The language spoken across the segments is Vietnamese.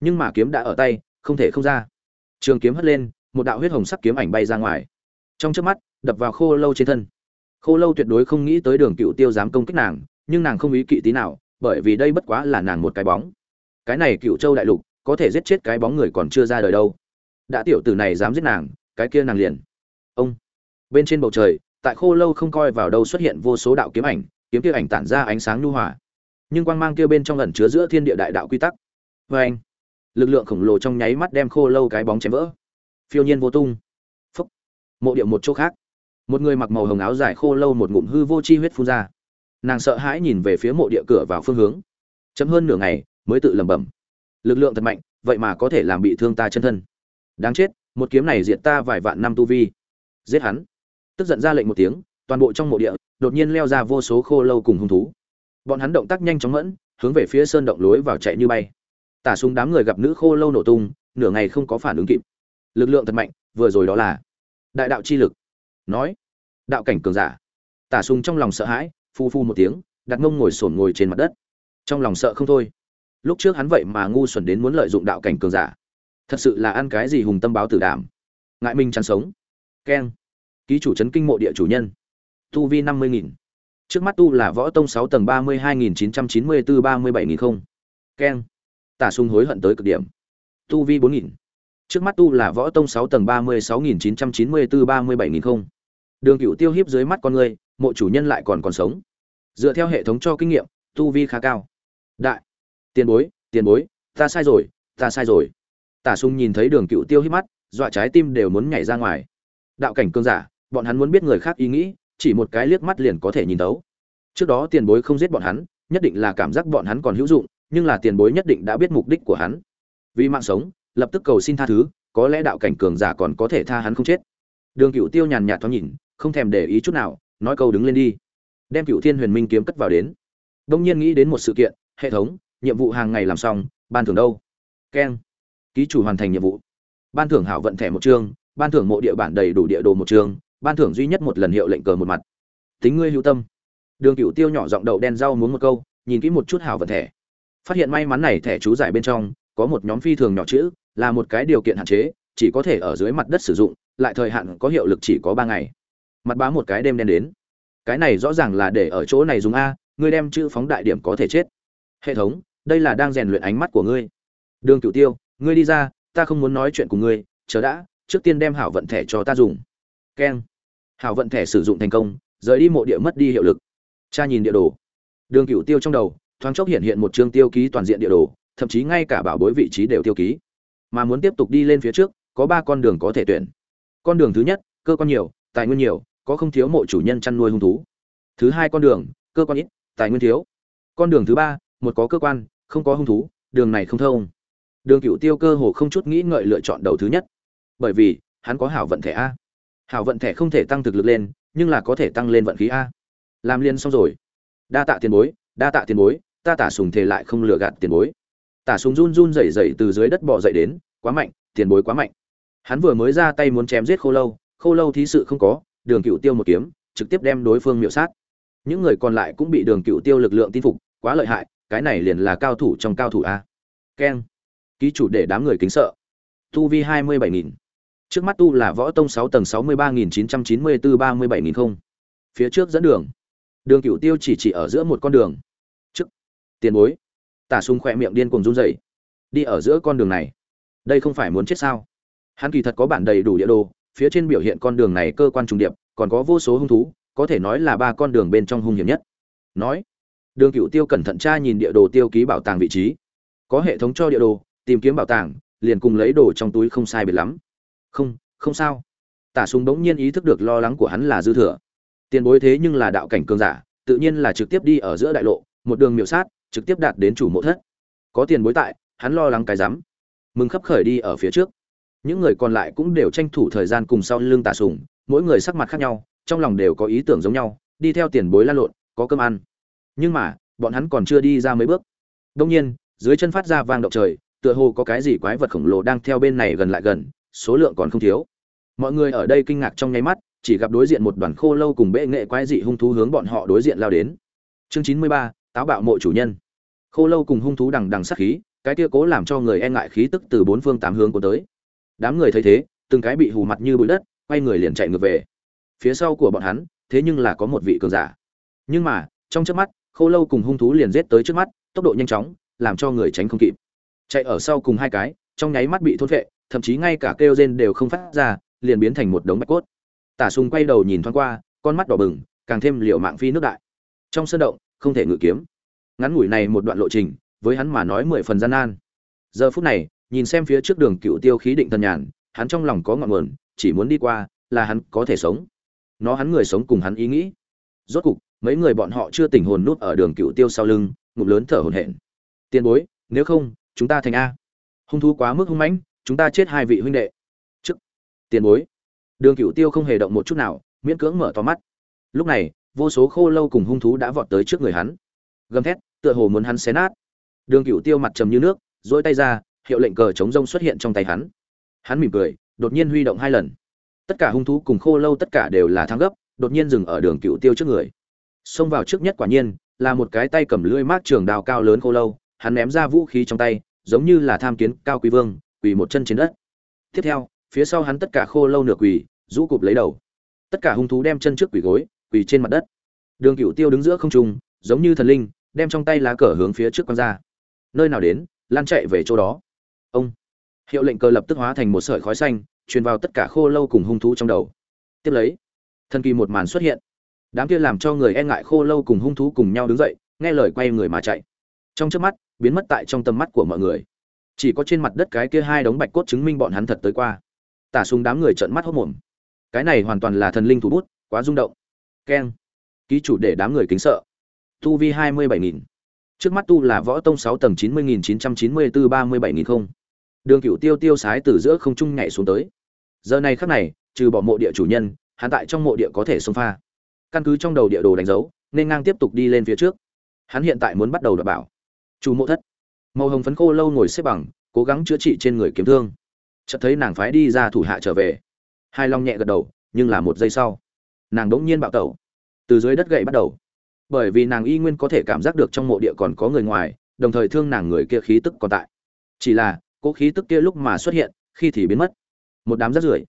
nhưng mà kiếm đã ở tay, không thể không ra. Trường kiếm hất lên, một đạo huyết hồng sắc kiếm ảnh bay ra ngoài. Trong trước mắt, đập vào khô lâu trên thân. Khô lâu tuyệt đối không nghĩ tới đường cựu tiêu dám công kích nàng, nhưng nàng không ý kỵ tí nào, bởi vì đây bất quá là nàng một cái bóng. Cái này cựu châu đại lục, có thể giết chết cái bóng người còn chưa ra đời đâu. Đã tiểu tử này dám giết nàng, cái kia nàng liền. Ông. Bên trên bầu trời, tại khô lâu không coi vào đâu xuất hiện vô số đạo kiếm ảnh, kiếm kia ảnh tản ra ánh sáng nhu hòa. Nhưng quang mang kia bên trong ẩn chứa giữa thiên địa đại đạo quy tắc. Vê anh lực lượng khổng lồ trong nháy mắt đem khô lâu cái bóng chém vỡ. Phiêu nhiên vô tung. Phúc. Mộ điệu một chỗ khác. Một người mặc màu hồng áo dài khô lâu một ngụm hư vô chi huyết phun ra. Nàng sợ hãi nhìn về phía mộ địa cửa vào phương hướng. Chấm hơn nửa ngày, mới tự lẩm bẩm. Lực lượng thật mạnh, vậy mà có thể làm bị thương ta chân thân. Đáng chết, một kiếm này diệt ta vài vạn năm tu vi. Giết hắn. Tức giận ra lệnh một tiếng, toàn bộ trong mộ địa, đột nhiên leo ra vô số khô lâu cùng hung thú. Bọn hắn động tác nhanh chóng mẫn, hướng về phía sơn động lối vào chạy như bay tả súng đám người gặp nữ khô lâu nổ tung, nửa ngày không có phản ứng kịp. Lực lượng thật mạnh, vừa rồi đó là đại đạo chi lực. Nói, đạo cảnh cường giả. Tả súng trong lòng sợ hãi, phu phu một tiếng, đặt mông ngồi sổn ngồi trên mặt đất. Trong lòng sợ không thôi. Lúc trước hắn vậy mà ngu xuẩn đến muốn lợi dụng đạo cảnh cường giả. Thật sự là ăn cái gì hùng tâm báo tử đảm. Ngại minh chăn sống. Keng. Ký chủ trấn kinh mộ địa chủ nhân. Tu vi năm mươi nghìn. Trước mắt tu là võ tông sáu tầng ba mươi hai nghìn chín trăm chín mươi bốn ba mươi bảy nghìn không. Keng tả sung hối hận tới cực điểm. Tu vi bốn nghìn. Trước mắt tu là võ tông sáu tầng ba mươi sáu nghìn chín trăm chín mươi bốn ba mươi bảy nghìn không. Đường cựu tiêu hiếp dưới mắt con người, mộ chủ nhân lại còn còn sống. Dựa theo hệ thống cho kinh nghiệm, tu vi khá cao. Đại. Tiền bối tiền bối, ta sai rồi, ta sai rồi. Tả sung nhìn thấy đường cựu tiêu hiếp mắt, dọa trái tim đều muốn nhảy ra ngoài. Đạo cảnh cương giả, bọn hắn muốn biết người khác ý nghĩ, chỉ một cái liếc mắt liền có thể nhìn tấu trước đó tiền bối không giết bọn hắn, nhất định là cảm giác bọn hắn còn hữu dụng nhưng là tiền bối nhất định đã biết mục đích của hắn. Vì mạng sống, lập tức cầu xin tha thứ, có lẽ đạo cảnh cường giả còn có thể tha hắn không chết. Đường cựu tiêu nhàn nhạt thoáng nhìn, không thèm để ý chút nào, nói câu đứng lên đi. Đem cựu thiên huyền minh kiếm cất vào đến. Đông nhiên nghĩ đến một sự kiện, hệ thống, nhiệm vụ hàng ngày làm xong, ban thưởng đâu? Keng. Ký chủ hoàn thành nhiệm vụ. Ban thưởng hảo vận thẻ một chương, ban thưởng mộ địa bản đầy đủ địa đồ một chương, ban thưởng duy nhất một lần hiệu lệnh cờ một mặt. Tính ngươi hữu tâm. Đường cựu tiêu nhỏ giọng đậu đen rau muốn một câu, nhìn kỹ một chút hảo vận thẻ phát hiện may mắn này thẻ chú giải bên trong, có một nhóm phi thường nhỏ chữ, là một cái điều kiện hạn chế, chỉ có thể ở dưới mặt đất sử dụng, lại thời hạn có hiệu lực chỉ có ba ngày. Mặt bá một cái đêm đen đến. Cái này rõ ràng là để ở chỗ này dùng a, ngươi đem chữ phóng đại điểm có thể chết. Hệ thống, đây là đang rèn luyện ánh mắt của ngươi. Đường cửu tiêu, ngươi đi ra, ta không muốn nói chuyện cùng ngươi, chờ đã, trước tiên đem hảo vận thẻ cho ta dùng. Keng. Hảo vận thẻ sử dụng thành công, rời đi mộ địa mất đi hiệu lực. Cha nhìn địa đồ. Đường cửu tiêu trong đầu thoáng chốc hiện hiện một chương tiêu ký toàn diện địa đồ, thậm chí ngay cả bảo bối vị trí đều tiêu ký. Mà muốn tiếp tục đi lên phía trước, có ba con đường có thể tuyển. Con đường thứ nhất, cơ quan nhiều, tài nguyên nhiều, có không thiếu mộ chủ nhân chăn nuôi hung thú. Thứ hai con đường, cơ quan ít, tài nguyên thiếu. Con đường thứ ba, một có cơ quan, không có hung thú, đường này không thông. Đường cửu tiêu cơ hồ không chút nghĩ ngợi lựa chọn đầu thứ nhất. Bởi vì, hắn có hảo vận thẻ a. Hảo vận thẻ không thể tăng thực lực lên, nhưng là có thể tăng lên vận khí a. Làm liên xong rồi. Đa tạ tiền bối, đa tạ tiền bối ta tả sùng thề lại không lừa gạt tiền bối. Tả sùng run run rẩy rẩy từ dưới đất bò dậy đến, quá mạnh, tiền bối quá mạnh. Hắn vừa mới ra tay muốn chém giết khô lâu khô lâu thí sự không có, đường cựu tiêu một kiếm, trực tiếp đem đối phương miệu sát. Những người còn lại cũng bị đường cựu tiêu lực lượng tin phục, quá lợi hại, cái này liền là cao thủ trong cao thủ a. Keng. Ký chủ để đám người kính sợ. Tu vi hai mươi bảy nghìn. Trước mắt tu là võ tông sáu tầng sáu mươi ba nghìn chín trăm chín mươi bốn ba mươi bảy nghìn không. Phía trước dẫn đường. Đường cựu tiêu chỉ chỉ ở giữa một con đường tiền bối. Tả sung khỏe miệng điên cuồng run dậy đi ở giữa con đường này, đây không phải muốn chết sao? Hắn kỳ thật có bản đầy đủ địa đồ, phía trên biểu hiện con đường này cơ quan trùng điệp, còn có vô số hung thú, có thể nói là ba con đường bên trong hung hiểm nhất. Nói, đường cựu tiêu cẩn thận tra nhìn địa đồ tiêu ký bảo tàng vị trí. Có hệ thống cho địa đồ, tìm kiếm bảo tàng, liền cùng lấy đồ trong túi không sai biệt lắm. Không không sao. Tả súng bỗng nhiên ý thức được lo lắng của hắn là dư thừa. Tiền bối thế nhưng là đạo cảnh cường giả, tự nhiên là trực tiếp đi ở giữa đại lộ, một đường miểu sát trực tiếp đạt đến chủ mộ thất. Có tiền bối tại, hắn lo lắng cái rắm, mừng khấp khởi đi ở phía trước. Những người còn lại cũng đều tranh thủ thời gian cùng sau lưng tà sùng, mỗi người sắc mặt khác nhau, trong lòng đều có ý tưởng giống nhau, đi theo tiền bối lan lộn, có cơm ăn. Nhưng mà, bọn hắn còn chưa đi ra mấy bước. Đông nhiên, dưới chân phát ra vang động trời, tựa hồ có cái gì quái vật khổng lồ đang theo bên này gần lại gần, số lượng còn không thiếu. Mọi người ở đây kinh ngạc trong nháy mắt, chỉ gặp đối diện một đoàn khô lâu cùng bệ nghệ quái dị hung thú hướng bọn họ đối diện lao đến. Chương chín mươi ba táo bạo mộ chủ nhân. Khô lâu cùng hung thú đằng đằng sát khí, cái kia cố làm cho người e ngại khí tức từ bốn phương tám hướng của tới. Đám người thấy thế, từng cái bị hù mặt như bụi đất, quay người liền chạy ngược về. Phía sau của bọn hắn, thế nhưng là có một vị cường giả. Nhưng mà, trong trước mắt, khô lâu cùng hung thú liền giết tới trước mắt, tốc độ nhanh chóng, làm cho người tránh không kịp. Chạy ở sau cùng hai cái, trong nháy mắt bị thốt vệ thậm chí ngay cả kêu rên đều không phát ra, liền biến thành một đống bạch cốt. Tả sùng quay đầu nhìn thoáng qua, con mắt đỏ bừng, càng thêm liệu mạng phi nước đại. Trong sân động không thể ngự kiếm. Ngắn ngủi này một đoạn lộ trình, với hắn mà nói mười phần gian nan. Giờ phút này, nhìn xem phía trước đường cựu tiêu khí định thần nhàn, hắn trong lòng có ngọn nguồn, chỉ muốn đi qua, là hắn có thể sống. Nó hắn người sống cùng hắn ý nghĩ. Rốt cục, mấy người bọn họ chưa tỉnh hồn nút ở đường cựu tiêu sau lưng, ngụm lớn thở hổn hển. Tiền bối, nếu không, chúng ta thành a. Hung thú quá mức hung mãnh, chúng ta chết hai vị huynh đệ. Chức, tiền bối. Đường cựu tiêu không hề động một chút nào, miễn cưỡng mở to mắt. Lúc này vô số khô lâu cùng hung thú đã vọt tới trước người hắn. Gầm thét, tựa hồ muốn hắn xé nát. Đường cựu tiêu mặt trầm như nước dỗi tay ra, hiệu lệnh cờ chống rông xuất hiện trong tay hắn. Hắn mỉm cười, đột nhiên huy động hai lần. Tất cả hung thú cùng khô lâu tất cả đều là thang gấp, đột nhiên dừng ở đường cựu tiêu trước người. Xông vào trước nhất quả nhiên, là một cái tay cầm lưỡi mát trường đào cao lớn khô lâu, hắn ném ra vũ khí trong tay, giống như là tham kiến cao quý vương, quỳ một chân trên đất. Tiếp theo, phía sau hắn tất cả khô lâu nửa quỳ, rũ cụp lấy đầu. Tất cả hung thú đem chân trước quỳ gối quỳ trên mặt đất. Đường cựu tiêu đứng giữa không trung, giống như thần linh, đem trong tay lá cờ hướng phía trước quăng ra. Nơi nào đến, lan chạy về chỗ đó. Ông. Hiệu lệnh cờ lập tức hóa thành một sợi khói xanh, truyền vào tất cả khô lâu cùng hung thú trong đầu. Tiếp lấy, thần kỳ một màn xuất hiện. Đám kia làm cho người e ngại khô lâu cùng hung thú cùng nhau đứng dậy, nghe lời quay người mà chạy. Trong trước mắt, biến mất tại trong tầm mắt của mọi người. Chỉ có trên mặt đất cái kia hai đống bạch cốt chứng minh bọn hắn thật tới qua. Tả súng đám người trợn mắt hốt mồm cái này hoàn toàn là thần linh thủ bút, quá rung động keng. Ký chủ để đám người kính sợ. Tu vi hai mươi bảy nghìn. Trước mắt tu là võ tông sáu tầng chín mươi nghìn chín trăm chín mươi bốn ba mươi bảy nghìn không. Đường cựu tiêu tiêu sái từ giữa không trung nhảy xuống tới. Giờ này khắc này, trừ bỏ mộ địa chủ nhân, hắn tại trong mộ địa có thể xông pha. Căn cứ trong đầu địa đồ đánh dấu, nên ngang tiếp tục đi lên phía trước. Hắn hiện tại muốn bắt đầu đọc bảo. Chủ mộ thất. Màu hồng phấn khô lâu ngồi xếp bằng, cố gắng chữa trị trên người kiếm thương. Chợt thấy nàng phái đi ra thủ hạ trở về. Hai long nhẹ gật đầu, nhưng là một giây sau, nàng đ ỗ n g nhiên bạo tẩu từ dưới đất gậy bắt đầu. Bởi vì nàng y nguyên có thể cảm giác được trong mộ địa còn có người ngoài, đồng thời thương nàng người kia khí tức còn tại. Chỉ là cỗ khí tức kia lúc mà xuất hiện, khi thì biến mất. Một đám rắt rưởi.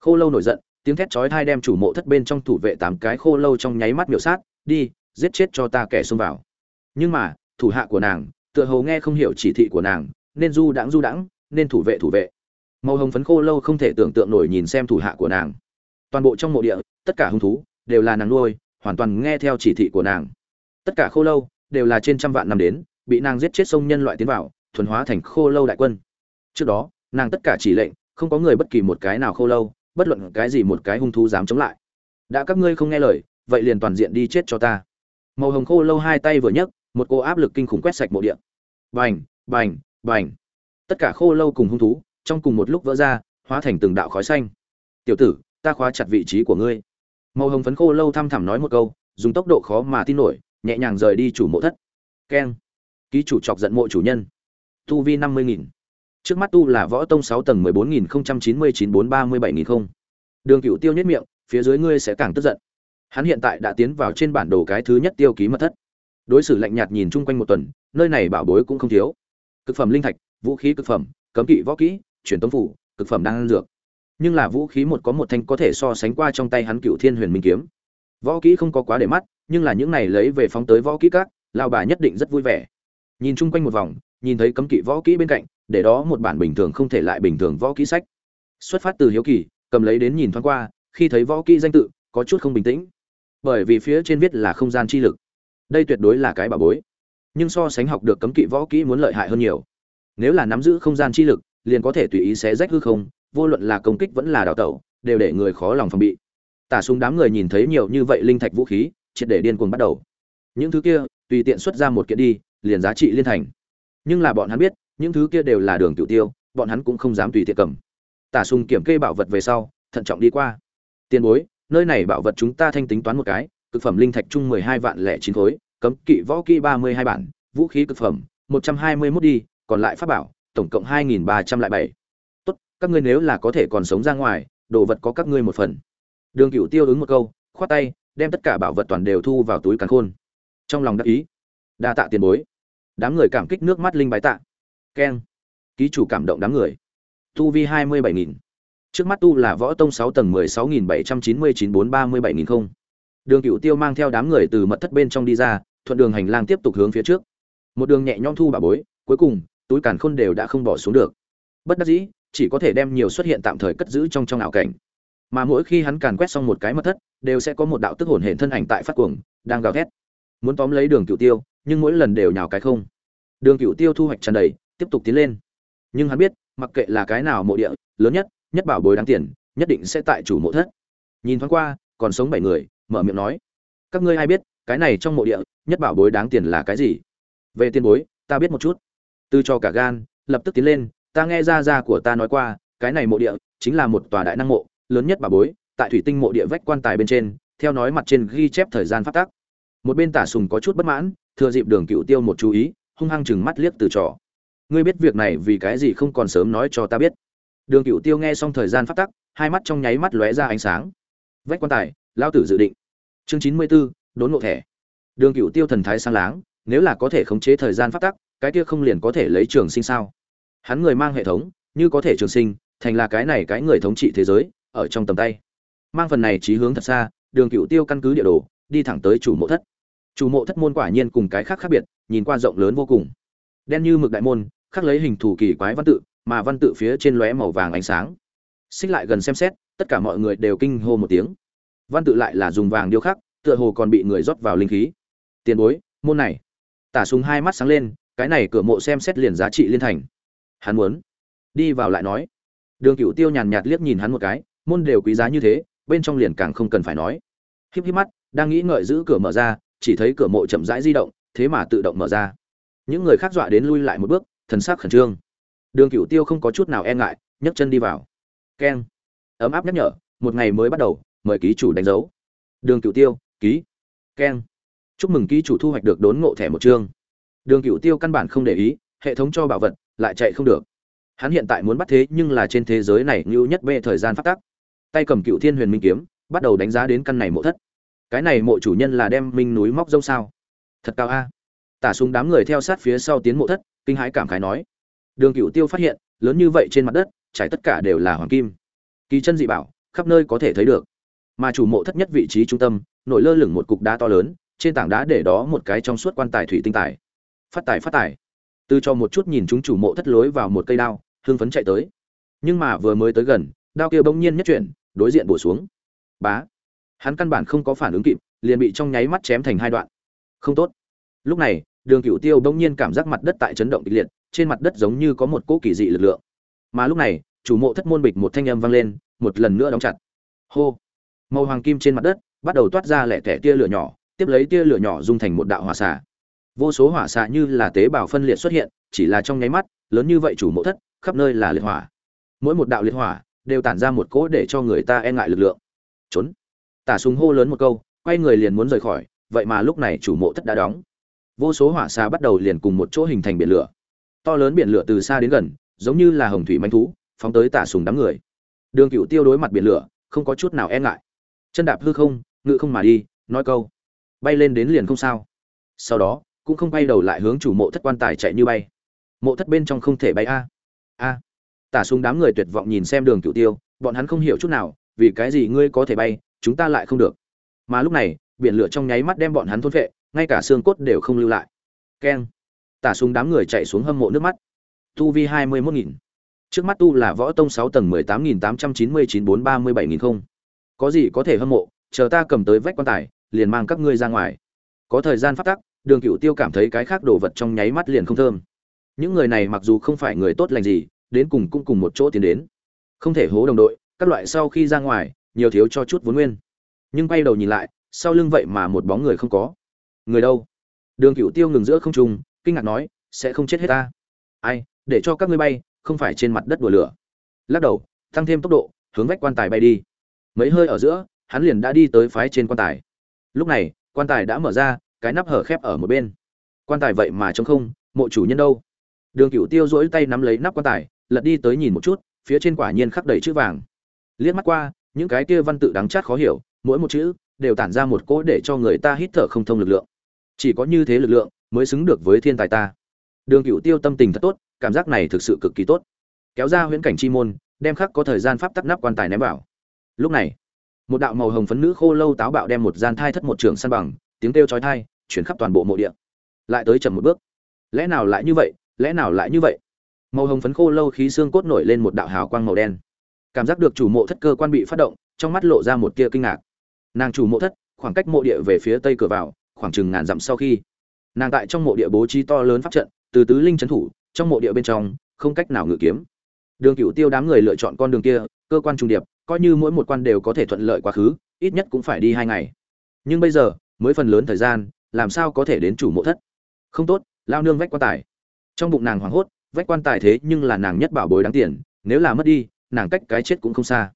Khô lâu nổi giận, tiếng thét chói thai đem chủ mộ thất bên trong thủ vệ tám cái khô lâu trong nháy mắt miểu sát, đi, giết chết cho ta kẻ xông vào. Nhưng mà, thủ hạ của nàng, tựa hồ nghe không hiểu chỉ thị của nàng, nên du đãng du đãng, nên thủ vệ thủ vệ. Màu hồng phấn khô lâu không thể tưởng tượng nổi nhìn xem thủ hạ của nàng. Toàn bộ trong mộ địa, tất cả hung thú, đều là nàng nuôi hoàn toàn nghe theo chỉ thị của nàng. Tất cả khô lâu đều là trên trăm vạn năm đến, bị nàng giết chết sông nhân loại tiến vào, thuần hóa thành khô lâu đại quân. Trước đó, nàng tất cả chỉ lệnh, không có người bất kỳ một cái nào khô lâu, bất luận cái gì một cái hung thú dám chống lại. Đã các ngươi không nghe lời, vậy liền toàn diện đi chết cho ta. Màu hồng khô lâu hai tay vừa nhấc, một cô áp lực kinh khủng quét sạch mộ địa. Bành bành bành. Tất cả khô lâu cùng hung thú, trong cùng một lúc vỡ ra, hóa thành từng đạo khói xanh. Tiểu tử, ta khóa chặt vị trí của ngươi màu hồng phấn khô lâu thăm thẳm nói một câu, dùng tốc độ khó mà tin nổi, nhẹ nhàng rời đi chủ mộ thất. Keng. Ký chủ chọc giận mộ chủ nhân. Tu vi năm mươi nghìn. Trước mắt tu là võ tông sáu tầng mười bốn nghìn không trăm chín mươi chín bốn ba mươi bảy nghìn không. Đường cựu tiêu nhất miệng, phía dưới ngươi sẽ càng tức giận. Hắn hiện tại đã tiến vào trên bản đồ cái thứ nhất tiêu ký mật thất. Đối xử lạnh nhạt nhìn chung quanh một tuần, nơi này bảo bối cũng không thiếu. Cực phẩm linh thạch, vũ khí cực phẩm, cấm kỵ võ kỹ, truyền tống phủ, cực phẩm đang ăn dược nhưng là vũ khí một có một thanh có thể so sánh qua trong tay hắn cựu thiên huyền minh kiếm. Võ kỹ không có quá để mắt, nhưng là những này lấy về phóng tới võ kỹ các lao bà nhất định rất vui vẻ. Nhìn chung quanh một vòng, nhìn thấy cấm kỵ võ kỹ bên cạnh, để đó một bản bình thường không thể lại bình thường võ kỹ sách. Xuất phát từ hiếu kỳ, cầm lấy đến nhìn thoáng qua, khi thấy võ kỹ danh tự, có chút không bình tĩnh. Bởi vì phía trên viết là không gian chi lực. Đây tuyệt đối là cái bà bối. Nhưng so sánh học được cấm kỵ võ kỹ muốn lợi hại hơn nhiều. Nếu là nắm giữ không gian chi lực, liền có thể tùy ý xé rách hư không vô luận là công kích vẫn là đào tẩu, đều để người khó lòng phòng bị. Tả súng đám người nhìn thấy nhiều như vậy linh thạch vũ khí, triệt để điên cuồng bắt đầu. Những thứ kia, tùy tiện xuất ra một kiện đi, liền giá trị liên thành. Nhưng là bọn hắn biết, những thứ kia đều là đường tiểu tiêu, bọn hắn cũng không dám tùy tiện cầm. Tả sùng kiểm kê bảo vật về sau, thận trọng đi qua. Tiền bối, nơi này bảo vật chúng ta thanh tính toán một cái, cực phẩm linh thạch chung mười hai vạn lẻ chín khối, cấm kỵ võ kỹ ba mươi hai bản, vũ khí cực phẩm, một trăm hai mươi mốt đi, còn lại pháp bảo, tổng cộng hai nghìn ba trăm lại bảy các ngươi nếu là có thể còn sống ra ngoài, đồ vật có các ngươi một phần. Đường cựu tiêu ứng một câu, khoát tay, đem tất cả bảo vật toàn đều thu vào túi càn khôn. Trong lòng đắc ý, đa tạ tiền bối. Đám người cảm kích nước mắt linh bái tạ. Keng. Ký chủ cảm động đám người. Tu vi hai mươi bảy nghìn. Trước mắt tu là võ tông sáu tầng mười sáu nghìn bảy trăm chín mươi chín bốn ba mươi bảy nghìn không. Đường cựu tiêu mang theo đám người từ mật thất bên trong đi ra, thuận đường hành lang tiếp tục hướng phía trước. Một đường nhẹ nhõm thu bà bối, cuối cùng, túi càn khôn đều đã không bỏ xuống được. Bất đắc dĩ chỉ có thể đem nhiều xuất hiện tạm thời cất giữ trong trong ảo cảnh. Mà mỗi khi hắn càn quét xong một cái mật thất, đều sẽ có một đạo tức hồn hển thân ảnh tại phát cuồng, đang gào thét. Muốn tóm lấy đường cựu tiêu, nhưng mỗi lần đều nhào cái không. Đường cựu tiêu thu hoạch tràn đầy, tiếp tục tiến lên. Nhưng hắn biết, mặc kệ là cái nào mộ địa, lớn nhất nhất bảo bối đáng tiền, nhất định sẽ tại chủ mộ thất. Nhìn thoáng qua, còn sống bảy người, mở miệng nói. Các ngươi ai biết, cái này trong mộ địa, nhất bảo bối đáng tiền là cái gì? Về tiền bối, ta biết một chút. Tư cho cả gan, lập tức tiến lên ta nghe ra ra của ta nói qua, cái này mộ địa chính là một tòa đại năng mộ, lớn nhất bà bối, tại thủy tinh mộ địa vách quan tài bên trên, theo nói mặt trên ghi chép thời gian phát tác một bên tả sùng có chút bất mãn, thừa dịp đường cựu tiêu một chú ý, hung hăng chừng mắt liếc từ trò. Ngươi biết việc này vì cái gì không còn sớm nói cho ta biết. Đường cựu tiêu nghe xong thời gian phát tắc, hai mắt trong nháy mắt lóe ra ánh sáng. Vách quan tài, lao tử dự định. Chương chín mươi b ố đốn ngộ thẻ. Đường cựu tiêu thần thái sang láng, nếu là có thể khống chế thời gian phát tắc, cái kia không liền có thể lấy trường sinh sao? Hắn người mang hệ thống, như có thể trường sinh, thành là cái này cái người thống trị thế giới, ở trong tầm tay. Mang phần này trí hướng thật xa, đường cựu tiêu căn cứ địa đồ, đi thẳng tới chủ mộ thất. Chủ mộ thất môn quả nhiên cùng cái khác khác biệt, nhìn qua rộng lớn vô cùng. Đen như mực đại môn, khắc lấy hình thù kỳ quái văn tự, mà văn tự phía trên lóe màu vàng ánh sáng. Xích lại gần xem xét, tất cả mọi người đều kinh hô một tiếng. Văn tự lại là dùng vàng điêu khắc, tựa hồ còn bị người rót vào linh khí. Tiền bối, môn này. Tả súng hai mắt sáng lên, cái này cửa mộ xem xét liền giá trị liên thành hắn muốn. Đi vào lại nói. Đường cựu tiêu nhàn nhạt liếc nhìn hắn một cái, môn đều quý giá như thế, bên trong liền càng không cần phải nói. Híp híp mắt, đang nghĩ ngợi giữ cửa mở ra, chỉ thấy cửa mộ chậm rãi di động, thế mà tự động mở ra. Những người khác dọa đến lui lại một bước, thần sắc khẩn trương. Đường cựu tiêu không có chút nào e ngại, nhấc chân đi vào. Keng. Ấm áp nhắc nhở, một ngày mới bắt đầu, mời ký chủ đánh dấu. Đường cựu tiêu, ký. Keng. Chúc mừng ký chủ thu hoạch được đốn ngộ thẻ một chương. Đường cựu tiêu căn bản không để ý, hệ thống cho bảo vật lại chạy không được. Hắn hiện tại muốn bắt thế nhưng là trên thế giới này ngưu nhất bê thời gian phát tắc. Tay cầm cựu thiên huyền minh kiếm, bắt đầu đánh giá đến căn này mộ thất. Cái này mộ chủ nhân là đem minh núi móc rông sao? Thật cao a. Tả súng đám người theo sát phía sau tiến mộ thất, kinh hãi cảm khái nói. Đường cựu tiêu phát hiện, lớn như vậy trên mặt đất, trải tất cả đều là hoàng kim. Kỳ chân dị bảo, khắp nơi có thể thấy được. Mà chủ mộ thất nhất vị trí trung tâm, nổi lơ lửng một cục đá to lớn, trên tảng đá để đó một cái trong suốt quan tài thủy tinh tài. Phát tài phát tài từ cho một chút nhìn chúng chủ mộ thất lối vào một cây đao, hưng phấn chạy tới. Nhưng mà vừa mới tới gần, đao kia bỗng nhiên nhất chuyển, đối diện bổ xuống. Bá! Hắn căn bản không có phản ứng kịp, liền bị trong nháy mắt chém thành hai đoạn. Không tốt. Lúc này, đường Cửu tiêu bỗng nhiên cảm giác mặt đất tại chấn động kịch liệt, trên mặt đất giống như có một cỗ kỳ dị lực lượng. Mà lúc này, chủ mộ thất môn bịch một thanh âm vang lên, một lần nữa đóng chặt. Hô! Màu hoàng kim trên mặt đất, bắt đầu toát ra lẻ tẻ tia lửa nhỏ, tiếp lấy tia lửa nhỏ dung thành một đạo hỏa xạ vô số hỏa xạ như là tế bào phân liệt xuất hiện, chỉ là trong nháy mắt, lớn như vậy chủ mộ thất, khắp nơi là liệt hỏa. Mỗi một đạo liệt hỏa đều tản ra một cỗ để cho người ta e ngại lực lượng. Trốn. Tả súng hô lớn một câu, quay người liền muốn rời khỏi, vậy mà lúc này chủ mộ thất đã đóng. Vô số hỏa xạ bắt đầu liền cùng một chỗ hình thành biển lửa. To lớn biển lửa từ xa đến gần, giống như là hồng thủy manh thú, phóng tới tả sùng đám người. Đường cựu tiêu đối mặt biển lửa, không có chút nào e ngại. Chân đạp hư không, ngự không mà đi, nói câu. Bay lên đến liền không sao. Sau đó cũng không bay đầu lại hướng chủ mộ thất quan tài chạy như bay. Mộ thất bên trong không thể bay a. A. Tả súng đám người tuyệt vọng nhìn xem đường cựu tiêu, bọn hắn không hiểu chút nào, vì cái gì ngươi có thể bay, chúng ta lại không được. Mà lúc này, biển lửa trong nháy mắt đem bọn hắn thôn vệ ngay cả xương cốt đều không lưu lại. Keng. Tả súng đám người chạy xuống hâm mộ nước mắt. Tu vi hai mươi mốt nghìn. Trước mắt tu là võ tông sáu tầng mười tám nghìn tám trăm chín mươi chín bốn ba mươi bảy nghìn không. Có gì có thể hâm mộ, chờ ta cầm tới vách quan tài, liền mang các ngươi ra ngoài. Có thời gian phát tắc đường cựu tiêu cảm thấy cái khác đồ vật trong nháy mắt liền không thơm. Những người này mặc dù không phải người tốt lành gì, đến cùng cũng cùng một chỗ tiến đến. Không thể hố đồng đội, các loại sau khi ra ngoài, nhiều thiếu cho chút vốn nguyên. Nhưng bay đầu nhìn lại, sau lưng vậy mà một bóng người không có. Người đâu? Đường cựu tiêu ngừng giữa không trung, kinh ngạc nói, sẽ không chết hết ta. Ai, để cho các ngươi bay, không phải trên mặt đất đùa lửa. Lắc đầu, tăng thêm tốc độ, hướng vách quan tài bay đi. Mấy hơi ở giữa, hắn liền đã đi tới phái trên quan tài. Lúc này, quan tài đã mở ra cái nắp hở khép ở một bên. Quan tài vậy mà trống không, mộ chủ nhân đâu? Đường cựu tiêu rỗi tay nắm lấy nắp quan tài, lật đi tới nhìn một chút, phía trên quả nhiên khắc đầy chữ vàng. Liếc mắt qua, những cái kia văn tự đắng chát khó hiểu, mỗi một chữ đều tản ra một cỗ để cho người ta hít thở không thông lực lượng. Chỉ có như thế lực lượng mới xứng được với thiên tài ta. Đường cựu tiêu tâm tình thật tốt, cảm giác này thực sự cực kỳ tốt. Kéo ra huyễn cảnh chi môn, đem khắc có thời gian pháp tắc nắp quan tài ném vào. Lúc này, một đạo màu hồng phấn nữ khô lâu táo bạo đem một gian thai thất một trường săn bằng, tiếng kêu chói thai chuyển khắp toàn bộ mộ địa. Lại tới chậm một bước. Lẽ nào lại như vậy? Lẽ nào lại như vậy? Màu hồng phấn khô lâu khí xương cốt nổi lên một đạo hào quang màu đen. Cảm giác được chủ mộ thất cơ quan bị phát động, trong mắt lộ ra một tia kinh ngạc. Nàng chủ mộ thất, khoảng cách mộ địa về phía tây cửa vào, khoảng chừng ngàn dặm sau khi, nàng tại trong mộ địa bố trí to lớn pháp trận, từ tứ linh trấn thủ, trong mộ địa bên trong, không cách nào ngự kiếm. Đường cựu tiêu đám người lựa chọn con đường kia, cơ quan trung điệp, coi như mỗi một quan đều có thể thuận lợi quá khứ, ít nhất cũng phải đi hai ngày. Nhưng bây giờ, mới phần lớn thời gian làm sao có thể đến chủ mộ thất? Không tốt, lao nương vách quan tài. Trong bụng nàng hoảng hốt, vách quan tài thế nhưng là nàng nhất bảo bối đáng tiền, nếu là mất đi, nàng cách cái chết cũng không xa.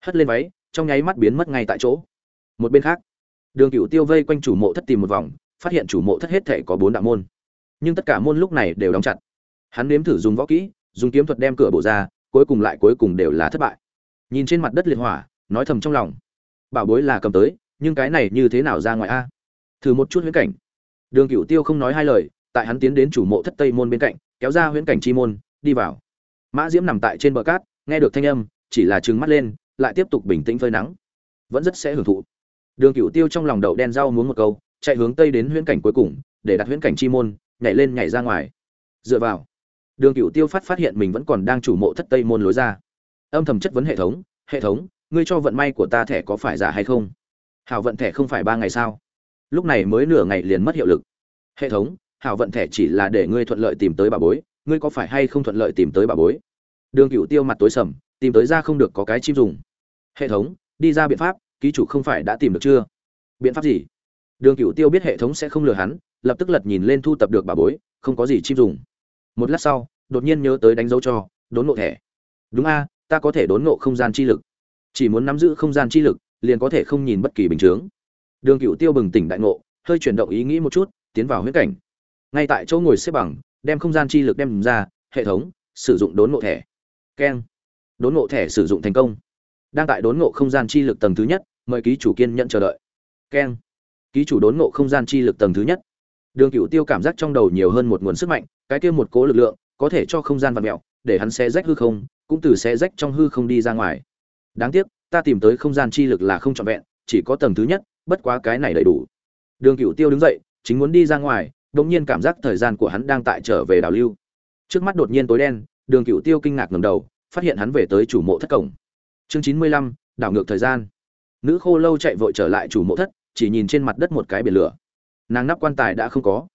Hất lên váy, trong nháy mắt biến mất ngay tại chỗ. Một bên khác, đường cựu tiêu vây quanh chủ mộ thất tìm một vòng, phát hiện chủ mộ thất hết thể có bốn đạo môn. Nhưng tất cả môn lúc này đều đóng chặt. Hắn nếm thử dùng võ kỹ, dùng kiếm thuật đem cửa bổ ra, cuối cùng lại cuối cùng đều là thất bại. Nhìn trên mặt đất liệt hỏa, nói thầm trong lòng. Bảo bối là cầm tới, nhưng cái này như thế nào ra ngoài a? Thử một chút huyễn cảnh. Đường cửu tiêu không nói hai lời, tại hắn tiến đến chủ mộ thất tây môn bên cạnh, kéo ra huyễn cảnh chi môn, đi vào. Mã diễm nằm tại trên bờ cát, nghe được thanh âm, chỉ là trừng mắt lên, lại tiếp tục bình tĩnh phơi nắng. Vẫn rất sẽ hưởng thụ. Đường cửu tiêu trong lòng đậu đen rau muốn một câu, chạy hướng tây đến huyễn cảnh cuối cùng, để đặt huyễn cảnh chi môn, nhảy lên nhảy ra ngoài. Dựa vào, đường cửu tiêu phát phát hiện mình vẫn còn đang chủ mộ thất tây môn lối ra. Âm thầm chất vấn hệ thống hệ thống, ngươi cho vận may của ta thẻ có phải giả hay không? Hảo vận thẻ không phải ba ngày sao? Lúc này mới nửa ngày liền mất hiệu lực. Hệ thống, hảo vận thẻ chỉ là để ngươi thuận lợi tìm tới bà bối, ngươi có phải hay không thuận lợi tìm tới bà bối? Đường cựu tiêu mặt tối sầm, tìm tới ra không được có cái chim dùng. Hệ thống, đi ra biện pháp, ký chủ không phải đã tìm được chưa? Biện pháp gì? Đường cựu tiêu biết hệ thống sẽ không lừa hắn, lập tức lật nhìn lên thu tập được bà bối, không có gì chim dùng. Một lát sau, đột nhiên nhớ tới đánh dấu cho, đốn nộ thẻ. Đúng a, ta có thể đốn nộ không gian chi lực. Chỉ muốn nắm giữ không gian chi lực, liền có thể không nhìn bất kỳ bình chướng đường cựu tiêu bừng tỉnh đại ngộ hơi chuyển động ý nghĩ một chút tiến vào huyễn cảnh. Ngay tại chỗ ngồi xếp bằng đem không gian chi lực đem ra hệ thống sử dụng đốn ngộ thẻ. Keng. Đốn ngộ thẻ sử dụng thành công. Đang tại đốn ngộ không gian chi lực tầng thứ nhất mời ký chủ kiên nhận chờ đợi. Keng. Ký chủ đốn ngộ không gian chi lực tầng thứ nhất. Đường cựu tiêu cảm giác trong đầu nhiều hơn một nguồn sức mạnh cái kia một cố lực lượng có thể cho không gian vặn mèo, để hắn xé rách hư không cũng từ xé rách trong hư không đi ra ngoài. Đáng tiếc ta tìm tới không gian chi lực là không trọn vẹn chỉ có tầng thứ nhất bất quá cái này đầy đủ. Đường cựu tiêu đứng dậy, chính muốn đi ra ngoài đống nhiên cảm giác thời gian của hắn đang tại trở về đảo lưu. Trước mắt đột nhiên tối đen, đường cựu tiêu kinh ngạc ngầm đầu, phát hiện hắn về tới chủ mộ thất cổng. Chương chín mươi lăm, đảo ngược thời gian. Nữ khô lâu chạy vội trở lại chủ mộ thất, chỉ nhìn trên mặt đất một cái biển lửa. Nàng nắp quan tài đã không có,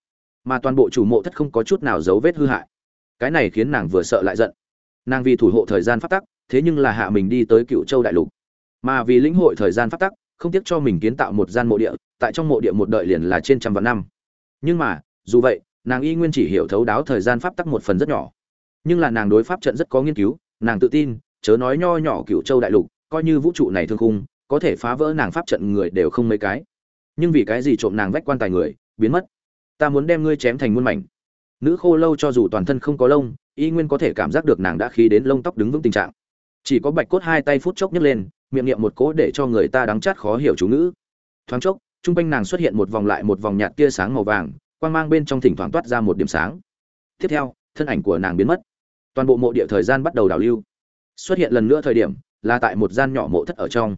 mà toàn bộ chủ mộ thất không có chút nào dấu vết hư hại. Cái này khiến nàng vừa sợ lại giận. Nàng vì thủ hộ thời gian phát tắc, thế nhưng là hạ mình đi tới cựu châu đại lục. Mà vì lĩnh hội thời gian phát tắc không tiếc cho mình kiến tạo một gian mộ địa, tại trong mộ địa một đợi liền là trên trăm vạn năm. Nhưng mà, dù vậy, nàng y nguyên chỉ hiểu thấu đáo thời gian pháp tắc một phần rất nhỏ. Nhưng là nàng đối pháp trận rất có nghiên cứu, nàng tự tin, chớ nói nho nhỏ cựu châu đại lục, coi như vũ trụ này thương khung, có thể phá vỡ nàng pháp trận người đều không mấy cái. Nhưng vì cái gì trộm nàng vách quan tài người, biến mất? Ta muốn đem ngươi chém thành muôn mảnh. Nữ khô lâu cho dù toàn thân không có lông, y nguyên có thể cảm giác được nàng đã khí đến lông tóc đứng vững tình trạng. Chỉ có bạch cốt hai tay phút chốc nhấc lên miệng niệm một cỗ để cho người ta đắng chát khó hiểu chú ngữ. Thoáng chốc, trung quanh nàng xuất hiện một vòng lại một vòng nhạt tia sáng màu vàng, quang mang bên trong thỉnh thoảng toát ra một điểm sáng. Tiếp theo, thân ảnh của nàng biến mất. Toàn bộ mộ địa thời gian bắt đầu đảo lưu. Xuất hiện lần nữa thời điểm, là tại một gian nhỏ mộ thất ở trong.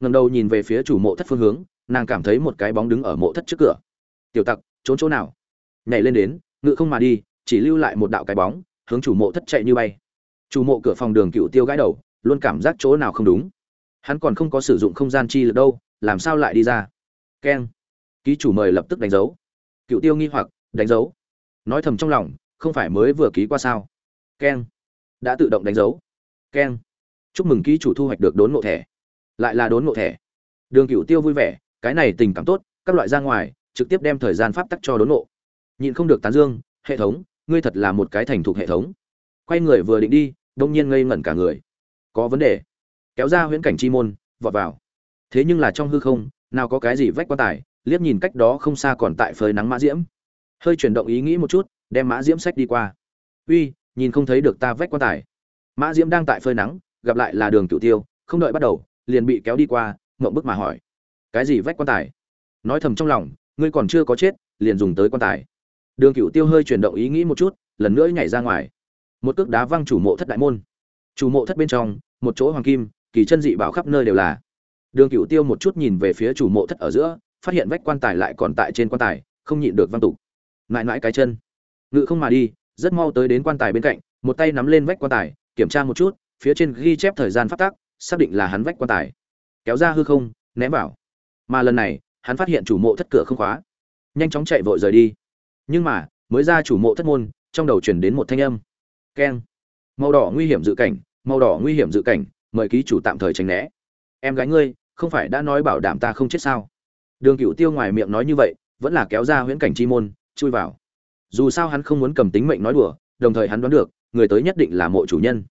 Ngầm đầu nhìn về phía chủ mộ thất phương hướng, nàng cảm thấy một cái bóng đứng ở mộ thất trước cửa. Tiểu tặc, trốn chỗ nào? Nhảy lên đến, ngự không mà đi, chỉ lưu lại một đạo cái bóng, hướng chủ mộ thất chạy như bay. Chủ mộ cửa phòng đường cựu tiêu gãi đầu, luôn cảm giác chỗ nào không đúng hắn còn không có sử dụng không gian chi lực đâu, làm sao lại đi ra? Keng. Ký chủ mời lập tức đánh dấu. Cựu tiêu nghi hoặc, đánh dấu. Nói thầm trong lòng, không phải mới vừa ký qua sao? Keng. Đã tự động đánh dấu. Keng. Chúc mừng ký chủ thu hoạch được đốn ngộ thẻ. Lại là đốn ngộ thẻ. Đường cựu tiêu vui vẻ, cái này tình cảm tốt, các loại ra ngoài, trực tiếp đem thời gian pháp tắc cho đốn ngộ. Nhịn không được tán dương, hệ thống, ngươi thật là một cái thành thục hệ thống. Quay người vừa định đi, đông nhiên ngây ngẩn cả người. Có vấn đề kéo ra huyễn cảnh chi môn, vọt vào. Thế nhưng là trong hư không, nào có cái gì vách quan tài, liếc nhìn cách đó không xa còn tại phơi nắng mã diễm. Hơi chuyển động ý nghĩ một chút, đem mã diễm sách đi qua. Uy, nhìn không thấy được ta vách quan tài. Mã diễm đang tại phơi nắng, gặp lại là đường cửu tiêu, không đợi bắt đầu, liền bị kéo đi qua, ngậm bức mà hỏi. Cái gì vách quan tài? Nói thầm trong lòng, ngươi còn chưa có chết, liền dùng tới quan tài. Đường cửu tiêu hơi chuyển động ý nghĩ một chút, lần nữa nhảy ra ngoài. Một cước đá văng chủ mộ thất đại môn. Chủ mộ thất bên trong, một chỗ hoàng kim kỳ chân dị bảo khắp nơi đều là. Đường cựu tiêu một chút nhìn về phía chủ mộ thất ở giữa, phát hiện vách quan tài lại còn tại trên quan tài, không nhịn được văng tục. Ngại mãi cái chân. Ngự không mà đi, rất mau tới đến quan tài bên cạnh, một tay nắm lên vách quan tài, kiểm tra một chút, phía trên ghi chép thời gian phát tác xác định là hắn vách quan tài. Kéo ra hư không, ném vào. Mà lần này, hắn phát hiện chủ mộ thất cửa không khóa. Nhanh chóng chạy vội rời đi. Nhưng mà, mới ra chủ mộ thất môn, trong đầu truyền đến một thanh âm. Keng. Màu đỏ nguy hiểm dự cảnh, màu đỏ nguy hiểm dự cảnh mời ký chủ tạm thời tránh né. Em gái ngươi, không phải đã nói bảo đảm ta không chết sao? Đường cựu tiêu ngoài miệng nói như vậy, vẫn là kéo ra huyễn cảnh chi môn, chui vào. Dù sao hắn không muốn cầm tính mệnh nói đùa, đồng thời hắn đoán được, người tới nhất định là mộ chủ nhân.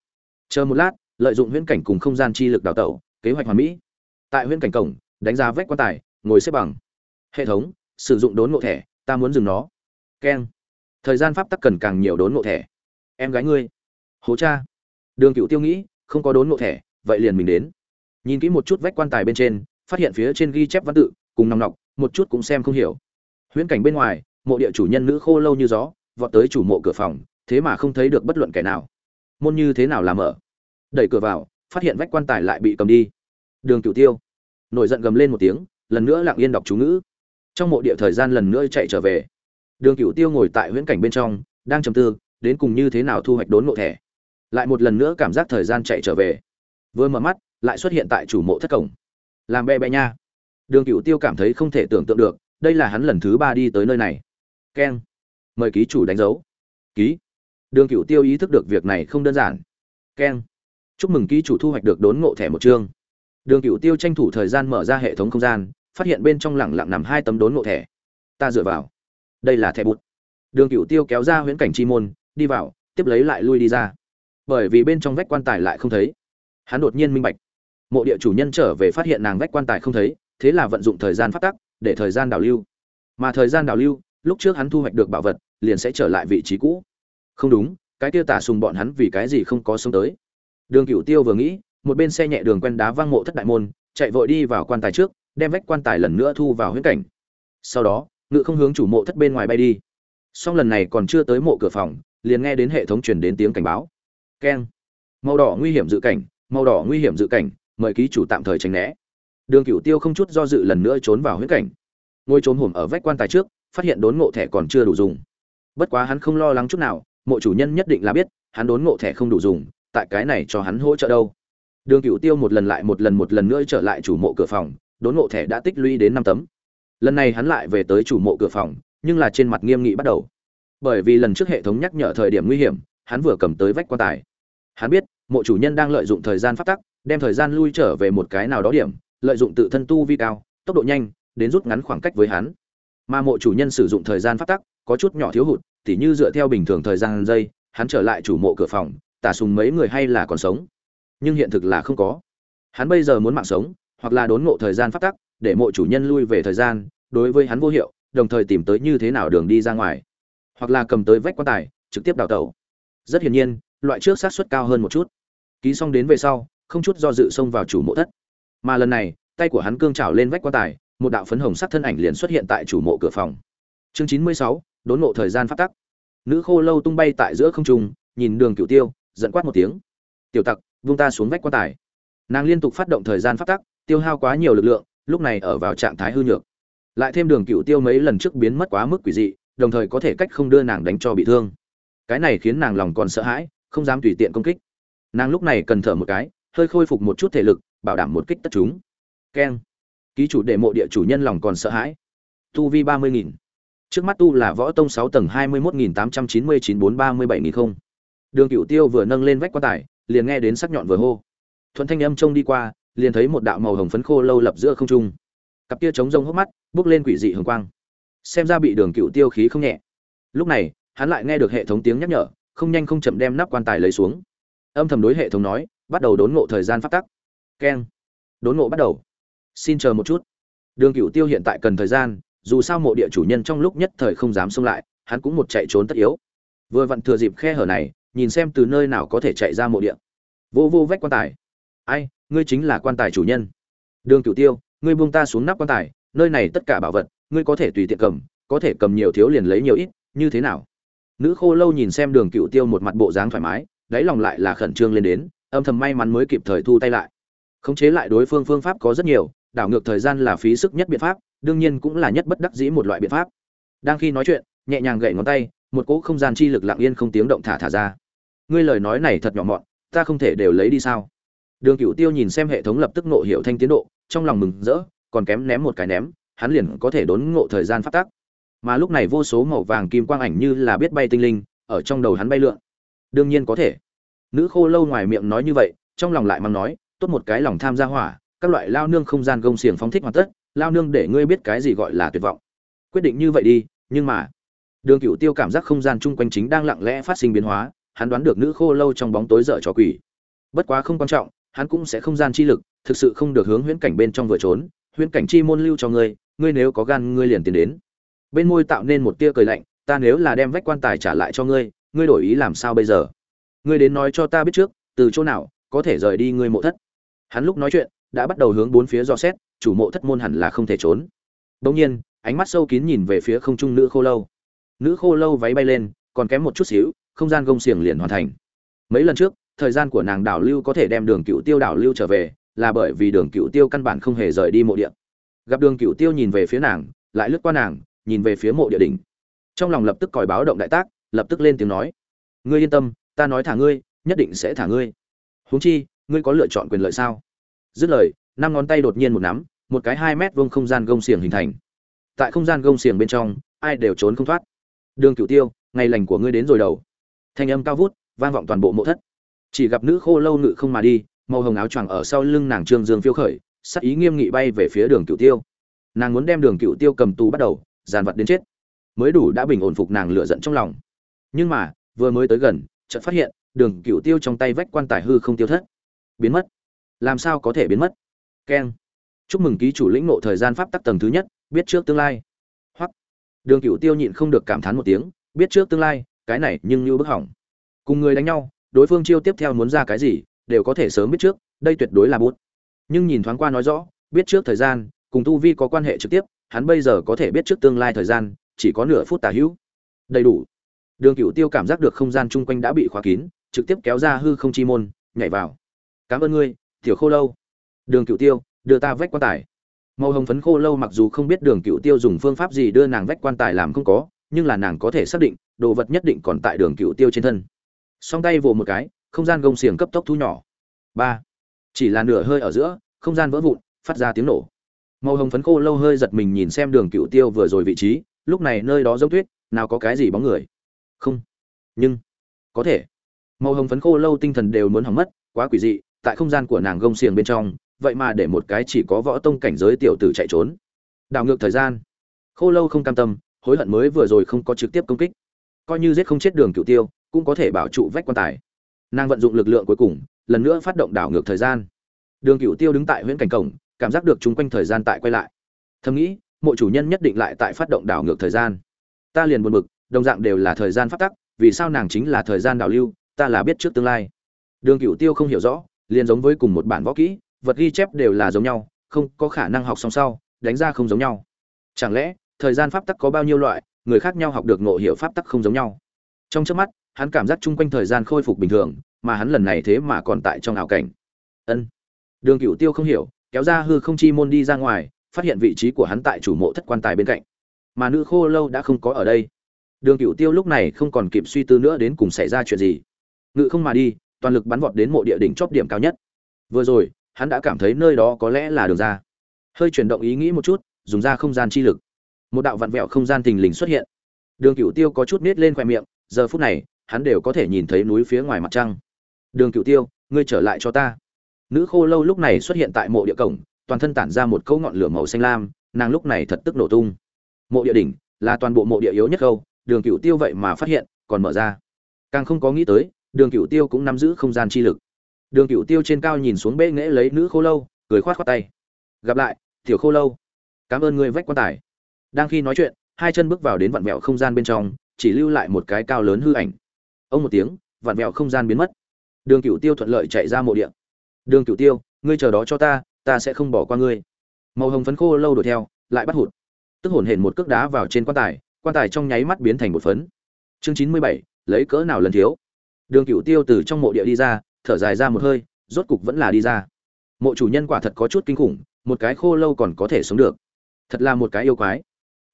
Chờ một lát, lợi dụng huyễn cảnh cùng không gian chi lực đào tẩu, kế hoạch hoàn mỹ. Tại huyễn cảnh cổng, đánh giá vách quan tài, ngồi xếp bằng. Hệ thống, sử dụng đốn ngộ thẻ, ta muốn dừng nó. Keng. Thời gian pháp tắc cần càng nhiều đốn ngộ thẻ. Em gái ngươi. Hố cha. Đường cựu tiêu nghĩ, không có đốn ngộ thẻ vậy liền mình đến. Nhìn kỹ một chút vách quan tài bên trên, phát hiện phía trên ghi chép văn tự, cùng nòng nọc, một chút cũng xem không hiểu. Huyễn cảnh bên ngoài, mộ địa chủ nhân nữ khô lâu như gió, vọt tới chủ mộ cửa phòng, thế mà không thấy được bất luận kẻ nào. Môn như thế nào làm mở? Đẩy cửa vào, phát hiện vách quan tài lại bị cầm đi. Đường cửu tiêu. Nổi giận gầm lên một tiếng, lần nữa lặng yên đọc chú ngữ. Trong mộ địa thời gian lần nữa chạy trở về. Đường cửu tiêu ngồi tại huyễn cảnh bên trong, đang trầm tư, đến cùng như thế nào thu hoạch đốn ngộ thẻ. Lại một lần nữa cảm giác thời gian chạy trở về vừa mở mắt, lại xuất hiện tại chủ mộ thất cổng. Làm bè bè nha. Đường cựu tiêu cảm thấy không thể tưởng tượng được, đây là hắn lần thứ ba đi tới nơi này. Keng. Mời ký chủ đánh dấu. Ký. Đường cựu tiêu ý thức được việc này không đơn giản. Keng. Chúc mừng ký chủ thu hoạch được đốn ngộ thẻ một chương. Đường cựu tiêu tranh thủ thời gian mở ra hệ thống không gian, phát hiện bên trong lẳng lặng nằm hai tấm đốn ngộ thẻ. Ta dựa vào. Đây là thẻ bút đường cựu tiêu kéo ra huyễn cảnh chi môn, đi vào, tiếp lấy lại lui đi ra. Bởi vì bên trong vách quan tài lại không thấy hắn đột nhiên minh bạch. Mộ địa chủ nhân trở về phát hiện nàng vách quan tài không thấy, thế là vận dụng thời gian phát tắc, để thời gian đào lưu. Mà thời gian đào lưu, lúc trước hắn thu hoạch được bảo vật, liền sẽ trở lại vị trí cũ. Không đúng, cái tiêu tả sùng bọn hắn vì cái gì không có sống tới. Đường cửu tiêu vừa nghĩ, một bên xe nhẹ đường quen đá vang mộ thất đại môn, chạy vội đi vào quan tài trước, đem vách quan tài lần nữa thu vào huyễn cảnh. Sau đó, ngự không hướng chủ mộ thất bên ngoài bay đi. Song lần này còn chưa tới mộ cửa phòng, liền nghe đến hệ thống truyền đến tiếng cảnh báo. Keng. Màu đỏ nguy hiểm dự cảnh màu đỏ nguy hiểm dự cảnh, mời ký chủ tạm thời tránh né. Đường cửu tiêu không chút do dự lần nữa trốn vào huyễn cảnh. Ngôi trốn hổm ở vách quan tài trước, phát hiện đốn ngộ thẻ còn chưa đủ dùng. Bất quá hắn không lo lắng chút nào, mộ chủ nhân nhất định là biết, hắn đốn ngộ thẻ không đủ dùng, tại cái này cho hắn hỗ trợ đâu. Đường cửu tiêu một lần lại một lần một lần nữa trở lại chủ mộ cửa phòng, đốn ngộ thẻ đã tích lũy đến năm tấm. Lần này hắn lại về tới chủ mộ cửa phòng, nhưng là trên mặt nghiêm nghị bắt đầu. Bởi vì lần trước hệ thống nhắc nhở thời điểm nguy hiểm, hắn vừa cầm tới vách quan tài. Hắn biết mộ chủ nhân đang lợi dụng thời gian phát tắc, đem thời gian lui trở về một cái nào đó điểm, lợi dụng tự thân tu vi cao, tốc độ nhanh, đến rút ngắn khoảng cách với hắn. Mà mộ chủ nhân sử dụng thời gian phát tắc, có chút nhỏ thiếu hụt, tỉ như dựa theo bình thường thời gian giây, hắn trở lại chủ mộ cửa phòng, tả sùng mấy người hay là còn sống. Nhưng hiện thực là không có. Hắn bây giờ muốn mạng sống, hoặc là đốn ngộ thời gian phát tắc, để mộ chủ nhân lui về thời gian, đối với hắn vô hiệu, đồng thời tìm tới như thế nào đường đi ra ngoài. Hoặc là cầm tới vách quan tài, trực tiếp đào tẩu. Rất hiển nhiên, loại trước sát suất cao hơn một chút ký xong đến về sau, không chút do dự xông vào chủ mộ thất. Mà lần này, tay của hắn cương trào lên vách quan tài, một đạo phấn hồng sắc thân ảnh liền xuất hiện tại chủ mộ cửa phòng. Chương chín mươi sáu, đốn ngộ thời gian phát tắc. Nữ khô lâu tung bay tại giữa không trung, nhìn đường cựu tiêu, giận quát một tiếng. Tiểu tặc, vung ta xuống vách quan tài. Nàng liên tục phát động thời gian phát tắc, tiêu hao quá nhiều lực lượng, lúc này ở vào trạng thái hư nhược. Lại thêm đường cựu tiêu mấy lần trước biến mất quá mức quỷ dị, đồng thời có thể cách không đưa nàng đánh cho bị thương. Cái này khiến nàng lòng còn sợ hãi, không dám tùy tiện công kích nàng lúc này cần thở một cái, hơi khôi phục một chút thể lực, bảo đảm một kích tất chúng. Keng. Ký chủ để mộ địa chủ nhân lòng còn sợ hãi. Tu vi ba mươi nghìn. Trước mắt tu là võ tông sáu tầng hai mươi một nghìn tám trăm chín mươi chín bốn ba mươi bảy nghìn không. Đường cựu tiêu vừa nâng lên vách quan tài, liền nghe đến sắc nhọn vừa hô. Thuận thanh âm trông đi qua, liền thấy một đạo màu hồng phấn khô lâu lập giữa không trung. Cặp kia trống rông hốc mắt, bước lên quỷ dị hồng quang. Xem ra bị đường cựu tiêu khí không nhẹ. Lúc này, hắn lại nghe được hệ thống tiếng nhắc nhở, không nhanh không chậm đem nắp quan tài lấy xuống âm thầm đối hệ thống nói, bắt đầu đốn ngộ thời gian phát tắc. Keng. Đốn ngộ bắt đầu. Xin chờ một chút. Đường cựu tiêu hiện tại cần thời gian, dù sao mộ địa chủ nhân trong lúc nhất thời không dám xông lại, hắn cũng một chạy trốn tất yếu. Vừa vặn thừa dịp khe hở này, nhìn xem từ nơi nào có thể chạy ra mộ địa. Vô vô vách quan tài. Ai, ngươi chính là quan tài chủ nhân. Đường cựu tiêu, ngươi buông ta xuống nắp quan tài, nơi này tất cả bảo vật, ngươi có thể tùy tiện cầm, có thể cầm nhiều thiếu liền lấy nhiều ít, như thế nào? Nữ khô lâu nhìn xem đường cựu tiêu một mặt bộ dáng thoải mái đáy lòng lại là khẩn trương lên đến, âm thầm may mắn mới kịp thời thu tay lại. Khống chế lại đối phương phương pháp có rất nhiều, đảo ngược thời gian là phí sức nhất biện pháp, đương nhiên cũng là nhất bất đắc dĩ một loại biện pháp. Đang khi nói chuyện, nhẹ nhàng gậy ngón tay, một cỗ không gian chi lực lặng yên không tiếng động thả thả ra. Ngươi lời nói này thật nhỏ mọn, ta không thể đều lấy đi sao? Đường cựu tiêu nhìn xem hệ thống lập tức nộ hiệu thanh tiến độ, trong lòng mừng rỡ, còn kém ném một cái ném, hắn liền có thể đốn ngộ thời gian phát tác mà lúc này vô số màu vàng kim quang ảnh như là biết bay tinh linh, ở trong đầu hắn bay lượn đương nhiên có thể. Nữ khô lâu ngoài miệng nói như vậy, trong lòng lại mắng nói, tốt một cái lòng tham gia hỏa, các loại lao nương không gian gông xiềng phóng thích hoàn tất, lao nương để ngươi biết cái gì gọi là tuyệt vọng. Quyết định như vậy đi, nhưng mà, đường cựu tiêu cảm giác không gian chung quanh chính đang lặng lẽ phát sinh biến hóa, hắn đoán được nữ khô lâu trong bóng tối dở trò quỷ. Bất quá không quan trọng, hắn cũng sẽ không gian chi lực, thực sự không được hướng huyễn cảnh bên trong vừa trốn, huyễn cảnh chi môn lưu cho ngươi ngươi nếu có gan, ngươi liền tiến đến. Bên môi tạo nên một tia cười lạnh, ta nếu là đem vách quan tài trả lại cho ngươi ngươi đổi ý làm sao bây giờ? Ngươi đến nói cho ta biết trước, từ chỗ nào có thể rời đi ngươi mộ thất? Hắn lúc nói chuyện, đã bắt đầu hướng bốn phía dò xét, chủ mộ thất môn hẳn là không thể trốn. Bỗng nhiên, ánh mắt sâu kín nhìn về phía không trung nữ khô lâu. Nữ khô lâu váy bay lên, còn kém một chút xíu, không gian gông xiềng liền hoàn thành. Mấy lần trước, thời gian của nàng đảo lưu có thể đem đường cựu tiêu đảo lưu trở về, là bởi vì đường cựu tiêu căn bản không hề rời đi mộ địa. Gặp đường cựu tiêu nhìn về phía nàng, lại lướt qua nàng, nhìn về phía mộ địa đỉnh. Trong lòng lập tức còi báo động đại tác lập tức lên tiếng nói. Ngươi yên tâm, ta nói thả ngươi, nhất định sẽ thả ngươi. Huống chi, ngươi có lựa chọn quyền lợi sao? Dứt lời, năm ngón tay đột nhiên một nắm, một cái hai mét vuông không gian gông xiềng hình thành. Tại không gian gông xiềng bên trong, ai đều trốn không thoát. Đường cửu tiêu, ngày lành của ngươi đến rồi đầu. Thanh âm cao vút, vang vọng toàn bộ mộ thất. Chỉ gặp nữ khô lâu ngự không mà đi, màu hồng áo choàng ở sau lưng nàng trương dương phiêu khởi, sắc ý nghiêm nghị bay về phía đường cửu tiêu. Nàng muốn đem đường cửu tiêu cầm tù bắt đầu giàn vật đến chết. Mới đủ đã bình ổn phục nàng lựa giận trong lòng nhưng mà, vừa mới tới gần, chợt phát hiện, đường cựu tiêu trong tay vách quan tài hư không tiêu thất. Biến mất. Làm sao có thể biến mất? Keng. Chúc mừng ký chủ lĩnh nộ thời gian pháp tắc tầng thứ nhất, biết trước tương lai. Hoặc đường cựu tiêu nhịn không được cảm thán một tiếng, biết trước tương lai, cái này nhưng như bức hỏng. Cùng người đánh nhau, đối phương chiêu tiếp theo muốn ra cái gì, đều có thể sớm biết trước, đây tuyệt đối là bút nhưng nhìn thoáng qua nói rõ, biết trước thời gian, cùng tu vi có quan hệ trực tiếp, hắn bây giờ có thể biết trước tương lai thời gian, chỉ có nửa phút tả hữu. Đầy đủ đường cựu tiêu cảm giác được không gian chung quanh đã bị khóa kín, trực tiếp kéo ra hư không chi môn, nhảy vào. Cảm ơn ngươi, tiểu khô lâu. Đường cựu tiêu đưa ta vách quan tài. Màu hồng phấn khô lâu mặc dù không biết đường cựu tiêu dùng phương pháp gì đưa nàng vách quan tài làm không có, nhưng là nàng có thể xác định, đồ vật nhất định còn tại đường cựu tiêu trên thân. Song tay vồ một cái, không gian gông xiềng cấp tốc thu nhỏ. Ba. Chỉ là nửa hơi ở giữa, không gian vỡ vụn, phát ra tiếng nổ. Màu hồng phấn khô lâu hơi giật mình nhìn xem đường cựu tiêu vừa rồi vị trí, lúc này nơi đó giống tuyết, nào có cái gì bóng người không. Nhưng, có thể. Màu hồng phấn khô lâu tinh thần đều muốn hỏng mất, quá quỷ dị, tại không gian của nàng gông xiềng bên trong, vậy mà để một cái chỉ có võ tông cảnh giới tiểu tử chạy trốn. Đảo ngược thời gian, khô lâu không cam tâm, hối hận mới vừa rồi không có trực tiếp công kích. Coi như giết không chết đường cựu tiêu, cũng có thể bảo trụ vách quan tài. Nàng vận dụng lực lượng cuối cùng, lần nữa phát động đảo ngược thời gian. Đường cựu tiêu đứng tại huyện cảnh cổng, cảm giác được chung quanh thời gian tại quay lại. Thầm nghĩ, mộ chủ nhân nhất định lại tại phát động đảo ngược thời gian. Ta liền buồn bực đồng dạng đều là thời gian phát tắc, vì sao nàng chính là thời gian đào lưu, ta là biết trước tương lai. Đường cựu tiêu không hiểu rõ, liền giống với cùng một bản võ kỹ, vật ghi chép đều là giống nhau, không có khả năng học song sau, đánh ra không giống nhau. Chẳng lẽ, thời gian pháp tắc có bao nhiêu loại, người khác nhau học được ngộ hiểu pháp tắc không giống nhau? Trong trước mắt, hắn cảm giác chung quanh thời gian khôi phục bình thường, mà hắn lần này thế mà còn tại trong ảo cảnh. Ân. Đường cựu tiêu không hiểu, kéo ra hư không chi môn đi ra ngoài, phát hiện vị trí của hắn tại chủ mộ thất quan tài bên cạnh. Mà nữ khô lâu đã không có ở đây đường cựu tiêu lúc này không còn kịp suy tư nữa đến cùng xảy ra chuyện gì. Ngự không mà đi, toàn lực bắn vọt đến mộ địa đỉnh chóp điểm cao nhất. Vừa rồi, hắn đã cảm thấy nơi đó có lẽ là đường ra. Hơi chuyển động ý nghĩ một chút, dùng ra không gian chi lực. Một đạo vặn vẹo không gian thình lình xuất hiện. Đường cựu tiêu có chút nít lên khoe miệng, giờ phút này, hắn đều có thể nhìn thấy núi phía ngoài mặt trăng. Đường cựu tiêu, ngươi trở lại cho ta. Nữ khô lâu lúc này xuất hiện tại mộ địa cổng, toàn thân tản ra một câu ngọn lửa màu xanh lam, nàng lúc này thật tức nổ tung. Mộ địa đỉnh là toàn bộ mộ địa yếu nhất câu đường cựu tiêu vậy mà phát hiện, còn mở ra. Càng không có nghĩ tới, đường cựu tiêu cũng nắm giữ không gian chi lực. Đường cựu tiêu trên cao nhìn xuống bệ nghễ lấy nữ khô lâu, cười khoát khoát tay. Gặp lại, tiểu khô lâu. Cảm ơn ngươi vách quan tài. Đang khi nói chuyện, hai chân bước vào đến vặn vẹo không gian bên trong, chỉ lưu lại một cái cao lớn hư ảnh. Ông một tiếng, vặn vẹo không gian biến mất. Đường cựu tiêu thuận lợi chạy ra mộ điện đường cựu tiêu, ngươi chờ đó cho ta ta sẽ không bỏ qua ngươi. Màu hồng phấn khô lâu đuổi theo, lại bắt hụt. Tức hổn hển một cước đá vào trên quan tài quan tài trong nháy mắt biến thành một phấn. Chương chín mươi bảy, lấy cỡ nào lần thiếu? Đường cựu tiêu từ trong mộ địa đi ra, thở dài ra một hơi, rốt cục vẫn là đi ra. Mộ chủ nhân quả thật có chút kinh khủng, một cái khô lâu còn có thể sống được. Thật là một cái yêu quái.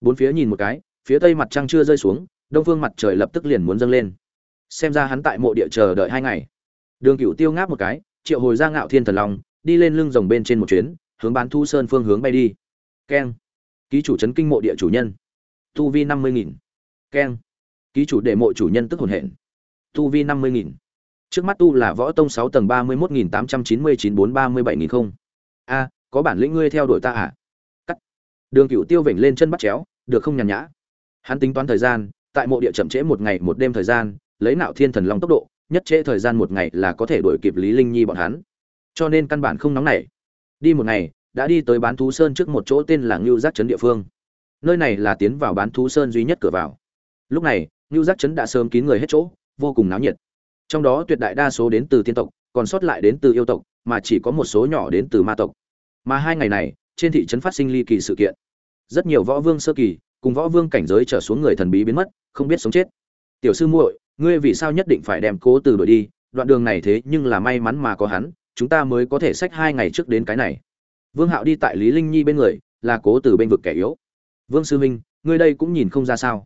Bốn phía nhìn một cái, phía tây mặt trăng chưa rơi xuống, đông phương mặt trời lập tức liền muốn dâng lên. Xem ra hắn tại mộ địa chờ đợi hai ngày. Đường cựu tiêu ngáp một cái, triệu hồi ra ngạo thiên thần long, đi lên lưng rồng bên trên một chuyến, hướng bán thu sơn phương hướng bay đi. Keng. Ký chủ trấn kinh mộ địa chủ nhân tu vi năm mươi nghìn. Keng. Ký chủ để mộ chủ nhân tức hồn hển. Tu vi năm mươi nghìn. Trước mắt tu là võ tông sáu tầng ba mươi một nghìn tám trăm chín mươi chín bốn ba mươi bảy nghìn không. A, có bản lĩnh ngươi theo đuổi ta à? Cắt. Đường cựu tiêu vểnh lên chân bắt chéo, được không nhàn nhã? Hắn tính toán thời gian, tại mộ địa chậm trễ một ngày một đêm thời gian, lấy nạo thiên thần long tốc độ, nhất trễ thời gian một ngày là có thể đuổi kịp lý linh nhi bọn hắn. Cho nên căn bản không nóng nảy. Đi một ngày, đã đi tới bán thú sơn trước một chỗ tên là ngưu giác trấn địa phương nơi này là tiến vào bán thú sơn duy nhất cửa vào. Lúc này, ngưu giác trấn đã sớm kín người hết chỗ, vô cùng náo nhiệt. Trong đó tuyệt đại đa số đến từ tiên tộc, còn sót lại đến từ yêu tộc, mà chỉ có một số nhỏ đến từ ma tộc. Mà hai ngày này, trên thị trấn phát sinh ly kỳ sự kiện. Rất nhiều võ vương sơ kỳ, cùng võ vương cảnh giới trở xuống người thần bí biến mất, không biết sống chết. Tiểu sư muội, ngươi vì sao nhất định phải đem cố từ đuổi đi? Đoạn đường này thế nhưng là may mắn mà có hắn, chúng ta mới có thể sách hai ngày trước đến cái này. Vương hạo đi tại lý linh nhi bên người, là cố từ bên vực kẻ yếu vương sư minh ngươi đây cũng nhìn không ra sao?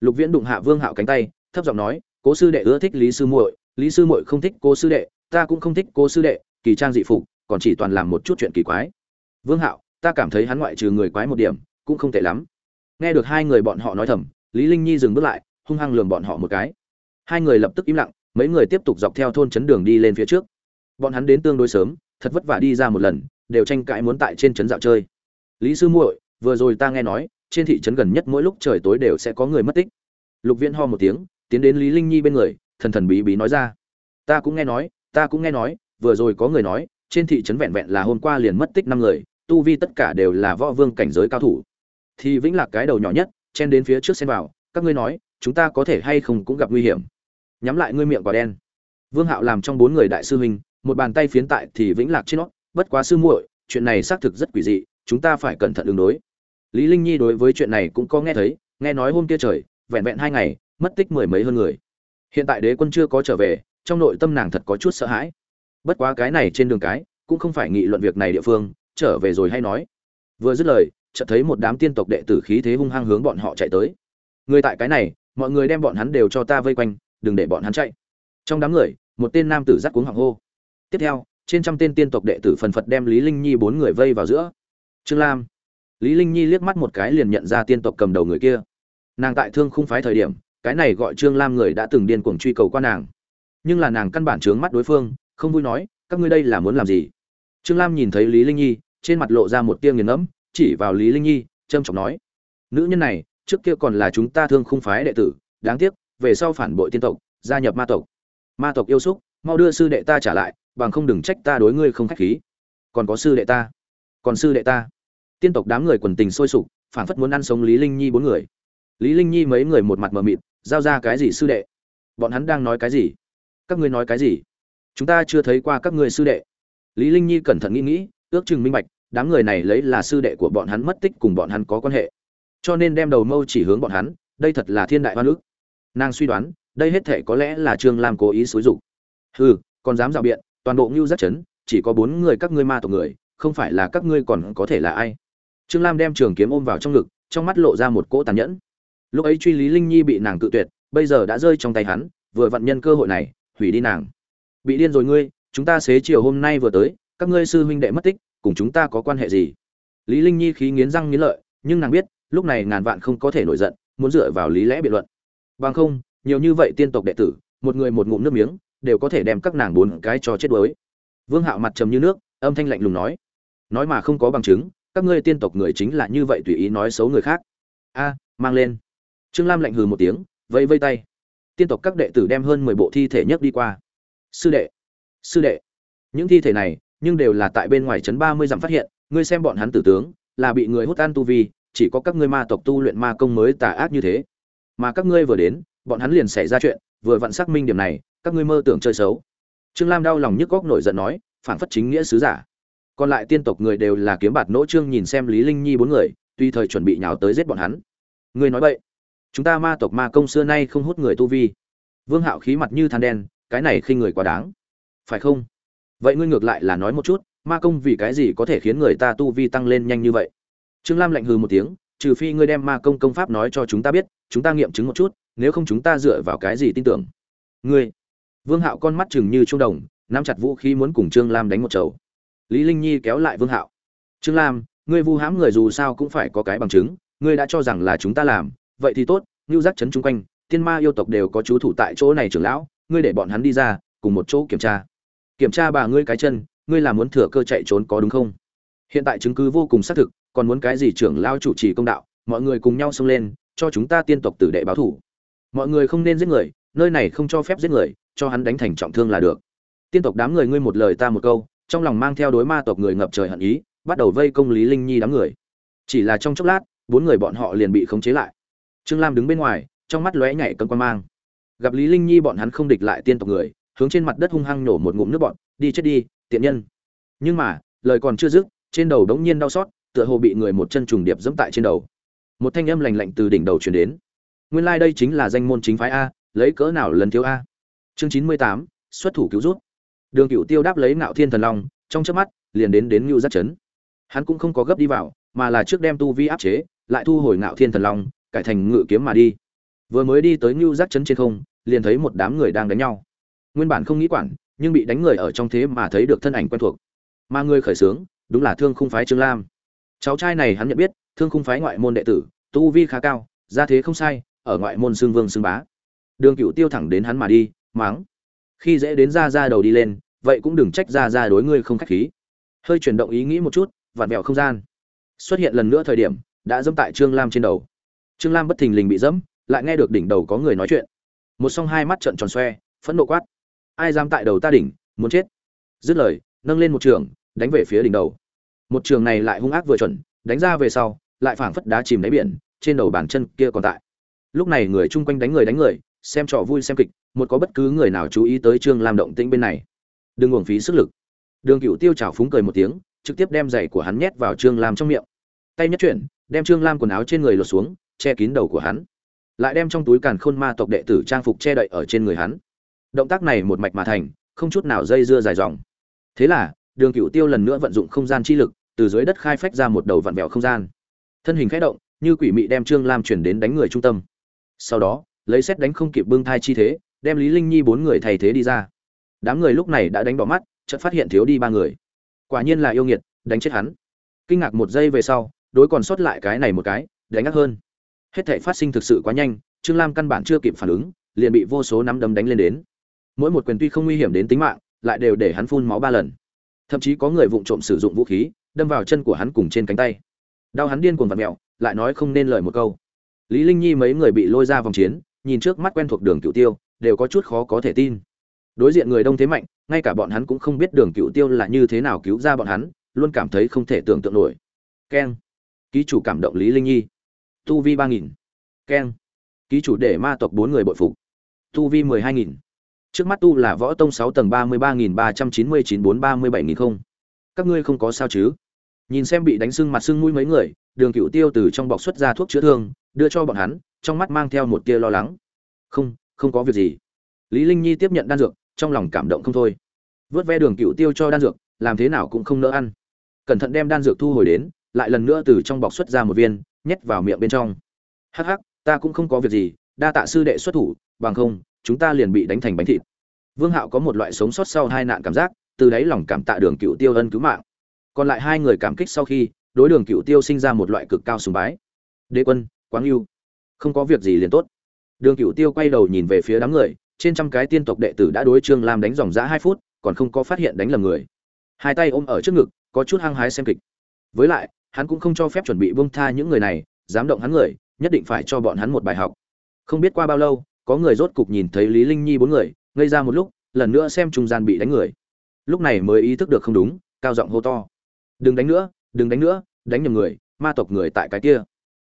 Lục viễn đụng hạ vương hạo cánh tay, thấp giọng nói, cố sư đệ ưa thích lý sư muội, lý sư muội không thích cố sư đệ, ta cũng không thích cố sư đệ, kỳ trang dị phục, còn chỉ toàn làm một chút chuyện kỳ quái. Vương hạo, ta cảm thấy hắn ngoại trừ người quái một điểm, cũng không tệ lắm. Nghe được hai người bọn họ nói thầm, lý linh nhi dừng bước lại, hung hăng lườm bọn họ một cái. Hai người lập tức im lặng, mấy người tiếp tục dọc theo thôn trấn đường đi lên phía trước. Bọn hắn đến tương đối sớm, thật vất vả đi ra một lần, đều tranh cãi muốn tại trên trấn dạo chơi. Lý sư muội, vừa rồi ta nghe nói trên thị trấn gần nhất mỗi lúc trời tối đều sẽ có người mất tích. Lục viễn ho một tiếng, tiến đến lý linh nhi bên người, thần thần bí bí nói ra. Ta cũng nghe nói, ta cũng nghe nói, vừa rồi có người nói, trên thị trấn vẹn vẹn là hôm qua liền mất tích năm người, tu vi tất cả đều là võ vương cảnh giới cao thủ. Thì vĩnh lạc cái đầu nhỏ nhất, chen đến phía trước xem vào, các ngươi nói, chúng ta có thể hay không cũng gặp nguy hiểm. Nhắm lại ngươi miệng quả đen. Vương hạo làm trong bốn người đại sư huynh, một bàn tay phiến tại thì vĩnh lạc trên nó, bất quá sư muội, chuyện này xác thực rất quỷ dị, chúng ta phải cẩn thận ứng đối lý linh nhi đối với chuyện này cũng có nghe thấy, nghe nói hôm kia trời, vẹn vẹn hai ngày, mất tích mười mấy hơn người. Hiện tại đế quân chưa có trở về, trong nội tâm nàng thật có chút sợ hãi. Bất quá cái này trên đường cái, cũng không phải nghị luận việc này địa phương, trở về rồi hay nói. Vừa dứt lời, chợt thấy một đám tiên tộc đệ tử khí thế hung hăng hướng bọn họ chạy tới. Người tại cái này, mọi người đem bọn hắn đều cho ta vây quanh, đừng để bọn hắn chạy. Trong đám người, một tên nam tử giắt cuống hoàng hô. Tiếp theo, trên trăm tên tiên tộc đệ tử phần phật đem lý linh nhi bốn người vây vào giữa. Trương lam lý linh nhi liếc mắt một cái liền nhận ra tiên tộc cầm đầu người kia. Nàng tại thương khung phái thời điểm, cái này gọi trương lam người đã từng điên cuồng truy cầu qua nàng. Nhưng là nàng căn bản trướng mắt đối phương, không vui nói, các ngươi đây là muốn làm gì? Trương lam nhìn thấy lý linh nhi, trên mặt lộ ra một tia nghiền ngẫm, chỉ vào lý linh nhi trâm trọng nói, nữ nhân này, trước kia còn là chúng ta thương khung phái đệ tử, đáng tiếc, về sau phản bội tiên tộc, gia nhập ma tộc. Ma tộc yêu xúc, mau đưa sư đệ ta trả lại, bằng không đừng trách ta đối ngươi không khách khí. Còn có sư đệ ta, còn sư đệ ta tiên tộc đám người quần tình sôi sục phản phất muốn ăn sống lý linh nhi bốn người. Lý linh nhi mấy người một mặt mờ mịt, giao ra cái gì sư đệ? Bọn hắn đang nói cái gì? Các ngươi nói cái gì? Chúng ta chưa thấy qua các ngươi sư đệ. Lý linh nhi cẩn thận nghĩ nghĩ, ước chừng minh bạch, đám người này lấy là sư đệ của bọn hắn mất tích cùng bọn hắn có quan hệ. Cho nên đem đầu mâu chỉ hướng bọn hắn, đây thật là thiên đại hoa nước nàng suy đoán, đây hết thể có lẽ là trương lam cố ý xúi dục. Hừ, còn dám dạo biện, toàn bộ ngưu rất chấn, chỉ có bốn người các ngươi ma tộc người, không phải là các ngươi còn có thể là ai? Trương lam đem trường kiếm ôm vào trong ngực, trong mắt lộ ra một cỗ tàn nhẫn. Lúc ấy truy lý linh nhi bị nàng tự tuyệt, bây giờ đã rơi trong tay hắn, vừa vặn nhân cơ hội này, hủy đi nàng. Bị điên rồi ngươi, chúng ta xế chiều hôm nay vừa tới, các ngươi sư huynh đệ mất tích, cùng chúng ta có quan hệ gì? Lý linh nhi khí nghiến răng nghiến lợi, nhưng nàng biết, lúc này ngàn vạn không có thể nổi giận, muốn dựa vào lý lẽ biện luận. Bằng không, nhiều như vậy tiên tộc đệ tử, một người một ngụm nước miếng, đều có thể đem các nàng bốn cái cho chết đuối. Vương hạo mặt trầm như nước, âm thanh lạnh lùng nói. Nói mà không có bằng chứng các ngươi tiên tộc người chính là như vậy tùy ý nói xấu người khác. A, mang lên. Trương lam lạnh hừ một tiếng, vẫy vây tay. Tiên tộc các đệ tử đem hơn mười bộ thi thể nhất đi qua. Sư đệ sư đệ. Những thi thể này, nhưng đều là tại bên ngoài trấn ba mươi dặm phát hiện, ngươi xem bọn hắn tử tướng, là bị người hút ăn tu vi, chỉ có các ngươi ma tộc tu luyện ma công mới tà ác như thế. Mà các ngươi vừa đến, bọn hắn liền xảy ra chuyện, vừa vặn xác minh điểm này, các ngươi mơ tưởng chơi xấu. Trương lam đau lòng nhức góc nổi giận nói phản phất chính nghĩa sứ giả còn lại tiên tộc người đều là kiếm bạt nỗ trương nhìn xem lý linh nhi bốn người, tuy thời chuẩn bị nhào tới giết bọn hắn. Ngươi nói vậy, chúng ta ma tộc ma công xưa nay không hút người tu vi. Vương hạo khí mặt như than đen, cái này khi người quá đáng. Phải không? Vậy ngươi ngược lại là nói một chút, ma công vì cái gì có thể khiến người ta tu vi tăng lên nhanh như vậy? Trương lam lạnh hừ một tiếng, trừ phi ngươi đem ma công công pháp nói cho chúng ta biết, chúng ta nghiệm chứng một chút, nếu không chúng ta dựa vào cái gì tin tưởng? Ngươi! Vương hạo con mắt chừng như trung đồng, nắm chặt vũ khí muốn cùng trương lam đánh một chầu lý linh nhi kéo lại vương hạo. Trương lam, ngươi vu hãm người dù sao cũng phải có cái bằng chứng, ngươi đã cho rằng là chúng ta làm, vậy thì tốt, ngưu giác chấn chung quanh tiên ma yêu tộc đều có chú thủ tại chỗ này trưởng lão, ngươi để bọn hắn đi ra, cùng một chỗ kiểm tra. Kiểm tra bà ngươi cái chân, ngươi là muốn thừa cơ chạy trốn có đúng không? Hiện tại chứng cứ vô cùng xác thực, còn muốn cái gì trưởng lao chủ trì công đạo, mọi người cùng nhau xông lên, cho chúng ta tiên tộc tử đệ báo thủ. Mọi người không nên giết người, nơi này không cho phép giết người, cho hắn đánh thành trọng thương là được. Tiên tộc đám người ngươi một lời ta một câu trong lòng mang theo đối ma tộc người ngập trời hận ý, bắt đầu vây công lý linh nhi đám người. Chỉ là trong chốc lát, bốn người bọn họ liền bị khống chế lại. Trương lam đứng bên ngoài, trong mắt lóe nhảy cơn quan mang. Gặp lý linh nhi bọn hắn không địch lại tiên tộc người, hướng trên mặt đất hung hăng nổ một ngụm nước bọn đi chết đi, tiện nhân. Nhưng mà, lời còn chưa dứt, trên đầu đống nhiên đau xót, tựa hồ bị người một chân trùng điệp dẫm tại trên đầu. Một thanh âm lạnh lạnh từ đỉnh đầu truyền đến. Nguyên lai like đây chính là danh môn chính phái a, lấy cỡ nào lần thiếu a? Chương chín mươi tám, xuất thủ cứu rút đường cựu tiêu đáp lấy ngạo thiên thần long, trong chớp mắt, liền đến đến ngưu giác chấn hắn cũng không có gấp đi vào, mà là trước đem tu vi áp chế, lại thu hồi ngạo thiên thần long, cải thành ngự kiếm mà đi. Vừa mới đi tới ngưu giác chấn trên không, liền thấy một đám người đang đánh nhau. Nguyên bản không nghĩ quản, nhưng bị đánh người ở trong thế mà thấy được thân ảnh quen thuộc. Mà người khởi sướng đúng là thương khung phái trương lam. Cháu trai này hắn nhận biết, thương khung phái ngoại môn đệ tử, tu vi khá cao, gia thế không sai, ở ngoại môn xương vương xương bá. Đường cựu tiêu thẳng đến hắn mà đi máng khi dễ đến ra ra đầu đi lên, vậy cũng đừng trách ra ra đối ngươi không khách khí. Hơi chuyển động ý nghĩ một chút, vặn vẹo không gian. Xuất hiện lần nữa thời điểm, đã dẫm tại trương lam trên đầu. Trương lam bất thình lình bị dẫm, lại nghe được đỉnh đầu có người nói chuyện. Một song hai mắt trận tròn xoe, phẫn nộ quát. Ai dám tại đầu ta đỉnh, muốn chết. Dứt lời, nâng lên một trường, đánh về phía đỉnh đầu. Một trường này lại hung ác vừa chuẩn, đánh ra về sau, lại phảng phất đá chìm đáy biển, trên đầu bàn chân kia còn tại. Lúc này người chung quanh đánh người đánh người xem trò vui xem kịch, một có bất cứ người nào chú ý tới trương lam động tĩnh bên này. Đừng uổng phí sức lực. Đường cựu tiêu trào phúng cười một tiếng, trực tiếp đem giày của hắn nhét vào trương lam trong miệng. Tay nhất chuyển, đem trương lam quần áo trên người lột xuống, che kín đầu của hắn. Lại đem trong túi càn khôn ma tộc đệ tử trang phục che đậy ở trên người hắn. Động tác này một mạch mà thành, không chút nào dây dưa dài dòng. Thế là, đường cựu tiêu lần nữa vận dụng không gian chi lực, từ dưới đất khai phách ra một đầu vặn vẹo không gian. Thân hình khẽ động, như quỷ mị đem trương lam chuyển đến đánh người trung tâm. Sau đó lấy xét đánh không kịp bưng thai chi thế, đem lý linh nhi bốn người thay thế đi ra. Đám người lúc này đã đánh bỏ mắt, chợt phát hiện thiếu đi ba người. Quả nhiên là yêu nghiệt, đánh chết hắn. Kinh ngạc một giây về sau, đối còn sót lại cái này một cái, đánh ngắc hơn. Hết thảy phát sinh thực sự quá nhanh, trương lam căn bản chưa kịp phản ứng, liền bị vô số nắm đấm đánh lên đến. Mỗi một quyền tuy không nguy hiểm đến tính mạng, lại đều để hắn phun máu ba lần. Thậm chí có người vụng trộm sử dụng vũ khí, đâm vào chân của hắn cùng trên cánh tay. Đau hắn điên cuồng vặt mẹo lại nói không nên lời một câu. Lý linh nhi mấy người bị lôi ra vòng chiến nhìn trước mắt quen thuộc đường cựu tiêu, đều có chút khó có thể tin. Đối diện người đông thế mạnh, ngay cả bọn hắn cũng không biết đường cựu tiêu là như thế nào cứu ra bọn hắn, luôn cảm thấy không thể tưởng tượng nổi. Keng. Ký chủ cảm động lý linh nhi. Tu vi ba nghìn. Keng. Ký chủ để ma tộc bốn người bội phục. Tu vi mười hai nghìn. Trước mắt tu là võ tông sáu tầng ba mươi ba nghìn ba trăm chín mươi chín bốn ba mươi bảy nghìn không. Các ngươi không có sao chứ? Nhìn xem bị đánh sưng mặt sưng mũi mấy người, đường cựu tiêu từ trong bọc xuất ra thuốc chữa thương, đưa cho bọn hắn trong mắt mang theo một tia lo lắng. Không không có việc gì. Lý linh nhi tiếp nhận đan dược, trong lòng cảm động không thôi. Vớt ve đường cựu tiêu cho đan dược, làm thế nào cũng không nỡ ăn. Cẩn thận đem đan dược thu hồi đến, lại lần nữa từ trong bọc xuất ra một viên, nhét vào miệng bên trong. Hắc hắc, ta cũng không có việc gì, đa tạ sư đệ xuất thủ, bằng không, chúng ta liền bị đánh thành bánh thịt. Vương hạo có một loại sống sót sau hai nạn cảm giác, từ đấy lòng cảm tạ đường cựu tiêu ân cứu mạng. Còn lại hai người cảm kích sau khi, đối đường cựu tiêu sinh ra một loại cực cao sùng bái. Đế quân quáng yêu không có việc gì liền tốt. Đường cựu tiêu quay đầu nhìn về phía đám người, trên trăm cái tiên tộc đệ tử đã đối trương lam đánh dòng giã hai phút, còn không có phát hiện đánh lầm người. Hai tay ôm ở trước ngực, có chút hăng hái xem kịch. Với lại, hắn cũng không cho phép chuẩn bị bông tha những người này, dám động hắn người, nhất định phải cho bọn hắn một bài học. Không biết qua bao lâu, có người rốt cục nhìn thấy lý linh nhi bốn người, ngây ra một lúc, lần nữa xem trung gian bị đánh người. Lúc này mới ý thức được không đúng, cao giọng hô to. Đừng đánh nữa, đừng đánh nữa, đánh nhầm người, ma tộc người tại cái kia.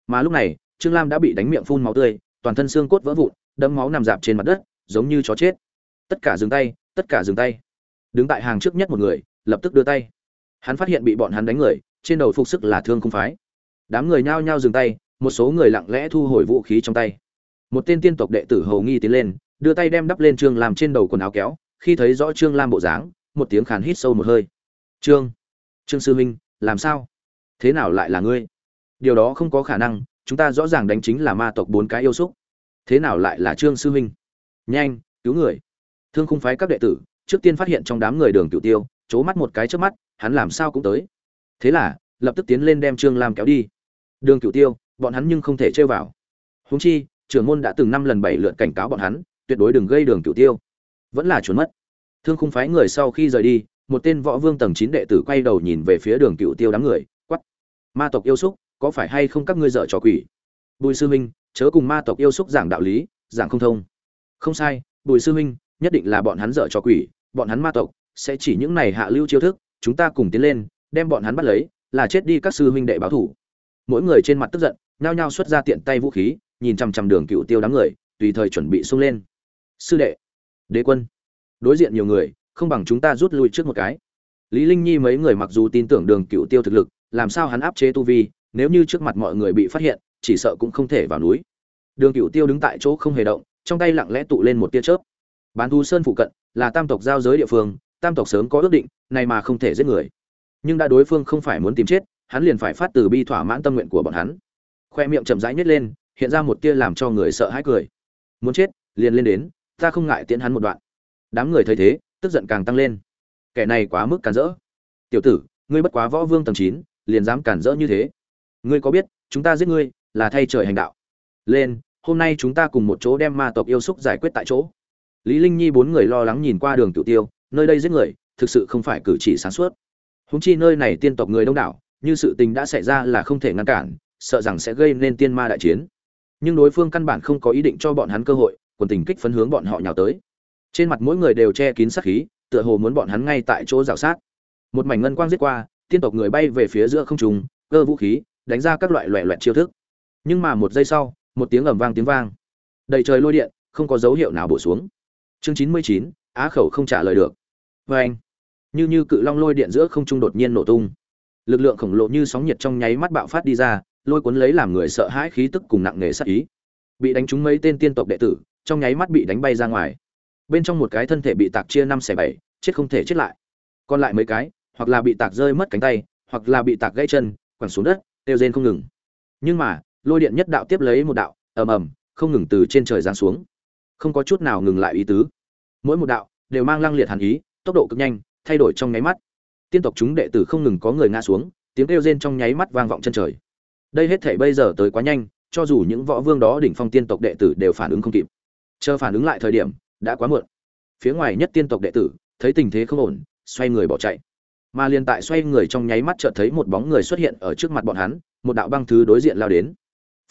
Mà lúc này trương lam đã bị đánh miệng phun máu tươi, toàn thân xương cốt vỡ vụn, đẫm máu nằm dạp trên mặt đất, giống như chó chết. Tất cả dừng tay, tất cả dừng tay. Đứng tại hàng trước nhất một người, lập tức đưa tay. Hắn phát hiện bị bọn hắn đánh người, trên đầu phục sức là thương không phái. Đám người nhao nhao dừng tay, một số người lặng lẽ thu hồi vũ khí trong tay. Một tên tiên tộc đệ tử hầu nghi tiến lên, đưa tay đem đắp lên trương lam trên đầu quần áo kéo, khi thấy rõ trương lam bộ dáng, một tiếng khàn hít sâu một hơi. Trương trương sư huynh, làm sao? Thế nào lại là ngươi? Điều đó không có khả năng chúng ta rõ ràng đánh chính là ma tộc bốn cái yêu xúc. Thế nào lại là trương sư huynh nhanh, cứu người. Thương khung phái các đệ tử, trước tiên phát hiện trong đám người đường cựu tiêu c mắt một cái trước mắt, hắn làm sao cũng tới. Thế là, lập tức tiến lên đem trương lam kéo đi. Đường cựu tiêu, bọn hắn nhưng không thể chơi vào. Húng chi, trưởng môn đã từng năm lần bảy lượt cảnh cáo bọn hắn, tuyệt đối đừng gây đường cựu tiêu. Vẫn là trốn mất. Thương khung phái người sau khi rời đi, một tên võ vương tầng chín đệ tử quay đầu nhìn về phía đường cựu tiêu đám người quắp ma tộc yêu xúc có phải hay không các ngươi dở trò quỷ? Bùi sư huynh, chớ cùng ma tộc yêu xúc giảng đạo lý giảng không thông. Không sai bùi sư huynh, nhất định là bọn hắn dở trò quỷ bọn hắn ma tộc sẽ chỉ những này hạ lưu chiêu thức chúng ta cùng tiến lên đem bọn hắn bắt lấy là chết đi các sư huynh đệ báo thủ. Mỗi người trên mặt tức giận nhao nhao xuất ra tiện tay vũ khí nhìn chằm chằm đường cựu tiêu đám người tùy thời chuẩn bị xông lên. Sư đệ đế quân đối diện nhiều người không bằng chúng ta rút lui trước một cái. Lý linh nhi mấy người mặc dù tin tưởng đường cựu tiêu thực lực làm sao hắn áp chế tu vi nếu như trước mặt mọi người bị phát hiện, chỉ sợ cũng không thể vào núi. Đường cựu tiêu đứng tại chỗ không hề động, trong tay lặng lẽ tụ lên một tia chớp. Bán Thu sơn phụ cận, là tam tộc giao giới địa phương, tam tộc sớm có ước định, này mà không thể giết người. Nhưng đã đối phương không phải muốn tìm chết, hắn liền phải phát từ bi thỏa mãn tâm nguyện của bọn hắn. Khoe miệng chậm rãi nhếch lên, hiện ra một tia làm cho người sợ hãi cười. Muốn chết, liền lên đến, ta không ngại tiễn hắn một đoạn. Đám người thấy thế, tức giận càng tăng lên. Kẻ này quá mức cản rỡ. Tiểu tử, ngươi bất quá võ vương tầng chín, liền dám cản rỡ như thế ngươi có biết, chúng ta giết ngươi là thay trời hành đạo. Lên, hôm nay chúng ta cùng một chỗ đem ma tộc yêu xúc giải quyết tại chỗ. Lý linh nhi bốn người lo lắng nhìn qua đường cựu tiêu, nơi đây giết người, thực sự không phải cử chỉ sáng suốt. Húng chi nơi này tiên tộc người đông đảo, như sự tình đã xảy ra là không thể ngăn cản, sợ rằng sẽ gây nên tiên ma đại chiến. Nhưng đối phương căn bản không có ý định cho bọn hắn cơ hội, quần tình kích phấn hướng bọn họ nhào tới. Trên mặt mỗi người đều che kín sát khí, tựa hồ muốn bọn hắn ngay tại chỗ rào sát. Một mảnh ngân quang giết qua, tiên tộc người bay về phía giữa không trung, cơ vũ khí đánh ra các loại loẹ loẹt chiêu thức. Nhưng mà một giây sau, một tiếng ầm vang tiếng vang. Đầy trời lôi điện, không có dấu hiệu nào bổ xuống. Chương chín mươi chín, á khẩu không trả lời được. Vê anh, như như cự long lôi điện giữa không trung đột nhiên nổ tung. Lực lượng khổng lồ như sóng nhiệt trong nháy mắt bạo phát đi ra, lôi cuốn lấy làm người sợ hãi khí tức cùng nặng nề sát ý. Bị đánh trúng mấy tên tiên tộc đệ tử, trong nháy mắt bị đánh bay ra ngoài. Bên trong một cái thân thể bị tạc chia năm xẻ bảy, chết không thể chết lại. Còn lại mấy cái, hoặc là bị tạc rơi mất cánh tay, hoặc là bị tạc gãy chân, quẳng xuống đất kêu rên không ngừng. Nhưng mà, lôi điện nhất đạo tiếp lấy một đạo, ầm ầm, không ngừng từ trên trời giáng xuống. Không có chút nào ngừng lại ý tứ. Mỗi một đạo đều mang lăng liệt hàn ý, tốc độ cực nhanh, thay đổi trong nháy mắt. Tiên tộc chúng đệ tử không ngừng có người ngã xuống, tiếng kêu rên trong nháy mắt vang vọng chân trời. Đây hết thảy bây giờ tới quá nhanh, cho dù những võ vương đó đỉnh phong tiên tộc đệ tử đều phản ứng không kịp. Chờ phản ứng lại thời điểm, đã quá muộn. Phía ngoài nhất tiên tộc đệ tử, thấy tình thế không ổn, xoay người bỏ chạy mà liền tại xoay người trong nháy mắt chợt thấy một bóng người xuất hiện ở trước mặt bọn hắn, một đạo băng thứ đối diện lao đến.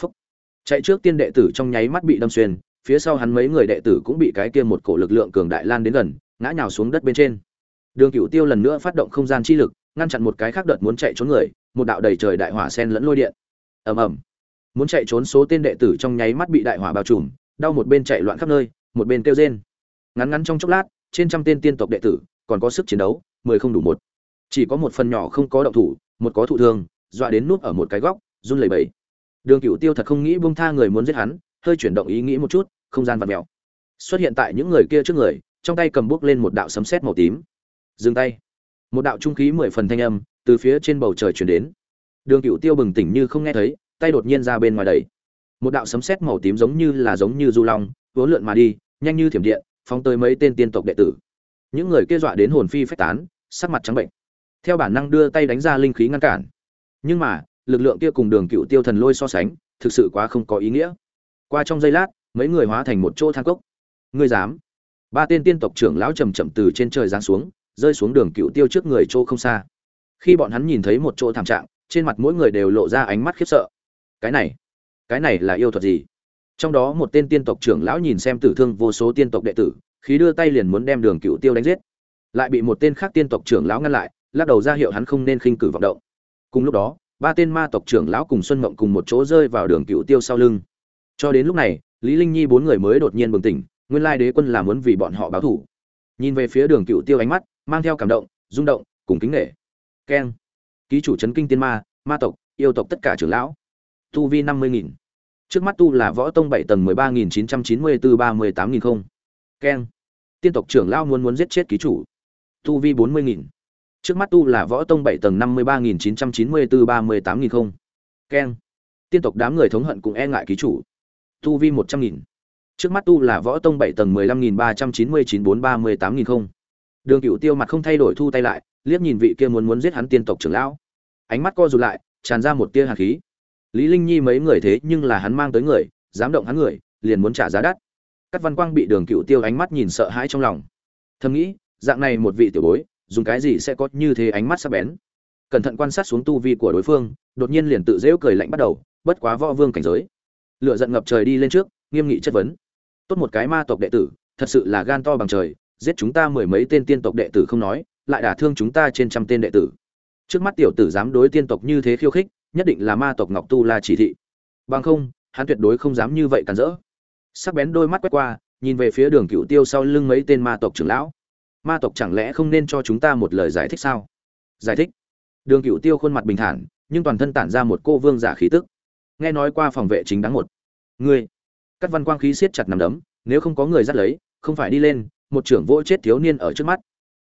Phúc. chạy trước tiên đệ tử trong nháy mắt bị đâm xuyên, phía sau hắn mấy người đệ tử cũng bị cái kia một cổ lực lượng cường đại lan đến gần, ngã nhào xuống đất bên trên. Đường cựu tiêu lần nữa phát động không gian chi lực, ngăn chặn một cái khác đợt muốn chạy trốn người, một đạo đầy trời đại hỏa sen lẫn lôi điện. Ầm ầm. Muốn chạy trốn số tên đệ tử trong nháy mắt bị đại hỏa bao trùm, đau một bên chạy loạn khắp nơi, một bên kêu rên. Ngắn ngắn trong chốc lát, trên trăm tên tiên tộc đệ tử còn có sức chiến đấu, mười không đủ một chỉ có một phần nhỏ không có động thủ, một có thụ thương, dọa đến núp ở một cái góc, run lẩy bẩy. Đường cựu tiêu thật không nghĩ buông tha người muốn giết hắn, hơi chuyển động ý nghĩ một chút, không gian vặn mèo. Xuất hiện tại những người kia trước người, trong tay cầm bước lên một đạo sấm sét màu tím. Dừng tay. Một đạo trung khí mười phần thanh âm từ phía trên bầu trời chuyển đến. Đường cựu tiêu bừng tỉnh như không nghe thấy, tay đột nhiên ra bên ngoài đầy một đạo sấm sét màu tím giống như là giống như du long vốn lượn mà đi, nhanh như thiểm điện, phóng tới mấy tên tiên tộc đệ tử. Những người kia dọa đến hồn phi phách tán, sắc mặt trắng bệnh theo bản năng đưa tay đánh ra linh khí ngăn cản. Nhưng mà, lực lượng kia cùng đường cựu tiêu thần lôi so sánh, thực sự quá không có ý nghĩa. Qua trong giây lát, mấy người hóa thành một chỗ thang cốc. Ngươi dám? Ba tên tiên tộc trưởng lão chầm chậm từ trên trời giáng xuống, rơi xuống đường cựu tiêu trước người chỗ không xa. Khi bọn hắn nhìn thấy một chỗ thảm trạng, trên mặt mỗi người đều lộ ra ánh mắt khiếp sợ. Cái này cái này là yêu thuật gì? Trong đó một tên tiên tộc trưởng lão nhìn xem tử thương vô số tiên tộc đệ tử khí đưa tay liền muốn đem đường cựu tiêu đánh giết. Lại bị một tên khác tiên tộc trưởng lão ngăn lại lắc đầu ra hiệu hắn không nên khinh cử vọng động. Cùng lúc đó, ba tên ma tộc trưởng lão cùng xuân mộng cùng một chỗ rơi vào đường cựu tiêu sau lưng. Cho đến lúc này, lý linh nhi bốn người mới đột nhiên bừng tỉnh, nguyên lai đế quân là muốn vì bọn họ báo thù nhìn về phía đường cựu tiêu ánh mắt, mang theo cảm động, rung động, cùng kính nghệ keng. Ký chủ chấn kinh tiên ma ma tộc, yêu tộc tất cả trưởng lão. Tu vi năm mươi nghìn. Trước mắt tu là võ tông bảy tầng mười ba nghìn chín trăm chín mươi bốn ba mươi tám nghìn không. Keng. Tiên tộc trưởng lão muốn muốn giết chết ký chủ. Tu vi bốn mươi nghìn trước mắt tu là võ tông bảy tầng năm mươi ba nghìn chín trăm chín mươi bốn ba mươi tám nghìn không. Keng. Tiên tộc đám người thống hận cũng e ngại ký chủ. Tu vi một trăm nghìn. Trước mắt tu là võ tông bảy tầng mười lăm nghìn ba trăm chín mươi chín bốn ba mươi tám nghìn không. Đường cựu tiêu mặt không thay đổi thu tay lại, liếc nhìn vị kia muốn muốn giết hắn tiên tộc trưởng lão. Ánh mắt co rụt lại, tràn ra một tia hạt khí. Lý linh nhi mấy người thế nhưng là hắn mang tới người, dám động hắn người, liền muốn trả giá đắt. Các văn quang bị đường cựu tiêu ánh mắt nhìn sợ hãi trong lòng. Thầm nghĩ, dạng này một vị tiểu bối dùng cái gì sẽ có như thế ánh mắt sắc bén. Cẩn thận quan sát xuống tu vi của đối phương, đột nhiên liền tự dễu cười lạnh bắt đầu, bất quá võ vương cảnh giới. Lựa giận ngập trời đi lên trước, nghiêm nghị chất vấn. Tốt một cái ma tộc đệ tử, thật sự là gan to bằng trời, giết chúng ta mười mấy tên tiên tộc đệ tử không nói, lại đả thương chúng ta trên trăm tên đệ tử. Trước mắt tiểu tử dám đối tiên tộc như thế khiêu khích, nhất định là ma tộc ngọc tu la chỉ thị. Bằng không, hắn tuyệt đối không dám như vậy cản rỡ. Sắc bén đôi mắt quét qua, nhìn về phía đường cựu tiêu sau lưng mấy tên ma tộc trưởng lão ma tộc chẳng lẽ không nên cho chúng ta một lời giải thích sao? Giải thích? Đường cựu tiêu khuôn mặt bình thản, nhưng toàn thân tản ra một cô vương giả khí tức. Nghe nói qua phòng vệ chính đáng một. Ngươi các văn quang khí siết chặt nằm đấm, nếu không có người dắt lấy, không phải đi lên, một trưởng vỗ chết thiếu niên ở trước mắt.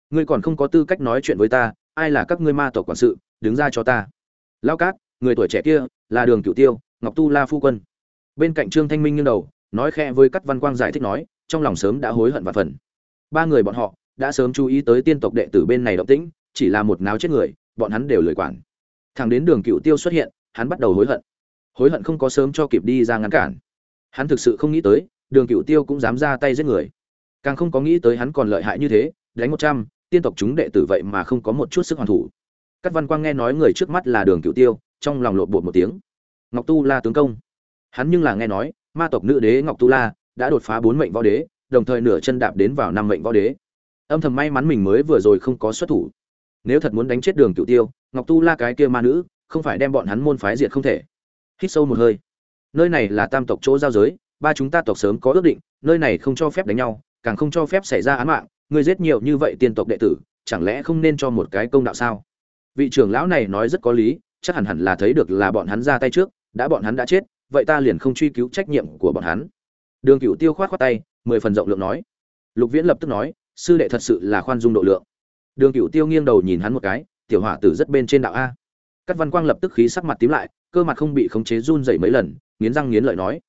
Ngươi còn không có tư cách nói chuyện với ta, ai là các ngươi ma tộc quản sự, đứng ra cho ta. Lao cát, người tuổi trẻ kia, là đường cựu tiêu, ngọc tu la phu quân. Bên cạnh trương thanh minh nghiêng đầu, nói khẽ với các văn quang giải thích nói, trong lòng sớm đã hối hận và phần ba người bọn họ đã sớm chú ý tới tiên tộc đệ tử bên này động tĩnh, chỉ là một náo chết người, bọn hắn đều lười quản. Thằng đến đường cựu tiêu xuất hiện, hắn bắt đầu hối hận. Hối hận không có sớm cho kịp đi ra ngăn cản. Hắn thực sự không nghĩ tới, đường cựu tiêu cũng dám ra tay giết người. Càng không có nghĩ tới hắn còn lợi hại như thế, đánh một trăm, tiên tộc chúng đệ tử vậy mà không có một chút sức hoàn thủ. Các văn quang nghe nói người trước mắt là đường cựu tiêu, trong lòng lộn bột một tiếng. Ngọc tu la tướng công. Hắn nhưng là nghe nói, ma tộc nữ đế ngọc tu la đã đột phá bốn mệnh võ đế, đồng thời nửa chân đạp đến vào năm mệnh võ đế âm thầm may mắn mình mới vừa rồi không có xuất thủ. Nếu thật muốn đánh chết đường cựu tiêu, ngọc tu la cái kia ma nữ, không phải đem bọn hắn môn phái diệt không thể. Hít sâu một hơi. Nơi này là tam tộc chỗ giao giới, ba chúng ta tộc sớm có ước định, nơi này không cho phép đánh nhau, càng không cho phép xảy ra án mạng. Người giết nhiều như vậy tiên tộc đệ tử, chẳng lẽ không nên cho một cái công đạo sao? Vị trưởng lão này nói rất có lý, chắc hẳn hẳn là thấy được là bọn hắn ra tay trước, đã bọn hắn đã chết, vậy ta liền không truy cứu trách nhiệm của bọn hắn. Đường cựu tiêu khoát khoát tay, mười phần rộng lượng nói. Lục viễn lập tức nói sư đệ thật sự là khoan dung độ lượng. Đường cựu tiêu nghiêng đầu nhìn hắn một cái, tiểu hỏa tử rất bên trên đạo a. Các văn quang lập tức khí sắc mặt tím lại, cơ mặt không bị khống chế run dậy mấy lần, nghiến răng nghiến lợi nói,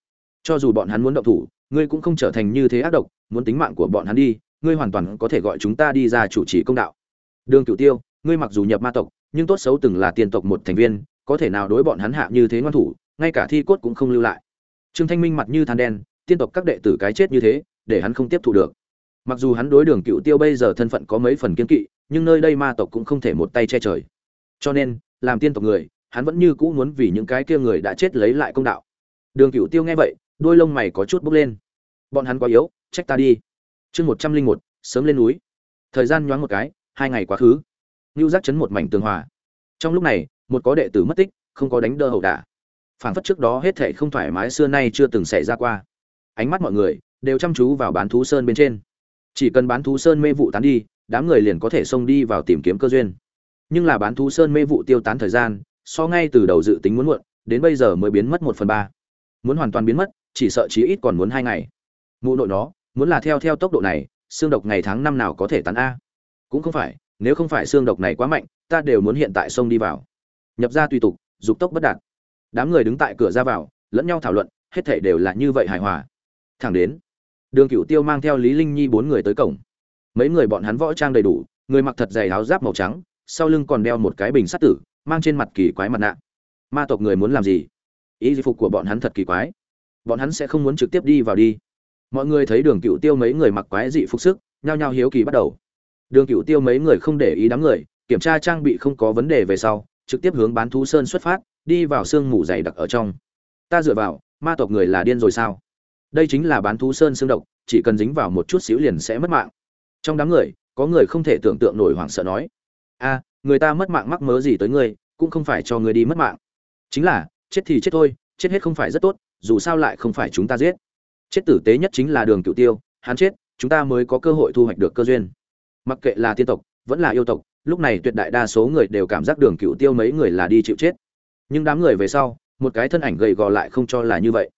cho dù bọn hắn muốn động thủ, ngươi cũng không trở thành như thế ác độc, muốn tính mạng của bọn hắn đi, ngươi hoàn toàn có thể gọi chúng ta đi ra chủ trì công đạo. Đường cửu tiêu, ngươi mặc dù nhập ma tộc, nhưng tốt xấu từng là tiền tộc một thành viên, có thể nào đối bọn hắn hạ như thế ngoan thủ, ngay cả thi cốt cũng không lưu lại. Trương thanh minh mặt như than đen, tiên tộc các đệ tử cái chết như thế, để hắn không tiếp thu được mặc dù hắn đối đường cựu tiêu bây giờ thân phận có mấy phần kiên kỵ, nhưng nơi đây ma tộc cũng không thể một tay che trời. Cho nên, làm tiên tộc người, hắn vẫn như cũ muốn vì những cái kia người đã chết lấy lại công đạo. Đường cựu tiêu nghe vậy, đôi lông mày có chút bốc lên. Bọn hắn quá yếu, trách ta đi. Chương một trăm linh một, sớm lên núi. Thời gian nhoáng một cái, hai ngày quá khứ. Ngưu giác chấn một mảnh tường hòa. Trong lúc này, một có đệ tử mất tích, không có đánh đơ hậu đả. Phảng phất trước đó hết thệ không thoải mái xưa nay chưa từng xảy ra qua. Ánh mắt mọi người đều chăm chú vào bán thú sơn bên trên chỉ cần bán thú sơn mê vụ tán đi, đám người liền có thể xông đi vào tìm kiếm cơ duyên. Nhưng là bán thú sơn mê vụ tiêu tán thời gian, so ngay từ đầu dự tính muốn muộn, đến bây giờ mới biến mất một phần ba. Muốn hoàn toàn biến mất, chỉ sợ chí ít còn muốn hai ngày. Mụ nội nó, muốn là theo theo tốc độ này, xương độc ngày tháng năm nào có thể tán a. Cũng không phải, nếu không phải xương độc này quá mạnh, ta đều muốn hiện tại xông đi vào. Nhập ra tùy tục, dục tốc bất đạt. Đám người đứng tại cửa ra vào, lẫn nhau thảo luận, hết thể đều là như vậy hài hòa. Thẳng đến đường cửu tiêu mang theo lý linh nhi bốn người tới cổng. Mấy người bọn hắn võ trang đầy đủ, người mặc thật dày áo giáp màu trắng, sau lưng còn đeo một cái bình sắt tử, mang trên mặt kỳ quái mặt nạ. Ma tộc người muốn làm gì? Ý phục của bọn hắn thật kỳ quái. Bọn hắn sẽ không muốn trực tiếp đi vào đi. Mọi người thấy đường cựu tiêu mấy người mặc quái dị phục sức, nhao nhao hiếu kỳ bắt đầu. Đường cựu tiêu mấy người không để ý đám người, kiểm tra trang bị không có vấn đề về sau, trực tiếp hướng bán thú sơn xuất phát, đi vào sương mù dày đặc ở trong. Ta dựa vào, ma tộc người là điên rồi sao? Đây chính là bán thú sơn xương độc, chỉ cần dính vào một chút xíu liền sẽ mất mạng. Trong đám người, có người không thể tưởng tượng nổi hoảng sợ nói, a, người ta mất mạng mắc mớ gì tới ngươi, cũng không phải cho ngươi đi mất mạng. Chính là, chết thì chết thôi, chết hết không phải rất tốt, dù sao lại không phải chúng ta giết. Chết tử tế nhất chính là đường cựu tiêu, hắn chết, chúng ta mới có cơ hội thu hoạch được cơ duyên. Mặc kệ là tiên tộc, vẫn là yêu tộc, lúc này tuyệt đại đa số người đều cảm giác đường cựu tiêu mấy người là đi chịu chết. Nhưng đám người về sau, một cái thân ảnh gầy gò lại không cho là như vậy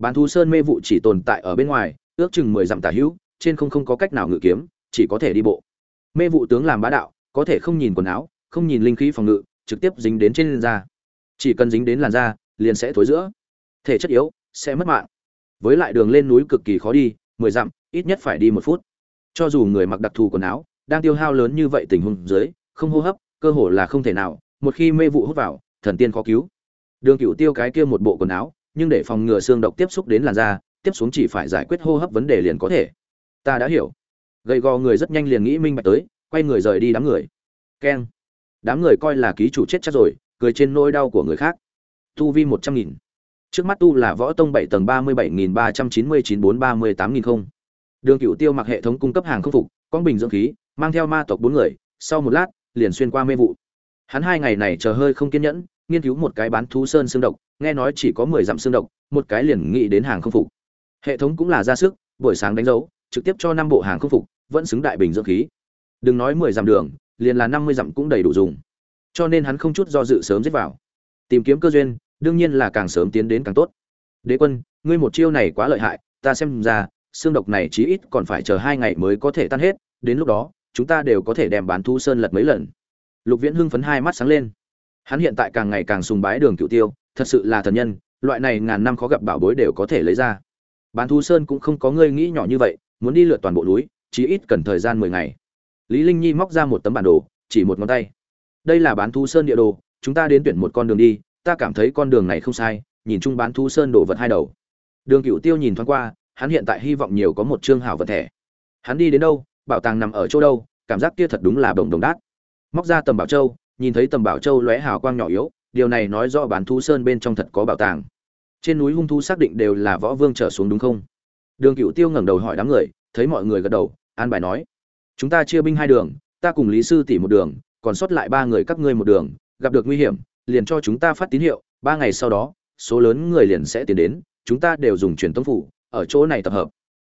bán thú sơn mê vụ chỉ tồn tại ở bên ngoài, ước chừng mười dặm tả hữu, trên không không có cách nào ngự kiếm, chỉ có thể đi bộ. Mê vụ tướng làm bá đạo, có thể không nhìn quần áo, không nhìn linh khí phòng ngự, trực tiếp dính đến trên da. Chỉ cần dính đến làn da, liền sẽ thối giữa. Thể chất yếu, sẽ mất mạng. Với lại đường lên núi cực kỳ khó đi, mười dặm, ít nhất phải đi một phút. Cho dù người mặc đặc thù quần áo, đang tiêu hao lớn như vậy tình huống dưới, không hô hấp, cơ hồ là không thể nào, một khi mê vụ hút vào, thần tiên khó cứu. Đường cựu tiêu cái kia một bộ quần áo nhưng để phòng ngừa xương độc tiếp xúc đến làn da, tiếp xuống chỉ phải giải quyết hô hấp vấn đề liền có thể. Ta đã hiểu. Gầy gò người rất nhanh liền nghĩ minh bạch tới, quay người rời đi đám người. Keng. Đám người coi là ký chủ chết chắc rồi, cười trên nỗi đau của người khác. Tu vi một trăm nghìn. Trước mắt tu là võ tông bảy tầng ba mươi bảy nghìn ba trăm chín mươi chín bốn ba mươi tám nghìn không. Đường cựu tiêu mặc hệ thống cung cấp hàng không phục con bình dưỡng khí, mang theo ma tộc bốn người, sau một lát, liền xuyên qua mê vụ. Hắn hai ngày này chờ hơi không kiên nhẫn, nghiên cứu một cái bán thú sơn xương độc nghe nói chỉ có mười dặm xương độc, một cái liền nghĩ đến hàng không phục. Hệ thống cũng là ra sức, buổi sáng đánh dấu, trực tiếp cho năm bộ hàng không phục, vẫn xứng đại bình dưỡng khí. Đừng nói mười dặm đường, liền là năm mươi dặm cũng đầy đủ dùng. Cho nên hắn không chút do dự sớm giết vào. Tìm kiếm cơ duyên, đương nhiên là càng sớm tiến đến càng tốt. Đế quân, ngươi một chiêu này quá lợi hại, ta xem ra, xương độc này chí ít còn phải chờ hai ngày mới có thể tan hết, đến lúc đó, chúng ta đều có thể đem bán thu sơn lật mấy lần. Lục viễn hưng phấn hai mắt sáng lên. Hắn hiện tại càng ngày càng sùng bái đường cựu tiêu thật sự là thần nhân, loại này ngàn năm khó gặp bảo bối đều có thể lấy ra. Bán thu sơn cũng không có ngươi nghĩ nhỏ như vậy, muốn đi lượt toàn bộ núi, chí ít cần thời gian mười ngày. Lý linh nhi móc ra một tấm bản đồ, chỉ một ngón tay. Đây là bán thu sơn địa đồ, chúng ta đến tuyển một con đường đi, ta cảm thấy con đường này không sai, nhìn chung bán thu sơn đổ vật hai đầu. Đường cựu tiêu nhìn thoáng qua, hắn hiện tại hy vọng nhiều có một chương hảo vật thẻ hắn đi đến đâu, bảo tàng nằm ở chỗ đâu, cảm giác kia thật đúng là đồng đồng đát. Móc ra tầm bảo châu, nhìn thấy tầm bảo châu lóe hào quang nhỏ yếu điều này nói rõ bán thú sơn bên trong thật có bảo tàng. Trên núi hung thú xác định đều là võ vương trở xuống đúng không? Đường cựu tiêu ngẩng đầu hỏi đám người, thấy mọi người gật đầu, an bài nói, chúng ta chia binh hai đường, ta cùng lý sư tỷ một đường, còn sót lại ba người các ngươi một đường, gặp được nguy hiểm, liền cho chúng ta phát tín hiệu, ba ngày sau đó, số lớn người liền sẽ tiến đến, chúng ta đều dùng truyền tống phủ, ở chỗ này tập hợp.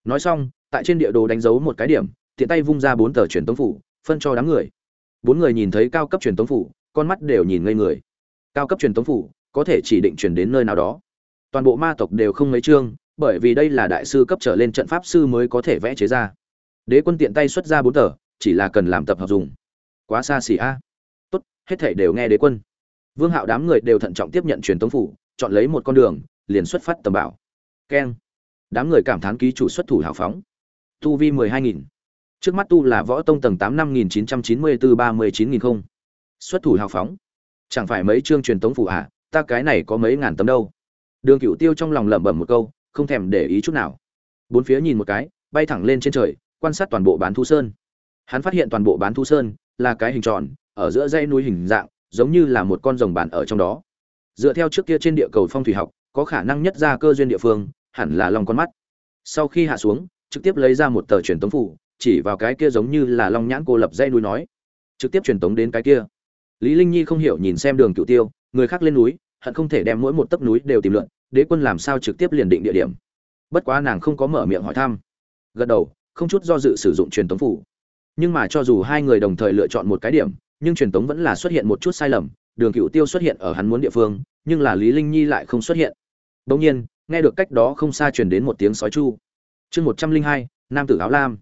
Nói xong, tại trên địa đồ đánh dấu một cái điểm, tiện tay vung ra bốn tờ truyền tống phủ, phân cho đám người. Bốn người nhìn thấy cao cấp truyền tống phủ, con mắt đều nhìn ngây người cao cấp truyền tống phủ, có thể chỉ định truyền đến nơi nào đó. Toàn bộ ma tộc đều không mấy chương, bởi vì đây là đại sư cấp trở lên trận pháp sư mới có thể vẽ chế ra. Đế quân tiện tay xuất ra bốn tờ, chỉ là cần làm tập hợp dùng. Quá xa xỉ a. Tốt, hết thể đều nghe đế quân. Vương hạo đám người đều thận trọng tiếp nhận truyền tống phủ, chọn lấy một con đường, liền xuất phát tầm bảo keng. Đám người cảm thán ký chủ xuất thủ hào phóng. Tu vi mười hai nghìn. Trước mắt tu là võ tông tầng tám năm nghìn chín trăm chín mươi bốn ba mươi chín nghìn không. Xuất thủ hào phóng chẳng phải mấy chương truyền tống phủ à ta cái này có mấy ngàn tấm đâu. Đường cựu tiêu trong lòng lẩm bẩm một câu, không thèm để ý chút nào. Bốn phía nhìn một cái, bay thẳng lên trên trời, quan sát toàn bộ bán thu sơn. Hắn phát hiện toàn bộ bán thu sơn là cái hình tròn, ở giữa dãy núi hình dạng, giống như là một con rồng bản ở trong đó. Dựa theo trước kia trên địa cầu phong thủy học, có khả năng nhất ra cơ duyên địa phương, hẳn là long con mắt. Sau khi hạ xuống, trực tiếp lấy ra một tờ truyền tống phủ chỉ vào cái kia giống như là long nhãn cô lập dãy núi nói. Trực tiếp truyền tống đến cái kia lý linh nhi không hiểu nhìn xem đường cựu tiêu, người khác lên núi, hận không thể đem mỗi một tấc núi đều tìm luận đế quân làm sao trực tiếp liền định địa điểm. Bất quá nàng không có mở miệng hỏi thăm. Gật đầu, không chút do dự sử dụng truyền tống phủ. Nhưng mà cho dù hai người đồng thời lựa chọn một cái điểm, nhưng truyền tống vẫn là xuất hiện một chút sai lầm. Đường cựu tiêu xuất hiện ở hắn muốn địa phương, nhưng là lý linh nhi lại không xuất hiện. Đống nhiên, nghe được cách đó không xa truyền đến một tiếng sói chu. Chương một trăm linh hai, nam tử áo lam.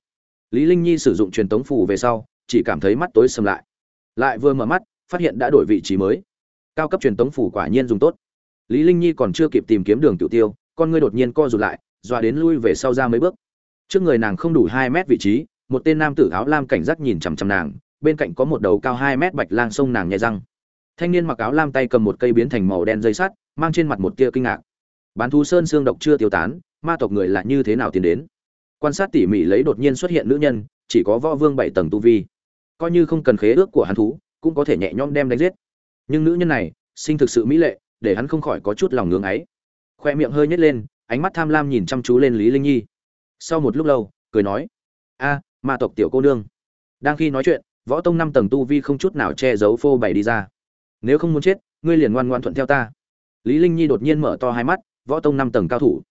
Lý linh nhi sử dụng truyền tống phủ về sau, chỉ cảm thấy mắt tối sầm lại. Lại vừa mở mắt phát hiện đã đổi vị trí mới. Cao cấp truyền tống phủ quả nhiên dùng tốt. Lý linh nhi còn chưa kịp tìm kiếm đường tiểu tiêu, con ngươi đột nhiên co rụt lại, dọa đến lui về sau ra mấy bước. Trước người nàng không đủ hai mét vị trí, một tên nam tử áo lam cảnh giác nhìn chằm chằm nàng, bên cạnh có một đầu cao hai mét bạch lang sông nàng nhẹ răng. Thanh niên mặc áo lam tay cầm một cây biến thành màu đen dây sắt, mang trên mặt một tia kinh ngạc. Bán thú sơn xương độc chưa tiêu tán, ma tộc người là như thế nào tiến đến? Quan sát tỉ mỉ lấy đột nhiên xuất hiện nữ nhân, chỉ có võ vương bảy tầng tu vi. Coi như không cần khế ước của hắn thú cũng có thể nhẹ nhõm đem đánh giết. Nhưng nữ nhân này, sinh thực sự mỹ lệ, để hắn không khỏi có chút lòng ngưỡng ấy. Khoe miệng hơi nhếch lên, ánh mắt tham lam nhìn chăm chú lên lý linh nhi. Sau một lúc lâu, cười nói, a, ma tộc tiểu cô nương. Đang khi nói chuyện, võ tông năm tầng tu vi không chút nào che giấu phô bày đi ra. Nếu không muốn chết, ngươi liền ngoan ngoan thuận theo ta. Lý linh nhi đột nhiên mở to hai mắt, võ tông năm tầng cao thủ.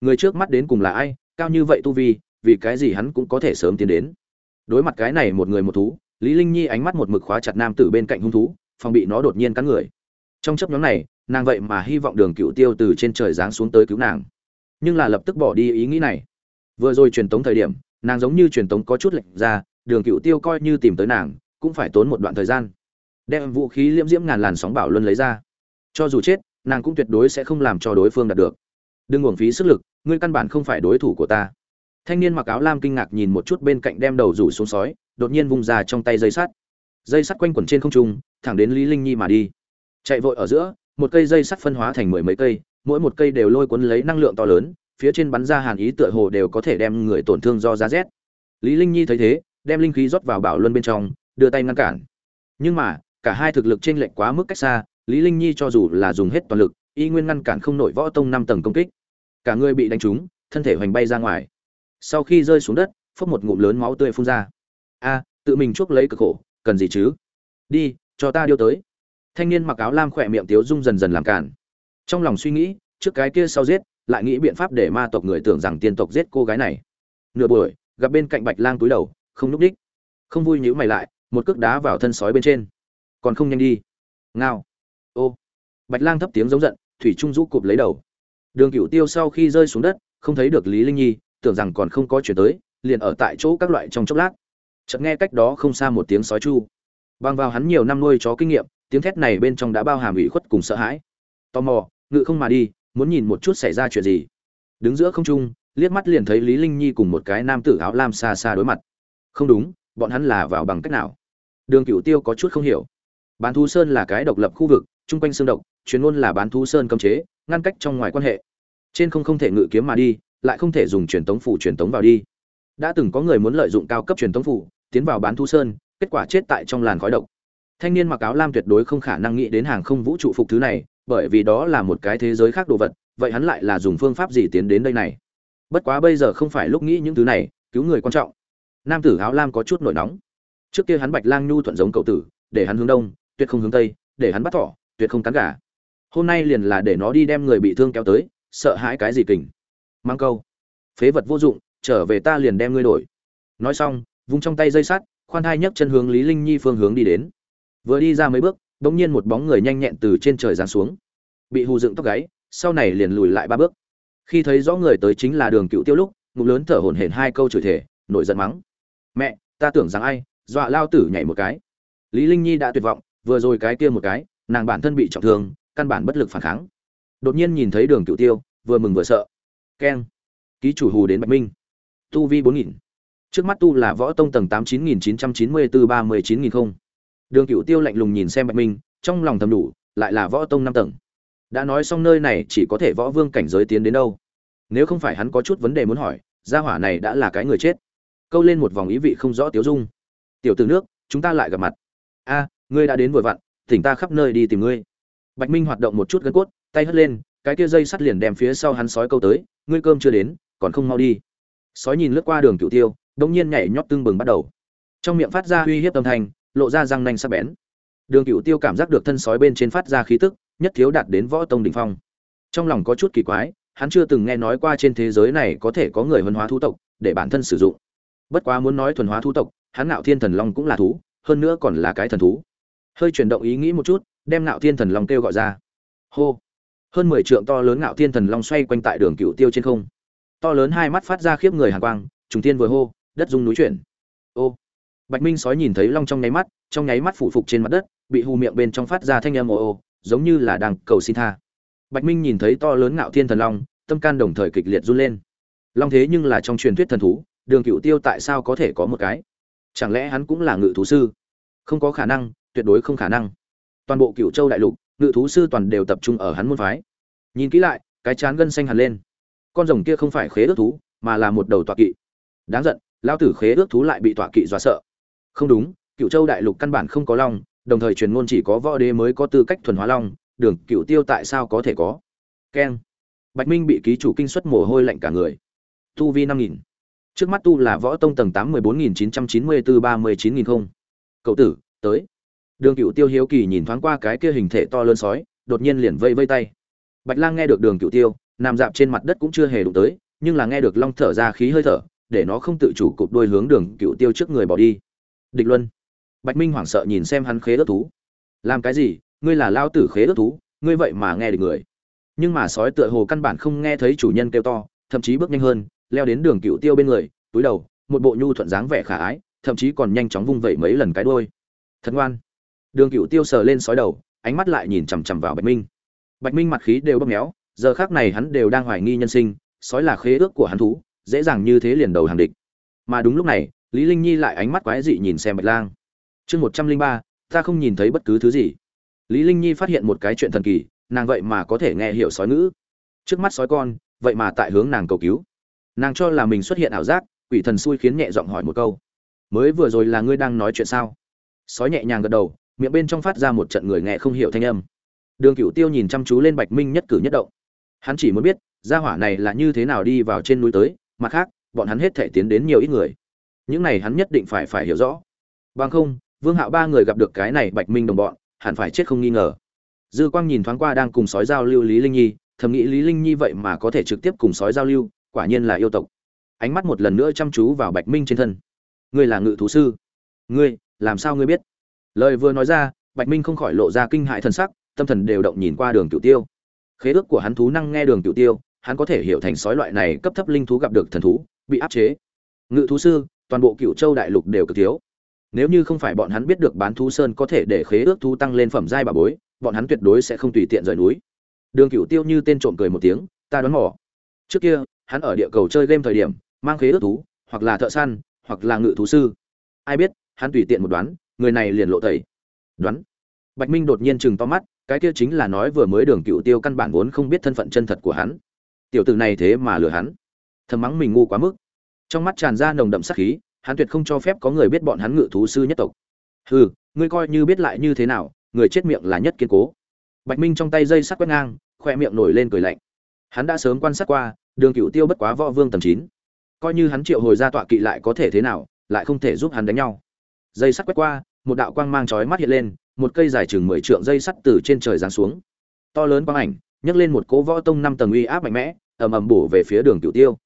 Người trước mắt đến cùng là ai, cao như vậy tu vi, vì cái gì hắn cũng có thể sớm tiến đến. Đối mặt cái này một người một thú lý linh nhi ánh mắt một mực khóa chặt nam tử bên cạnh hung thú, phòng bị nó đột nhiên cắn người. Trong chấp nhóm này, nàng vậy mà hy vọng đường cựu tiêu từ trên trời giáng xuống tới cứu nàng. Nhưng là lập tức bỏ đi ý nghĩ này. Vừa rồi truyền tống thời điểm, nàng giống như truyền tống có chút lệch ra, đường cựu tiêu coi như tìm tới nàng, cũng phải tốn một đoạn thời gian. Đem vũ khí liễm diễm ngàn làn sóng bảo luân lấy ra. Cho dù chết, nàng cũng tuyệt đối sẽ không làm cho đối phương đạt được. Đừng uổng phí sức lực, ngươi căn bản không phải đối thủ của ta. Thanh niên mặc áo lam kinh ngạc nhìn một chút bên cạnh đem đầu rủ xuống sói đột nhiên vung ra trong tay dây sắt. Dây sắt quanh quẩn trên không trung, thẳng đến lý linh nhi mà đi. Chạy vội ở giữa, một cây dây sắt phân hóa thành mười mấy cây, mỗi một cây đều lôi cuốn lấy năng lượng to lớn, phía trên bắn ra hàn ý tựa hồ đều có thể đem người tổn thương do giá rét. Lý linh nhi thấy thế, đem linh khí rót vào bảo luân bên trong, đưa tay ngăn cản. Nhưng mà, cả hai thực lực trên lệch quá mức cách xa, lý linh nhi cho dù là dùng hết toàn lực, y nguyên ngăn cản không nổi võ tông năm tầng công kích. Cả người bị đánh trúng, thân thể hoành bay ra ngoài. Sau khi rơi xuống đất, phốc một ngụm lớn máu tươi phun ra a, tự mình chuốc lấy cực khổ, cần gì chứ? Đi, cho ta điêu tới. Thanh niên mặc áo lam khỏe miệng tiếu dung dần dần làm cản trong lòng suy nghĩ, trước cái kia sau giết, lại nghĩ biện pháp để ma tộc người tưởng rằng tiên tộc giết cô gái này. Nửa buổi, gặp bên cạnh bạch lang túi đầu, không núp đích. Không vui nhữ mày lại, một cước đá vào thân sói bên trên. Còn không nhanh đi. Ngao. Ô. Bạch lang thấp tiếng giống giận, thủy trung rũ cụp lấy đầu. Đường cửu tiêu sau khi rơi xuống đất, không thấy được lý linh nhi, tưởng rằng còn không có chuyển tới, liền ở tại chỗ các loại trong chốc lát chợt nghe cách đó không xa một tiếng sói chu. Bằng vào hắn nhiều năm nuôi chó kinh nghiệm, tiếng thét này bên trong đã bao hàm ủy khuất cùng sợ hãi. Tò mò, ngự không mà đi, muốn nhìn một chút xảy ra chuyện gì. Đứng giữa không trung, liếc mắt liền thấy lý linh nhi cùng một cái nam tử áo lam xa xa đối mặt. Không đúng, bọn hắn là vào bằng cách nào? Đường cửu tiêu có chút không hiểu. Bán thú sơn là cái độc lập khu vực, chung quanh xương độc, chuyên ngôn là bán thú sơn cấm chế, ngăn cách trong ngoài quan hệ. Trên không không thể ngự kiếm mà đi, lại không thể dùng truyền tống phủ truyền tống vào đi. Đã từng có người muốn lợi dụng cao cấp truyền tống phủ tiến vào bán thu sơn, kết quả chết tại trong làn khói độc. Thanh niên mặc áo lam tuyệt đối không khả năng nghĩ đến hàng không vũ trụ phục thứ này, bởi vì đó là một cái thế giới khác đồ vật, vậy hắn lại là dùng phương pháp gì tiến đến đây này? Bất quá bây giờ không phải lúc nghĩ những thứ này, cứu người quan trọng. Nam tử áo lam có chút nổi nóng. Trước kia hắn bạch lang nhu thuận giống cậu tử, để hắn hướng đông, tuyệt không hướng tây, để hắn bắt thỏ, tuyệt không cắn gà. Hôm nay liền là để nó đi đem người bị thương kéo tới, sợ hãi cái gì kình. Mang câu. Phế vật vô dụng, trở về ta liền đem ngươi đổi. Nói xong vung trong tay dây sắt, khoan thai nhấc chân hướng lý linh nhi phương hướng đi đến. Vừa đi ra mấy bước, đống nhiên một bóng người nhanh nhẹn từ trên trời giáng xuống. Bị hù dựng tóc gáy, sau này liền lùi lại ba bước. Khi thấy rõ người tới chính là đường cựu tiêu lúc, ngụm lớn thở hổn hển hai câu chửi thể nổi giận mắng. Mẹ, ta tưởng rằng ai? Dọa lao tử nhảy một cái. Lý linh nhi đã tuyệt vọng, vừa rồi cái kia một cái, nàng bản thân bị trọng thương, căn bản bất lực phản kháng. Đột nhiên nhìn thấy đường cựu tiêu, vừa mừng vừa sợ. Keng. Ký chủ hù đến bạch minh. Tu vi bốn nghìn trước mắt tu là võ tông tầng tám chín nghìn chín trăm chín mươi bốn ba mươi chín nghìn không. Đường cựu tiêu lạnh lùng nhìn xem bạch minh, trong lòng thầm đủ, lại là võ tông năm tầng. Đã nói xong nơi này chỉ có thể võ vương cảnh giới tiến đến đâu. Nếu không phải hắn có chút vấn đề muốn hỏi, gia hỏa này đã là cái người chết. Câu lên một vòng ý vị không rõ tiếu dung. Tiểu từ nước, chúng ta lại gặp mặt. A, ngươi đã đến vội vặn tỉnh ta khắp nơi đi tìm ngươi. Bạch minh hoạt động một chút gân cốt, tay hất lên, cái kia dây sắt liền đem phía sau hắn sói câu tới, ngươi cơm chưa đến, còn không mau đi. Sói nhìn lướt qua đường cựu tiêu đống nhiên nhảy nhót tương bừng bắt đầu. Trong miệng phát ra uy hiếp âm thanh, lộ ra răng nanh sắc bén. Đường cựu tiêu cảm giác được thân sói bên trên phát ra khí tức, nhất thiếu đạt đến võ tông đỉnh phong. Trong lòng có chút kỳ quái, hắn chưa từng nghe nói qua trên thế giới này có thể có người huân hóa thú tộc để bản thân sử dụng. Bất quá muốn nói thuần hóa thú tộc, hắn ngạo thiên thần long cũng là thú, hơn nữa còn là cái thần thú. Hơi chuyển động ý nghĩ một chút, đem ngạo thiên thần long kêu gọi ra. Hô! Hơn mười trượng to lớn ngạo thiên thần long xoay quanh tại đường cựu tiêu trên không. To lớn hai mắt phát ra khiếp người hàng quang, trùng thiên vừa hô đất rung núi chuyển. Ô, bạch minh sói nhìn thấy long trong nháy mắt, trong nháy mắt phủ phục trên mặt đất, bị hù miệng bên trong phát ra thanh âm ồ ồ giống như là đang cầu xin tha. Bạch minh nhìn thấy to lớn ngạo thiên thần long, tâm can đồng thời kịch liệt run lên. Long thế nhưng là trong truyền thuyết thần thú, đường cựu tiêu tại sao có thể có một cái? Chẳng lẽ hắn cũng là ngự thú sư? Không có khả năng, tuyệt đối không khả năng. Toàn bộ cựu châu đại lục, ngự thú sư toàn đều tập trung ở hắn môn phái. Nhìn kỹ lại, cái chán gân xanh hẳn lên. Con rồng kia không phải khế ước thú, mà là một đầu tọa kỵ. Đáng giận lao tử khế ước thú lại bị tọa kỵ dọa sợ. Không đúng, cựu châu đại lục căn bản không có long, đồng thời truyền ngôn chỉ có võ đế mới có tư cách thuần hóa long, đường cựu tiêu tại sao có thể có? Keng. Bạch minh bị ký chủ kinh suất mồ hôi lạnh cả người. Tu vi năm nghìn. Trước mắt tu là võ tông tầng tám mươi bốn nghìn chín trăm chín mươi bốn ba mươi chín nghìn không. Cậu tử, tới. Đường cựu tiêu hiếu kỳ nhìn thoáng qua cái kia hình thể to lớn sói, đột nhiên liền vây vây tay. Bạch lang nghe được đường cựu tiêu, nằm dạp trên mặt đất cũng chưa hề đụng tới, nhưng là nghe được long thở ra khí hơi thở để nó không tự chủ cụp đuôi hướng đường cựu tiêu trước người bỏ đi. Địch luân. Bạch minh hoảng sợ nhìn xem hắn khế ớt thú. Làm cái gì? Ngươi là lao tử khế ớt thú, ngươi vậy mà nghe được người. Nhưng mà sói tựa hồ căn bản không nghe thấy chủ nhân kêu to, thậm chí bước nhanh hơn, leo đến đường cựu tiêu bên người, túi đầu, một bộ nhu thuận dáng vẻ khả ái, thậm chí còn nhanh chóng vung vẩy mấy lần cái đuôi. Thật ngoan. Đường cựu tiêu sờ lên sói đầu, ánh mắt lại nhìn chằm chằm vào bạch minh. Bạch minh mặt khí đều bóp méo, giờ khác này hắn đều đang hoài nghi nhân sinh, sói là khế ước của hắn thú dễ dàng như thế liền đầu hàng địch. Mà đúng lúc này, lý linh nhi lại ánh mắt quái dị nhìn xem bạch lang. Chương một trăm linh ba, ta không nhìn thấy bất cứ thứ gì. Lý linh nhi phát hiện một cái chuyện thần kỳ, nàng vậy mà có thể nghe hiểu sói ngữ. Trước mắt sói con, vậy mà tại hướng nàng cầu cứu. Nàng cho là mình xuất hiện ảo giác, quỷ thần xui khiến nhẹ giọng hỏi một câu. Mới vừa rồi là ngươi đang nói chuyện sao? Sói nhẹ nhàng gật đầu, miệng bên trong phát ra một trận người nghe không hiểu thanh âm. Đường cửu tiêu nhìn chăm chú lên bạch minh nhất cử nhất động. Hắn chỉ muốn biết, gia hỏa này là như thế nào đi vào trên núi tới mặt khác, bọn hắn hết thể tiến đến nhiều ít người. Những này hắn nhất định phải phải hiểu rõ. Bằng không, vương hạo ba người gặp được cái này bạch minh đồng bọn, hẳn phải chết không nghi ngờ. Dư quang nhìn thoáng qua đang cùng sói giao lưu lý linh nhi, thầm nghĩ lý linh nhi vậy mà có thể trực tiếp cùng sói giao lưu, quả nhiên là yêu tộc. Ánh mắt một lần nữa chăm chú vào bạch minh trên thân. Ngươi là ngự thú sư. Ngươi, làm sao ngươi biết? Lời vừa nói ra, bạch minh không khỏi lộ ra kinh hại thần sắc, tâm thần đều động nhìn qua đường cửu tiêu. Khế ước của hắn thú năng nghe đường cửu tiêu hắn có thể hiểu thành sói loại này cấp thấp linh thú gặp được thần thú, bị áp chế. Ngự thú sư, toàn bộ cựu châu đại lục đều cực thiếu. Nếu như không phải bọn hắn biết được bán thú sơn có thể để khế ước thú tăng lên phẩm giai bà bối, bọn hắn tuyệt đối sẽ không tùy tiện rời núi. Đường cựu tiêu như tên trộm cười một tiếng, ta đoán mò. Trước kia, hắn ở địa cầu chơi game thời điểm, mang khế ước thú, hoặc là thợ săn, hoặc là ngự thú sư. Ai biết, hắn tùy tiện một đoán, người này liền lộ tẩy. Đoán. Bạch minh đột nhiên chừng to mắt, cái kia chính là nói vừa mới đường cựu tiêu căn bản vốn không biết thân phận chân thật của hắn tiểu tử này thế mà lừa hắn. Thầm mắng mình ngu quá mức. Trong mắt tràn ra nồng đậm sắc khí, hắn tuyệt không cho phép có người biết bọn hắn ngự thú sư nhất tộc. Hừ, ngươi coi như biết lại như thế nào, người chết miệng là nhất kiên cố. Bạch minh trong tay dây sắc quét ngang khoe miệng nổi lên cười lạnh. Hắn đã sớm quan sát qua, đường cựu tiêu bất quá võ vương tầm chín. Coi như hắn triệu hồi ra tọa kỵ lại có thể thế nào, lại không thể giúp hắn đánh nhau. Dây sắt quét qua, một đạo quang mang chói mắt hiện lên, một cây dài chừng mười trượng dây sắt từ trên trời giáng xuống. To lớn quang ảnh nhấc lên một cỗ võ tông năm tầng uy áp mạnh mẽ, ầm ầm bổ về phía đường cựu tiêu.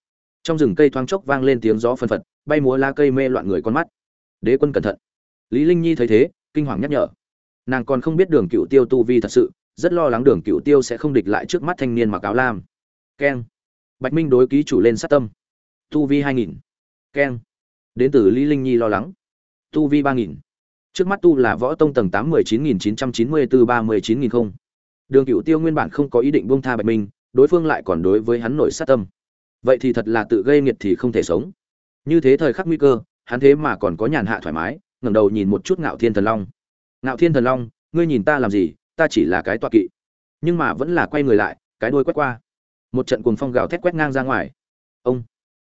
Trong rừng cây thoáng chốc vang lên tiếng gió phân phật, bay múa lá cây mê loạn người con mắt. Đế quân cẩn thận. Lý linh nhi thấy thế, kinh hoàng nhắc nhở. Nàng còn không biết đường cựu tiêu tu vi thật sự, rất lo lắng đường cựu tiêu sẽ không địch lại trước mắt thanh niên mặc áo lam. Keng. Bạch minh đối ký chủ lên sát tâm. Tu vi hai nghìn. Keng. Đến từ lý linh nhi lo lắng. Tu vi ba nghìn. Trước mắt tu là võ tông tầng tám mười chín nghìn chín trăm chín mươi từ ba mươi chín nghìn không đường cựu tiêu nguyên bản không có ý định buông tha bạch minh, đối phương lại còn đối với hắn nổi sát tâm. Vậy thì thật là tự gây nghiệt thì không thể sống. Như thế thời khắc nguy cơ, hắn thế mà còn có nhàn hạ thoải mái, ngẩng đầu nhìn một chút ngạo thiên thần long. Ngạo thiên thần long, ngươi nhìn ta làm gì? Ta chỉ là cái tọa kỵ. Nhưng mà vẫn là quay người lại, cái đuôi quét qua. Một trận cuồng phong gào thét quét ngang ra ngoài. Ông!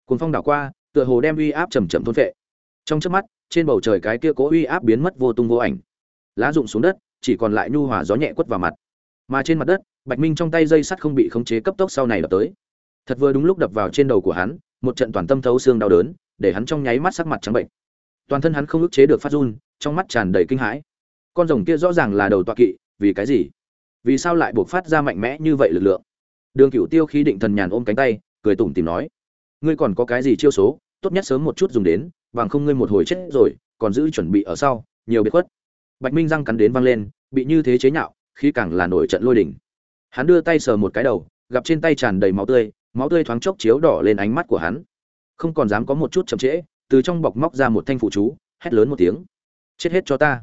Cuồng phong đảo qua, tựa hồ đem uy áp chầm chậm thôn vệ trong chớp mắt, trên bầu trời cái kia cố uy áp biến mất vô tung vô ảnh. Lá rụng xuống đất, chỉ còn lại nhu hòa gió nhẹ quất vào mặt mà trên mặt đất, bạch minh trong tay dây sắt không bị khống chế cấp tốc sau này đập tới. Thật vừa đúng lúc đập vào trên đầu của hắn, một trận toàn tâm thấu xương đau đớn, để hắn trong nháy mắt sắc mặt trắng bệnh. Toàn thân hắn không ức chế được phát run, trong mắt tràn đầy kinh hãi. Con rồng kia rõ ràng là đầu tọa kỵ, vì cái gì? Vì sao lại buộc phát ra mạnh mẽ như vậy lực lượng? Đường cựu tiêu khí định thần nhàn ôm cánh tay, cười tủm tìm nói, ngươi còn có cái gì chiêu số, tốt nhất sớm một chút dùng đến, bằng không ngươi một hồi chết rồi, còn giữ chuẩn bị ở sau, nhiều biệt khuất. Bạch minh răng cắn đến văng lên, bị như thế chế nhạo khi càng là nổi trận lôi đỉnh hắn đưa tay sờ một cái đầu, gặp trên tay tràn đầy máu tươi máu tươi thoáng chốc chiếu đỏ lên ánh mắt của hắn. Không còn dám có một chút chậm trễ, từ trong bọc móc ra một thanh phụ chú, hét lớn một tiếng. Chết hết cho ta.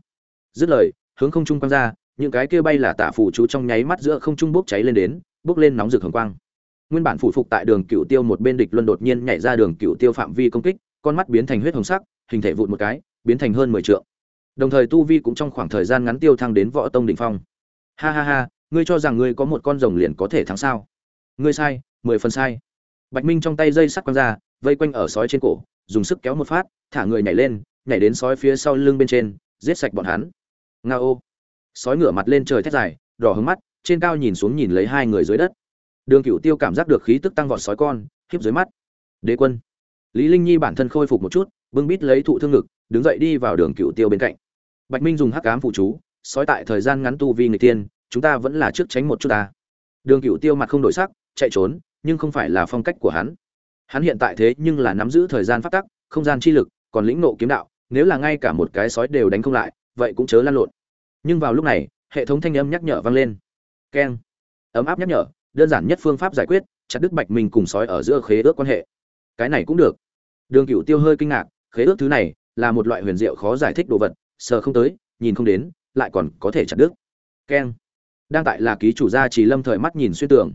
Dứt lời, hướng không trung quăng ra, những cái kia bay là tạ phụ chú trong nháy mắt giữa không trung bốc cháy lên đến, bốc lên nóng rực hồng quang. Nguyên bản phủ phục tại đường cựu tiêu một bên địch luân đột nhiên nhảy ra đường cựu tiêu phạm vi công kích, con mắt biến thành huyết hồng sắc, hình thể vụn một cái, biến thành hơn mười trượng. Đồng thời tu vi cũng trong khoảng thời gian ngắn tiêu thăng đến võ tông đỉnh phong ha ha ha, ngươi cho rằng ngươi có một con rồng liền có thể thắng sao? Ngươi sai, mười phần sai. Bạch minh trong tay dây sắt quăng ra, vây quanh ở sói trên cổ, dùng sức kéo một phát, thả người nhảy lên, nhảy đến sói phía sau lưng bên trên, giết sạch bọn hắn. Nga ô. Sói ngửa mặt lên trời thét dài, đỏ hứng mắt, trên cao nhìn xuống nhìn lấy hai người dưới đất. Đường cựu tiêu cảm giác được khí tức tăng vọt sói con, khiếp dưới mắt. Đế quân. Lý linh nhi bản thân khôi phục một chút, bưng bít lấy thụ thương ngực, đứng dậy đi vào đường cựu tiêu bên cạnh. Bạch minh dùng hắc ám phụ chú sói tại thời gian ngắn tu vi người tiên chúng ta vẫn là trước tránh một chút ta. Đường cựu tiêu mặt không đổi sắc, chạy trốn, nhưng không phải là phong cách của hắn. Hắn hiện tại thế nhưng là nắm giữ thời gian phát tắc, không gian chi lực, còn lĩnh nộ kiếm đạo, nếu là ngay cả một cái sói đều đánh không lại, vậy cũng chớ lan lộn. Nhưng vào lúc này, hệ thống thanh âm nhắc nhở vang lên. Keng. Ấm áp nhắc nhở, đơn giản nhất phương pháp giải quyết, chặt đứt bạch minh cùng sói ở giữa khế ước quan hệ. Cái này cũng được. Đường cựu tiêu hơi kinh ngạc, khế ước thứ này là một loại huyền diệu khó giải thích đồ vật, sờ không tới, nhìn không đến lại còn có thể chặt đứt. Keng. Đang tại là ký chủ gia chỉ lâm thời mắt nhìn xuyên tưởng.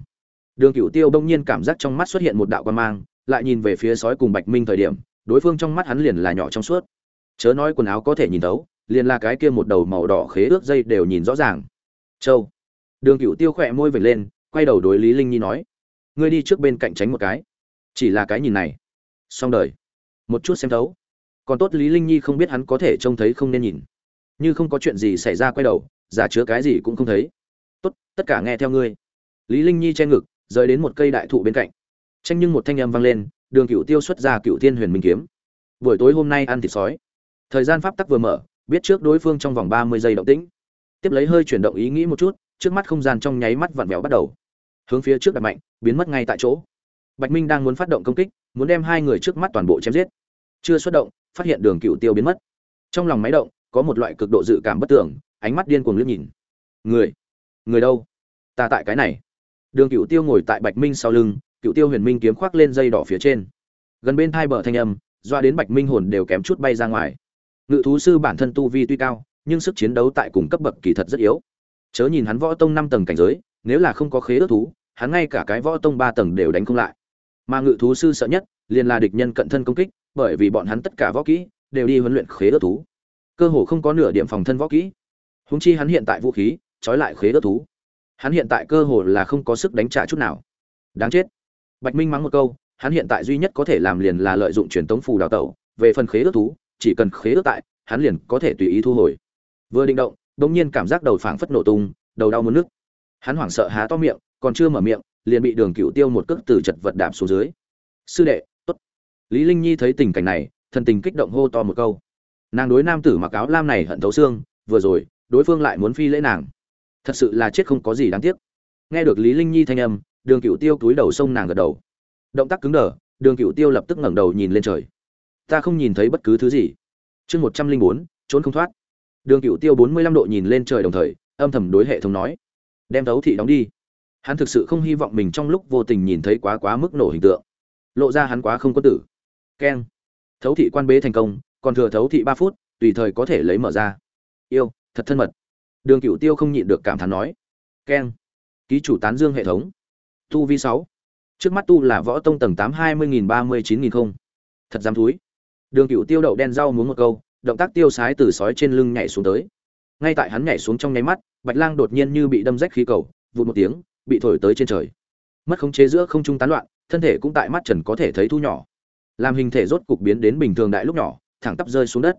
Đường cựu tiêu bỗng nhiên cảm giác trong mắt xuất hiện một đạo quan mang, lại nhìn về phía sói cùng bạch minh thời điểm, đối phương trong mắt hắn liền là nhỏ trong suốt. Chớ nói quần áo có thể nhìn thấu, liền là cái kia một đầu màu đỏ khế ước dây đều nhìn rõ ràng. Châu. Đường cựu tiêu khỏe môi vệt lên, quay đầu đối lý linh nhi nói, ngươi đi trước bên cạnh tránh một cái. Chỉ là cái nhìn này. Xong đời. Một chút xem thấu. Còn tốt lý linh nhi không biết hắn có thể trông thấy không nên nhìn như không có chuyện gì xảy ra quay đầu, giả chứa cái gì cũng không thấy. Tốt, tất cả nghe theo ngươi. Lý linh nhi che ngực, rời đến một cây đại thụ bên cạnh. Tranh nhưng một thanh âm vang lên, đường cựu tiêu xuất ra cựu thiên huyền minh kiếm. Buổi tối hôm nay ăn thịt sói. Thời gian pháp tắc vừa mở, biết trước đối phương trong vòng ba mươi giây động tĩnh. Tiếp lấy hơi chuyển động ý nghĩ một chút, trước mắt không gian trong nháy mắt vặn vẹo bắt đầu. Hướng phía trước đặt mạnh, biến mất ngay tại chỗ. Bạch minh đang muốn phát động công kích, muốn đem hai người trước mắt toàn bộ chém giết. Chưa xuất động, phát hiện đường cựu tiêu biến mất. Trong lòng máy động có một loại cực độ dự cảm bất tưởng ánh mắt điên cuồng liếc nhìn. Người người đâu? Ta tại cái này. Đường cựu tiêu ngồi tại bạch minh sau lưng cựu tiêu huyền minh kiếm khoác lên dây đỏ phía trên. Gần bên thai bờ thanh âm, doa đến bạch minh hồn đều kém chút bay ra ngoài. Ngự thú sư bản thân tu vi tuy cao, nhưng sức chiến đấu tại cùng cấp bậc kỳ thật rất yếu. Chớ nhìn hắn võ tông năm tầng cảnh giới, nếu là không có khế ước thú, hắn ngay cả cái võ tông ba tầng đều đánh không lại. Mà ngự thú sư sợ nhất, liền là địch nhân cận thân công kích, bởi vì bọn hắn tất cả võ kỹ đều đi huấn luyện khế ước thú cơ hồ không có nửa điểm phòng thân võ kỹ. Húng chi hắn hiện tại vũ khí, trói lại khế ước thú. Hắn hiện tại cơ hồ là không có sức đánh trả chút nào. Đáng chết. Bạch minh mắng một câu, hắn hiện tại duy nhất có thể làm liền là lợi dụng truyền tống phù đào tẩu. Về phần khế ước thú, chỉ cần khế ước tại, hắn liền có thể tùy ý thu hồi. Vừa định động bỗng nhiên cảm giác đầu phảng phất nổ tung, đầu đau muốn nước hắn hoảng sợ há to miệng, còn chưa mở miệng, liền bị đường cựu tiêu một cước từ chật vật đạp xuống dưới. Sư đệ, tốt. Lý linh nhi thấy tình cảnh này, thần tình kích động hô to một câu nàng đối nam tử mặc áo lam này hận thấu xương, vừa rồi, đối phương lại muốn phi lễ nàng. Thật sự là chết không có gì đáng tiếc. Nghe được lý linh nhi thanh âm, đường cửu tiêu túi đầu sông nàng gật đầu. Động tác cứng đờ, đường cửu tiêu lập tức ngẩng đầu nhìn lên trời. Ta không nhìn thấy bất cứ thứ gì. Chương một trăm linh bốn, trốn không thoát. Đường cửu tiêu bốn mươi lăm độ nhìn lên trời đồng thời, âm thầm đối hệ thống nói. Đem thấu thị đóng đi. Hắn thực sự không hy vọng mình trong lúc vô tình nhìn thấy quá quá mức nổ hình tượng. Lộ ra hắn quá không có tử. Keng. Thấu thị quan bế thành công còn thừa thấu thị ba phút, tùy thời có thể lấy mở ra. Yêu, thật thân mật. Đường cựu tiêu không nhịn được cảm thán nói. Keng. Ký chủ tán dương hệ thống. Tu vi sáu. Trước mắt tu là võ tông tầng tám hai mươi nghìn ba mươi chín nghìn không. Thật dám thúi. Đường cựu tiêu đậu đen rau muốn một câu, động tác tiêu sái từ sói trên lưng nhảy xuống tới. Ngay tại hắn nhảy xuống trong nháy mắt, bạch lang đột nhiên như bị đâm rách khí cầu, vụt một tiếng, bị thổi tới trên trời. Mất khống chế giữa không trung tán loạn, thân thể cũng tại mắt trần có thể thấy thu nhỏ. Làm hình thể rốt cục biến đến bình thường đại lúc nhỏ thẳng tắp rơi xuống đất.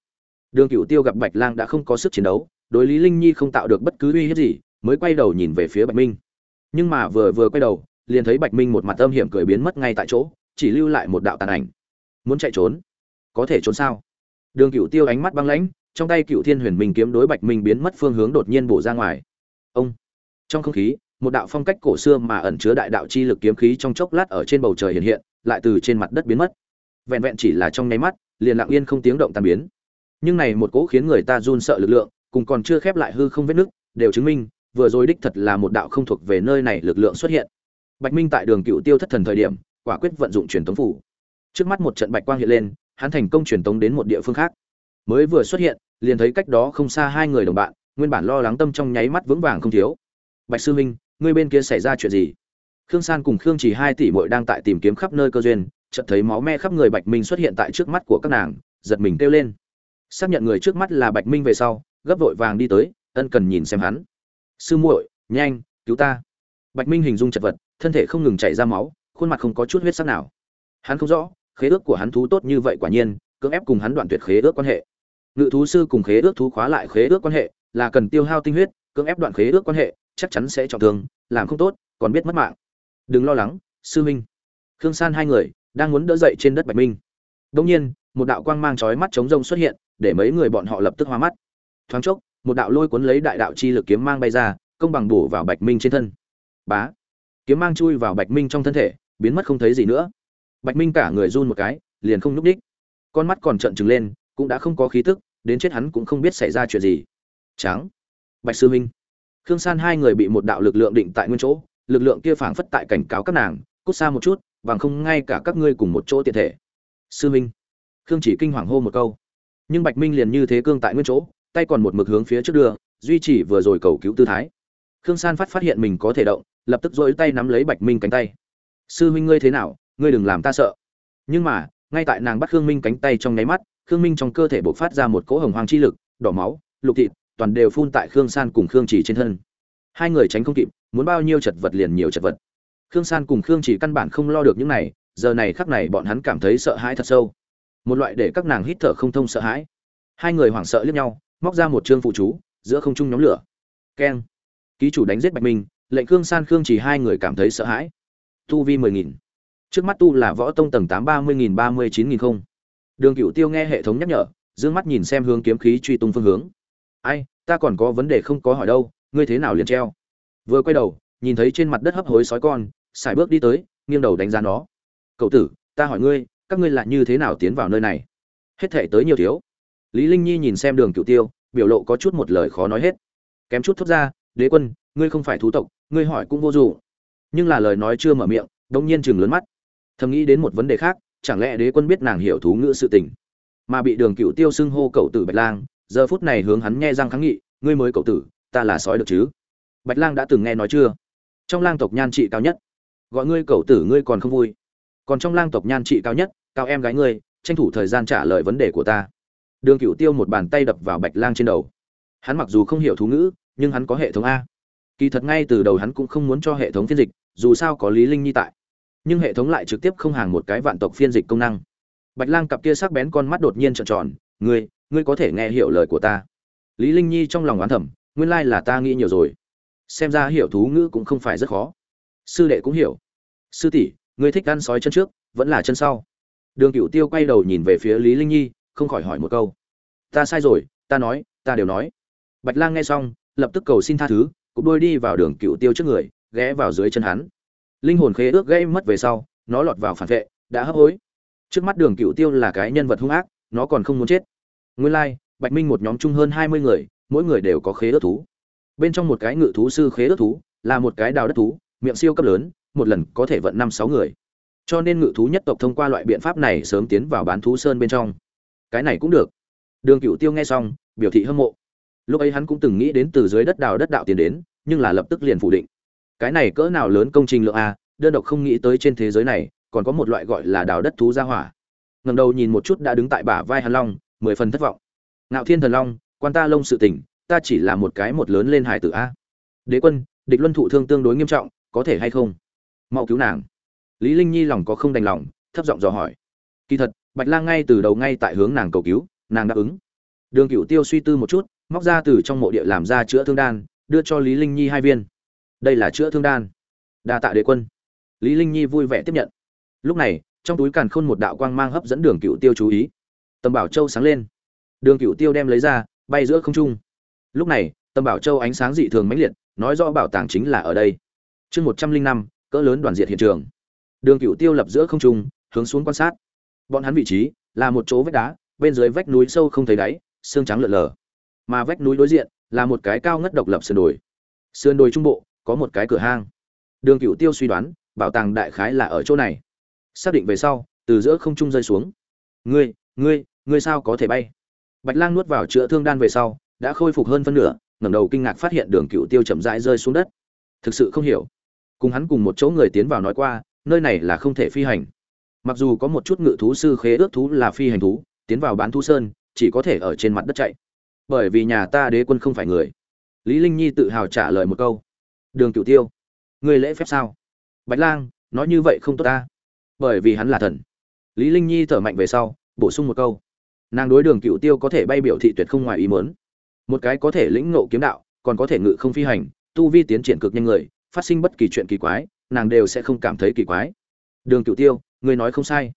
Đường cựu tiêu gặp bạch lang đã không có sức chiến đấu, đối lý linh nhi không tạo được bất cứ uy hiếp gì, mới quay đầu nhìn về phía bạch minh. Nhưng mà vừa vừa quay đầu, liền thấy bạch minh một mặt âm hiểm cười biến mất ngay tại chỗ, chỉ lưu lại một đạo tàn ảnh. Muốn chạy trốn? Có thể trốn sao? Đường cựu tiêu ánh mắt băng lãnh, trong tay cựu thiên huyền minh kiếm đối bạch minh biến mất phương hướng đột nhiên bổ ra ngoài. Ông! Trong không khí, một đạo phong cách cổ xưa mà ẩn chứa đại đạo chi lực kiếm khí trong chốc lát ở trên bầu trời hiện hiện, lại từ trên mặt đất biến mất. Vẹn vẹn chỉ là trong nháy mắt liền lặng yên không tiếng động tan biến. Nhưng này một cỗ khiến người ta run sợ lực lượng cùng còn chưa khép lại hư không vết nước đều chứng minh vừa rồi đích thật là một đạo không thuộc về nơi này lực lượng xuất hiện. Bạch minh tại đường cựu tiêu thất thần thời điểm quả quyết vận dụng truyền tống phủ. Trước mắt một trận bạch quang hiện lên hắn thành công truyền tống đến một địa phương khác. Mới vừa xuất hiện liền thấy cách đó không xa hai người đồng bạn nguyên bản lo lắng tâm trong nháy mắt vững vàng không thiếu. Bạch sư minh, ngươi bên kia xảy ra chuyện gì? Khương san cùng khương chỉ hai tỷ muội đang tại tìm kiếm khắp nơi cơ duyên chợt thấy máu me khắp người bạch minh xuất hiện tại trước mắt của các nàng, giật mình kêu lên. Xác nhận người trước mắt là bạch minh về sau, gấp vội vàng đi tới, ân cần nhìn xem hắn. Sư muội, nhanh, cứu ta. Bạch minh hình dung chật vật, thân thể không ngừng chảy ra máu, khuôn mặt không có chút huyết sắc nào. Hắn không rõ, khế ước của hắn thú tốt như vậy quả nhiên, cưỡng ép cùng hắn đoạn tuyệt khế ước quan hệ. Ngự thú sư cùng khế ước thú khóa lại khế ước quan hệ, là cần tiêu hao tinh huyết, cưỡng ép đoạn khế ước quan hệ, chắc chắn sẽ trọng thương, làm không tốt, còn biết mất mạng. Đừng lo lắng, sư minh khương san hai người đang muốn đỡ dậy trên đất bạch minh. Đông nhiên, một đạo quang mang chói mắt chống rông xuất hiện, để mấy người bọn họ lập tức hoa mắt. Thoáng chốc, một đạo lôi cuốn lấy đại đạo chi lực kiếm mang bay ra, công bằng bổ vào bạch minh trên thân. Bá! Kiếm mang chui vào bạch minh trong thân thể, biến mất không thấy gì nữa. Bạch minh cả người run một cái, liền không nhúc đích con mắt còn trợn trừng lên, cũng đã không có khí tức, đến chết hắn cũng không biết xảy ra chuyện gì. Tráng! Bạch sư minh! Khương san hai người bị một đạo lực lượng định tại nguyên chỗ, lực lượng kia phảng phất tại cảnh cáo các nàng, cút xa một chút bằng không ngay cả các ngươi cùng một chỗ tiện thể. Sư minh, khương chỉ kinh hoàng hô một câu. Nhưng bạch minh liền như thế cương tại nguyên chỗ, tay còn một mực hướng phía trước đưa, duy trì vừa rồi cầu cứu tư thái. Khương san phát phát hiện mình có thể động, lập tức dỗi tay nắm lấy bạch minh cánh tay. Sư minh ngươi thế nào? Ngươi đừng làm ta sợ. Nhưng mà, ngay tại nàng bắt khương minh cánh tay trong nháy mắt, khương minh trong cơ thể bộc phát ra một cỗ hồng hoàng chi lực, đỏ máu, lục thịt, toàn đều phun tại khương san cùng khương chỉ trên thân. Hai người tránh không kịp, muốn bao nhiêu chật vật liền nhiều chật vật khương san cùng khương chỉ căn bản không lo được những này, giờ này khắc này bọn hắn cảm thấy sợ hãi thật sâu. Một loại để các nàng hít thở không thông sợ hãi. Hai người hoảng sợ liếc nhau, móc ra một chương phụ chú, giữa không trung nhóm lửa. Keng. Ký chủ đánh giết bạch minh, lệnh khương san, khương chỉ hai người cảm thấy sợ hãi. Tu vi mười nghìn. Trước mắt tu là võ tông tầng tám ba mươi nghìn ba mươi chín nghìn không. Đường cựu tiêu nghe hệ thống nhắc nhở d ư ơ n g mắt nhìn xem hướng kiếm khí truy tung phương hướng. Ai, ta còn có vấn đề không có hỏi đâu, ngươi thế nào liền treo? Vừa quay đầu, nhìn thấy trên mặt đất hấp hối sói con xài bước đi tới, nghiêng đầu đánh giá nó. Cậu tử, ta hỏi ngươi, các ngươi là như thế nào tiến vào nơi này? Hết thể tới nhiều thiếu. Lý linh nhi nhìn xem đường cựu tiêu, biểu lộ có chút một lời khó nói hết. Kém chút thốt ra, đế quân, ngươi không phải thú tộc, ngươi hỏi cũng vô dụng. Nhưng là lời nói chưa mở miệng đông nhiên chừng lớn mắt. Thầm nghĩ đến một vấn đề khác, chẳng lẽ đế quân biết nàng hiểu thú ngữ sự tình? Mà bị đường cựu tiêu xưng hô cậu tử bạch lang, giờ phút này hướng hắn nghe răng kháng nghị, ngươi mới cậu tử, ta là sói được chứ? Bạch lang đã từng nghe nói chưa? Trong lang tộc nhan trị cao nhất gọi ngươi cậu tử ngươi còn không vui. Còn trong lang tộc nhan trị cao nhất, cao em gái ngươi, tranh thủ thời gian trả lời vấn đề của ta. Đường cựu tiêu một bàn tay đập vào bạch lang trên đầu. Hắn mặc dù không hiểu thú ngữ, nhưng hắn có hệ thống a. Kỳ thật ngay từ đầu hắn cũng không muốn cho hệ thống phiên dịch, dù sao có lý linh nhi tại. Nhưng hệ thống lại trực tiếp không hàng một cái vạn tộc phiên dịch công năng. Bạch lang cặp kia sắc bén con mắt đột nhiên trợn tròn, ngươi ngươi có thể nghe hiểu lời của ta. Lý linh nhi trong lòng oán thầm, nguyên lai là ta nghĩ nhiều rồi. Xem ra hiểu thú ngữ cũng không phải rất khó sư đệ cũng hiểu. Sư tỷ, ngươi thích ăn sói chân trước, vẫn là chân sau. Đường cựu tiêu quay đầu nhìn về phía lý linh nhi, không khỏi hỏi một câu. Ta sai rồi, ta nói, ta đều nói. Bạch lang nghe xong, lập tức cầu xin tha thứ cụp đôi đi vào đường cựu tiêu trước người, ghé vào dưới chân hắn. Linh hồn khế ước gây mất về sau, nó lọt vào phản vệ, đã hấp hối. Trước mắt đường cựu tiêu là cái nhân vật hung ác, nó còn không muốn chết. Nguyên lai, bạch minh một nhóm chung hơn hai mươi người, mỗi người đều có khế ước thú. Bên trong một cái ngự thú sư khế ước thú, là một cái đào đất thú miệng siêu cấp lớn, một lần có thể vận năm sáu người. Cho nên ngự thú nhất tộc thông qua loại biện pháp này sớm tiến vào bán thú sơn bên trong. Cái này cũng được. Đường cựu tiêu nghe xong, biểu thị hâm mộ. Lúc ấy hắn cũng từng nghĩ đến từ dưới đất đào đất đạo tiến đến, nhưng là lập tức liền phủ định. Cái này cỡ nào lớn công trình lượng a, đơn độc không nghĩ tới trên thế giới này, còn có một loại gọi là đào đất thú gia hỏa. Ngầm đầu nhìn một chút đã đứng tại bả vai hàn long, mười phần thất vọng. Ngạo thiên thần long, quan ta lông sự tình, ta chỉ là một cái một lớn lên hải tử a. Đế quân, địch luân thụ thương tương đối nghiêm trọng có thể hay không? Mau cứu nàng. Lý linh nhi lòng có không đành lòng, thấp giọng dò hỏi. Kỳ thật, bạch lang ngay từ đầu ngay tại hướng nàng cầu cứu, nàng đáp ứng. Đường cựu tiêu suy tư một chút, móc ra từ trong mộ địa làm ra chữa thương đan, đưa cho lý linh nhi hai viên. Đây là chữa thương đan. Đa tạ đế quân. Lý linh nhi vui vẻ tiếp nhận. Lúc này, trong túi càn khôn một đạo quang mang hấp dẫn đường cựu tiêu chú ý. Tầm bảo châu sáng lên. Đường cựu tiêu đem lấy ra, bay giữa không trung. Lúc này, tầm bảo châu ánh sáng dị thường mãnh liệt, nói rõ bảo tàng chính là ở đây chương một trăm linh năm, cỡ lớn đoàn diệt hiện trường. Đường cựu tiêu lập giữa không trung, hướng xuống quan sát. Bọn hắn vị trí là một chỗ vách đá, bên dưới vách núi sâu không thấy đáy, xương trắng lợn lờ. Mà vách núi đối diện là một cái cao ngất độc lập sườn đồi. Sườn đồi trung bộ có một cái cửa hang. Đường cựu tiêu suy đoán, bảo tàng đại khái là ở chỗ này. Xác định về sau, từ giữa không trung rơi xuống. Ngươi ngươi ngươi sao có thể bay? Bạch lang nuốt vào chữa thương đan về sau, đã khôi phục hơn phân nửa, ngẩng đầu kinh ngạc phát hiện đường cựu tiêu chậm rãi rơi xuống đất. Thực sự không hiểu cùng hắn cùng một chỗ người tiến vào nói qua, nơi này là không thể phi hành. Mặc dù có một chút ngự thú sư khế ước thú là phi hành thú, tiến vào bán thú sơn, chỉ có thể ở trên mặt đất chạy. Bởi vì nhà ta đế quân không phải người. Lý linh nhi tự hào trả lời một câu. Đường cửu tiêu người lễ phép sao? Bạch lang, nói như vậy không tốt ta. Bởi vì hắn là thần. Lý linh nhi thở mạnh về sau, bổ sung một câu. Nàng đối đường cửu tiêu có thể bay biểu thị tuyệt không ngoài ý muốn. Một cái có thể lĩnh ngộ kiếm đạo, còn có thể ngự không phi hành, tu vi tiến triển cực nhanh người phát sinh bất kỳ chuyện kỳ quái, nàng đều sẽ không cảm thấy kỳ quái. Đường cửu tiêu, ngươi nói không sai.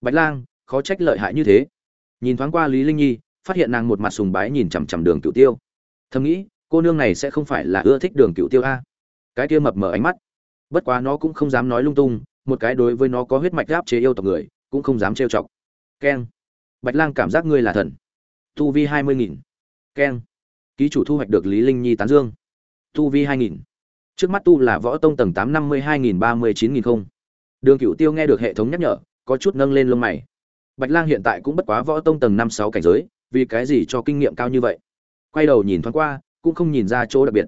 Bạch lang, khó trách lợi hại như thế. Nhìn thoáng qua lý linh nhi, phát hiện nàng một mặt sùng bái nhìn chằm chằm đường cửu tiêu. Thầm nghĩ, cô nương này sẽ không phải là ưa thích đường cửu tiêu a. Cái kia mập mờ ánh mắt. Bất quá nó cũng không dám nói lung tung, một cái đối với nó có huyết mạch áp chế yêu tộc người, cũng không dám trêu chọc. Keng. Bạch lang cảm giác ngươi là thần. Tu vi hai mươi nghìn. Keng. Ký chủ thu hoạch được lý linh nhi tán dương. Tu vi hai nghìn trước mắt tu là võ tông tầng tám năm mươi hai nghìn ba mươi chín nghìn không. Đường cựu tiêu nghe được hệ thống nhắc nhở, có chút nâng lên lông mày. Bạch lang hiện tại cũng bất quá võ tông tầng năm sáu cảnh giới, vì cái gì cho kinh nghiệm cao như vậy? Quay đầu nhìn thoáng qua, cũng không nhìn ra chỗ đặc biệt.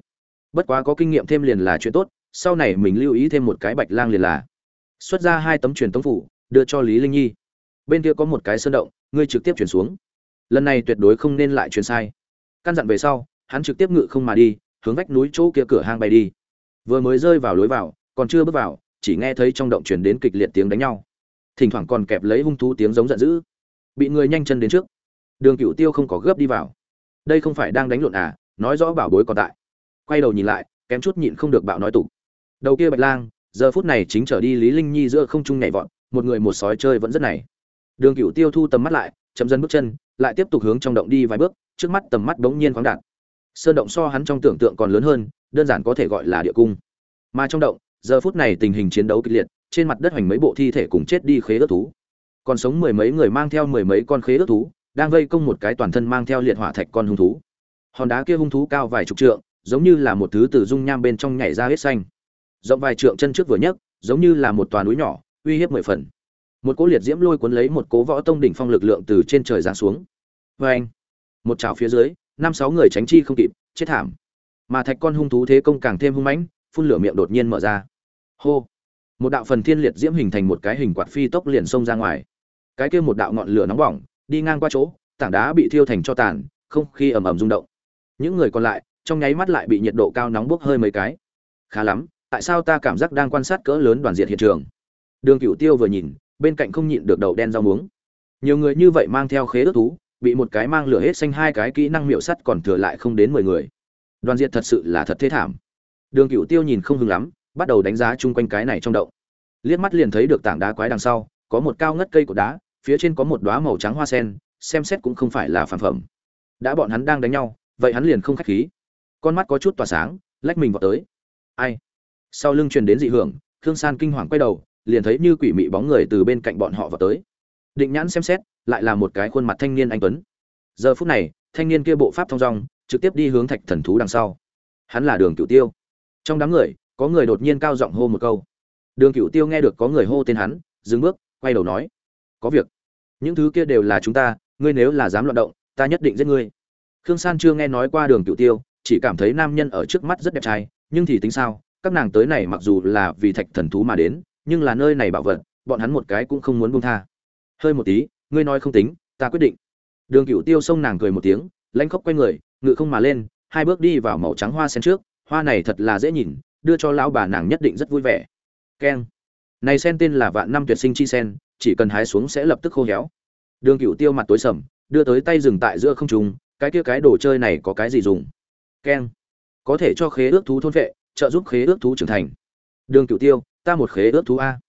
Bất quá có kinh nghiệm thêm liền là chuyện tốt, sau này mình lưu ý thêm một cái bạch lang liền là xuất ra hai tấm truyền tống phủ, đưa cho lý linh nhi. Bên kia có một cái sơn động, ngươi trực tiếp chuyển xuống. Lần này tuyệt đối không nên lại truyền sai. Căn dặn về sau, hắn trực tiếp ngự không mà đi, hướng vách núi chỗ kia cửa hang bay đi vừa mới rơi vào lối vào, còn chưa bước vào, chỉ nghe thấy trong động truyền đến kịch liệt tiếng đánh nhau. Thỉnh thoảng còn kẹp lấy hung thú tiếng giống giận dữ. Bị người nhanh chân đến trước. Đường cựu tiêu không có gấp đi vào. Đây không phải đang đánh lộn à nói rõ bảo bối còn tại. Quay đầu nhìn lại, kém chút nhịn không được bạo nói tục. Đầu kia bạch lang, giờ phút này chính trở đi lý linh nhi giữa không trung nhảy vọt, một người một sói chơi vẫn rất này. Đường cựu tiêu thu tầm mắt lại, chậm dần bước chân, lại tiếp tục hướng trong động đi vài bước, trước mắt tầm mắt bỗng nhiên khoáng đạt. Sơn động so hắn trong tưởng tượng còn lớn hơn đơn giản có thể gọi là địa cung. Mà trong động, giờ phút này tình hình chiến đấu kịch liệt, trên mặt đất hoành mấy bộ thi thể cùng chết đi khế ước thú. Còn sống mười mấy người mang theo mười mấy con khế ước thú, đang vây công một cái toàn thân mang theo liệt hỏa thạch con hung thú. Hòn đá kia hung thú cao vài chục trượng, giống như là một thứ từ dung nham bên trong nhảy ra hết xanh. Rộng vài trượng chân trước vừa nhấc, giống như là một toàn núi nhỏ, uy hiếp mười phần. Một cỗ liệt diễm lôi cuốn lấy một cố võ tông đỉnh phong lực lượng từ trên trời giáng xuống. Vê anh một trào phía dưới, năm sáu người tránh chi không kịp, chết thảm mà thạch con hung thú thế công càng thêm hung mãnh, phun lửa miệng đột nhiên mở ra. Hô! Một đạo phần thiên liệt diễm hình thành một cái hình quạt phi tốc liền xông ra ngoài. Cái kia một đạo ngọn lửa nóng bỏng, đi ngang qua chỗ, tảng đá bị thiêu thành cho tàn, không khí ầm ầm rung động. Những người còn lại, trong nháy mắt lại bị nhiệt độ cao nóng bốc hơi mấy cái. Khá lắm, tại sao ta cảm giác đang quan sát cỡ lớn đoàn diện hiện trường? Đường cửu tiêu vừa nhìn, bên cạnh không nhịn được đầu đen rau muống. Nhiều người như vậy mang theo khế ước thú, bị một cái mang lửa hết xanh hai cái kỹ năng miệu sắt còn thừa lại không đến mười người đoàn diện thật sự là thật thế thảm. Đường cửu tiêu nhìn không hứng lắm, bắt đầu đánh giá chung quanh cái này trong động. Liếc mắt liền thấy được tảng đá quái đằng sau, có một cao ngất cây cột đá, phía trên có một đóa màu trắng hoa sen, xem xét cũng không phải là phản phẩm. Đã bọn hắn đang đánh nhau, vậy hắn liền không khách khí. Con mắt có chút tỏa sáng, lách mình vào tới. Ai? Sau lưng truyền đến dị hưởng, khương san kinh hoàng quay đầu, liền thấy như quỷ mị bóng người từ bên cạnh bọn họ vào tới. Định nhãn xem xét, lại là một cái khuôn mặt thanh niên anh tuấn. Giờ phút này, thanh niên kia bộ pháp thong dong trực tiếp đi hướng thạch thần thú đằng sau. Hắn là đường cửu tiêu. Trong đám người, có người đột nhiên cao giọng hô một câu. Đường cửu tiêu nghe được có người hô tên hắn, dừng bước, quay đầu nói, có việc. Những thứ kia đều là chúng ta, ngươi nếu là dám loạn động, ta nhất định giết ngươi. Khương san chưa nghe nói qua đường cửu tiêu, chỉ cảm thấy nam nhân ở trước mắt rất đẹp trai, nhưng thì tính sao, các nàng tới này mặc dù là vì thạch thần thú mà đến, nhưng là nơi này bảo vật, bọn hắn một cái cũng không muốn buông tha. Hơi một tí, ngươi nói không tính, ta quyết định. Đường cửu tiêu xông nàng cười một tiếng, lãnh khóc quay người ngự không mà lên, hai bước đi vào màu trắng hoa sen trước, hoa này thật là dễ nhìn, đưa cho lão bà nàng nhất định rất vui vẻ. Keng. Này sen tên là vạn năm tuyệt sinh chi sen, chỉ cần hái xuống sẽ lập tức khô héo. Đường cựu tiêu mặt tối sầm, đưa tới tay dừng tại giữa không trung, cái kia cái đồ chơi này có cái gì dùng? Keng. Có thể cho khế ước thú thôn vệ, trợ giúp khế ước thú trưởng thành. Đường cựu tiêu, ta một khế ước thú a.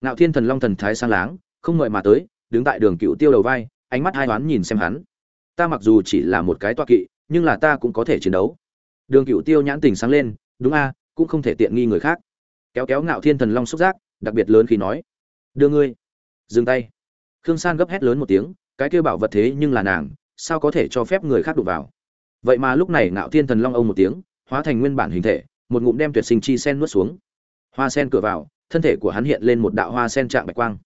Ngạo thiên thần long thần thái sang láng, không ngợi mà tới, đứng tại đường cựu tiêu đầu vai, ánh mắt hai toán nhìn xem hắn. Ta mặc dù chỉ là một cái toa kỵ nhưng là ta cũng có thể chiến đấu. Đường Cựu tiêu nhãn tình sáng lên, đúng a, cũng không thể tiện nghi người khác. Kéo kéo ngạo thiên thần long xúc giác, đặc biệt lớn khi nói, đưa ngươi, dừng tay. Khương san gấp hét lớn một tiếng, cái kêu bảo vật thế nhưng là nàng, sao có thể cho phép người khác đụng vào? Vậy mà lúc này ngạo thiên thần long ông một tiếng, hóa thành nguyên bản hình thể, một ngụm đem tuyệt sinh chi sen nuốt xuống. Hoa sen cửa vào, thân thể của hắn hiện lên một đạo hoa sen trạng bạch quang.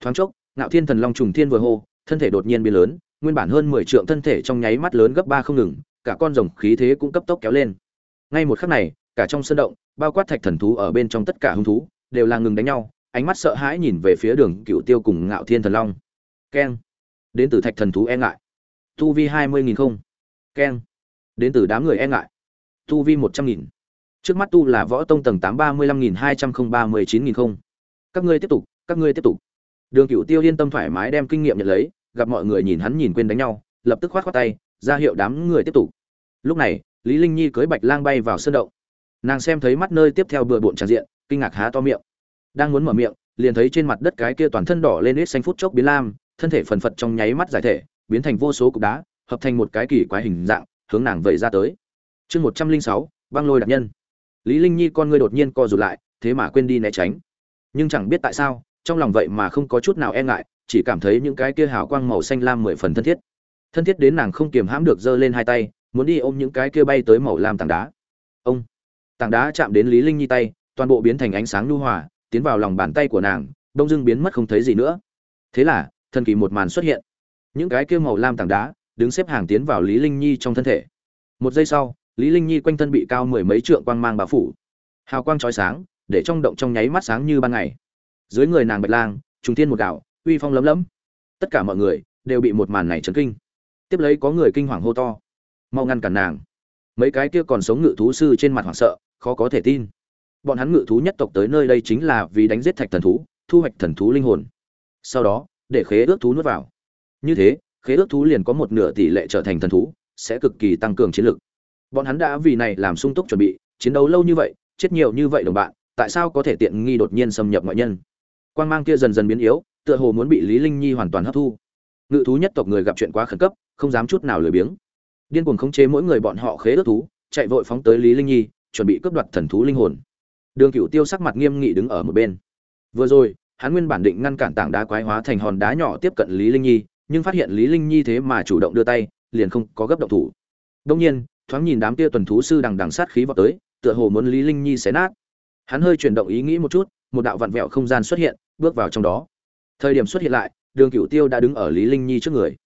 Thoáng chốc, ngạo thiên thần long trùng thiên vừa hô, thân thể đột nhiên biến lớn nguyên bản hơn mười trượng thân thể trong nháy mắt lớn gấp ba không ngừng, cả con rồng khí thế cũng cấp tốc kéo lên. Ngay một khắc này, cả trong sân động, bao quát thạch thần thú ở bên trong tất cả hung thú, đều là ngừng đánh nhau, ánh mắt sợ hãi nhìn về phía đường cựu tiêu cùng ngạo thiên thần long. Keng. Đến từ thạch thần thú e ngại. Tu vi hai mươi nghìn không. Keng. Đến từ đám người e ngại. Tu vi một trăm nghìn. Trước mắt tu là võ tông tầng tám ba mươi lăm nghìn hai trăm không ba mươi chín nghìn không. Các ngươi tiếp tục, các ngươi tiếp tục. Đường cựu tiêu yên tâm thoải mái đem kinh nghiệm nhận lấy gặp mọi người nhìn hắn nhìn quên đánh nhau, lập tức khoát khoát tay, ra hiệu đám người tiếp tục. Lúc này, lý linh nhi cưới bạch lang bay vào sân động. Nàng xem thấy mắt nơi tiếp theo bừa bộn tràn diện, kinh ngạc há to miệng. Đang muốn mở miệng, liền thấy trên mặt đất cái kia toàn thân đỏ lên ít xanh phút chốc biến lam, thân thể phần phật trong nháy mắt giải thể, biến thành vô số cục đá, hợp thành một cái kỳ quái hình dạng, hướng nàng vẩy ra tới. Chương một trăm linh sáu, băng lôi đặc nhân. Lý linh nhi con ngươi đột nhiên co rụt lại, thế mà quên đi né tránh. Nhưng chẳng biết tại sao trong lòng vậy mà không có chút nào e ngại, chỉ cảm thấy những cái kia hào quang màu xanh lam mười phần thân thiết. Thân thiết đến nàng không kiềm hãm được giơ lên hai tay, muốn đi ôm những cái kia bay tới màu lam tảng đá. Ông! Tảng đá chạm đến lý linh nhi tay, toàn bộ biến thành ánh sáng nhu hòa, tiến vào lòng bàn tay của nàng đông dưng biến mất không thấy gì nữa. Thế là, thần kỳ một màn xuất hiện. Những cái kia màu lam tảng đá, đứng xếp hàng tiến vào lý linh nhi trong thân thể. Một giây sau, lý linh nhi quanh thân bị cao mười mấy trượng quang mang bao phủ. Hào quang chói sáng, để trong động trong nháy mắt sáng như ban ngày dưới người nàng bạch lang, trùng thiên một gạo uy phong lấm lấm. Tất cả mọi người đều bị một màn này chấn kinh. Tiếp lấy có người kinh hoàng hô to. Mau ngăn cản nàng. Mấy cái kia còn sống ngự thú sư trên mặt hoảng sợ, khó có thể tin. Bọn hắn ngự thú nhất tộc tới nơi đây chính là vì đánh giết thạch thần thú, thu hoạch thần thú linh hồn. Sau đó, để khế ước thú nuốt vào. Như thế, khế ước thú liền có một nửa tỷ lệ trở thành thần thú, sẽ cực kỳ tăng cường chiến lực. Bọn hắn đã vì này làm sung túc chuẩn bị, chiến đấu lâu như vậy, chết nhiều như vậy đồng bạn, tại sao có thể tiện nghi đột nhiên xâm nhập ngoại nhân? Quang mang kia dần dần biến yếu, tựa hồ muốn bị lý linh nhi hoàn toàn hấp thu. Ngự thú nhất tộc người gặp chuyện quá khẩn cấp, không dám chút nào lười biếng. Điên cuồng khống chế mỗi người bọn họ khế ước thú, chạy vội phóng tới lý linh nhi, chuẩn bị cướp đoạt thần thú linh hồn. Đường cửu tiêu sắc mặt nghiêm nghị đứng ở một bên. Vừa rồi, hắn nguyên bản định ngăn cản tảng đá quái hóa thành hòn đá nhỏ tiếp cận lý linh nhi, nhưng phát hiện lý linh nhi thế mà chủ động đưa tay, liền không có gấp động thủ. Đương nhiên, thoáng nhìn đám kia tuần thú sư đằng đằng sát khí vào tới, tựa hồ muốn lý linh nhi xé nát. Hắn hơi chuyển động ý nghĩ một chút một đạo vặn vẹo không gian xuất hiện, bước vào trong đó. Thời điểm xuất hiện lại, đường cựu tiêu đã đứng ở lý linh nhi trước người.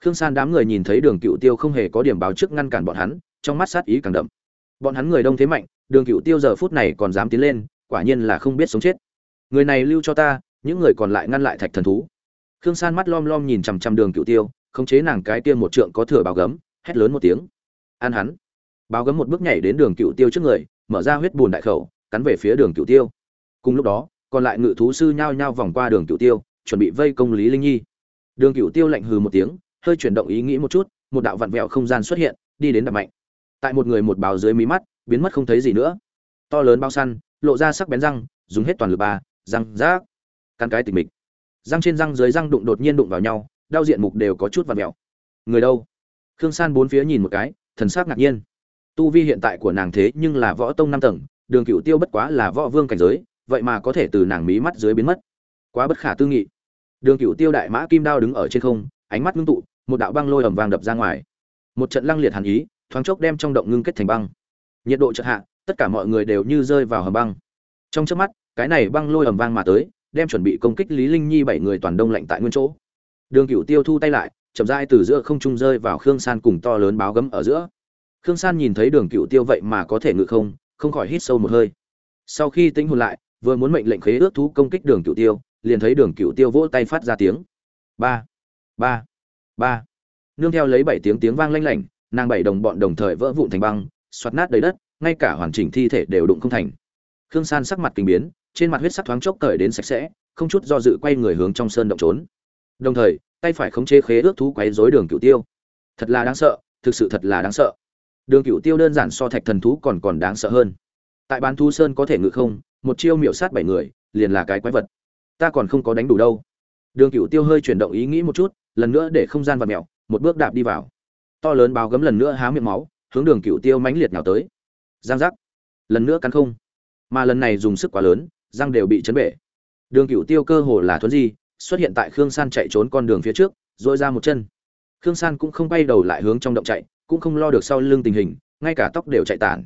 Khương san đám người nhìn thấy đường cựu tiêu không hề có điểm báo trước ngăn cản bọn hắn, trong mắt sát ý càng đậm. Bọn hắn người đông thế mạnh, đường cựu tiêu giờ phút này còn dám tiến lên, quả nhiên là không biết sống chết. Người này lưu cho ta, những người còn lại ngăn lại thạch thần thú. Khương san mắt lom lom nhìn chằm chằm đường cựu tiêu, khống chế nàng cái tiêm một trượng có thừa báo gấm, hét lớn một tiếng. Ăn hắn. Báo gấm một bước nhảy đến đường cựu tiêu trước người, mở ra huyết bùn đại khẩu, cắn về phía đường cựu tiêu cùng lúc đó, còn lại ngự thú sư nhao nhao vòng qua đường cựu tiêu, chuẩn bị vây công lý linh nhi. Đường cựu tiêu lạnh hừ một tiếng, hơi chuyển động ý nghĩ một chút, một đạo vặn vẹo không gian xuất hiện, đi đến đập mạnh. Tại một người một báo dưới mí mắt, biến mất không thấy gì nữa. To lớn bao săn, lộ ra sắc bén răng, dùng hết toàn lực ba, răng, rác. Căn cái tịch mịch. Răng trên răng dưới răng đụng đột nhiên đụng vào nhau đau diện mục đều có chút vặn vẹo. Người đâu? Khương san bốn phía nhìn một cái, thần sắc ngạc nhiên. Tu vi hiện tại của nàng thế nhưng là võ tông năm tầng, đường cựu tiêu bất quá là võ vương cảnh giới vậy mà có thể từ nàng mí mắt dưới biến mất. Quá bất khả tư nghị. Đường cựu tiêu đại mã kim đao đứng ở trên không, ánh mắt ngưng tụ, một đạo băng lôi ẩm vàng đập ra ngoài. Một trận lăng liệt hàn ý, thoáng chốc đem trong động ngưng kết thành băng. Nhiệt độ chợt hạ, tất cả mọi người đều như rơi vào hầm băng. Trong trước mắt, cái này băng lôi ẩm vang mà tới, đem chuẩn bị công kích lý linh nhi bảy người toàn đông lạnh tại nguyên chỗ. Đường cửu tiêu thu tay lại, chậm rãi từ giữa không trung rơi vào khương san cùng to lớn báo gấm ở giữa. Khương san nhìn thấy đường cửu tiêu vậy mà có thể ngự không không khỏi hít sâu một hơi. Sau khi tĩnh hồn lại vừa muốn mệnh lệnh khế ước thú công kích đường cựu tiêu, liền thấy đường cựu tiêu vỗ tay phát ra tiếng. Ba ba ba. Nương theo lấy bảy tiếng tiếng vang lanh lảnh, nàng bảy đồng bọn đồng thời vỡ vụn thành băng xoát nát đầy đất, ngay cả hoàn chỉnh thi thể đều đụng không thành. Khương san sắc mặt kinh biến, trên mặt huyết sắc thoáng chốc cởi đến sạch sẽ, không chút do dự quay người hướng trong sơn động trốn. Đồng thời, tay phải khống chế khế ước thú quấy rối đường cựu tiêu. Thật là đáng sợ, thực sự thật là đáng sợ. Đường cựu tiêu đơn giản so thạch thần thú còn còn đáng sợ hơn. Tại bán thu sơn có thể ngự không một chiêu miểu sát bảy người, liền là cái quái vật. Ta còn không có đánh đủ đâu. Đường cựu tiêu hơi chuyển động ý nghĩ một chút, lần nữa để không gian và mẹo một bước đạp đi vào. To lớn báo gấm lần nữa há miệng máu, hướng đường cựu tiêu mãnh liệt nào tới. Giang giác. Lần nữa cắn không. Mà lần này dùng sức quá lớn, răng đều bị chấn bể. Đường cựu tiêu cơ hồ là thuấn di, xuất hiện tại khương san chạy trốn con đường phía trước dội ra một chân. Khương san cũng không bay đầu lại hướng trong động chạy, cũng không lo được sau lưng tình hình, ngay cả tóc đều chạy tản.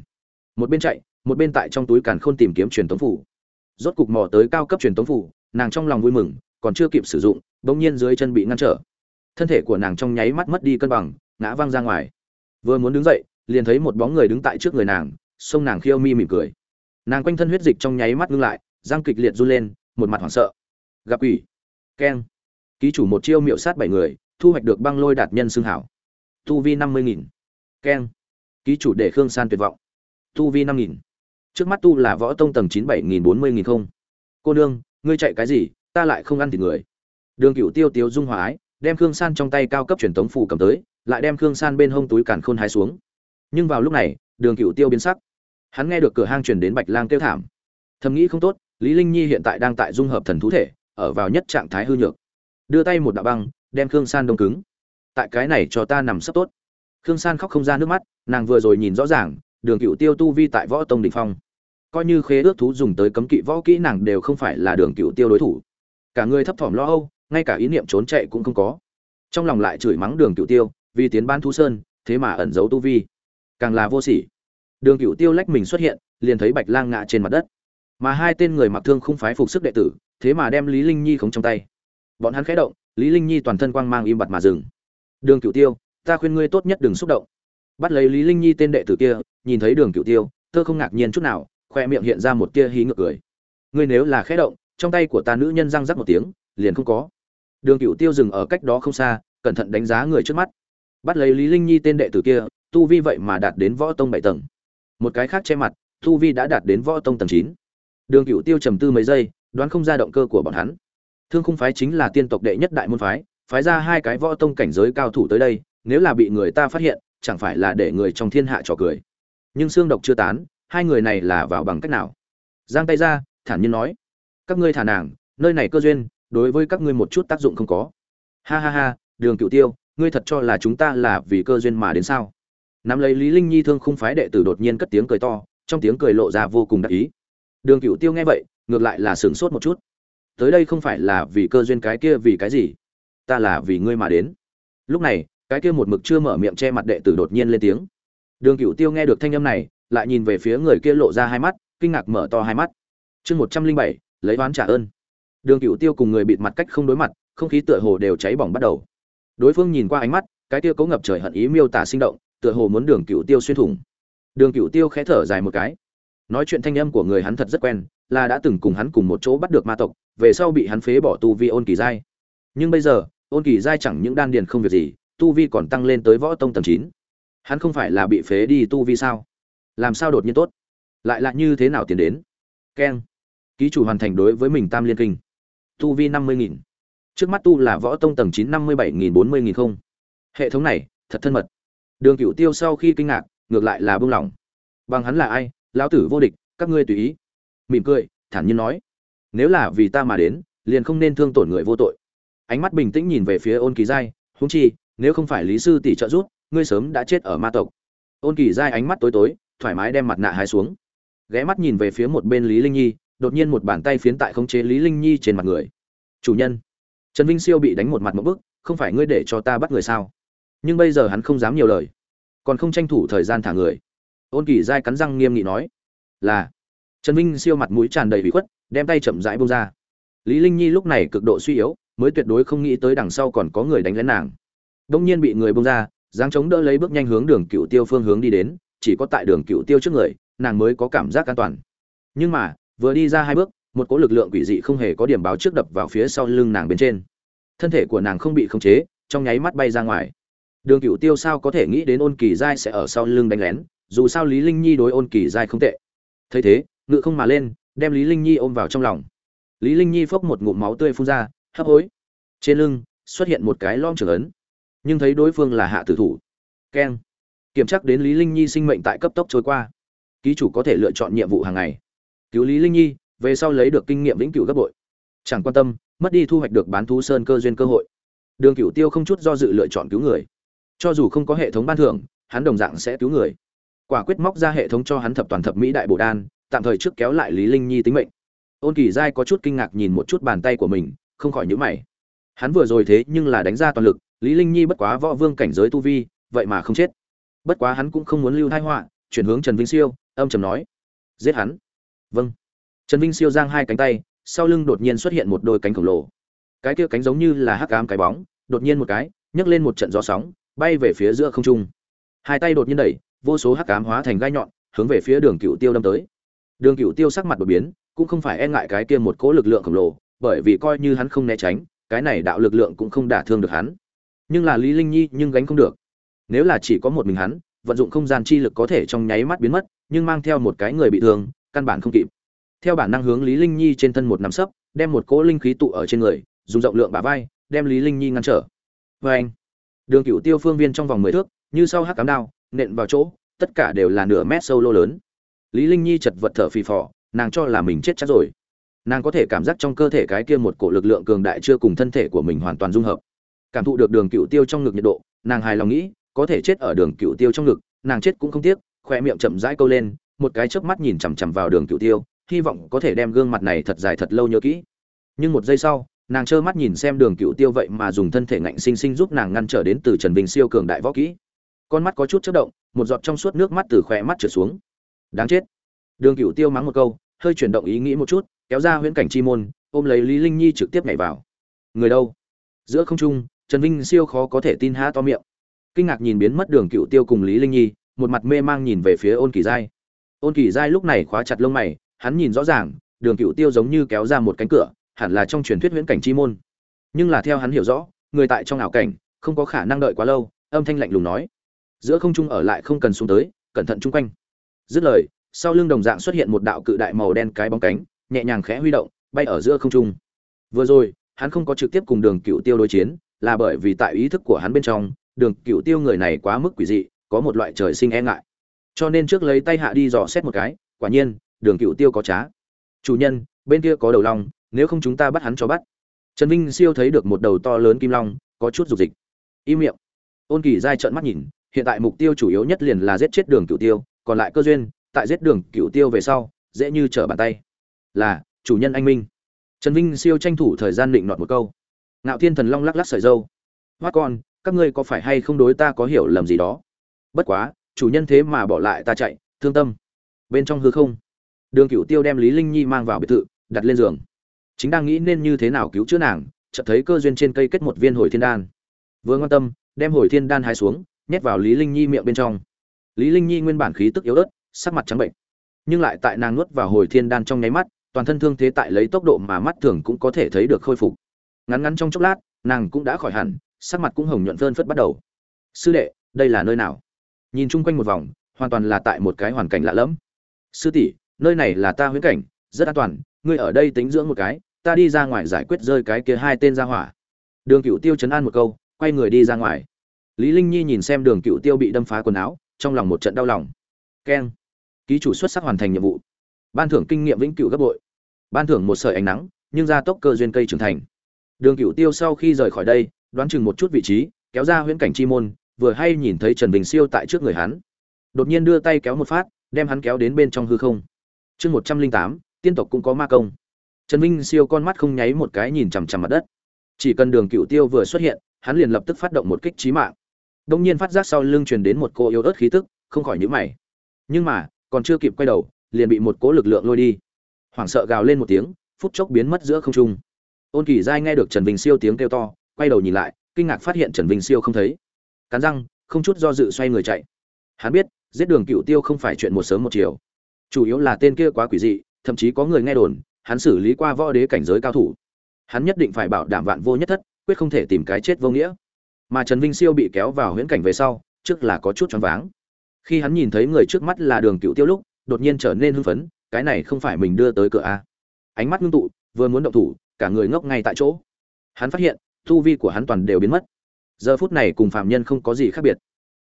Một bên chạy một bên tại trong túi càn khôn tìm kiếm truyền tống phủ. Rốt cục mò tới cao cấp truyền tống phủ, nàng trong lòng vui mừng, còn chưa kịp sử dụng, bỗng nhiên dưới chân bị ngăn trở. Thân thể của nàng trong nháy mắt mất đi cân bằng, ngã văng ra ngoài. Vừa muốn đứng dậy, liền thấy một bóng người đứng tại trước người nàng, xông nàng khiêu mi mỉm cười. Nàng quanh thân huyết dịch trong nháy mắt ngưng lại, giang kịch liệt run lên, một mặt hoảng sợ. Gặp quỷ. Keng. Ký chủ một chiêu miệu sát bảy người, thu hoạch được băng lôi đạt nhân xương hảo. Tu vi năm mươi nghìn. Keng. Ký chủ để khương san tuyệt vọng. Tu vi năm nghìn trước mắt tu là võ tông tầng chín bảy nghìn bốn mươi nghìn không. Cô nương, ngươi chạy cái gì? Ta lại không ăn thịt người. Đường cựu tiêu tiêu dung hòa ái, đem khương san trong tay cao cấp truyền tống phủ cầm tới, lại đem khương san bên hông túi càn khôn hái xuống. Nhưng vào lúc này, đường cựu tiêu biến sắc. Hắn nghe được cửa hang truyền đến bạch lang kêu thảm. Thầm nghĩ không tốt, lý linh nhi hiện tại đang tại dung hợp thần thú thể, ở vào nhất trạng thái hư nhược. Đưa tay một đạo băng, đem khương san đông cứng. Tại cái này cho ta nằm sấp tốt. Khương san khóc không ra nước mắt, nàng vừa rồi nhìn rõ ràng đường cựu tiêu tu vi tại võ tông đỉnh phong. Coi như khế ước thú dùng tới cấm kỵ võ kỹ nàng đều không phải là đường cựu tiêu đối thủ. Cả người thấp thỏm lo âu, ngay cả ý niệm trốn chạy cũng không có. Trong lòng lại chửi mắng đường cựu tiêu, vì tiến ban thú sơn, thế mà ẩn giấu tu vi. Càng là vô sỉ. Đường cựu tiêu lách mình xuất hiện, liền thấy bạch lang ngã trên mặt đất. Mà hai tên người mặc thương không phái phục sức đệ tử, thế mà đem lý linh nhi khống trong tay. Bọn hắn khẽ động, lý linh nhi toàn thân quang mang im bặt mà dừng. Đường cựu tiêu, ta khuyên ngươi tốt nhất đừng xúc động bắt lấy lý linh nhi tên đệ tử kia, nhìn thấy đường cựu tiêu, tơ không ngạc nhiên chút nào, khoe miệng hiện ra một tia hí ngược cười. Ngươi nếu là khẽ động, trong tay của ta nữ nhân răng rắc một tiếng, liền không có. Đường cựu tiêu dừng ở cách đó không xa, cẩn thận đánh giá người trước mắt. Bắt lấy lý linh nhi tên đệ tử kia, tu vi vậy mà đạt đến võ tông bảy tầng. Một cái khác che mặt, tu vi đã đạt đến võ tông tầng chín. Đường cựu tiêu trầm tư mấy giây, đoán không ra động cơ của bọn hắn. Thương khung phái chính là tiên tộc đệ nhất đại môn phái phái ra hai cái võ tông cảnh giới cao thủ tới đây, nếu là bị người ta phát hiện chẳng phải là để người trong thiên hạ trò cười. Nhưng xương độc chưa tán, hai người này là vào bằng cách nào? Giang tay ra, thản nhiên nói, các ngươi thả nàng, nơi này cơ duyên, đối với các ngươi một chút tác dụng không có. Ha ha ha, đường cựu tiêu, ngươi thật cho là chúng ta là vì cơ duyên mà đến sao? Nắm lấy lý linh nhi thương khung phái đệ tử đột nhiên cất tiếng cười to, trong tiếng cười lộ ra vô cùng đắc ý. Đường cựu tiêu nghe vậy, ngược lại là sửng sốt một chút. Tới đây không phải là vì cơ duyên cái kia vì cái gì? Ta là vì ngươi mà đến. Lúc này cái kia một mực chưa mở miệng che mặt đệ tử đột nhiên lên tiếng. Đường cửu tiêu nghe được thanh âm này, lại nhìn về phía người kia lộ ra hai mắt, kinh ngạc mở to hai mắt. Chương một trăm linh bảy, lấy oán trả ơn. Đường cửu tiêu cùng người bịt mặt cách không đối mặt, không khí tựa hồ đều cháy bỏng bắt đầu. Đối phương nhìn qua ánh mắt, cái kia cấu ngập trời hận ý miêu tả sinh động, tựa hồ muốn đường cửu tiêu xuyên thủng. Đường cửu tiêu khẽ thở dài một cái. Nói chuyện thanh âm của người hắn thật rất quen, là đã từng cùng hắn cùng một chỗ bắt được ma tộc, về sau bị hắn phế bỏ tu vi ôn kỳ giai. Nhưng bây giờ, ôn kỳ giai chẳng những đan điền không việc gì tu vi còn tăng lên tới võ tông tầng chín. Hắn không phải là bị phế đi tu vi sao? Làm sao đột nhiên tốt? Lại là như thế nào tiến đến? Keng. Ký chủ hoàn thành đối với mình tam liên kinh. Tu vi năm mươi nghìn. Trước mắt tu là võ tông tầng chín năm mươi bảy nghìn bốn mươi nghìn không. Hệ thống này, thật thân mật. Đường cựu tiêu sau khi kinh ngạc, ngược lại là buông lỏng bằng hắn là ai? Lão tử vô địch, các ngươi tùy ý. Mỉm cười, thản nhiên nói. Nếu là vì ta mà đến, liền không nên thương tổn người vô tội. Ánh mắt bình tĩnh nhìn về phía ôn kỳ giai húng chi nếu không phải lý sư tỷ trợ giúp, ngươi sớm đã chết ở ma tộc. Ôn kỳ giai ánh mắt tối tối, thoải mái đem mặt nạ hai xuống. Ghé mắt nhìn về phía một bên lý linh nhi, đột nhiên một bàn tay phiến tại khống chế lý linh nhi trên mặt người. Chủ nhân, trần vinh siêu bị đánh một mặt một bức, không phải ngươi để cho ta bắt người sao? Nhưng bây giờ hắn không dám nhiều lời, còn không tranh thủ thời gian thả người. Ôn kỳ giai cắn răng nghiêm nghị nói, là. Trần vinh siêu mặt mũi tràn đầy bị khuất, đem tay chậm rãi bông ra. Lý linh nhi lúc này cực độ suy yếu, mới tuyệt đối không nghĩ tới đằng sau còn có người đánh lén nàng đông nhiên bị người bông ra giáng chống đỡ lấy bước nhanh hướng đường cựu tiêu phương hướng đi đến, chỉ có tại đường cựu tiêu trước người, nàng mới có cảm giác an toàn. Nhưng mà, vừa đi ra hai bước, một cỗ lực lượng quỷ dị không hề có điểm báo trước đập vào phía sau lưng nàng bên trên. Thân thể của nàng không bị khống chế, trong nháy mắt bay ra ngoài. Đường cựu tiêu sao có thể nghĩ đến ôn kỳ giai sẽ ở sau lưng đánh lén, dù sao lý linh nhi đối ôn kỳ giai không tệ. Thấy thế, ngự không mà lên, đem lý linh nhi ôm vào trong lòng. Lý linh nhi phốc một ngụm máu tươi phun ra, hấp hối. Trên lưng, xuất hiện một cái lom trưởng ấn nhưng thấy đối phương là hạ tử thủ. Keng. Kiểm tra đến lý linh nhi sinh mệnh tại cấp tốc trôi qua. Ký chủ có thể lựa chọn nhiệm vụ hàng ngày. Cứu lý linh nhi, về sau lấy được kinh nghiệm vĩnh cửu gấp bội. Chẳng quan tâm, mất đi thu hoạch được bán thú sơn cơ duyên cơ hội. Đường cửu tiêu không chút do dự lựa chọn cứu người. Cho dù không có hệ thống ban thưởng, hắn đồng dạng sẽ cứu người. Quả quyết móc ra hệ thống cho hắn thập toàn thập mỹ đại bổ đan, tạm thời trước kéo lại lý linh nhi tính mệnh. Ôn kỳ giai có chút kinh ngạc nhìn một chút bàn tay của mình, không khỏi nhíu mày. Hắn vừa rồi thế nhưng là đánh ra toàn lực lý linh nhi bất quá võ vương cảnh giới tu vi, vậy mà không chết. Bất quá hắn cũng không muốn lưu thai họa, chuyển hướng trần vinh siêu, âm trầm nói, giết hắn. Vâng. Trần vinh siêu giang hai cánh tay, sau lưng đột nhiên xuất hiện một đôi cánh khổng lồ. Cái kia cánh giống như là hắc ám cái bóng, đột nhiên một cái, nhấc lên một trận gió sóng, bay về phía giữa không trung. Hai tay đột nhiên đẩy, vô số hắc ám hóa thành gai nhọn, hướng về phía đường cựu tiêu đâm tới. Đường cựu tiêu sắc mặt đột biến, cũng không phải e ngại cái kia một cỗ lực lượng khổng lồ, bởi vì coi như hắn không né tránh, cái này đạo lực lượng cũng không đả thương được hắn nhưng là lý linh nhi nhưng gánh không được. Nếu là chỉ có một mình hắn, vận dụng không gian chi lực có thể trong nháy mắt biến mất, nhưng mang theo một cái người bị thương, căn bản không kịp. Theo bản năng hướng lý linh nhi trên thân một nắm sấp, đem một cỗ linh khí tụ ở trên người, dùng rộng lượng bả vai, đem lý linh nhi ngăn trở. Với anh, đường cựu tiêu phương viên trong vòng mười thước, như sau hắc cám đao, nện vào chỗ, tất cả đều là nửa mét sâu lô lớn. Lý linh nhi chật vật thở phì phò, nàng cho là mình chết chắc rồi. Nàng có thể cảm giác trong cơ thể cái kia một cổ lực lượng cường đại chưa cùng thân thể của mình hoàn toàn dung hợp cảm thụ được đường cựu tiêu trong ngực nhiệt độ, nàng hài lòng nghĩ, có thể chết ở đường cựu tiêu trong ngực, nàng chết cũng không tiếc khoe miệng chậm rãi câu lên, một cái chớp mắt nhìn chằm chằm vào đường cựu tiêu, hy vọng có thể đem gương mặt này thật dài thật lâu nhớ kỹ. Nhưng một giây sau, nàng trơ mắt nhìn xem đường cựu tiêu vậy mà dùng thân thể ngạnh sinh sinh giúp nàng ngăn trở đến từ trần bình siêu cường đại võ kỹ. Con mắt có chút chất động, một giọt trong suốt nước mắt từ khỏe mắt trượt xuống. Đáng chết. Đường cựu tiêu mắng một câu, hơi chuyển động ý nghĩ một chút, kéo ra huyễn cảnh chi môn, ôm lấy lý linh nhi trực tiếp nhảy vào. Người đâu? Giữa không trung trần vinh siêu khó có thể tin há to miệng. Kinh ngạc nhìn biến mất đường cựu tiêu cùng lý linh nhi, một mặt mê mang nhìn về phía ôn kỳ giai. Ôn kỳ giai lúc này khóa chặt lông mày, hắn nhìn rõ ràng, đường cựu tiêu giống như kéo ra một cánh cửa, hẳn là trong truyền thuyết huyễn cảnh chi môn. Nhưng là theo hắn hiểu rõ, người tại trong ảo cảnh, không có khả năng đợi quá lâu, âm thanh lạnh lùng nói. Giữa không trung ở lại không cần xuống tới, cẩn thận chung quanh. Dứt lời, sau lưng đồng dạng xuất hiện một đạo cự đại màu đen cái bóng cánh, nhẹ nhàng khẽ huy động, bay ở giữa không trung. Vừa rồi, hắn không có trực tiếp cùng đường cựu tiêu đối chiến là bởi vì tại ý thức của hắn bên trong, đường cựu tiêu người này quá mức quỷ dị, có một loại trời sinh e ngại. Cho nên trước lấy tay hạ đi dò xét một cái, quả nhiên, đường cựu tiêu có trá. Chủ nhân, bên kia có đầu long, nếu không chúng ta bắt hắn cho bắt. Trần vinh siêu thấy được một đầu to lớn kim long, có chút dục dịch. Im miệng. Ôn kỳ giai trợn mắt nhìn, hiện tại mục tiêu chủ yếu nhất liền là giết chết đường cựu tiêu, còn lại cơ duyên, tại giết đường cựu tiêu về sau, dễ như trở bàn tay. Là, chủ nhân anh minh. Trần vinh siêu tranh thủ thời gian định nọt một câu ngạo thiên thần long lắc lắc sợi dâu. Hoát con, các ngươi có phải hay không đối ta có hiểu lầm gì đó? Bất quá, chủ nhân thế mà bỏ lại ta chạy, thương tâm. Bên trong hư không, đường cựu tiêu đem lý linh nhi mang vào biệt thự, đặt lên giường. Chính đang nghĩ nên như thế nào cứu chữa nàng, chợt thấy cơ duyên trên cây kết một viên hồi thiên đan. Vừa quan tâm, đem hồi thiên đan hái xuống, nhét vào lý linh nhi miệng bên trong. Lý linh nhi nguyên bản khí tức yếu ớt, sắc mặt trắng bệnh, nhưng lại tại nàng nuốt vào hồi thiên đan trong nháy mắt, toàn thân thương thế tại lấy tốc độ mà mắt thường cũng có thể thấy được khôi phục ngắn ngắn trong chốc lát, nàng cũng đã khỏi hẳn, sắc mặt cũng hồng nhuận phơn phất bắt đầu. Sư đệ, đây là nơi nào? Nhìn chung quanh một vòng, hoàn toàn là tại một cái hoàn cảnh lạ lẫm. Sư tỷ, nơi này là ta huyễn cảnh, rất an toàn, ngươi ở đây tính dưỡng một cái, ta đi ra ngoài giải quyết rơi cái kia hai tên ra hỏa. Đường cựu tiêu chấn an một câu, quay người đi ra ngoài. Lý linh nhi nhìn xem đường cựu tiêu bị đâm phá quần áo, trong lòng một trận đau lòng. Keng, ký chủ xuất sắc hoàn thành nhiệm vụ. Ban thưởng kinh nghiệm vĩnh cửu gấp bội. Ban thưởng một sợi ánh nắng, nhưng gia tốc cơ duyên cây trưởng thành đường Cửu tiêu sau khi rời khỏi đây, đoán chừng một chút vị trí, kéo ra huyễn cảnh chi môn, vừa hay nhìn thấy trần bình siêu tại trước người hắn. Đột nhiên đưa tay kéo một phát, đem hắn kéo đến bên trong hư không. Chương một trăm linh tám, tiên tộc cũng có ma công. Trần minh siêu con mắt không nháy một cái nhìn chằm chằm mặt đất. Chỉ cần đường Cửu tiêu vừa xuất hiện, hắn liền lập tức phát động một kích trí mạng. Đông nhiên phát giác sau lưng truyền đến một cô yếu ớt khí tức, không khỏi nhíu mày. Nhưng mà, còn chưa kịp quay đầu, liền bị một cỗ lực lượng lôi đi. Hoảng sợ gào lên một tiếng, phút chốc biến mất giữa không trung ôn kỳ giai nghe được trần vinh siêu tiếng kêu to, quay đầu nhìn lại, kinh ngạc phát hiện trần vinh siêu không thấy. Cắn răng, không chút do dự xoay người chạy. Hắn biết, giết đường cựu tiêu không phải chuyện một sớm một chiều. Chủ yếu là tên kia quá quỷ dị, thậm chí có người nghe đồn, hắn xử lý qua võ đế cảnh giới cao thủ. Hắn nhất định phải bảo đảm vạn vô nhất thất, quyết không thể tìm cái chết vô nghĩa. Mà trần vinh siêu bị kéo vào huyễn cảnh về sau, trước là có chút choáng váng. Khi hắn nhìn thấy người trước mắt là đường cựu tiêu lúc, đột nhiên trở nên hưng phấn, cái này không phải mình đưa tới cửa a. Ánh mắt ngưng tụ, vừa muốn động thủ cả người ngốc ngay tại chỗ. Hắn phát hiện thu vi của hắn toàn đều biến mất. Giờ phút này cùng phạm nhân không có gì khác biệt.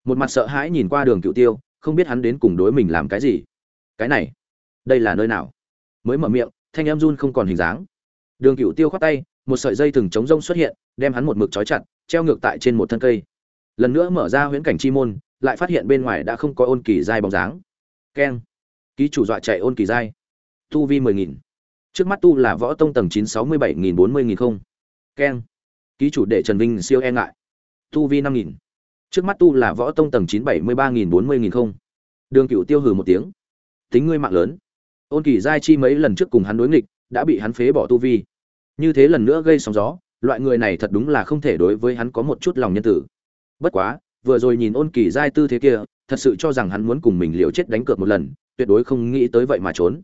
Một mặt sợ hãi nhìn qua đường cựu tiêu, không biết hắn đến cùng đối mình làm cái gì. Cái này, đây là nơi nào? Mới mở miệng, thanh em run không còn hình dáng. Đường cựu tiêu khoát tay, một sợi dây thừng chống rông xuất hiện, đem hắn một mực trói chặt, treo ngược tại trên một thân cây. Lần nữa mở ra huyễn cảnh chi môn, lại phát hiện bên ngoài đã không có ôn kỳ dai bóng dáng. Keng. Ký chủ dọa chạy ôn kỳ dai tu vi mười nghìn trước mắt tu là võ tông tầng chín sáu mươi bảy nghìn bốn mươi nghìn không. Keng. Ký chủ đệ trần vinh siêu e ngại. Tu vi năm nghìn. Trước mắt tu là võ tông tầng chín bảy mươi ba nghìn bốn mươi nghìn không. Đường cựu tiêu hừ một tiếng. Tính ngươi mạng lớn. Ôn kỳ giai chi mấy lần trước cùng hắn đối nghịch, đã bị hắn phế bỏ tu vi. Như thế lần nữa gây sóng gió, loại người này thật đúng là không thể đối với hắn có một chút lòng nhân tử. Bất quá, vừa rồi nhìn ôn kỳ giai tư thế kia, thật sự cho rằng hắn muốn cùng mình liều chết đánh cược một lần, tuyệt đối không nghĩ tới vậy mà trốn.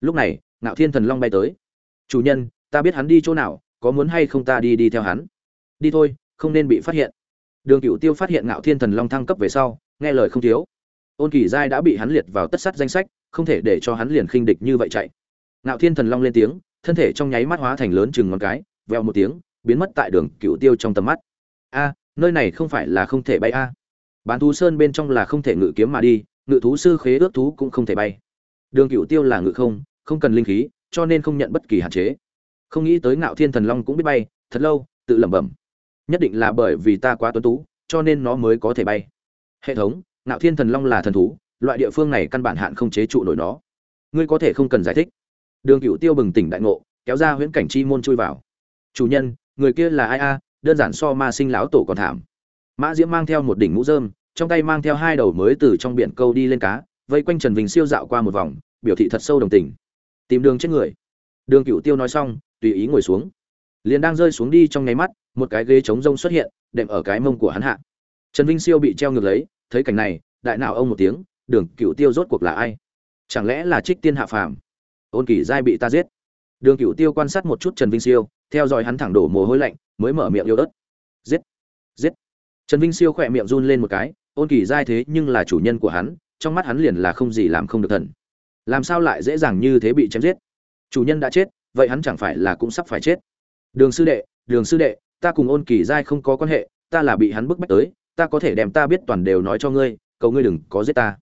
Lúc này ngạo thiên thần long bay tới. Chủ nhân, ta biết hắn đi chỗ nào, có muốn hay không ta đi đi theo hắn? Đi thôi, không nên bị phát hiện. Đường cựu tiêu phát hiện ngạo thiên thần long thăng cấp về sau, nghe lời không thiếu. Ôn kỳ giai đã bị hắn liệt vào tất sắt danh sách, không thể để cho hắn liền khinh địch như vậy chạy. Ngạo thiên thần long lên tiếng, thân thể trong nháy mắt hóa thành lớn chừng ngón cái veo một tiếng, biến mất tại đường cựu tiêu trong tầm mắt. A, nơi này không phải là không thể bay a. Bán thú sơn bên trong là không thể ngự kiếm mà đi, ngự thú sư khế ước thú cũng không thể bay. Đường cựu tiêu là ngự không không cần linh khí, cho nên không nhận bất kỳ hạn chế. Không nghĩ tới ngạo thiên thần long cũng biết bay, thật lâu, tự lẩm bẩm. Nhất định là bởi vì ta quá tuấn tú, cho nên nó mới có thể bay. Hệ thống, ngạo thiên thần long là thần thú, loại địa phương này căn bản hạn không chế trụ nổi nó. Ngươi có thể không cần giải thích. Đường cựu tiêu bừng tỉnh đại ngộ, kéo ra huyễn cảnh chi môn chui vào. Chủ nhân, người kia là ai a? Đơn giản so ma sinh lão tổ còn thảm. Mã diễm mang theo một đỉnh mũ dơm trong tay mang theo hai đầu mới từ trong biển câu đi lên cá, vây quanh trần vinh siêu dạo qua một vòng, biểu thị thật sâu đồng tình tìm đường chết người. Đường cựu tiêu nói xong, tùy ý ngồi xuống. Liền đang rơi xuống đi trong nháy mắt, một cái ghế trống rông xuất hiện, đệm ở cái mông của hắn hạ. Trần vinh siêu bị treo ngược lấy, thấy cảnh này, đại nào ông một tiếng, đường cựu tiêu rốt cuộc là ai? Chẳng lẽ là trích tiên hạ phàm? Ôn Kỷ giai bị ta giết. Đường cựu tiêu quan sát một chút trần vinh siêu, theo dõi hắn thẳng đổ mồ hôi lạnh, mới mở miệng yêu ớt. Giết! Giết! Trần vinh siêu khỏe miệng run lên một cái, ôn Kỷ giai thế nhưng là chủ nhân của hắn, trong mắt hắn liền là không gì làm không được thần làm sao lại dễ dàng như thế bị chém giết? Chủ nhân đã chết, vậy hắn chẳng phải là cũng sắp phải chết? Đường sư đệ, đường sư đệ, ta cùng ôn kỳ giai không có quan hệ, ta là bị hắn bức bách tới, ta có thể đem ta biết toàn đều nói cho ngươi, cầu ngươi đừng có giết ta.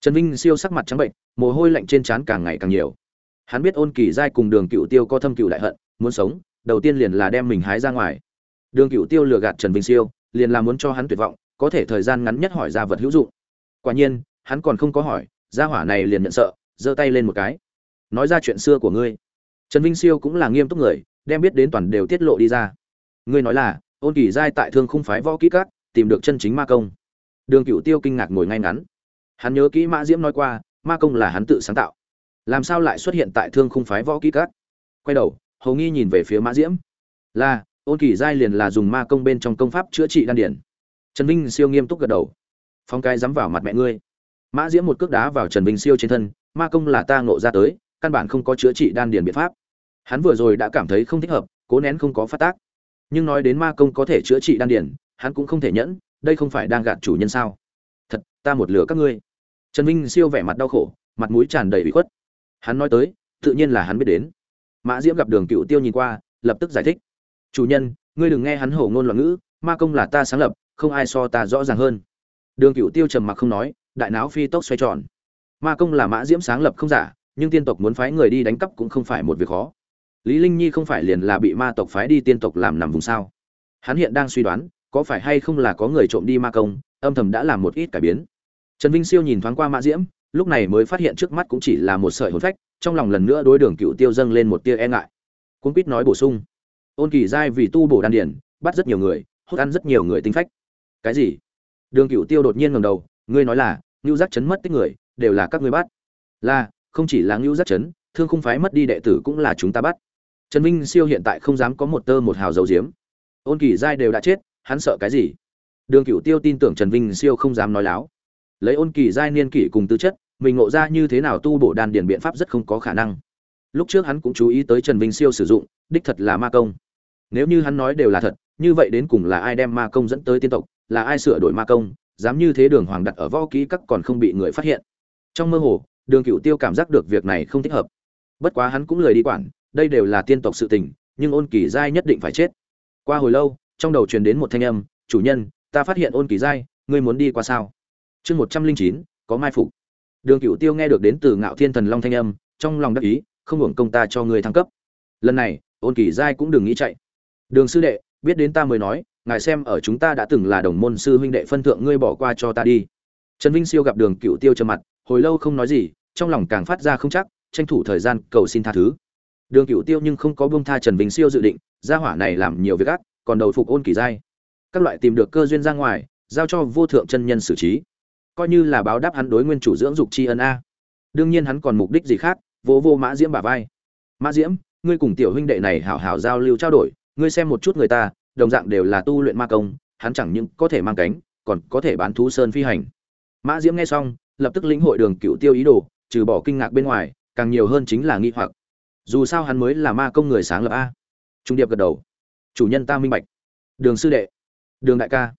Trần vinh siêu sắc mặt trắng bệnh, mồ hôi lạnh trên trán càng ngày càng nhiều. Hắn biết ôn kỳ giai cùng đường cựu tiêu có thâm cựu đại hận, muốn sống, đầu tiên liền là đem mình hái ra ngoài. Đường cựu tiêu lừa gạt trần vinh siêu, liền là muốn cho hắn tuyệt vọng, có thể thời gian ngắn nhất hỏi ra vật hữu dụng. Quả nhiên, hắn còn không có hỏi, gia hỏa này liền nhận sợ giơ tay lên một cái. Nói ra chuyện xưa của ngươi. Trần vinh siêu cũng là nghiêm túc người, đem biết đến toàn đều tiết lộ đi ra. Ngươi nói là, ôn kỳ giai tại thương khung phái võ kỹ cát tìm được chân chính ma công. Đường cựu tiêu kinh ngạc ngồi ngay ngắn. Hắn nhớ kỹ mã diễm nói qua, ma công là hắn tự sáng tạo. Làm sao lại xuất hiện tại thương khung phái võ kỹ cát? quay đầu hầu nghi nhìn về phía mã diễm. Là, ôn kỳ giai liền là dùng ma công bên trong công pháp chữa trị đan điển trần vinh siêu nghiêm túc gật đầu. Phong cái dám vào mặt mẹ ngươi mã diễm một cước đá vào trần vinh siêu trên thân ma công là ta ngộ ra tới căn bản không có chữa trị đan điền biện pháp. Hắn vừa rồi đã cảm thấy không thích hợp cố nén không có phát tác. Nhưng nói đến ma công có thể chữa trị đan điền, hắn cũng không thể nhẫn đây không phải đang gạt chủ nhân sao? Thật ta một lửa các ngươi. Trần vinh siêu vẻ mặt đau khổ mặt mũi tràn đầy bị khuất. Hắn nói tới tự nhiên là hắn biết đến. Mã diễm gặp đường cựu tiêu nhìn qua lập tức giải thích. Chủ nhân ngươi đừng nghe hắn hổ ngôn loạn ngữ ma công là ta sáng lập không ai so ta rõ ràng hơn. Đường cựu tiêu trầm mặc không nói đại não phi tốc xoay tròn. Ma công là mã diễm sáng lập không giả, nhưng tiên tộc muốn phái người đi đánh cắp cũng không phải một việc khó. Lý linh nhi không phải liền là bị ma tộc phái đi tiên tộc làm nằm vùng sao? Hắn hiện đang suy đoán, có phải hay không là có người trộm đi ma công, âm thầm đã làm một ít cải biến. Trần vinh siêu nhìn thoáng qua mã diễm, lúc này mới phát hiện trước mắt cũng chỉ là một sợi hồn phách, trong lòng lần nữa đối đường cựu tiêu dâng lên một tia e ngại. Cung quýt nói bổ sung. Ôn kỳ giai vì tu bổ đan điển, bắt rất nhiều người, hút ăn rất nhiều người tinh phách. Cái gì? Đường cựu tiêu đột nhiên ngầm đầu ngươi nói là, ngưu giác chấn mất tích người, đều là các ngươi bắt. Là, không chỉ là ngưu giác chấn, thương không phái mất đi đệ tử cũng là chúng ta bắt. Trần minh siêu hiện tại không dám có một tơ một hào dầu diếm ôn kỳ giai đều đã chết, hắn sợ cái gì? Đường cựu tiêu tin tưởng trần vinh siêu không dám nói láo. Lấy ôn kỳ giai niên kỷ cùng tư chất, mình ngộ ra như thế nào tu bổ đan điền biện pháp rất không có khả năng. Lúc trước hắn cũng chú ý tới trần vinh siêu sử dụng, đích thật là ma công. Nếu như hắn nói đều là thật, như vậy đến cùng là ai đem ma công dẫn tới tiên tộc, là ai sửa đổi ma công dám như thế đường hoàng đặt ở võ kỹ các còn không bị người phát hiện. Trong mơ hồ, đường cựu tiêu cảm giác được việc này không thích hợp. Bất quá hắn cũng lười đi quản, đây đều là tiên tộc sự tình, nhưng ôn kỳ giai nhất định phải chết. Qua hồi lâu, trong đầu truyền đến một thanh âm, chủ nhân, ta phát hiện ôn kỳ giai, ngươi muốn đi qua sao? Chương một trăm linh chín, có mai phục. Đường cựu tiêu nghe được đến từ ngạo thiên thần long thanh âm, trong lòng đắc ý, không hưởng công ta cho ngươi thăng cấp. Lần này, ôn kỳ giai cũng đừng nghĩ chạy. Đường sư đệ, biết đến ta mới nói ngài xem ở chúng ta đã từng là đồng môn sư huynh đệ phân thượng ngươi bỏ qua cho ta đi. Trần vinh siêu gặp đường cựu tiêu trầm mặt, hồi lâu không nói gì, trong lòng càng phát ra không chắc, tranh thủ thời gian cầu xin tha thứ. Đường cựu tiêu nhưng không có bông tha trần vinh siêu dự định, gia hỏa này làm nhiều việc ác, còn đầu phục ôn kỳ giai. Các loại tìm được cơ duyên ra ngoài, giao cho vô thượng chân nhân xử trí. Coi như là báo đáp hắn đối nguyên chủ dưỡng dục tri ân a. Đương nhiên hắn còn mục đích gì khác vô vô mã diễm bà vai. Mã diễm, ngươi cùng tiểu huynh đệ này hảo hảo giao lưu trao đổi, ngươi xem một chút người ta đồng dạng đều là tu luyện ma công, hắn chẳng những có thể mang cánh, còn có thể bán thú sơn phi hành. Mã diễm nghe xong, lập tức lĩnh hội đường cựu tiêu ý đồ, trừ bỏ kinh ngạc bên ngoài, càng nhiều hơn chính là nghi hoặc. Dù sao hắn mới là ma công người sáng lập a. Trung điệp gật đầu. Chủ nhân ta minh bạch. Đường sư đệ. Đường đại ca.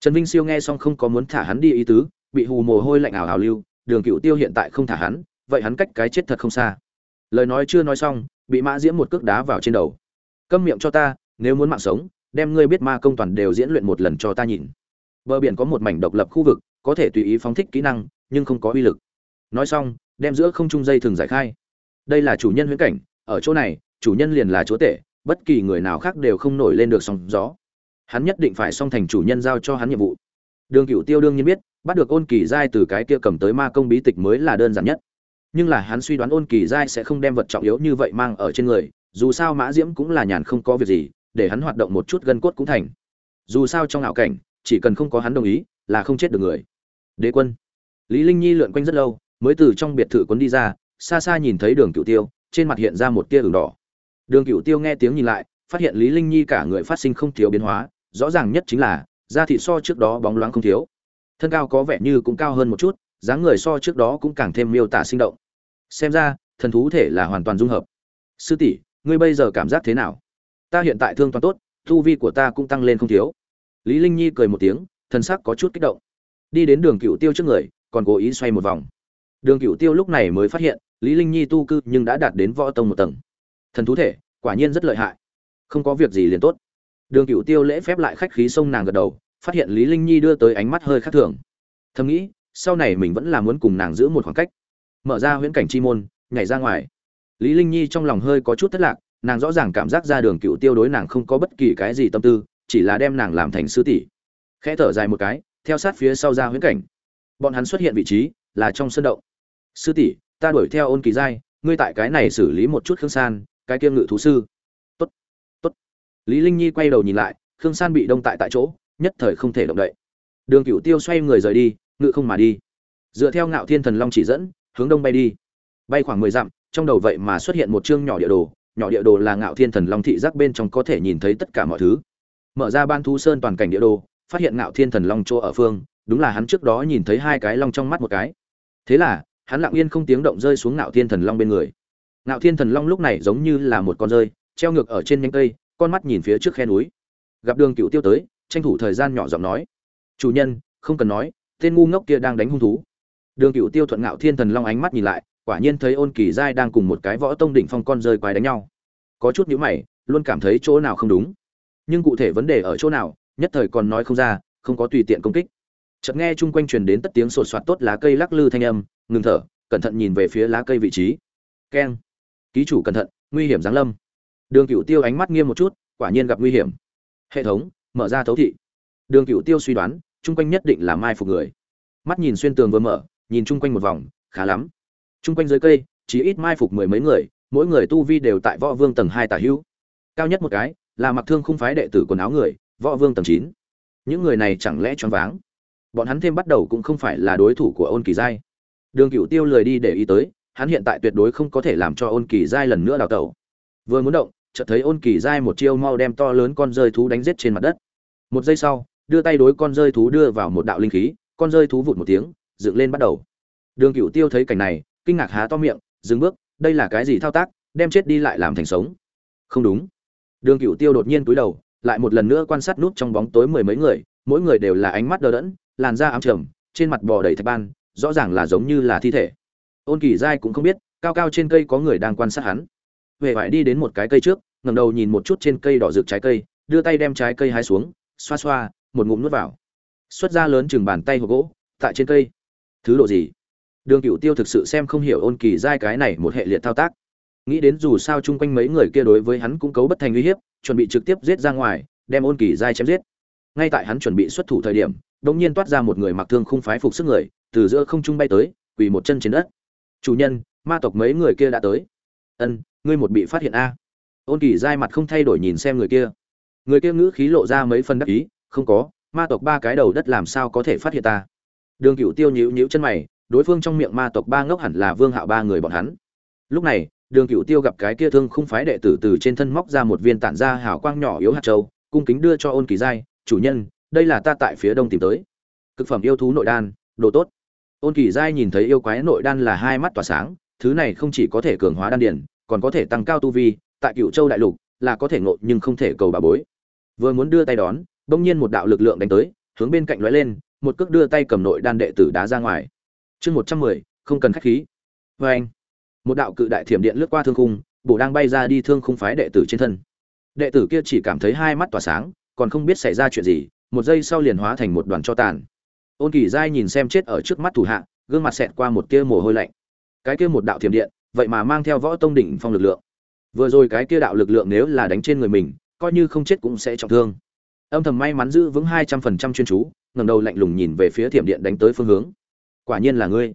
Trần vinh siêu nghe xong không có muốn thả hắn đi ý tứ, bị hù mồ hôi lạnh ảo ảo lưu, đường cựu tiêu hiện tại không thả hắn, vậy hắn cách cái chết thật không xa. Lời nói chưa nói xong, bị mã diễm một cước đá vào trên đầu. Câm miệng cho ta, nếu muốn mạng sống đem ngươi biết ma công toàn đều diễn luyện một lần cho ta nhìn. Bờ biển có một mảnh độc lập khu vực, có thể tùy ý phóng thích kỹ năng, nhưng không có uy lực. Nói xong, đem giữa không trung dây thường giải khai. Đây là chủ nhân huyễn cảnh, ở chỗ này, chủ nhân liền là chúa tể, bất kỳ người nào khác đều không nổi lên được sóng gió. Hắn nhất định phải song thành chủ nhân giao cho hắn nhiệm vụ. Đường cựu tiêu đương nhiên biết, bắt được ôn kỳ giai từ cái kia cầm tới ma công bí tịch mới là đơn giản nhất. Nhưng là hắn suy đoán ôn kỳ giai sẽ không đem vật trọng yếu như vậy mang ở trên người, dù sao mã diễm cũng là nhàn không có việc gì để hắn hoạt động một chút gân cốt cũng thành. Dù sao trong ảo cảnh, chỉ cần không có hắn đồng ý, là không chết được người. Đế quân. Lý linh nhi lượn quanh rất lâu, mới từ trong biệt thự cuốn đi ra, xa xa nhìn thấy đường cựu tiêu, trên mặt hiện ra một tia ửng đỏ. Đường cựu tiêu nghe tiếng nhìn lại, phát hiện lý linh nhi cả người phát sinh không thiếu biến hóa, rõ ràng nhất chính là, da thịt so trước đó bóng loáng không thiếu. Thân cao có vẻ như cũng cao hơn một chút, dáng người so trước đó cũng càng thêm miêu tả sinh động. Xem ra, thần thú thể là hoàn toàn dung hợp. Sư tỷ, ngươi bây giờ cảm giác thế nào? Ta hiện tại thương toàn tốt thu vi của ta cũng tăng lên không thiếu. Lý linh nhi cười một tiếng thân sắc có chút kích động. Đi đến đường cựu tiêu trước người, còn cố ý xoay một vòng. Đường cựu tiêu lúc này mới phát hiện, lý linh nhi tu cư nhưng đã đạt đến võ tông một tầng. Thần thú thể, quả nhiên rất lợi hại. Không có việc gì liền tốt. Đường cựu tiêu lễ phép lại khách khí xông nàng gật đầu, phát hiện lý linh nhi đưa tới ánh mắt hơi khác thường. Thầm nghĩ, sau này mình vẫn là muốn cùng nàng giữ một khoảng cách. Mở ra huyễn cảnh chi môn, nhảy ra ngoài. Lý linh nhi trong lòng hơi có chút thất lạc nàng rõ ràng cảm giác ra đường cựu tiêu đối nàng không có bất kỳ cái gì tâm tư, chỉ là đem nàng làm thành sư tỷ. Khẽ thở dài một cái, theo sát phía sau ra huyễn cảnh. Bọn hắn xuất hiện vị trí là trong sân động. Sư tỷ, ta đuổi theo ôn kỳ giai, ngươi tại cái này xử lý một chút khương san, cái kia ngự thú sư. Tốt tốt. Lý linh nhi quay đầu nhìn lại, khương san bị đông tại tại chỗ, nhất thời không thể động đậy. Đường cửu tiêu xoay người rời đi, ngự không mà đi. Dựa theo ngạo thiên thần long chỉ dẫn, hướng đông bay đi. Bay khoảng mười dặm, trong đầu vậy mà xuất hiện một chương nhỏ địa đồ nhỏ địa đồ là ngạo thiên thần long thị giác bên trong có thể nhìn thấy tất cả mọi thứ. Mở ra ban thu sơn toàn cảnh địa đồ, phát hiện ngạo thiên thần long chỗ ở phương, đúng là hắn trước đó nhìn thấy hai cái long trong mắt một cái. Thế là, hắn lặng yên không tiếng động rơi xuống ngạo thiên thần long bên người. Ngạo thiên thần long lúc này giống như là một con rơi, treo ngược ở trên nhánh cây, con mắt nhìn phía trước khe núi. Gặp đường cựu tiêu tới, tranh thủ thời gian nhỏ giọng nói. Chủ nhân, không cần nói, tên ngu ngốc kia đang đánh hung thú. Đường cựu tiêu thuận ngạo thiên thần long ánh mắt nhìn lại quả nhiên thấy ôn kỳ giai đang cùng một cái võ tông đỉnh phong con rơi quái đánh nhau. Có chút nhữ mày, luôn cảm thấy chỗ nào không đúng. Nhưng cụ thể vấn đề ở chỗ nào, nhất thời còn nói không ra, không có tùy tiện công kích. Chợt nghe chung quanh truyền đến tất tiếng sột soạt tốt lá cây lắc lư thanh âm, ngừng thở, cẩn thận nhìn về phía lá cây vị trí. Keng. Ký chủ cẩn thận, nguy hiểm giáng lâm. Đường cựu tiêu ánh mắt nghiêm một chút, quả nhiên gặp nguy hiểm. Hệ thống, mở ra thấu thị. Đường cựu tiêu suy đoán, chung quanh nhất định là mai phục người. Mắt nhìn xuyên tường vừa mở, nhìn chung quanh một vòng, khá lắm chung quanh dưới cây chỉ ít mai phục mười mấy người, mỗi người tu vi đều tại võ vương tầng hai tả hữu. Cao nhất một cái, là mặc thương không phái đệ tử quần áo người, võ vương tầng chín. Những người này chẳng lẽ choáng váng? Bọn hắn thêm bắt đầu cũng không phải là đối thủ của ôn kỳ giai. Đường cửu tiêu lười đi để ý tới, hắn hiện tại tuyệt đối không có thể làm cho ôn kỳ giai lần nữa đào tẩu. Vừa muốn động, chợt thấy ôn kỳ giai một chiêu mau đem to lớn con rơi thú đánh giết trên mặt đất. Một giây sau, đưa tay đối con rơi thú đưa vào một đạo linh khí, con rơi thú vụt một tiếng, dựng lên bắt đầu. Đường cửu tiêu thấy cảnh này kinh ngạc há to miệng, dừng bước, đây là cái gì thao tác, đem chết đi lại làm thành sống. Không đúng. Đường cựu tiêu đột nhiên cúi đầu, lại một lần nữa quan sát nút trong bóng tối mười mấy người, mỗi người đều là ánh mắt đờ đẫn, làn da ám trầm, trên mặt bò đầy thạch ban, rõ ràng là giống như là thi thể. Ôn kỳ giai cũng không biết, cao cao trên cây có người đang quan sát hắn. Về phải đi đến một cái cây trước, ngẩng đầu nhìn một chút trên cây đỏ rực trái cây, đưa tay đem trái cây hái xuống, xoa xoa, một ngụm nuốt vào. Xuất ra lớn chừng bàn tay hộp gỗ, tại trên cây. Thứ độ gì? Đường cựu tiêu thực sự xem không hiểu ôn kỳ giai cái này một hệ liệt thao tác. Nghĩ đến dù sao chung quanh mấy người kia đối với hắn cũng cấu bất thành uy hiếp, chuẩn bị trực tiếp giết ra ngoài, đem ôn kỳ giai chém giết. Ngay tại hắn chuẩn bị xuất thủ thời điểm, đột nhiên toát ra một người mặc thương khung phái phục sức người, từ giữa không trung bay tới, quỳ một chân trên đất. Chủ nhân, ma tộc mấy người kia đã tới. Ân, ngươi một bị phát hiện a. Ôn kỳ giai mặt không thay đổi nhìn xem người kia. Người kia ngữ khí lộ ra mấy phần đắc ý, không có, ma tộc ba cái đầu đất làm sao có thể phát hiện ta? Đường cựu tiêu nhíu nhíu chân mày đối phương trong miệng ma tộc ba ngốc hẳn là vương hạo ba người bọn hắn. Lúc này, đường cựu tiêu gặp cái kia thương không phái đệ tử từ trên thân móc ra một viên tản ra hào quang nhỏ yếu hạt châu, cung kính đưa cho ôn kỳ giai, chủ nhân, đây là ta tại phía đông tìm tới. Cực phẩm yêu thú nội đan, đồ tốt. Ôn kỳ giai nhìn thấy yêu quái nội đan là hai mắt tỏa sáng, thứ này không chỉ có thể cường hóa đan điển còn có thể tăng cao tu vi, tại cựu châu đại lục là có thể ngộ nhưng không thể cầu bà bối. Vừa muốn đưa tay đón, bỗng nhiên một đạo lực lượng đánh tới, hướng bên cạnh lóe lên, một cước đưa tay cầm nội đan đệ tử đá ra ngoài chương một trăm mười, không cần khách khí. Vê anh. Một đạo cự đại thiểm điện lướt qua thương khung, bổ đang bay ra đi thương khung phái đệ tử trên thân. Đệ tử kia chỉ cảm thấy hai mắt tỏa sáng, còn không biết xảy ra chuyện gì, một giây sau liền hóa thành một đoàn cho tàn. Ôn kỳ giai nhìn xem chết ở trước mắt thủ hạ, gương mặt xẹt qua một tia mồ hôi lạnh. Cái kia một đạo thiểm điện, vậy mà mang theo võ tông đỉnh phong lực lượng. Vừa rồi cái kia đạo lực lượng nếu là đánh trên người mình, coi như không chết cũng sẽ trọng thương. Âm thầm may mắn giữ vững hai trăm phần trăm chuyên chú, ngẩng đầu lạnh lùng nhìn về phía thiểm điện đánh tới phương hướng quả nhiên là ngươi.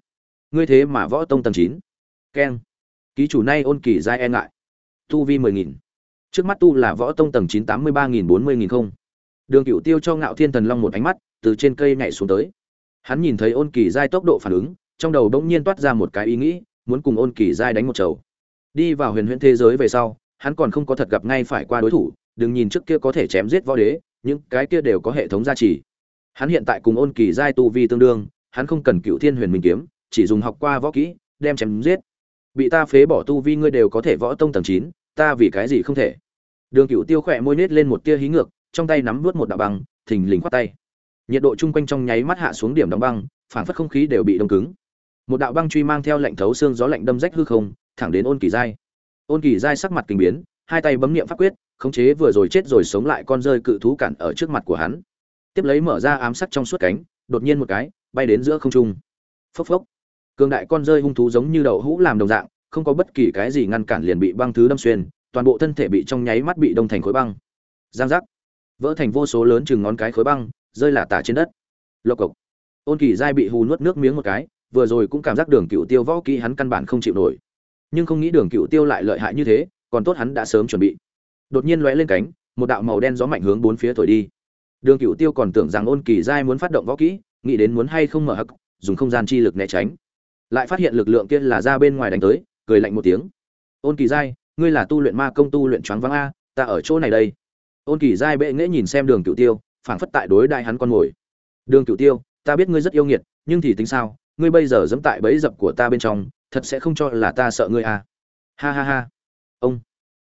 Ngươi thế mà võ tông tầng chín. Keng. Ký chủ nay ôn kỳ giai e ngại. Tu vi mười nghìn. Trước mắt tu là võ tông tầng chín tám mươi ba nghìn bốn mươi nghìn không. Đường cựu tiêu cho ngạo thiên thần long một ánh mắt, từ trên cây nhảy xuống tới. Hắn nhìn thấy ôn kỳ giai tốc độ phản ứng, trong đầu bỗng nhiên toát ra một cái ý nghĩ, muốn cùng ôn kỳ giai đánh một chầu. Đi vào huyền huyễn thế giới về sau, hắn còn không có thật gặp ngay phải qua đối thủ, đừng nhìn trước kia có thể chém giết võ đế, những cái kia đều có hệ thống gia trì. Hắn hiện tại cùng ôn kỳ giai tu vi tương đương hắn không cần cựu thiên huyền minh kiếm, chỉ dùng học qua võ kỹ, đem chém giết. Bị ta phế bỏ tu vi ngươi đều có thể võ tông tầng chín, ta vì cái gì không thể? Đường cựu tiêu khỏe môi nết lên một tia hí ngược, trong tay nắm vớt một đạo băng, thình lình khoát tay. Nhiệt độ chung quanh trong nháy mắt hạ xuống điểm đóng băng phản phất không khí đều bị đông cứng. Một đạo băng truy mang theo lệnh thấu xương gió lạnh đâm rách hư không, thẳng đến ôn kỳ giai. Ôn kỳ giai sắc mặt kinh biến, hai tay bấm niệm pháp quyết, khống chế vừa rồi chết rồi sống lại con rơi cự thú cản ở trước mặt của hắn. Tiếp lấy mở ra ám sắc trong suốt cánh, đột nhiên một cái bay đến giữa không trung. Phốc phốc. Cường đại con rơi hung thú giống như đậu hũ làm đồng dạng, không có bất kỳ cái gì ngăn cản liền bị băng thứ đâm xuyên, toàn bộ thân thể bị trong nháy mắt bị đông thành khối băng. Giang giác. Vỡ thành vô số lớn chừng ngón cái khối băng, rơi lả tả trên đất. Lộc cộc. Ôn kỳ giai bị hù nuốt nước miếng một cái, vừa rồi cũng cảm giác đường cựu tiêu võ kỹ hắn căn bản không chịu nổi. Nhưng không nghĩ đường cựu tiêu lại lợi hại như thế, còn tốt hắn đã sớm chuẩn bị. Đột nhiên lóe lên cánh, một đạo màu đen gió mạnh hướng bốn phía thổi đi. Đường cựu tiêu còn tưởng rằng ôn kỳ giai muốn phát động võ kỹ nghĩ đến muốn hay không mở hắc, dùng không gian chi lực né tránh. Lại phát hiện lực lượng kia là ra bên ngoài đánh tới, cười lạnh một tiếng. Ôn kỳ giai, ngươi là tu luyện ma công tu luyện choáng váng a, ta ở chỗ này đây. Ôn kỳ giai bệ nghễ nhìn xem đường cựu tiêu, phảng phất tại đối đại hắn con ngồi. Đường cựu tiêu, ta biết ngươi rất yêu nghiệt, nhưng thì tính sao, ngươi bây giờ dẫm tại bẫy dập của ta bên trong, thật sẽ không cho là ta sợ ngươi à ha ha ha. Ông.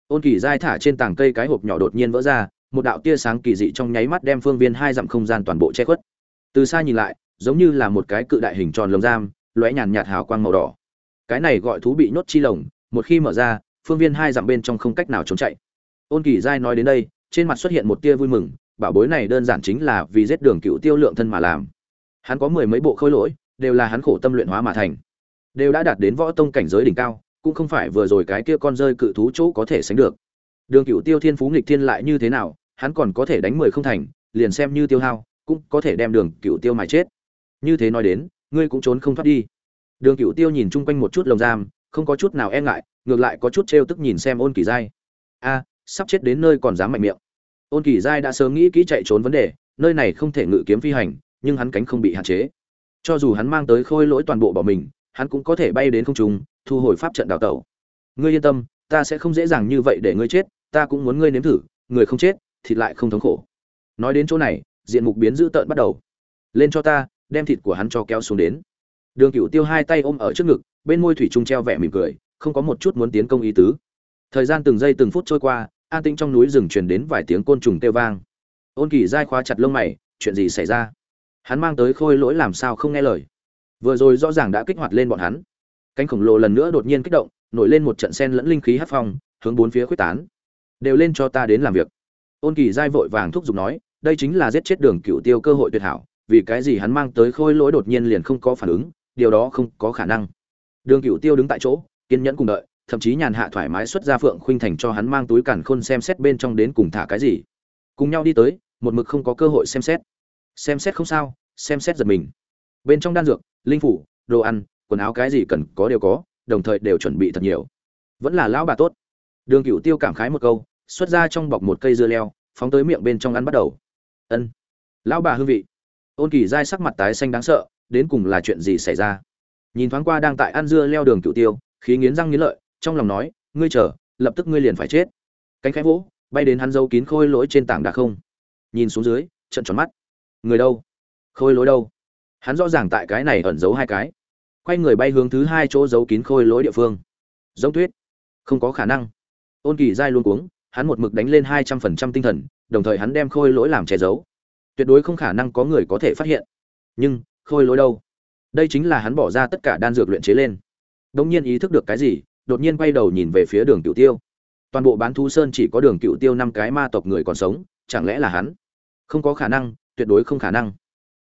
Ôn kỳ giai thả trên tảng cây cái hộp nhỏ đột nhiên vỡ ra, một đạo tia sáng kỳ dị trong nháy mắt đem phương viên hai dặm không gian toàn bộ che khuất từ xa nhìn lại, giống như là một cái cự đại hình tròn lồng giam, lóe nhàn nhạt hào quang màu đỏ. Cái này gọi thú bị nhốt chi lồng, một khi mở ra, phương viên hai dặm bên trong không cách nào trốn chạy. Ôn kỳ giai nói đến đây, trên mặt xuất hiện một tia vui mừng, bảo bối này đơn giản chính là vì giết đường cựu tiêu lượng thân mà làm. Hắn có mười mấy bộ khôi lỗi, đều là hắn khổ tâm luyện hóa mà thành. Đều đã đạt đến võ tông cảnh giới đỉnh cao, cũng không phải vừa rồi cái kia con rơi cự thú chỗ có thể sánh được. Đường cựu tiêu thiên phú nghịch thiên lại như thế nào, hắn còn có thể đánh mười không thành, liền xem như tiêu hao cũng có thể đem đường cựu tiêu mà chết. Như thế nói đến, ngươi cũng trốn không thoát đi. Đường cựu tiêu nhìn chung quanh một chút lồng giam, không có chút nào e ngại, ngược lại có chút trêu tức nhìn xem ôn kỳ giai. A, sắp chết đến nơi còn dám mạnh miệng. Ôn kỳ giai đã sớm nghĩ kỹ chạy trốn vấn đề, nơi này không thể ngự kiếm phi hành, nhưng hắn cánh không bị hạn chế. Cho dù hắn mang tới khôi lỗi toàn bộ bỏ mình, hắn cũng có thể bay đến không trung, thu hồi pháp trận đào tẩu. Ngươi yên tâm, ta sẽ không dễ dàng như vậy để ngươi chết, ta cũng muốn ngươi nếm thử, người không chết, thịt lại không thống khổ. Nói đến chỗ này diện mục biến dữ tợn bắt đầu. Lên cho ta, đem thịt của hắn cho kéo xuống đến. Đường cựu tiêu hai tay ôm ở trước ngực, bên môi thủy trung treo vẻ mỉm cười, không có một chút muốn tiến công ý tứ. Thời gian từng giây từng phút trôi qua, an tĩnh trong núi rừng truyền đến vài tiếng côn trùng kêu vang. Ôn kỳ dai khóa chặt lông mày, chuyện gì xảy ra? Hắn mang tới khôi lỗi làm sao không nghe lời? Vừa rồi rõ ràng đã kích hoạt lên bọn hắn. Cánh khổng lồ lần nữa đột nhiên kích động, nổi lên một trận sen lẫn linh khí hát phong, hướng bốn phía quyết tán. Đều lên cho ta đến làm việc. Ôn kỳ dai vội vàng thúc giục nói đây chính là giết chết đường cựu tiêu cơ hội tuyệt hảo, vì cái gì hắn mang tới khôi lỗi đột nhiên liền không có phản ứng, điều đó không có khả năng. Đường cựu tiêu đứng tại chỗ, kiên nhẫn cùng đợi, thậm chí nhàn hạ thoải mái xuất ra phượng khuynh thành cho hắn mang túi càn khôn xem xét bên trong đến cùng thả cái gì. Cùng nhau đi tới, một mực không có cơ hội xem xét. Xem xét không sao, xem xét giật mình. Bên trong đan dược, linh phủ, đồ ăn, quần áo cái gì cần có đều có, đồng thời đều chuẩn bị thật nhiều. Vẫn là lão bà tốt. Đường cựu tiêu cảm khái một câu, xuất ra trong bọc một cây dưa leo, phóng tới miệng bên trong ăn bắt đầu ân. Lão bà hương vị. Ôn kỳ dai sắc mặt tái xanh đáng sợ, đến cùng là chuyện gì xảy ra? Nhìn thoáng qua đang tại ăn dưa leo đường cựu tiêu, khí nghiến răng nghiến lợi, trong lòng nói, ngươi chờ, lập tức ngươi liền phải chết. Cánh khẽ vỗ, bay đến hắn dâu kín khôi lỗi trên tảng đá không. Nhìn xuống dưới trận tròn mắt. Người đâu? Khôi lỗi đâu? Hắn rõ ràng tại cái này ẩn giấu hai cái. Quay người bay hướng thứ hai chỗ giấu kín khôi lỗi địa phương. Giống tuyết. Không có khả năng. Ôn kỳ dai luôn cuống hắn một mực đánh lên hai trăm phần trăm tinh thần, đồng thời hắn đem khôi lỗi làm che giấu. Tuyệt đối không khả năng có người có thể phát hiện. Nhưng, khôi lỗi đâu? Đây chính là hắn bỏ ra tất cả đan dược luyện chế lên. Đống nhiên ý thức được cái gì, đột nhiên quay đầu nhìn về phía đường cựu tiêu. Toàn bộ bán thú sơn chỉ có đường cựu tiêu năm cái ma tộc người còn sống, chẳng lẽ là hắn? Không có khả năng, tuyệt đối không khả năng.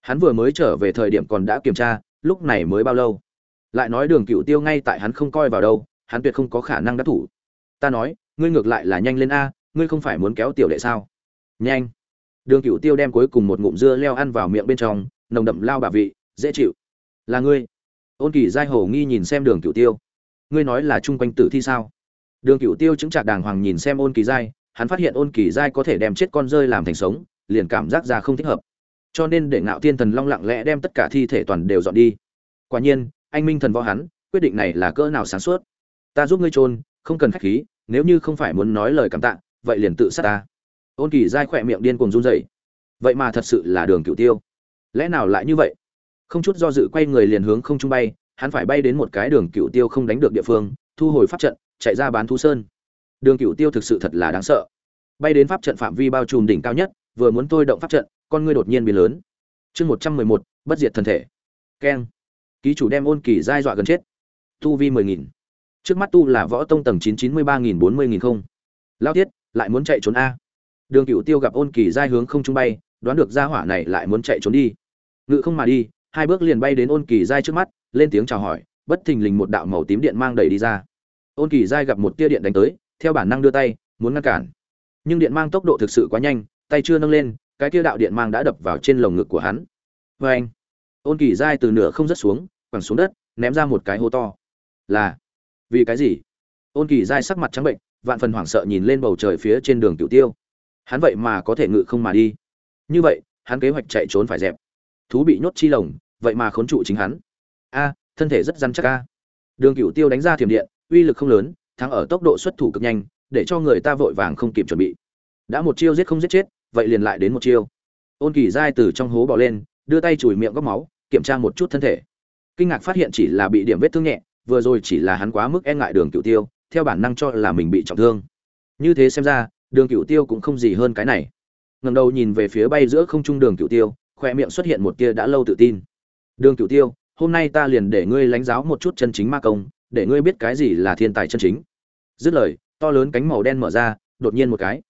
Hắn vừa mới trở về thời điểm còn đã kiểm tra, lúc này mới bao lâu? Lại nói đường cựu tiêu ngay tại hắn không coi vào đâu, hắn tuyệt không có khả năng đắc thủ. Ta nói ngươi ngược lại là nhanh lên a, ngươi không phải muốn kéo tiểu đệ sao? Nhanh. Đường cựu tiêu đem cuối cùng một ngụm dưa leo ăn vào miệng bên trong, nồng đậm lao bà vị, dễ chịu. Là ngươi. Ôn kỳ giai hổ nghi nhìn xem đường cựu tiêu. Ngươi nói là chung quanh tử thi sao? Đường cựu tiêu chứng trạc đàng hoàng nhìn xem ôn kỳ giai, hắn phát hiện ôn kỳ giai có thể đem chết con rơi làm thành sống, liền cảm giác ra không thích hợp. Cho nên để ngạo thiên thần long lặng lẽ đem tất cả thi thể toàn đều dọn đi. Quả nhiên, anh minh thần võ hắn, quyết định này là cỡ nào sáng suốt. Ta giúp ngươi trôn không cần khách khí nếu như không phải muốn nói lời cảm tạ, vậy liền tự sát ta. Ôn kỳ dai khỏe miệng điên cuồng run rẩy. Vậy mà thật sự là đường cựu tiêu. Lẽ nào lại như vậy? Không chút do dự quay người liền hướng không trung bay, hắn phải bay đến một cái đường cựu tiêu không đánh được địa phương, thu hồi pháp trận, chạy ra bán thú sơn. Đường cựu tiêu thực sự thật là đáng sợ. Bay đến pháp trận phạm vi bao trùm đỉnh cao nhất, vừa muốn tôi động pháp trận, con ngươi đột nhiên biến lớn. Chương một trăm mười một, bất diệt thân thể. Keng. Ký chủ đem ôn kỳ giai dọa gần chết. Tu vi mười nghìn trước mắt tu là võ tông tầng chín chín mươi ba nghìn bốn mươi nghìn không. Lao thiết lại muốn chạy trốn a. Đường cựu tiêu gặp ôn kỳ giai hướng không trung bay, đoán được gia hỏa này lại muốn chạy trốn đi. Ngự không mà đi, hai bước liền bay đến ôn kỳ giai trước mắt, lên tiếng chào hỏi, bất thình lình một đạo màu tím điện mang đầy đi ra. Ôn kỳ giai gặp một tia điện đánh tới, theo bản năng đưa tay, muốn ngăn cản. Nhưng điện mang tốc độ thực sự quá nhanh, tay chưa nâng lên, cái tia đạo điện mang đã đập vào trên lồng ngực của hắn. Vê anh ôn kỳ giai từ nửa không rớt xuống, quẳng xuống đất, ném ra một cái hố to. Là vì cái gì? Ôn kỳ giai sắc mặt trắng bệnh, vạn phần hoảng sợ nhìn lên bầu trời phía trên đường tiểu tiêu. Hắn vậy mà có thể ngự không mà đi. Như vậy, hắn kế hoạch chạy trốn phải dẹp. Thú bị nhốt chi lồng, vậy mà khốn trụ chính hắn. A, thân thể rất dăn chắc a. Đường cửu tiêu đánh ra thiểm điện, uy lực không lớn, thắng ở tốc độ xuất thủ cực nhanh, để cho người ta vội vàng không kịp chuẩn bị. Đã một chiêu giết không giết chết, vậy liền lại đến một chiêu. Ôn kỳ giai từ trong hố bỏ lên, đưa tay chùi miệng góc máu, kiểm tra một chút thân thể. Kinh ngạc phát hiện chỉ là bị điểm vết thương nhẹ vừa rồi chỉ là hắn quá mức e ngại đường cửu tiêu, theo bản năng cho là mình bị trọng thương. Như thế xem ra, đường cửu tiêu cũng không gì hơn cái này. Ngẩng đầu nhìn về phía bay giữa không trung đường cửu tiêu khoe miệng xuất hiện một tia đã lâu tự tin. Đường cửu tiêu, hôm nay ta liền để ngươi lãnh giáo một chút chân chính ma công, để ngươi biết cái gì là thiên tài chân chính. Dứt lời, to lớn cánh màu đen mở ra, đột nhiên một cái.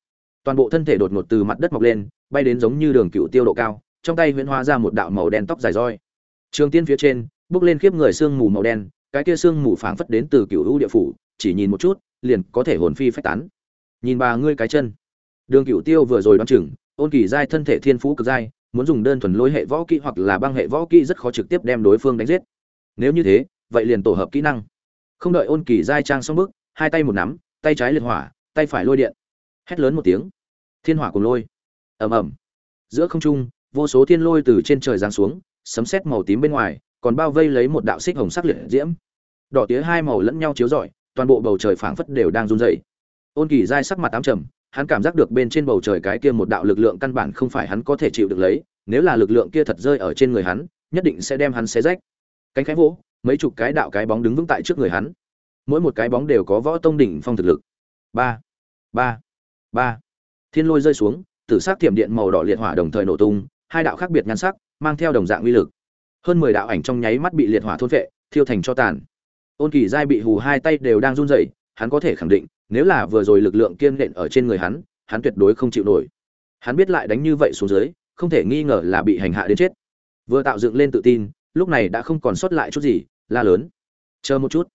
Toàn bộ thân thể đột ngột từ mặt đất mọc lên, bay đến giống như đường cựu tiêu độ cao, trong tay huyễn hóa ra một đạo màu đen tóc dài roi. Trường tiên phía trên, bước lên khiếp người sương mù màu đen cái kia sương mù phảng phất đến từ cựu hữu địa phủ, chỉ nhìn một chút, liền có thể hồn phi phách tán. Nhìn bà ngươi cái chân. Đường cựu tiêu vừa rồi đoán chừng, ôn kỳ giai thân thể thiên phú cực giai, muốn dùng đơn thuần lôi hệ võ kỹ hoặc là băng hệ võ kỹ rất khó trực tiếp đem đối phương đánh giết. Nếu như thế, vậy liền tổ hợp kỹ năng. Không đợi ôn kỳ giai trang xong bước, hai tay một nắm, tay trái liệt hỏa, tay phải lôi điện. Hét lớn một tiếng. Thiên hỏa cùng lôi. Ầm ầm. Giữa không trung, vô số thiên lôi từ trên trời giáng xuống, sấm sét màu tím bên ngoài còn bao vây lấy một đạo xích hồng sắc liệt diễm. Đỏ tía hai màu lẫn nhau chiếu rọi, toàn bộ bầu trời phảng phất đều đang run rẩy. Ôn kỳ dai sắc mặt tám trầm, hắn cảm giác được bên trên bầu trời cái kia một đạo lực lượng căn bản không phải hắn có thể chịu được lấy, nếu là lực lượng kia thật rơi ở trên người hắn, nhất định sẽ đem hắn xé rách. Cánh khẽ vỗ, mấy chục cái đạo cái bóng đứng vững tại trước người hắn. Mỗi một cái bóng đều có võ tông đỉnh phong thực lực. Ba ba ba. Thiên lôi rơi xuống, tử sắc thiểm điện màu đỏ liệt hỏa đồng thời nổ tung, hai đạo khác biệt nhan sắc, mang theo đồng dạng uy lực hơn mười đạo ảnh trong nháy mắt bị liệt hỏa thôn vệ thiêu thành cho tàn. Ôn kỳ giai bị hù hai tay đều đang run rẩy, hắn có thể khẳng định, nếu là vừa rồi lực lượng kiên nện ở trên người hắn hắn tuyệt đối không chịu nổi. Hắn biết lại đánh như vậy xuống dưới, không thể nghi ngờ là bị hành hạ đến chết. Vừa tạo dựng lên tự tin, lúc này đã không còn sót lại chút gì, la lớn. Chờ một chút.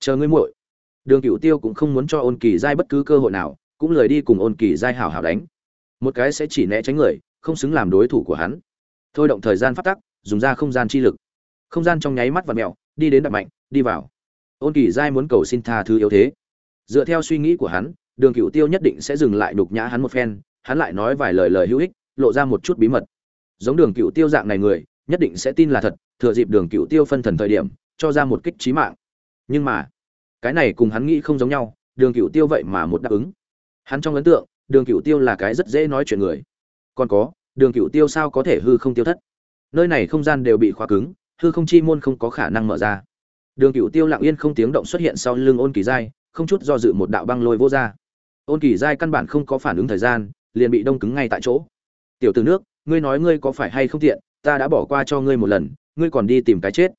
Chờ ngươi muội. Đường cửu tiêu cũng không muốn cho ôn kỳ giai bất cứ cơ hội nào, cũng lời đi cùng ôn kỳ giai hảo hảo đánh. Một cái sẽ chỉ né tránh người, không xứng làm đối thủ của hắn. Thôi động thời gian phát tắc dùng ra không gian chi lực. Không gian trong nháy mắt và mẹo đi đến đập mạnh, đi vào. Ôn kỳ giai muốn cầu xin tha thứ yếu thế. Dựa theo suy nghĩ của hắn, đường cựu tiêu nhất định sẽ dừng lại đục nhã hắn một phen, hắn lại nói vài lời lời hữu ích, lộ ra một chút bí mật. Giống đường cựu tiêu dạng này người, nhất định sẽ tin là thật, thừa dịp đường cựu tiêu phân thần thời điểm, cho ra một kích trí mạng. Nhưng mà, cái này cùng hắn nghĩ không giống nhau, đường cựu tiêu vậy mà một đáp ứng. Hắn trong ấn tượng, đường cựu tiêu là cái rất dễ nói chuyện người. Còn có, đường cựu tiêu sao có thể hư không tiêu thất? Nơi này không gian đều bị khóa cứng, hư không chi môn không có khả năng mở ra. Đường cựu tiêu lặng yên không tiếng động xuất hiện sau lưng ôn kỳ giai, không chút do dự một đạo băng lôi vô ra. Ôn kỳ giai căn bản không có phản ứng thời gian, liền bị đông cứng ngay tại chỗ. Tiểu từ nước, ngươi nói ngươi có phải hay không tiện, ta đã bỏ qua cho ngươi một lần, ngươi còn đi tìm cái chết.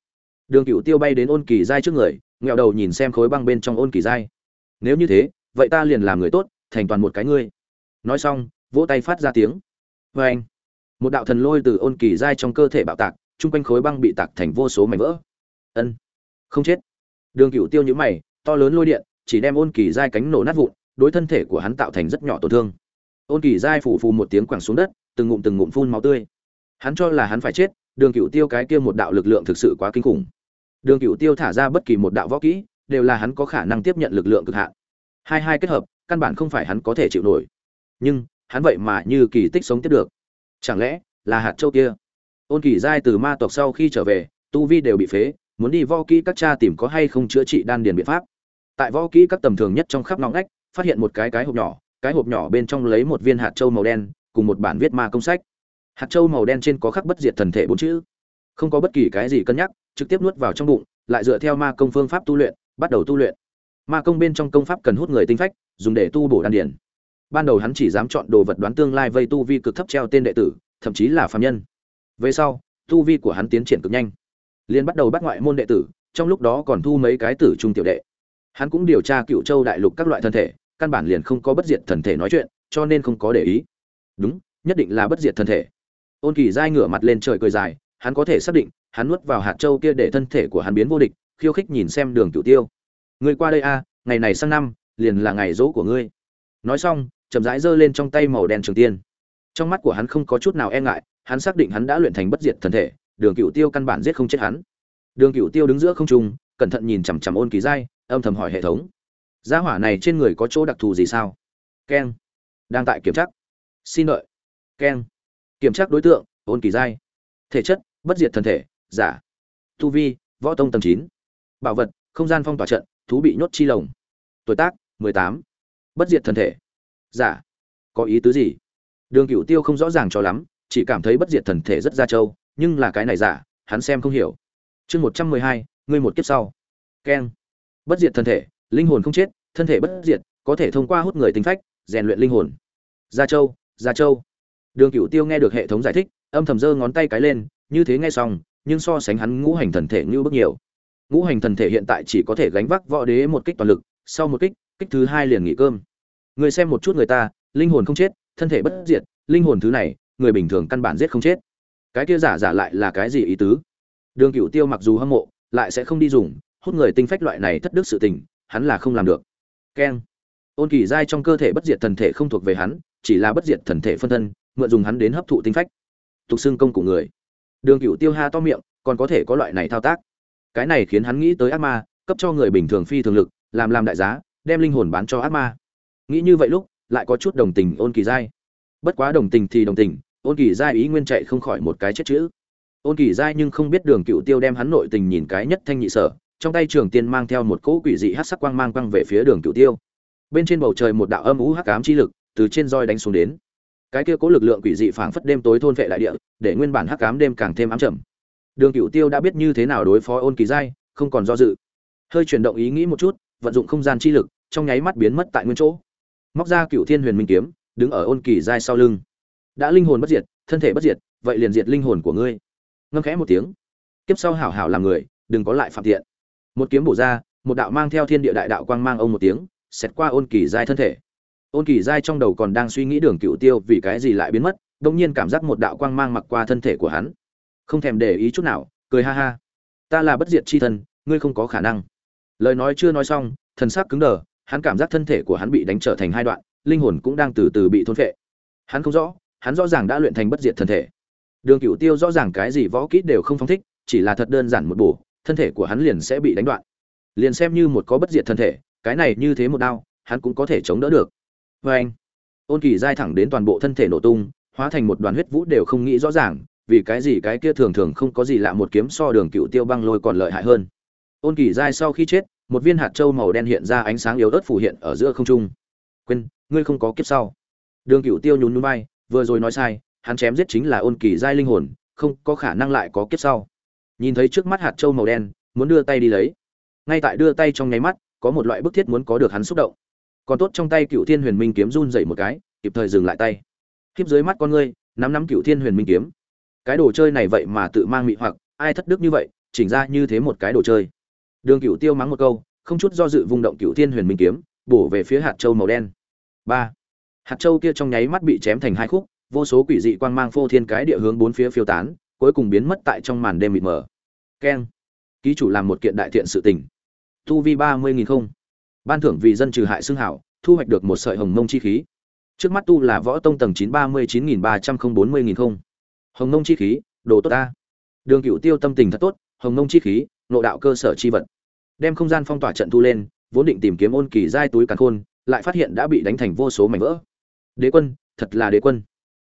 Đường cựu tiêu bay đến ôn kỳ giai trước người nghẹo đầu nhìn xem khối băng bên trong ôn kỳ giai. Nếu như thế, vậy ta liền làm người tốt, thành toàn một cái ngươi. Nói xong, vỗ tay phát ra tiếng. Vê anh một đạo thần lôi từ ôn kỳ giai trong cơ thể bạo tạc, chung quanh khối băng bị tạc thành vô số mảnh vỡ. Ân, không chết. Đường cựu tiêu nhữ mày, to lớn lôi điện, chỉ đem ôn kỳ giai cánh nổ nát vụn, đối thân thể của hắn tạo thành rất nhỏ tổn thương. Ôn kỳ giai phủ phù một tiếng quẳng xuống đất, từng ngụm từng ngụm phun máu tươi. Hắn cho là hắn phải chết, đường cựu tiêu cái kia một đạo lực lượng thực sự quá kinh khủng. Đường cựu tiêu thả ra bất kỳ một đạo võ kỹ, đều là hắn có khả năng tiếp nhận lực lượng cực hạn. Hai hai kết hợp, căn bản không phải hắn có thể chịu nổi. Nhưng, hắn vậy mà như kỳ tích sống tiếp được chẳng lẽ là hạt châu kia? Ôn kỳ giai từ ma tộc sau khi trở về, tu vi đều bị phế, muốn đi võ kỹ các cha tìm có hay không chữa trị đan điền biện pháp. Tại võ kỹ các tầm thường nhất trong khắp ngõ ngách, phát hiện một cái cái hộp nhỏ, cái hộp nhỏ bên trong lấy một viên hạt châu màu đen, cùng một bản viết ma công sách. Hạt châu màu đen trên có khắc bất diệt thần thể bốn chữ. Không có bất kỳ cái gì cân nhắc, trực tiếp nuốt vào trong bụng, lại dựa theo ma công phương pháp tu luyện, bắt đầu tu luyện. Ma công bên trong công pháp cần hút người tinh phách, dùng để tu bổ đan điền ban đầu hắn chỉ dám chọn đồ vật đoán tương lai vây tu vi cực thấp treo tên đệ tử, thậm chí là phạm nhân. Về sau, tu vi của hắn tiến triển cực nhanh. Liền bắt đầu bắt ngoại môn đệ tử, trong lúc đó còn thu mấy cái tử trung tiểu đệ. Hắn cũng điều tra cựu châu đại lục các loại thân thể, căn bản liền không có bất diệt thần thể nói chuyện, cho nên không có để ý. Đúng, nhất định là bất diệt thần thể. Ôn kỳ dai ngửa mặt lên trời cười dài, hắn có thể xác định, hắn nuốt vào hạt châu kia để thân thể của hắn biến vô địch, khiêu khích nhìn xem đường cựu tiêu. Người qua đây a, ngày này sang năm, liền là ngày dỗ của ngươi. Nói xong chậm rãi giơ lên trong tay màu đen trường tiên. Trong mắt của hắn không có chút nào e ngại, hắn xác định hắn đã luyện thành bất diệt thần thể, đường cựu tiêu căn bản giết không chết hắn. Đường cựu tiêu đứng giữa không trung, cẩn thận nhìn chằm chằm ôn kỳ giai, âm thầm hỏi hệ thống. Gia hỏa này trên người có chỗ đặc thù gì sao? Keng. Đang tại kiểm tra. Xin đợi. Keng. Kiểm tra đối tượng, ôn kỳ giai. Thể chất, bất diệt thần thể, giả. Tu vi, võ tông tầng chín. Bảo vật, không gian phong tỏa trận, thú bị nhốt chi lồng. Tuổi tác, mười tám. Bất diệt thần thể giả. Có ý tứ gì? Đường cửu tiêu không rõ ràng cho lắm, chỉ cảm thấy bất diệt thần thể rất ra trâu, nhưng là cái này giả, hắn xem không hiểu. Chương một trăm mười hai, ngươi một kiếp sau. Keng. Bất diệt thần thể, linh hồn không chết, thân thể bất diệt, có thể thông qua hút người tính phách, rèn luyện linh hồn. Gia châu gia châu đường cửu tiêu nghe được hệ thống giải thích, âm thầm giơ ngón tay cái lên, như thế nghe xong, nhưng so sánh hắn ngũ hành thần thể như bước nhiều. Ngũ hành thần thể hiện tại chỉ có thể gánh vác võ đế một kích toàn lực, sau một kích kích thứ hai liền nghỉ cơm người xem một chút người ta, linh hồn không chết, thân thể bất diệt, linh hồn thứ này, người bình thường căn bản giết không chết. Cái kia giả giả lại là cái gì ý tứ? Đường cựu tiêu mặc dù hâm mộ, lại sẽ không đi dùng, hút người tinh phách loại này thất đức sự tình, hắn là không làm được. Keng. Ôn kỳ giai trong cơ thể bất diệt thần thể không thuộc về hắn, chỉ là bất diệt thần thể phân thân, mượn dùng hắn đến hấp thụ tinh phách. Tục xưng công của người. Đường cựu tiêu ha to miệng, còn có thể có loại này thao tác. Cái này khiến hắn nghĩ tới ác ma, cấp cho người bình thường phi thường lực, làm làm đại giá, đem linh hồn bán cho ác ma nghĩ như vậy lúc, lại có chút đồng tình ôn kỳ giai. Bất quá đồng tình thì đồng tình, ôn kỳ giai ý nguyên chạy không khỏi một cái chết chữ. Ôn kỳ giai nhưng không biết đường cựu tiêu đem hắn nội tình nhìn cái nhất thanh nhị sở, trong tay trường tiên mang theo một cỗ quỷ dị hát sắc quang mang quăng về phía đường cựu tiêu. Bên trên bầu trời một đạo âm ú hắc ám chi lực từ trên roi đánh xuống đến. Cái kia cố lực lượng quỷ dị phảng phất đêm tối thôn vệ đại địa, để nguyên bản hắc ám đêm càng thêm ám trầm. Đường cựu tiêu đã biết như thế nào đối phó ôn kỳ giai, không còn do dự. Hơi chuyển động ý nghĩ một chút, vận dụng không gian chi lực, trong nháy mắt biến mất tại nguyên chỗ móc ra cựu thiên huyền minh kiếm, đứng ở ôn kỳ giai sau lưng. Đã linh hồn bất diệt, thân thể bất diệt, vậy liền diệt linh hồn của ngươi. Ngâm khẽ một tiếng. Kiếp sau hảo hảo làm người, đừng có lại phạm tiện một kiếm bổ ra, một đạo mang theo thiên địa đại đạo quang mang ông một tiếng, xẹt qua ôn kỳ giai thân thể. Ôn kỳ giai trong đầu còn đang suy nghĩ đường cựu tiêu vì cái gì lại biến mất đông nhiên cảm giác một đạo quang mang mặc qua thân thể của hắn. Không thèm để ý chút nào, cười ha ha. Ta là bất diệt c h i thân, ngươi không có khả năng. Lời nói chưa nói xong, thần sắc cứng đờ hắn cảm giác thân thể của hắn bị đánh trở thành hai đoạn, linh hồn cũng đang từ từ bị thôn phệ. Hắn không rõ, hắn rõ ràng đã luyện thành bất diệt thân thể. Đường cựu tiêu rõ ràng cái gì võ kỹ đều không phong thích, chỉ là thật đơn giản một bổ, thân thể của hắn liền sẽ bị đánh đoạn. Liền xem như một có bất diệt thân thể, cái này như thế một đao, hắn cũng có thể chống đỡ được. Vê anh, ôn kỳ dai thẳng đến toàn bộ thân thể nổ tung, hóa thành một đoàn huyết vũ đều không nghĩ rõ ràng, vì cái gì cái kia thường thường không có gì lạ một kiếm so đường cựu tiêu băng lôi còn lợi hại hơn. Ôn kỳ dai sau khi chết một viên hạt châu màu đen hiện ra ánh sáng yếu ớt phủ hiện ở giữa không trung. Quên, ngươi không có kiếp sau. Đường cựu tiêu nhún núi bay vừa rồi nói sai, hắn chém giết chính là ôn kỳ giai linh hồn, không có khả năng lại có kiếp sau. Nhìn thấy trước mắt hạt châu màu đen, muốn đưa tay đi lấy. Ngay tại đưa tay trong nháy mắt, có một loại bức thiết muốn có được hắn xúc động. Còn tốt trong tay cựu thiên huyền minh kiếm run dậy một cái, kịp thời dừng lại tay. Khiếp dưới mắt con ngươi, nắm nắm cựu thiên huyền minh kiếm. Cái đồ chơi này vậy mà tự mang mị hoặc, ai thất đức như vậy, chỉnh ra như thế một cái đồ chơi đường cựu tiêu mắng một câu, không chút do dự vung động cựu thiên huyền minh kiếm, bổ về phía hạt châu màu đen. Ba. Hạt châu kia trong nháy mắt bị chém thành hai khúc, vô số quỷ dị quang mang phô thiên cái địa hướng bốn phía phiêu tán, cuối cùng biến mất tại trong màn đêm mịt mờ. Keng. Ký chủ làm một kiện đại thiện sự tình. Tu vi ba mươi nghìn không. Ban thưởng vì dân trừ hại xương hảo, thu hoạch được một sợi hồng mông chi khí. Trước mắt tu là võ tông tầng chín ba mươi chín nghìn ba trăm không bốn mươi nghìn không. Hồng mông chi khí, đồ tốt ta. Đường cựu tiêu tâm tình thật tốt, hồng mông chi khí nộ đạo cơ sở chi vật. Đem không gian phong tỏa trận thu lên, vốn định tìm kiếm ôn kỳ giai túi càn khôn, lại phát hiện đã bị đánh thành vô số mảnh vỡ. Đế quân, thật là đế quân.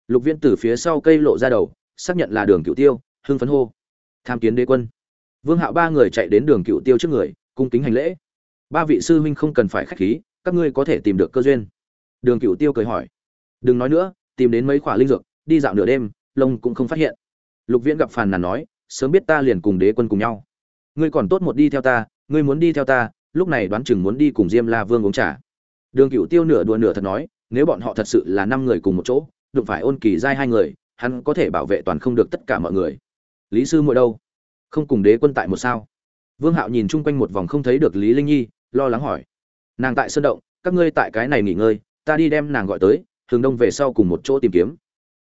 Lục Viễn từ phía sau cây lộ ra đầu, xác nhận là đường cựu tiêu, hưng phấn hô. Tham kiến đế quân. Vương hạo ba người chạy đến đường cựu tiêu trước người, cung kính hành lễ. Ba vị sư huynh không cần phải khách khí, các ngươi có thể tìm được cơ duyên. Đường cựu tiêu cười hỏi. Đừng nói nữa, tìm đến mấy khoả linh dược, đi dạo nửa đêm, lông cũng không phát hiện. Lục viễn gặp phàn nàn nói, sớm biết ta liền cùng đế quân cùng nhau ngươi còn tốt một đi theo ta, ngươi muốn đi theo ta, lúc này đoán chừng muốn đi cùng diêm la vương uống trà. Đường cựu tiêu nửa đùa nửa thật nói, nếu bọn họ thật sự là năm người cùng một chỗ, đụng phải ôn kỳ giai hai người, hắn có thể bảo vệ toàn không được tất cả mọi người. Lý sư muội đâu? Không cùng đế quân tại một sao? Vương hạo nhìn chung quanh một vòng không thấy được lý linh nhi, lo lắng hỏi. Nàng tại sơn động, các ngươi tại cái này nghỉ ngơi, ta đi đem nàng gọi tới, hướng đông về sau cùng một chỗ tìm kiếm.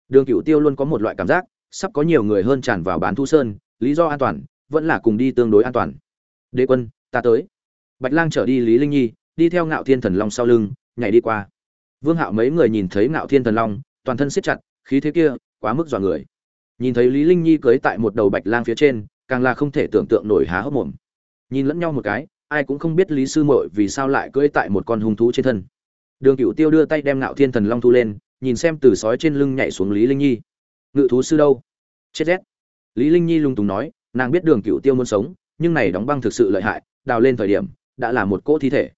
Đường cựu tiêu luôn có một loại cảm giác, sắp có nhiều người hơn tràn vào bán thu sơn, lý do an toàn vẫn là cùng đi tương đối an toàn. Đế quân, ta tới. Bạch lang trở đi lý linh nhi, đi theo ngạo thiên thần long sau lưng, nhảy đi qua. Vương hạo mấy người nhìn thấy ngạo thiên thần long, toàn thân siết chặt, khí thế kia, quá mức dọa người. Nhìn thấy lý linh nhi cưới tại một đầu bạch lang phía trên, càng là không thể tưởng tượng nổi há hốc mồm. Nhìn lẫn nhau một cái, ai cũng không biết lý sư muội vì sao lại cưỡi tại một con hung thú trên thân. Đường cửu tiêu đưa tay đem ngạo thiên thần long thu lên, nhìn xem từ sói trên lưng nhảy xuống lý linh nhi. Ngự thú sư đâu? Chết rét. Lý linh nhi lung tùng nói nàng biết đường cựu tiêu muốn sống, nhưng này đóng băng thực sự lợi hại, đào lên thời điểm, đã là một cỗ thi thể.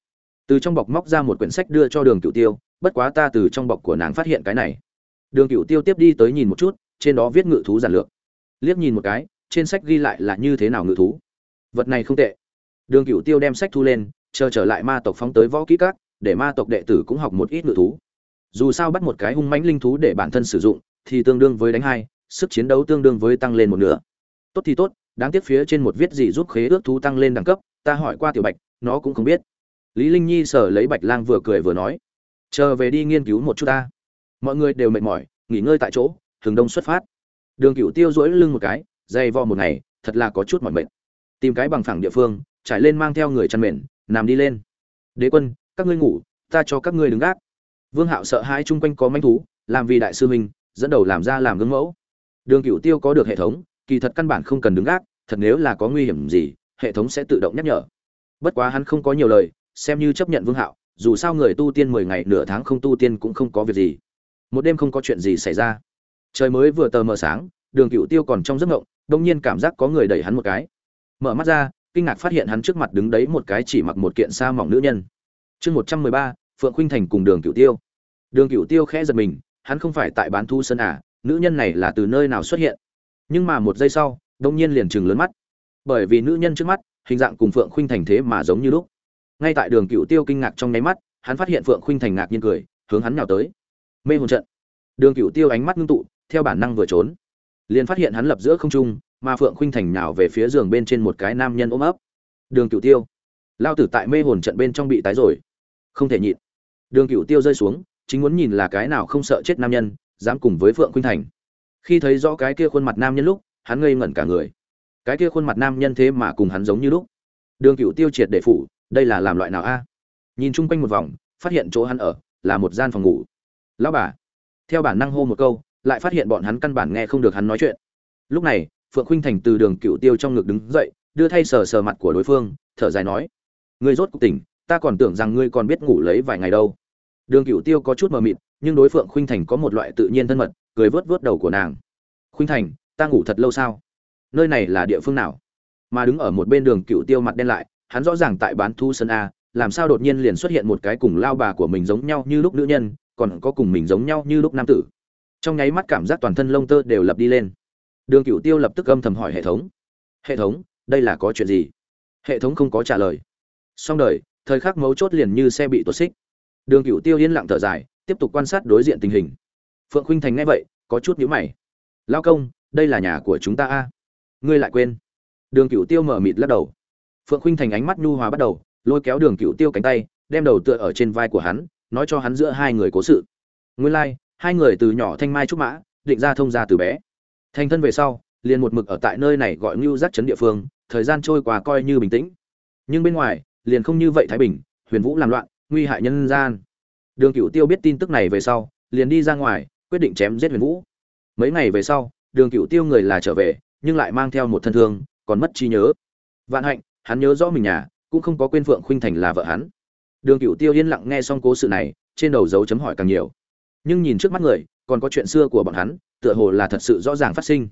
Từ trong bọc móc ra một quyển sách đưa cho đường cựu tiêu, bất quá ta từ trong bọc của nàng phát hiện cái này. Đường cựu tiêu tiếp đi tới nhìn một chút, trên đó viết ngự thú giản lược. Liếc nhìn một cái, trên sách ghi lại là như thế nào ngự thú. Vật này không tệ. Đường cựu tiêu đem sách thu lên, chờ trở lại ma tộc phóng tới võ kỹ các, để ma tộc đệ tử cũng học một ít ngự thú. Dù sao bắt một cái hung mãnh linh thú để bản thân sử dụng, thì tương đương với đánh hai, sức chiến đấu tương đương với tăng lên một nửa. Tốt thì tốt đáng tiếc phía trên một viết gì giúp khế ước thú tăng lên đẳng cấp, ta hỏi qua tiểu bạch, nó cũng không biết. Lý linh nhi sở lấy bạch lang vừa cười vừa nói, chờ về đi nghiên cứu một chút ta. Mọi người đều mệt mỏi, nghỉ ngơi tại chỗ thường đông xuất phát. Đường cửu tiêu duỗi lưng một cái, dày vò một ngày, thật là có chút mỏi mệt. Tìm cái bằng phẳng địa phương, trải lên mang theo người chăn mền, nằm đi lên. Đế quân, các ngươi ngủ, ta cho các ngươi đứng gác. Vương hạo sợ hai chung quanh có manh thú, làm vì đại sư huynh, dẫn đầu làm ra làm gương mẫu. Đường cửu tiêu có được hệ thống kỳ thật căn bản không cần đứng gác, thật nếu là có nguy hiểm gì, hệ thống sẽ tự động nhắc nhở. Bất quá hắn không có nhiều lời, xem như chấp nhận vương hạo, dù sao người tu tiên mười ngày nửa tháng không tu tiên cũng không có việc gì. Một đêm không có chuyện gì xảy ra. Trời mới vừa tờ mờ sáng, đường cựu tiêu còn trong giấc ngộng, đông nhiên cảm giác có người đẩy hắn một cái. Mở mắt ra, kinh ngạc phát hiện hắn trước mặt đứng đấy một cái chỉ mặc một kiện sa mỏng nữ nhân. Chương một trăm mười ba, phượng khuynh thành cùng đường cựu tiêu. Đường cựu tiêu khẽ giật mình, hắn không phải tại bán thu sơn à nữ nhân này là từ nơi nào xuất hiện? Nhưng mà một giây sau đông nhiên liền chừng lớn mắt. Bởi vì nữ nhân trước mắt, hình dạng cùng phượng khuynh thành thế mà giống như lúc. Ngay tại đường cựu tiêu kinh ngạc trong nháy mắt, hắn phát hiện phượng khuynh thành ngạc nhiên cười, hướng hắn nhào tới. Mê hồn trận. Đường cựu tiêu ánh mắt ngưng tụ, theo bản năng vừa trốn, liền phát hiện hắn lập giữa không trung, mà phượng khuynh thành nhào về phía giường bên trên một cái nam nhân ôm ấp. Đường cựu tiêu, lao tử tại mê hồn trận bên trong bị tái rồi. Không thể nhịn. Đường cựu tiêu rơi xuống, chính muốn nhìn là cái nào không sợ chết nam nhân, dám cùng với phượng khuynh thành khi thấy rõ cái kia khuôn mặt nam nhân lúc, hắn ngây ngẩn cả người. Cái kia khuôn mặt nam nhân thế mà cùng hắn giống như lúc. Đường cựu tiêu triệt để phủ, đây là làm loại nào a? Nhìn chung quanh một vòng, phát hiện chỗ hắn ở là một gian phòng ngủ. Lão bà. Theo bản năng hô một câu, lại phát hiện bọn hắn căn bản nghe không được hắn nói chuyện. Lúc này, phượng khuynh thành từ đường cựu tiêu trong ngực đứng dậy, đưa thay sờ sờ mặt của đối phương, thở dài nói, ngươi rốt cuộc tỉnh, ta còn tưởng rằng ngươi còn biết ngủ lấy vài ngày đâu. Đường cựu tiêu có chút mờ mịt, nhưng đối phượng khuynh thành có một loại tự nhiên thân mật cười vớt vớt đầu của nàng. Khuynh thành, ta ngủ thật lâu sao? Nơi này là địa phương nào? Mà đứng ở một bên đường cựu tiêu mặt đen lại, hắn rõ ràng tại bán thu sân a, làm sao đột nhiên liền xuất hiện một cái cùng lao bà của mình giống nhau như lúc nữ nhân, còn có cùng mình giống nhau như lúc nam tử. Trong nháy mắt cảm giác toàn thân lông tơ đều lập đi lên. Đường cựu tiêu lập tức âm thầm hỏi hệ thống. Hệ thống, đây là có chuyện gì? Hệ thống không có trả lời. Xong đời, thời khắc mấu chốt liền như xe bị tuột xích. Đường cựu tiêu yên lặng thở dài, tiếp tục quan sát đối diện tình hình phượng khuynh thành nghe vậy có chút nhíu mày. Lao công đây là nhà của chúng ta a? Ngươi lại quên. Đường cựu tiêu mở mịt lắc đầu. Phượng khuynh thành ánh mắt nhu hòa bắt đầu lôi kéo đường cựu tiêu cánh tay đem đầu tựa ở trên vai của hắn nói cho hắn giữa hai người cố sự. Nguyên lai、like, hai người từ nhỏ thanh mai trúc mã định ra thông ra từ bé. Thành thân về sau liền một mực ở tại nơi này gọi ngưu giác chấn địa phương thời gian trôi qua coi như bình tĩnh. Nhưng bên ngoài liền không như vậy thái bình huyền vũ làm loạn nguy hại nhân gian. Đường cựu tiêu biết tin tức này về sau liền đi ra ngoài quyết định chém giết huyền vũ. Mấy ngày về sau, đường cựu tiêu người là trở về, nhưng lại mang theo một thân thương, còn mất trí nhớ. Vạn hạnh, hắn nhớ rõ mình nhà, cũng không có quên phượng khuynh thành là vợ hắn. Đường cựu tiêu yên lặng nghe xong cố sự này, trên đầu dấu chấm hỏi càng nhiều. Nhưng nhìn trước mắt người, còn có chuyện xưa của bọn hắn, tựa hồ là thật sự rõ ràng phát sinh.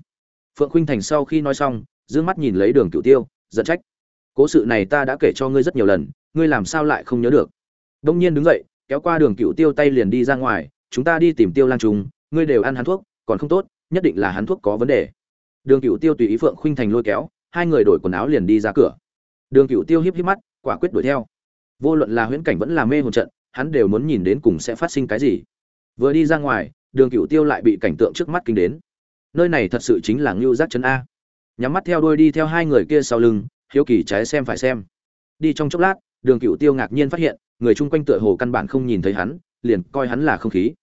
Phượng khuynh thành sau khi nói xong d ư ơ n g mắt nhìn lấy đường cựu tiêu, giận trách. Cố sự này ta đã kể cho ngươi rất nhiều lần, ngươi làm sao lại không nhớ được? Đông nhiên đứng dậy, kéo qua đường cựu tiêu tay liền đi ra ngoài chúng ta đi tìm tiêu lang trùng ngươi đều ăn hắn thuốc, còn không tốt, nhất định là hắn thuốc có vấn đề. Đường cựu tiêu tùy ý phượng khuynh thành lôi kéo, hai người đổi quần áo liền đi ra cửa. Đường cựu tiêu híp híp mắt, quả quyết đuổi theo. Vô luận là huyễn cảnh vẫn là mê hồn trận, hắn đều muốn nhìn đến cùng sẽ phát sinh cái gì. Vừa đi ra ngoài, đường cựu tiêu lại bị cảnh tượng trước mắt kinh đến. Nơi này thật sự chính là ngưu giác chân a. Nhắm mắt theo đuôi đi theo hai người kia sau lưng, hiếu kỳ trái xem phải xem. Đi trong chốc lát, đường cựu tiêu ngạc nhiên phát hiện, người chung quanh tựa hồ căn bản không nhìn thấy hắn liền coi hắn là không khí.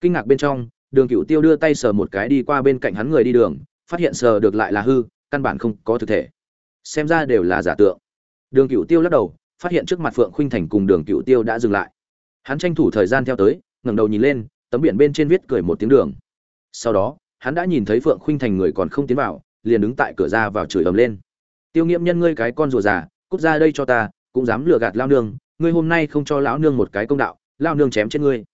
Kinh ngạc bên trong, đường cựu tiêu đưa tay sờ một cái đi qua bên cạnh hắn người đi đường, phát hiện sờ được lại là hư, căn bản không có thực thể. Xem ra đều là giả tượng. Đường cựu tiêu lắc đầu, phát hiện trước mặt phượng khuynh thành cùng đường cựu tiêu đã dừng lại. Hắn tranh thủ thời gian theo tới, ngẩng đầu nhìn lên, tấm biển bên trên viết cười một tiếng đường. Sau đó, hắn đã nhìn thấy phượng khuynh thành người còn không tiến vào, liền đứng tại cửa ra vào chửi ầm lên. Tiêu nghiễm nhân ngươi cái con rùa già, cút ra đây cho ta, cũng dám lừa gạt lao nương, ngươi hôm nay không cho lão nương một cái công đạo lao nương chém chết ngươi.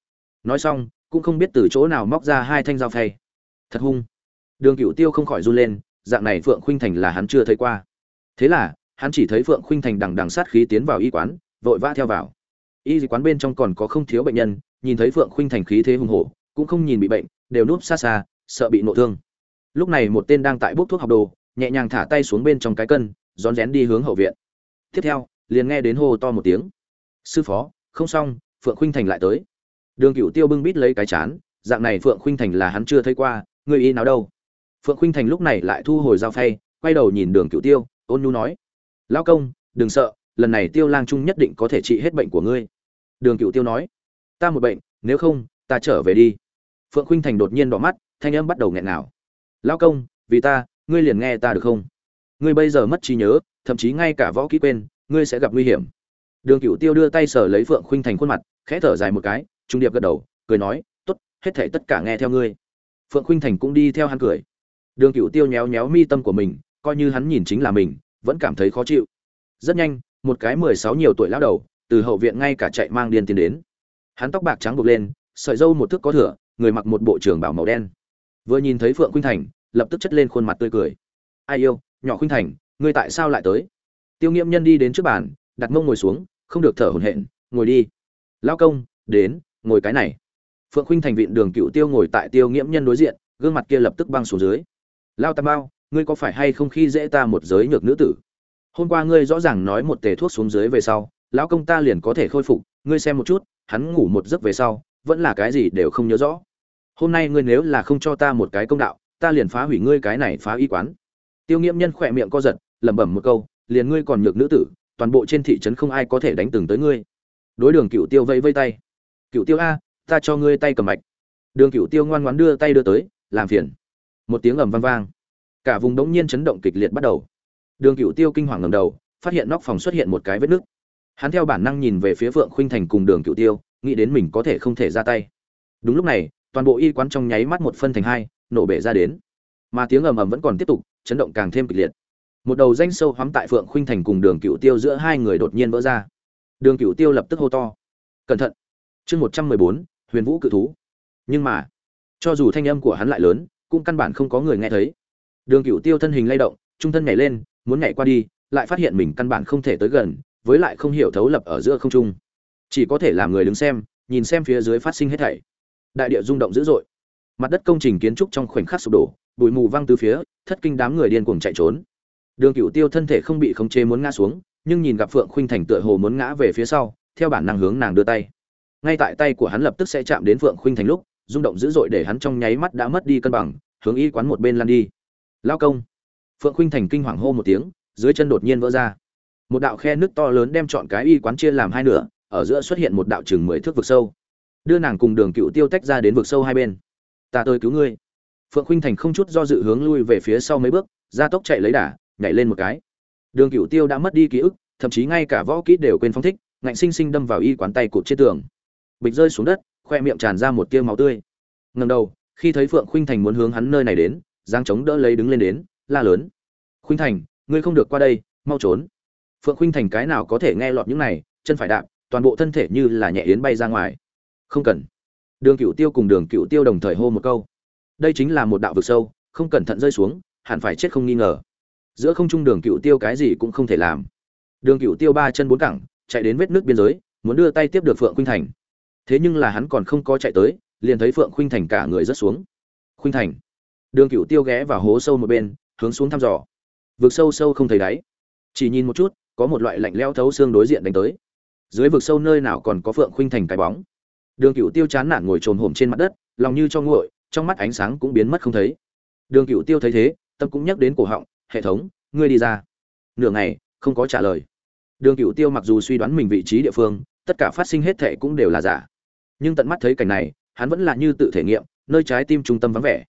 Nói xong, cũng không biết từ chỗ nào móc ra hai thanh dao phay. Thật hung. Đường cựu tiêu không khỏi run lên, dạng này phượng khuynh thành là hắn chưa thấy qua. Thế là, hắn chỉ thấy phượng khuynh thành đằng đằng sát khí tiến vào y quán, vội vã theo vào. Y quán bên trong còn có không thiếu bệnh nhân, nhìn thấy phượng khuynh thành khí thế hùng hổ, cũng không nhìn bị bệnh, đều núp xa xa, sợ bị nộ thương. Lúc này một tên đang tại bốc thuốc học đồ, nhẹ nhàng thả tay xuống bên trong cái cân, rón rén đi hướng hậu viện. Tiếp theo, liền nghe đến hô to một tiếng. Sư phó, không xong phượng khuynh thành lại tới. Đường cựu tiêu bưng bít lấy cái chán, dạng này phượng khuynh thành là hắn chưa thấy qua người y nào đâu? Phượng khuynh thành lúc này lại thu hồi dao phay, quay đầu nhìn đường cựu tiêu, ôn nhu nói, lão công, đừng sợ, lần này tiêu lang trung nhất định có thể trị hết bệnh của ngươi. Đường cựu tiêu nói, ta một bệnh, nếu không, ta trở về đi. Phượng khuynh thành đột nhiên đỏ mắt, thanh âm bắt đầu nghẹn ngào: lão công, vì ta, ngươi liền nghe ta được không? Ngươi bây giờ mất trí nhớ, thậm chí ngay cả võ kỹ quên, ngươi sẽ gặp nguy hiểm. Đường cựu tiêu đưa tay sờ lấy phượng khuynh thành khuôn mặt khẽ thở dài một cái, trung điệp gật đầu, cười nói t ố t hết thể tất cả nghe theo ngươi. Phượng khuynh thành cũng đi theo hắn cười. Đường cựu tiêu nhéo nhéo mi tâm của mình, coi như hắn nhìn chính là mình, vẫn cảm thấy khó chịu. Rất nhanh, một cái mười sáu nhiều tuổi lao đầu, từ hậu viện ngay cả chạy mang điên tiến đến. Hắn tóc bạc trắng buộc lên, sợi dâu một thước có thửa người mặc một bộ trường bảo màu đen. Vừa nhìn thấy phượng khuynh thành, lập tức chất lên khuôn mặt tươi cười. Ai yêu, nhỏ khuynh thành, ngươi tại sao lại tới? Tiêu nghiễm nhân đi đến trước bàn, đặt mông ngồi xuống, không được thở hổn hển, ngồi đi lao công, đến, ngồi cái này. Phượng Khinh thành vịn đường cựu tiêu ngồi tại tiêu nghiễm nhân đối diện, gương mặt kia lập tức băng xuống dưới. Lao tam bao, ngươi có phải hay không khi dễ ta một giới nhược nữ tử? Hôm qua ngươi rõ ràng nói một tề thuốc xuống dưới về sau, lão công ta liền có thể khôi phục, ngươi xem một chút, hắn ngủ một giấc về sau, vẫn là cái gì đều không nhớ rõ. Hôm nay ngươi nếu là không cho ta một cái công đạo, ta liền phá hủy ngươi cái này phá y quán. Tiêu nghiễm nhân khỏe miệng co giật, lẩm bẩm một câu, liền ngươi còn nhược nữ tử, toàn bộ trên thị trấn không ai có thể đánh từng tới ngươi đối đường cựu tiêu vây vây tay. Cựu tiêu a, ta cho ngươi tay cầm mạch. Đường cựu tiêu ngoan ngoãn đưa tay đưa tới, làm phiền. Một tiếng ầm vang vang. Cả vùng đống nhiên chấn động kịch liệt bắt đầu. Đường cựu tiêu kinh hoàng ngầm đầu, phát hiện nóc phòng xuất hiện một cái vết nứt. Hắn theo bản năng nhìn về phía phượng khuynh thành cùng đường cựu tiêu, nghĩ đến mình có thể không thể ra tay. Đúng lúc này, toàn bộ y quán trong nháy mắt một phân thành hai, nổ bể ra đến. Mà tiếng ầm ầm vẫn còn tiếp tục, chấn động càng thêm kịch liệt. Một đầu danh sâu hoắm tại phượng khuynh thành cùng đường cựu tiêu giữa hai người đột nhiên vỡ ra đường cựu tiêu lập tức hô to. Cẩn thận. Chương một trăm mười bốn, huyền vũ cự thú. Nhưng mà, cho dù thanh âm của hắn lại lớn, cũng căn bản không có người nghe thấy. Đường cựu tiêu thân hình lay động, trung thân nhảy lên, muốn nhảy qua đi, lại phát hiện mình căn bản không thể tới gần, với lại không hiểu thấu lập ở giữa không trung. Chỉ có thể làm người đứng xem, nhìn xem phía dưới phát sinh hết thảy. Đại địa rung động dữ dội. Mặt đất công trình kiến trúc trong khoảnh khắc sụp đổ, bụi mù văng từ phía, thất kinh đám người điên cuồng chạy trốn. Đường cựu tiêu thân thể không bị khống chế muốn ngã xuống nhưng nhìn gặp phượng khuynh thành tựa hồ muốn ngã về phía sau, theo bản năng hướng nàng đưa tay. Ngay tại tay của hắn lập tức sẽ chạm đến phượng khuynh thành lúc, rung động dữ dội để hắn trong nháy mắt đã mất đi cân bằng, hướng y quán một bên lăn đi. Lao công. Phượng khuynh thành kinh hoàng hô một tiếng, dưới chân đột nhiên vỡ ra. Một đạo khe nước to lớn đem chọn cái y quán chia làm hai nửa, ở giữa xuất hiện một đạo chừng mười thước vực sâu. Đưa nàng cùng đường cựu tiêu tách ra đến vực sâu hai bên. Ta tới cứu ngươi. Phượng khuynh thành không chút do dự hướng lui về phía sau mấy bước ra tốc chạy lấy đà, nhảy lên một cái đường cựu tiêu đã mất đi ký ức, thậm chí ngay cả võ kỹ đều quên phong thích, ngạnh sinh sinh đâm vào y quán tay cụt trên tường. Bịch rơi xuống đất, khoe miệng tràn ra một tia máu tươi. Ngầm đầu, khi thấy phượng khuynh thành muốn hướng hắn nơi này đến, giang chống đỡ lấy đứng lên đến, la lớn. Khuynh thành, ngươi không được qua đây, mau trốn. Phượng khuynh thành cái nào có thể nghe lọt những này, chân phải đạp, toàn bộ thân thể như là nhẹ yến bay ra ngoài. Không cần. Đường cựu tiêu cùng đường cựu tiêu đồng thời hô một câu. Đây chính là một đạo vực sâu, không cẩn thận rơi xuống, hẳn phải chết không nghi ngờ giữa không trung đường cựu tiêu cái gì cũng không thể làm. Đường cựu tiêu ba chân bốn cẳng, chạy đến vết nước biên giới, muốn đưa tay tiếp được phượng khuynh thành. Thế nhưng là hắn còn không có chạy tới, liền thấy phượng khuynh thành cả người rớt xuống. Khuynh thành. Đường cựu tiêu ghé vào hố sâu một bên, hướng xuống thăm dò. Vực sâu sâu không thấy đáy. Chỉ nhìn một chút, có một loại lạnh leo thấu xương đối diện đánh tới. Dưới vực sâu nơi nào còn có phượng khuynh thành cái bóng. Đường cựu tiêu chán nản ngồi trồn hổm trên mặt đất, lòng như cho nguội, trong mắt ánh sáng cũng biến mất không thấy. Đường cựu tiêu thấy thế, tâm cũng nhắc đến cổ họng hệ thống, ngươi đi ra. Nửa ngày, không có trả lời. Đường cựu tiêu mặc dù suy đoán mình vị trí địa phương, tất cả phát sinh hết thệ cũng đều là giả. Nhưng tận mắt thấy cảnh này, hắn vẫn là như tự thể nghiệm, nơi trái tim trung tâm vắng vẻ.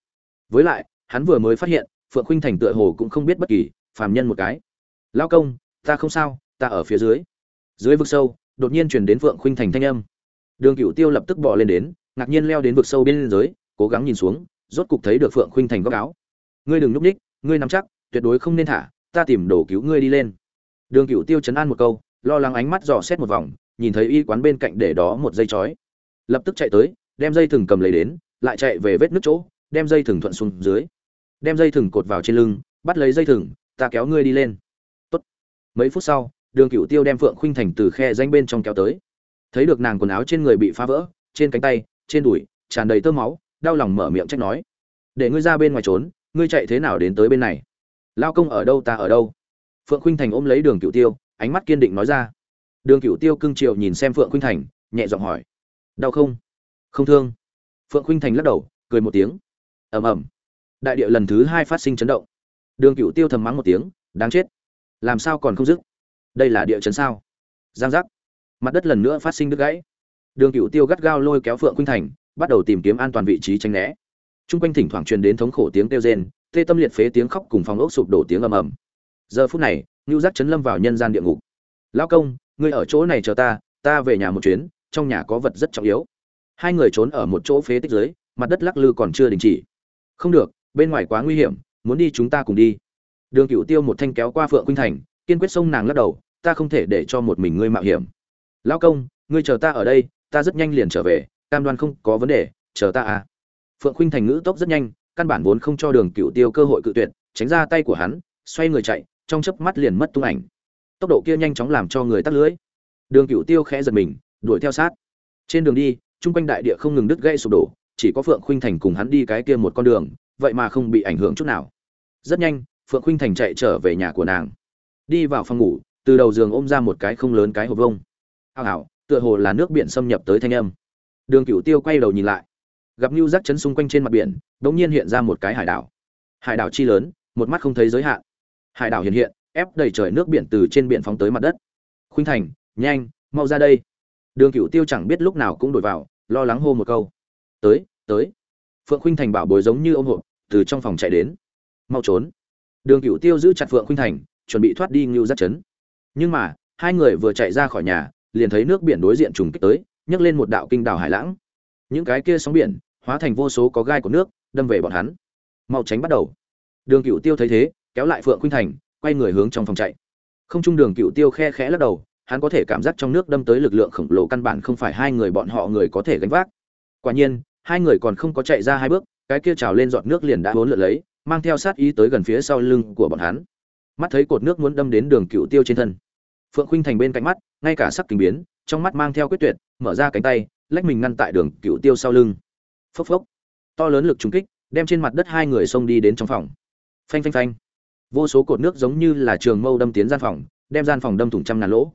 Với lại, hắn vừa mới phát hiện, phượng khuynh thành tựa hồ cũng không biết bất kỳ, phàm nhân một cái. Lao công, ta không sao, ta ở phía dưới. Dưới vực sâu, đột nhiên chuyển đến phượng khuynh thành thanh âm. Đường cựu tiêu lập tức bỏ lên đến, ngạc nhiên leo đến vực sâu bên dưới, cố gắng nhìn xuống, rốt cục thấy được phượng khuynh thành góc áo. Ngươi đừng núp ních ngươi nắm chắc tuyệt đối không nên thả, ta tìm đồ cứu ngươi đi lên. Đường cựu tiêu chấn an một câu, lo lắng ánh mắt dò xét một vòng, nhìn thấy y quán bên cạnh để đó một dây chói. Lập tức chạy tới, đem dây thừng cầm lấy đến, lại chạy về vết nước chỗ, đem dây thừng thuận xuống dưới. Đem dây thừng cột vào trên lưng, bắt lấy dây thừng, ta kéo ngươi đi lên. Tốt. mấy phút sau, đường cựu tiêu đem phượng khuynh thành từ khe danh bên trong kéo tới. Thấy được nàng quần áo trên người bị phá vỡ, trên cánh tay, trên đùi, tràn đầy tơ máu, đau lòng mở miệng trách nói, để ngươi ra bên ngoài trốn, ngươi chạy thế nào đến tới bên này? Lao công ở đâu ta ở đâu? Phượng khuynh thành ôm lấy đường cựu tiêu, ánh mắt kiên định nói ra. Đường cựu tiêu cưng triệu nhìn xem phượng khuynh thành, nhẹ giọng hỏi. Đau không? Không thương. Phượng khuynh thành lắc đầu, cười một tiếng. Ầm ầm. Đại địa lần thứ hai phát sinh chấn động. Đường cựu tiêu thầm mắng một tiếng, đáng chết. Làm sao còn không dứt? Đây là địa chấn sao? Giang giác. Mặt đất lần nữa phát sinh đứt gãy. Đường cựu tiêu gắt gao lôi kéo phượng khuynh thành, bắt đầu tìm kiếm an toàn vị trí tranh né. T r u n g quanh thỉnh thoảng truyền đến thống khổ tiếng kêu rên tê tâm liệt phế tiếng khóc cùng phòng ốc sụp đổ tiếng ầm ầm. Giờ phút này ngưu giác chấn lâm vào nhân gian địa ngục. Lão công, ngươi ở chỗ này chờ ta ta về nhà một chuyến, trong nhà có vật rất trọng yếu. Hai người trốn ở một chỗ phế tích dưới, mặt đất lắc lư còn chưa đình chỉ. Không được, bên ngoài quá nguy hiểm, muốn đi chúng ta cùng đi. Đường cựu tiêu một thanh kéo qua phượng khuynh thành, kiên quyết xông nàng lắc đầu, ta không thể để cho một mình ngươi mạo hiểm. Lão công, ngươi chờ ta ở đây, ta rất nhanh liền trở về, cam đoan không có vấn đề, chờ ta à. Phượng khuynh thành ngữ tốc rất nhanh căn bản vốn không cho đường cựu tiêu cơ hội cự tuyệt, tránh ra tay của hắn, xoay người chạy, trong chớp mắt liền mất tung ảnh. Tốc độ kia nhanh chóng làm cho người tắt lưới. Đường cựu tiêu khẽ giật mình, đuổi theo sát. Trên đường đi, chung quanh đại địa không ngừng đứt gãy sụp đổ, chỉ có phượng khuynh thành cùng hắn đi cái kia một con đường, vậy mà không bị ảnh hưởng chút nào. Rất nhanh, phượng khuynh thành chạy trở về nhà của nàng. Đi vào phòng ngủ, từ đầu giường ôm ra một cái không lớn cái hộp vông hào hào, tựa hồ là nước biển xâm nhập tới thanh âm. Đường cửu tiêu quay đầu nhìn lại gặp lưu giác chấn xung quanh trên mặt biển đống nhiên hiện ra một cái hải đảo. Hải đảo chi lớn, một mắt không thấy giới hạn. Hải đảo hiện hiện, ép đầy trời nước biển từ trên biển phóng tới mặt đất. Khuynh thành, nhanh, mau ra đây. Đường cửu tiêu chẳng biết lúc nào cũng đổi vào, lo lắng hô một câu. Tới tới. Phượng khuynh thành bảo bối giống như ôm hộp, từ trong phòng chạy đến. Mau trốn. Đường cửu tiêu giữ chặt phượng khuynh thành, chuẩn bị thoát đi ngưu giác chấn nhưng mà, hai người vừa chạy ra khỏi nhà, liền thấy nước biển đối diện trùng kích tới, nhấc lên một đạo kinh đảo hải lãng. Những cái kia sóng biển hóa thành vô số có gai của nước, đâm về bọn hắn. Mau tránh bắt đầu. Đường cựu tiêu thấy thế, kéo lại phượng khuynh thành, quay người hướng trong phòng chạy. Không trung đường cựu tiêu khe khẽ lắc đầu, hắn có thể cảm giác trong nước đâm tới lực lượng khổng lồ căn bản không phải hai người bọn họ người có thể gánh vác. Quả nhiên, hai người còn không có chạy ra hai bước, cái kia trào lên giọt nước liền đã hốn lượn lấy, mang theo sát ý tới gần phía sau lưng của bọn hắn. Mắt thấy cột nước muốn đâm đến đường cựu tiêu trên thân. Phượng khuynh thành bên cạnh mắt, ngay cả sắc kinh biến, trong mắt mang theo quyết tuyệt, mở ra cánh tay, lách mình ngăn tại đường cựu tiêu sau lưng phốc phốc. To lớn lực trúng kích, đem trên mặt đất hai người xông đi đến trong phòng. Phanh phanh phanh. Vô số cột nước giống như là trường mâu đâm tiến gian phòng, đem gian phòng đâm thủng trăm ngàn lỗ.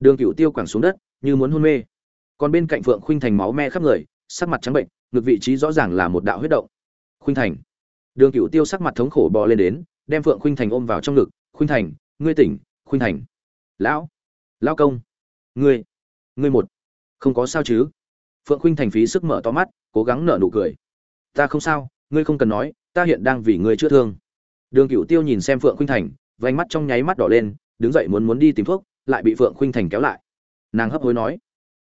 Đường cựu tiêu quẳng xuống đất, như muốn hôn mê. Còn bên cạnh phượng khuynh thành máu me khắp người, sắc mặt trắng bệnh, ngực vị trí rõ ràng là một đạo huyết động. Khuynh thành. Đường cựu tiêu sắc mặt thống khổ bò lên đến, đem phượng khuynh thành ôm vào trong ngực. Khuynh thành, ngươi tỉnh, khuynh thành. Lão. Lão công. Ngươi. Ngươi một. Không có sao chứ? Phượng khuynh thành phí sức mở to mắt cố gắng nở nụ cười. Ta không sao, ngươi không cần nói, ta hiện đang vì ngươi chữa thương. Đường cửu tiêu nhìn xem phượng khuynh thành, vành mắt trong nháy mắt đỏ lên, đứng dậy muốn muốn đi tìm thuốc, lại bị phượng khuynh thành kéo lại. Nàng hấp hối nói,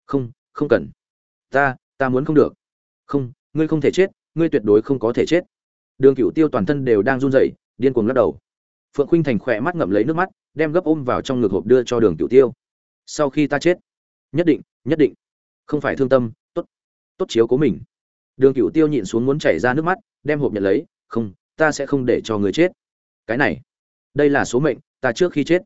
không không cần. Ta ta muốn không được. Không, ngươi không thể chết, ngươi tuyệt đối không có thể chết. Đường cửu tiêu toàn thân đều đang run rẩy, điên cuồng lắc đầu. Phượng khuynh thành khỏe mắt ngậm lấy nước mắt, đem gấp ôm vào trong ngực hộp đưa cho đường cửu tiêu. Sau khi ta chết, nhất định nhất định. Không phải thương tâm, tốt tốt chiếu cố mình đường Cửu tiêu nhịn xuống muốn chảy ra nước mắt, đem hộp nhận lấy, không, ta sẽ không để cho người chết. Cái này, đây là số mệnh, ta trước khi chết.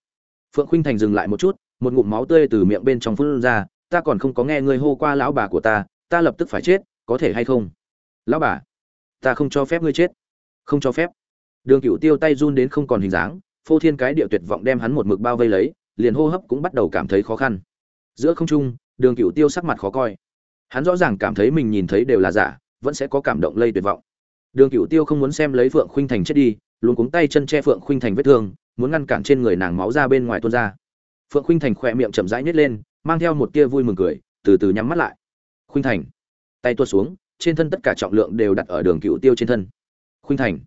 Phượng khuynh thành dừng lại một chút, một ngụm máu tươi từ miệng bên trong phun ra, ta còn không có nghe ngươi hô qua lão bà của ta ta lập tức phải chết, có thể hay không? Lão bà, ta không cho phép ngươi chết. Không cho phép. Đường Cửu tiêu tay run đến không còn hình dáng, phô thiên cái địa tuyệt vọng đem hắn một mực bao vây lấy, liền hô hấp cũng bắt đầu cảm thấy khó khăn. Giữa không trung, đường Cửu tiêu sắc mặt khó coi hắn rõ ràng cảm thấy mình nhìn thấy đều là giả, vẫn sẽ có cảm động lây tuyệt vọng. Đường cựu tiêu không muốn xem lấy phượng khuynh thành chết đi luôn cuống tay chân che phượng khuynh thành vết thương, muốn ngăn cản trên người nàng máu ra bên ngoài tuôn ra. Phượng khuynh thành khỏe miệng chậm rãi nhét lên, mang theo một tia vui mừng cười, từ từ nhắm mắt lại. Khuynh thành, tay tuột xuống, trên thân tất cả trọng lượng đều đặt ở đường cựu tiêu trên thân. Khuynh thành,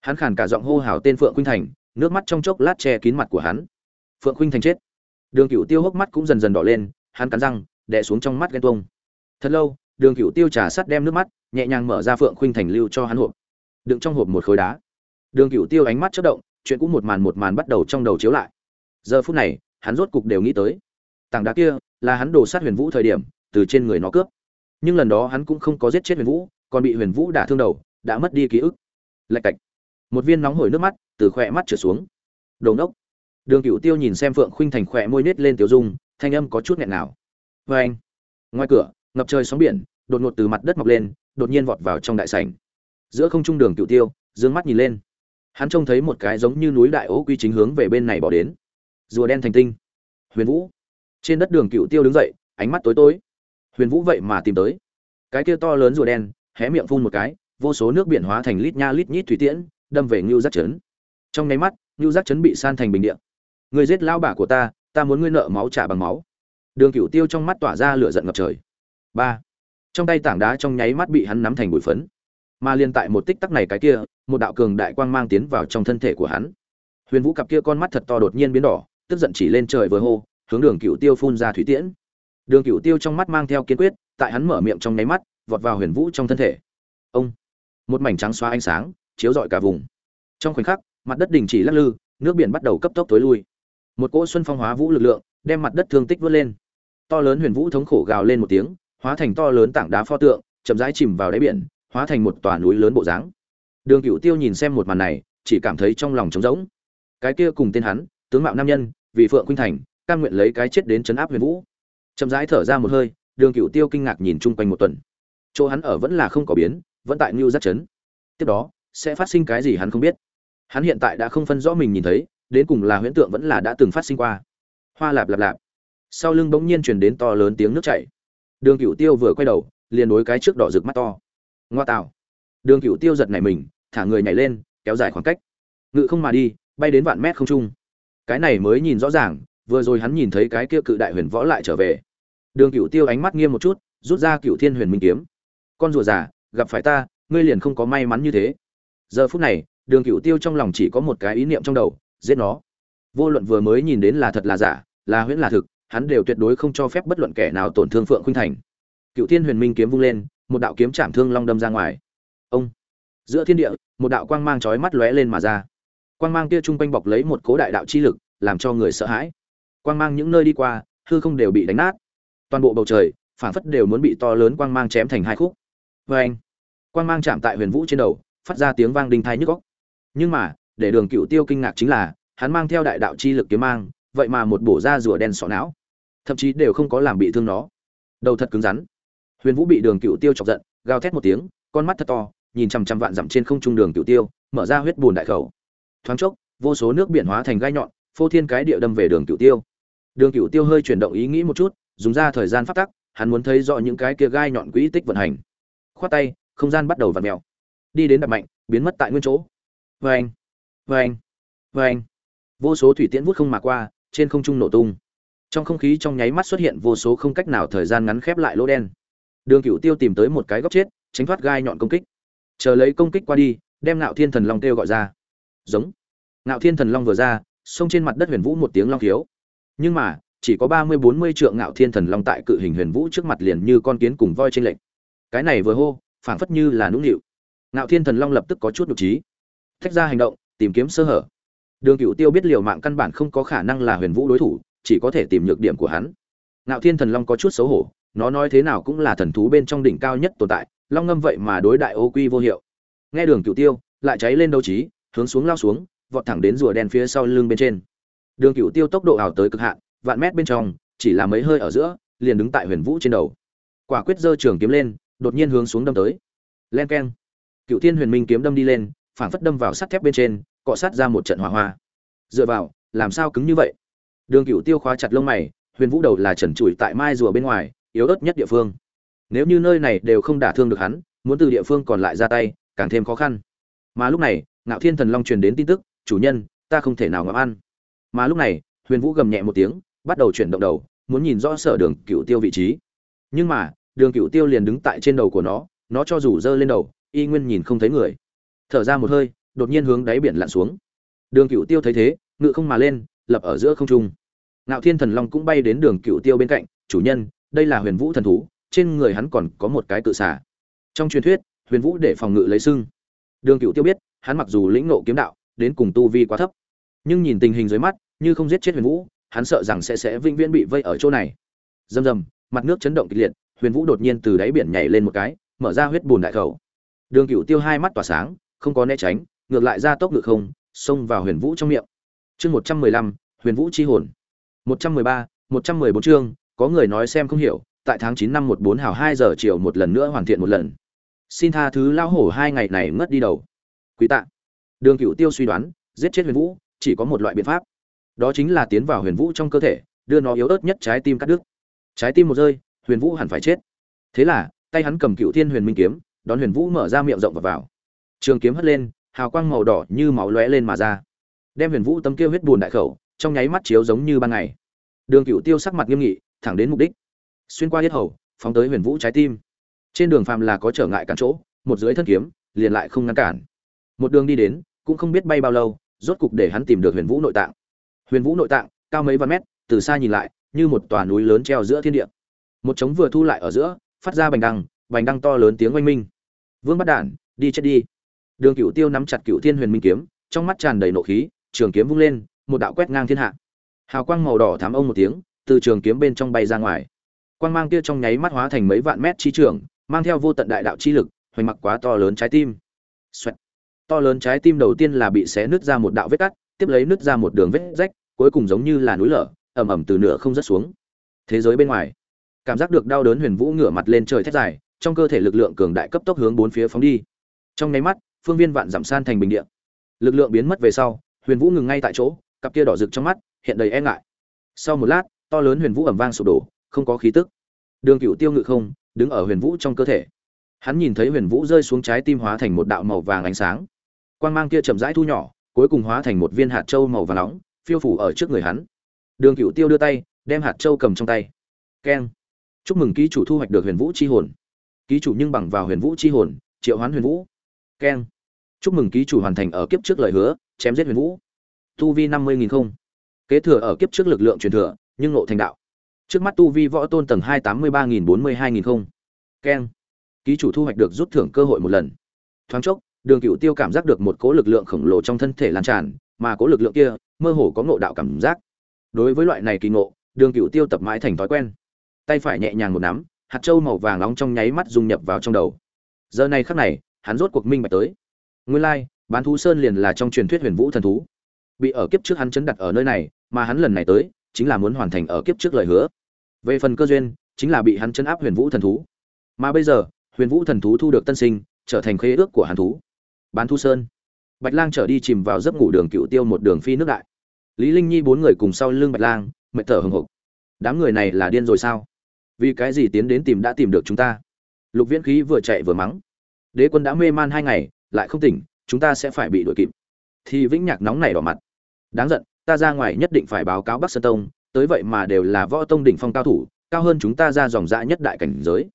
hắn khàn cả giọng hô hào tên phượng khuynh thành, nước mắt trong chốc lát che kín mặt của hắn. Phượng khuynh thành chết. Đường cựu tiêu hốc mắt cũng dần dần đỏ lên, hắn cắn răng, đè xuống trong mắt ghen tuông thật lâu, đường cựu tiêu trà sắt đem nước mắt, nhẹ nhàng mở ra phượng khuynh thành lưu cho hắn hộp. Đựng trong hộp một khối đá. Đường cựu tiêu ánh mắt chất động, chuyện cũng một màn một màn bắt đầu trong đầu chiếu lại. Giờ phút này, hắn rốt cục đều nghĩ tới. Tảng đá kia là hắn đồ sát huyền vũ thời điểm, từ trên người nó cướp. Nhưng lần đó hắn cũng không có giết chết huyền vũ, còn bị huyền vũ đả thương đầu, đã mất đi ký ức. Lạch cạch. Một viên nóng hổi nước mắt từ khỏe mắt trở xuống. Đồ ngốc. Đường cựu tiêu nhìn xem phượng khuynh thành khỏe môi nết lên tiểu dung, thanh âm có chút nghẹn nào vê vâng. anh ngoài cửa ngập trời sóng biển, đột ngột từ mặt đất mọc lên, đột nhiên vọt vào trong đại sảnh. Giữa không trung đường cựu tiêu, Dương mắt nhìn lên. Hắn trông thấy một cái giống như núi đại ố quy chính hướng về bên này bỏ đến. Rùa đen thành tinh. Huyền vũ. Trên đất đường cựu tiêu đứng dậy, ánh mắt tối tối. Huyền vũ vậy mà tìm tới. Cái kia to lớn rùa đen, hé miệng phun một cái, vô số nước biển hóa thành lít nha lít nhít thủy tiễn, đâm về ngưu giác chấn trong nháy mắt, ngưu giác chấn bị san thành bình điện người giết lao bà của ta ta muốn ngươi nợ máu trả bằng máu. Đường cửu tiêu trong mắt tỏa ra lửa giận ngập trời ba. Trong tay tảng đá trong nháy mắt bị hắn nắm thành bụi phấn. Mà liên tại một tích tắc này cái kia, một đạo cường đại quang mang tiến vào trong thân thể của hắn. Huyền vũ cặp kia con mắt thật to đột nhiên biến đỏ, tức giận chỉ lên trời vừa hô, hướng đường cửu tiêu phun ra thủy tiễn. Đường cửu tiêu trong mắt mang theo kiên quyết, tại hắn mở miệng trong nháy mắt, vọt vào huyền vũ trong thân thể. Ông. Một mảnh trắng xóa ánh sáng, chiếu rọi cả vùng. Trong khoảnh khắc, mặt đất đình chỉ lắc lư, nước biển bắt đầu cấp tốc tối lui. Một cỗ xuân phong hóa vũ lực lượng, đem mặt đất thương tích vớt lên. To lớn huyền vũ thống khổ gào lên một tiếng hóa thành to lớn tảng đá pho tượng, chậm rãi chìm vào đáy biển, hóa thành một tòa núi lớn bộ dáng. Đường cựu tiêu nhìn xem một màn này, chỉ cảm thấy trong lòng trống rỗng. Cái kia cùng tên hắn, tướng mạo nam nhân, vì phượng khuynh thành, cam nguyện lấy cái chết đến chấn áp huyền vũ. Chậm rãi thở ra một hơi, đường cựu tiêu kinh ngạc nhìn chung quanh một tuần. Chỗ hắn ở vẫn là không có biến, vẫn tại ngưu giác chấn tiếp đó, sẽ phát sinh cái gì hắn không biết. Hắn hiện tại đã không phân rõ mình nhìn thấy, đến cùng là huyễn tượng vẫn là đã từng phát sinh qua. Hoa lạp lạp lạp. Sau lưng bỗng nhiên truyền đến to lớn tiếng nước chảy đường cựu tiêu vừa quay đầu, liền đối cái trước đỏ rực mắt to. Ngoa tạo. Đường cựu tiêu giật nảy mình, thả người nhảy lên, kéo dài khoảng cách. Ngự không mà đi, bay đến vạn mét không trung. Cái này mới nhìn rõ ràng, vừa rồi hắn nhìn thấy cái kia cự đại huyền võ lại trở về. Đường cựu tiêu ánh mắt nghiêm một chút, rút ra cựu thiên huyền minh kiếm. Con rùa già, gặp phải ta, ngươi liền không có may mắn như thế. Giờ phút này, đường cựu tiêu trong lòng chỉ có một cái ý niệm trong đầu, giết nó. Vô luận vừa mới nhìn đến là thật là giả, là huyễn là thực hắn đều tuyệt đối không cho phép bất luận kẻ nào tổn thương phượng khuynh thành. Cựu thiên huyền minh kiếm vung lên, một đạo kiếm chạm thương long đâm ra ngoài. Ông! Giữa thiên địa, một đạo quang mang chói mắt lóe lên mà ra. Quang mang kia trung quanh bọc lấy một cố đại đạo chi lực, làm cho người sợ hãi. Quang mang những nơi đi qua, hư không đều bị đánh nát. Toàn bộ bầu trời phản phất đều muốn bị to lớn quang mang chém thành hai khúc. Vê anh, quang mang chạm tại huyền vũ trên đầu, phát ra tiếng vang đinh thai nhức góc nhưng mà, để đường cựu tiêu kinh ngạc chính là, hắn mang theo đại đạo chi lực kiếm mang vậy mà một bổ ra rùa đen sọ não. Thậm chí đều không có làm bị thương nó. Đầu thật cứng rắn. Huyền vũ bị đường cựu tiêu chọc giận, gào thét một tiếng, con mắt thật to, nhìn chằm chằm vạn dặm trên không trung đường cựu tiêu, mở ra huyết bùn đại khẩu. Thoáng chốc, vô số nước biển hóa thành gai nhọn, phô thiên cái địa đâm về đường cựu tiêu. Đường cựu tiêu hơi chuyển động ý nghĩ một chút, dùng ra thời gian phát tắc, hắn muốn thấy rõ những cái kia gai nhọn quỹ tích vận hành. Khoát tay, không gian bắt đầu vặn mèo. Đi đến đập mạnh, biến mất tại nguyên chỗ. Vê anh vê anh vê anh vô số thủy tiễn vút không mà qua trên không trung nổ tung. Trong không khí trong nháy mắt xuất hiện vô số không cách nào thời gian ngắn khép lại lỗ đen. Đường cựu tiêu tìm tới một cái góc chết, tránh thoát gai nhọn công kích. Chờ lấy công kích qua đi, đem ngạo thiên thần long kêu gọi ra. Giống. Ngạo thiên thần long vừa ra, xông trên mặt đất huyền vũ một tiếng long khiếu. Nhưng mà, chỉ có ba mươi bốn mươi trượng ngạo thiên thần long tại cự hình huyền vũ trước mặt liền như con kiến cùng voi trên lệnh cái này vừa hô, phảng phất như là nũng nịu. Ngạo thiên thần long lập tức có chút nhục trí. Thách ra hành động, tìm kiếm sơ hở đường cựu tiêu biết liều mạng căn bản không có khả năng là huyền vũ đối thủ, chỉ có thể tìm nhược điểm của hắn. Ngạo thiên thần long có chút xấu hổ, nó nói thế nào cũng là thần thú bên trong đỉnh cao nhất tồn tại, long ngâm vậy mà đối đại ô quy vô hiệu. Nghe đường cựu tiêu, lại cháy lên đấu trí, hướng xuống lao xuống, vọt thẳng đến rùa đen phía sau lưng bên trên. Đường cựu tiêu tốc độ ảo tới cực hạn, vạn mét bên trong, chỉ là mấy hơi ở giữa, liền đứng tại huyền vũ trên đầu. Quả quyết giơ trường kiếm lên, đột nhiên hướng xuống đâm tới. Len keng. Cựu thiên huyền minh kiếm đâm đi lên, phảng phất đâm vào sắt thép bên trên cọ sát ra một trận hỏa hoa. Dựa vào, làm sao cứng như vậy? Đường cựu tiêu khóa chặt lông mày, huyền vũ đầu là trần trụi tại mai rùa bên ngoài, yếu ớt nhất địa phương. Nếu như nơi này đều không đả thương được hắn, muốn từ địa phương còn lại ra tay, càng thêm khó khăn. Mà lúc này, ngạo thiên thần long truyền đến tin tức, chủ nhân, ta không thể nào ngậm ăn. Mà lúc này, huyền vũ gầm nhẹ một tiếng, bắt đầu chuyển động đầu, muốn nhìn rõ sở đường cựu tiêu vị trí. Nhưng mà, đường cựu tiêu liền đứng tại trên đầu của nó nó cho dù giơ lên đầu, y nguyên nhìn không thấy người. Thở ra một hơi đột nhiên hướng đáy biển lặn xuống. Đường cựu tiêu thấy thế, ngự không mà lên, lập ở giữa không trung. Ngạo thiên thần long cũng bay đến đường cựu tiêu bên cạnh, chủ nhân, đây là huyền vũ thần thú, trên người hắn còn có một cái tự xả trong truyền thuyết, huyền vũ để phòng ngự lấy sưng. Đường cựu tiêu biết, hắn mặc dù lĩnh nộ kiếm đạo, đến cùng tu vi quá thấp, nhưng nhìn tình hình dưới mắt, như không giết chết huyền vũ, hắn sợ rằng sẽ sẽ vĩnh viễn bị vây ở chỗ này. Rầm rầm, mặt nước chấn động kịch liệt, huyền vũ đột nhiên từ đáy biển nhảy lên một cái, mở ra huyết bùn đại khẩu. Đường cựu tiêu hai mắt tỏa sáng, không có né tránh ngược lại ra tốc ngự không, xông vào huyền vũ trong miệng. Chương một trăm mười lăm, huyền vũ chi hồn. một trăm mười ba, một trăm mười bốn chương, có người nói xem không hiểu, tại tháng chín năm một bốn hào hai giờ chiều một lần nữa hoàn thiện một lần. Xin tha thứ lao hổ hai ngày này ngất đi đầu. Quý tạ. Đường cựu tiêu suy đoán, giết chết huyền vũ, chỉ có một loại biện pháp. Đó chính là tiến vào huyền vũ trong cơ thể, đưa nó yếu ớt nhất trái tim cắt đứt. Trái tim một rơi, huyền vũ hẳn phải chết. Thế là, tay hắn cầm cựu thiên huyền minh kiếm, đón huyền vũ mở ra miệng rộng và vào. Trường kiếm hất lên hào quang màu đỏ như máu lóe lên mà ra. Đem huyền vũ tấm kia huyết bùn đại khẩu, trong nháy mắt chiếu giống như ban ngày. Đường cựu tiêu sắc mặt nghiêm nghị, thẳng đến mục đích. Xuyên qua yết hầu, phóng tới huyền vũ trái tim. Trên đường phàm là có trở ngại cản chỗ, một dưới thân kiếm, liền lại không ngăn cản. Một đường đi đến, cũng không biết bay bao lâu, rốt cục để hắn tìm được huyền vũ nội tạng. Huyền vũ nội tạng, cao mấy vạn mét, từ xa nhìn lại, như một tòa núi lớn treo giữa thiên địa. Một trống vừa thu lại ở giữa, phát ra bành đăng bành đăng to lớn tiếng oanh minh. Vương bắt đản, đi chết đi đường cửu tiêu nắm chặt cửu thiên huyền minh kiếm, trong mắt tràn đầy nộ khí, trường kiếm vung lên, một đạo quét ngang thiên hạ. Hào quang màu đỏ thắm ông một tiếng, từ trường kiếm bên trong bay ra ngoài. Quang mang kia trong nháy mắt hóa thành mấy vạn mét chi trường, mang theo vô tận đại đạo chi lực, hoành mặc quá to lớn trái tim. Xoẹt. to lớn trái tim đầu tiên là bị xé nứt ra một đạo vết cắt, tiếp lấy nứt ra một đường vết rách, cuối cùng giống như là núi lở ẩm ẩm từ nửa không rơi xuống. Thế giới bên ngoài, cảm giác được đau đớn huyền vũ ngửa mặt lên trời thét dài, trong cơ thể lực lượng cường đại cấp tốc hướng bốn phía phóng đi. Trong nháy mắt phương viên vạn giảm san thành bình địa. Lực lượng biến mất về sau, huyền vũ ngừng ngay tại chỗ, cặp kia đỏ rực trong mắt hiện đầy e ngại. Sau một lát, to lớn huyền vũ ẩm vang sụp đổ, không có khí tức. Đường cựu tiêu ngự không, đứng ở huyền vũ trong cơ thể. Hắn nhìn thấy huyền vũ rơi xuống trái tim hóa thành một đạo màu vàng ánh sáng. Quang mang kia chậm rãi thu nhỏ, cuối cùng hóa thành một viên hạt trâu màu vàng nóng, phiêu phủ ở trước người hắn. Đường cựu tiêu đưa tay, đem hạt trâu cầm trong tay. Keng. Chúc mừng ký chủ thu hoạch được huyền vũ c h i hồn. Ký chủ nhưng bằng vào huyền vũ c h i hồn, triệu hoán huyền vũ. Keng chúc mừng ký chủ hoàn thành ở kiếp trước lời hứa, chém giết huyền vũ. Tu vi năm mươi nghìn không. Kế thừa ở kiếp trước lực lượng truyền thừa, nhưng nộ thành đạo. Trước mắt tu vi võ tôn tầng hai tám mươi ba nghìn bốn mươi hai nghìn không. Keng. Ký chủ thu hoạch được rút thưởng cơ hội một lần. Thoáng chốc, đường cựu tiêu cảm giác được một cố lực lượng khổng lồ trong thân thể lan tràn, mà cố lực lượng kia, mơ hồ có ngộ đạo cảm giác. Đối với loại này kỳ ngộ, đường cựu tiêu tập mãi thành thói quen. Tay phải nhẹ nhàng một nắm, hạt trâu màu vàng nóng trong nháy mắt dung nhập vào trong đầu. Giờ này khắc này, hắn rốt cuộc minh bạch tới nguyên lai, bán thú sơn liền là trong truyền thuyết huyền vũ thần thú. Bị ở kiếp trước hắn chấn đặt ở nơi này, mà hắn lần này tới, chính là muốn hoàn thành ở kiếp trước lời hứa. Về phần cơ duyên, chính là bị hắn chấn áp huyền vũ thần thú. Mà bây giờ, huyền vũ thần thú thu được tân sinh, trở thành khế ước của hắn thú. Bán thú sơn. Bạch lang trở đi chìm vào giấc ngủ đường cựu tiêu một đường phi nước đại. Lý linh nhi bốn người cùng sau lưng bạch lang, mệt thở hừng hực đám người này là điên rồi sao? Vì cái gì tiến đến tìm đã tìm được chúng ta? Lục viễn khí vừa chạy vừa mắng. Đế quân đã mê man hai ngày lại không tỉnh chúng ta sẽ phải bị đuổi kịp. Thì vĩnh nhạc nóng này đỏ mặt. Đáng giận ta ra ngoài nhất định phải báo cáo bắc sơn tông tới vậy mà đều là võ tông đỉnh phong cao thủ cao hơn chúng ta ra dòng dã nhất đại cảnh giới.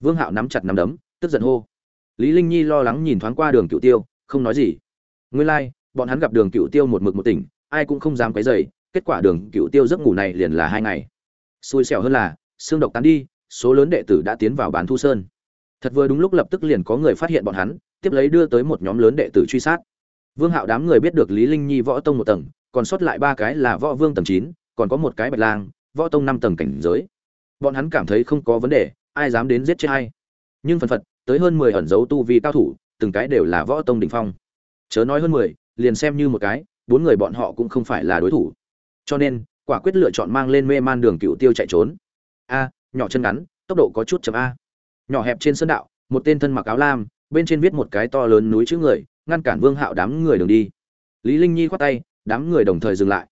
Vương hạo nắm chặt nắm đấm tức giận hô. Lý linh nhi lo lắng nhìn thoáng qua đường cựu tiêu không nói gì. Nguyên lai like, bọn hắn gặp đường cựu tiêu một mực một tỉnh ai cũng không dám quấy rầy kết quả đường cựu tiêu giấc ngủ này liền là hai ngày. Xui xẻo hơn là xương độc tán đi số lớn đệ tử đã tiến vào bán thu sơn. Thật vừa đúng lúc lập tức liền có người phát hiện bọn hắn tiếp lấy đưa tới một nhóm lớn đệ tử truy sát. Vương hạo đám người biết được lý linh nhi võ tông một tầng, còn sót lại ba cái là võ vương tầng chín, còn có một cái bạch lang, võ tông năm tầng cảnh giới. Bọn hắn cảm thấy không có vấn đề, ai dám đến giết chết ai. Nhưng phần phật, tới hơn mười ẩn dấu tu vi cao thủ, từng cái đều là võ tông đỉnh phong. Chớ nói hơn mười, liền xem như một cái, bốn người bọn họ cũng không phải là đối thủ. Cho nên, quả quyết lựa chọn mang lên mê man đường cựu tiêu chạy trốn. A, nhỏ chân ngắn, tốc độ có chút chậm a. Nhỏ hẹp trên sân đạo, một tên thân mặc áo lam bên trên viết một cái to lớn núi chữ người, ngăn cản vương hạo đám người đường đi. Lý linh nhi khoát tay, đám người đồng thời dừng lại.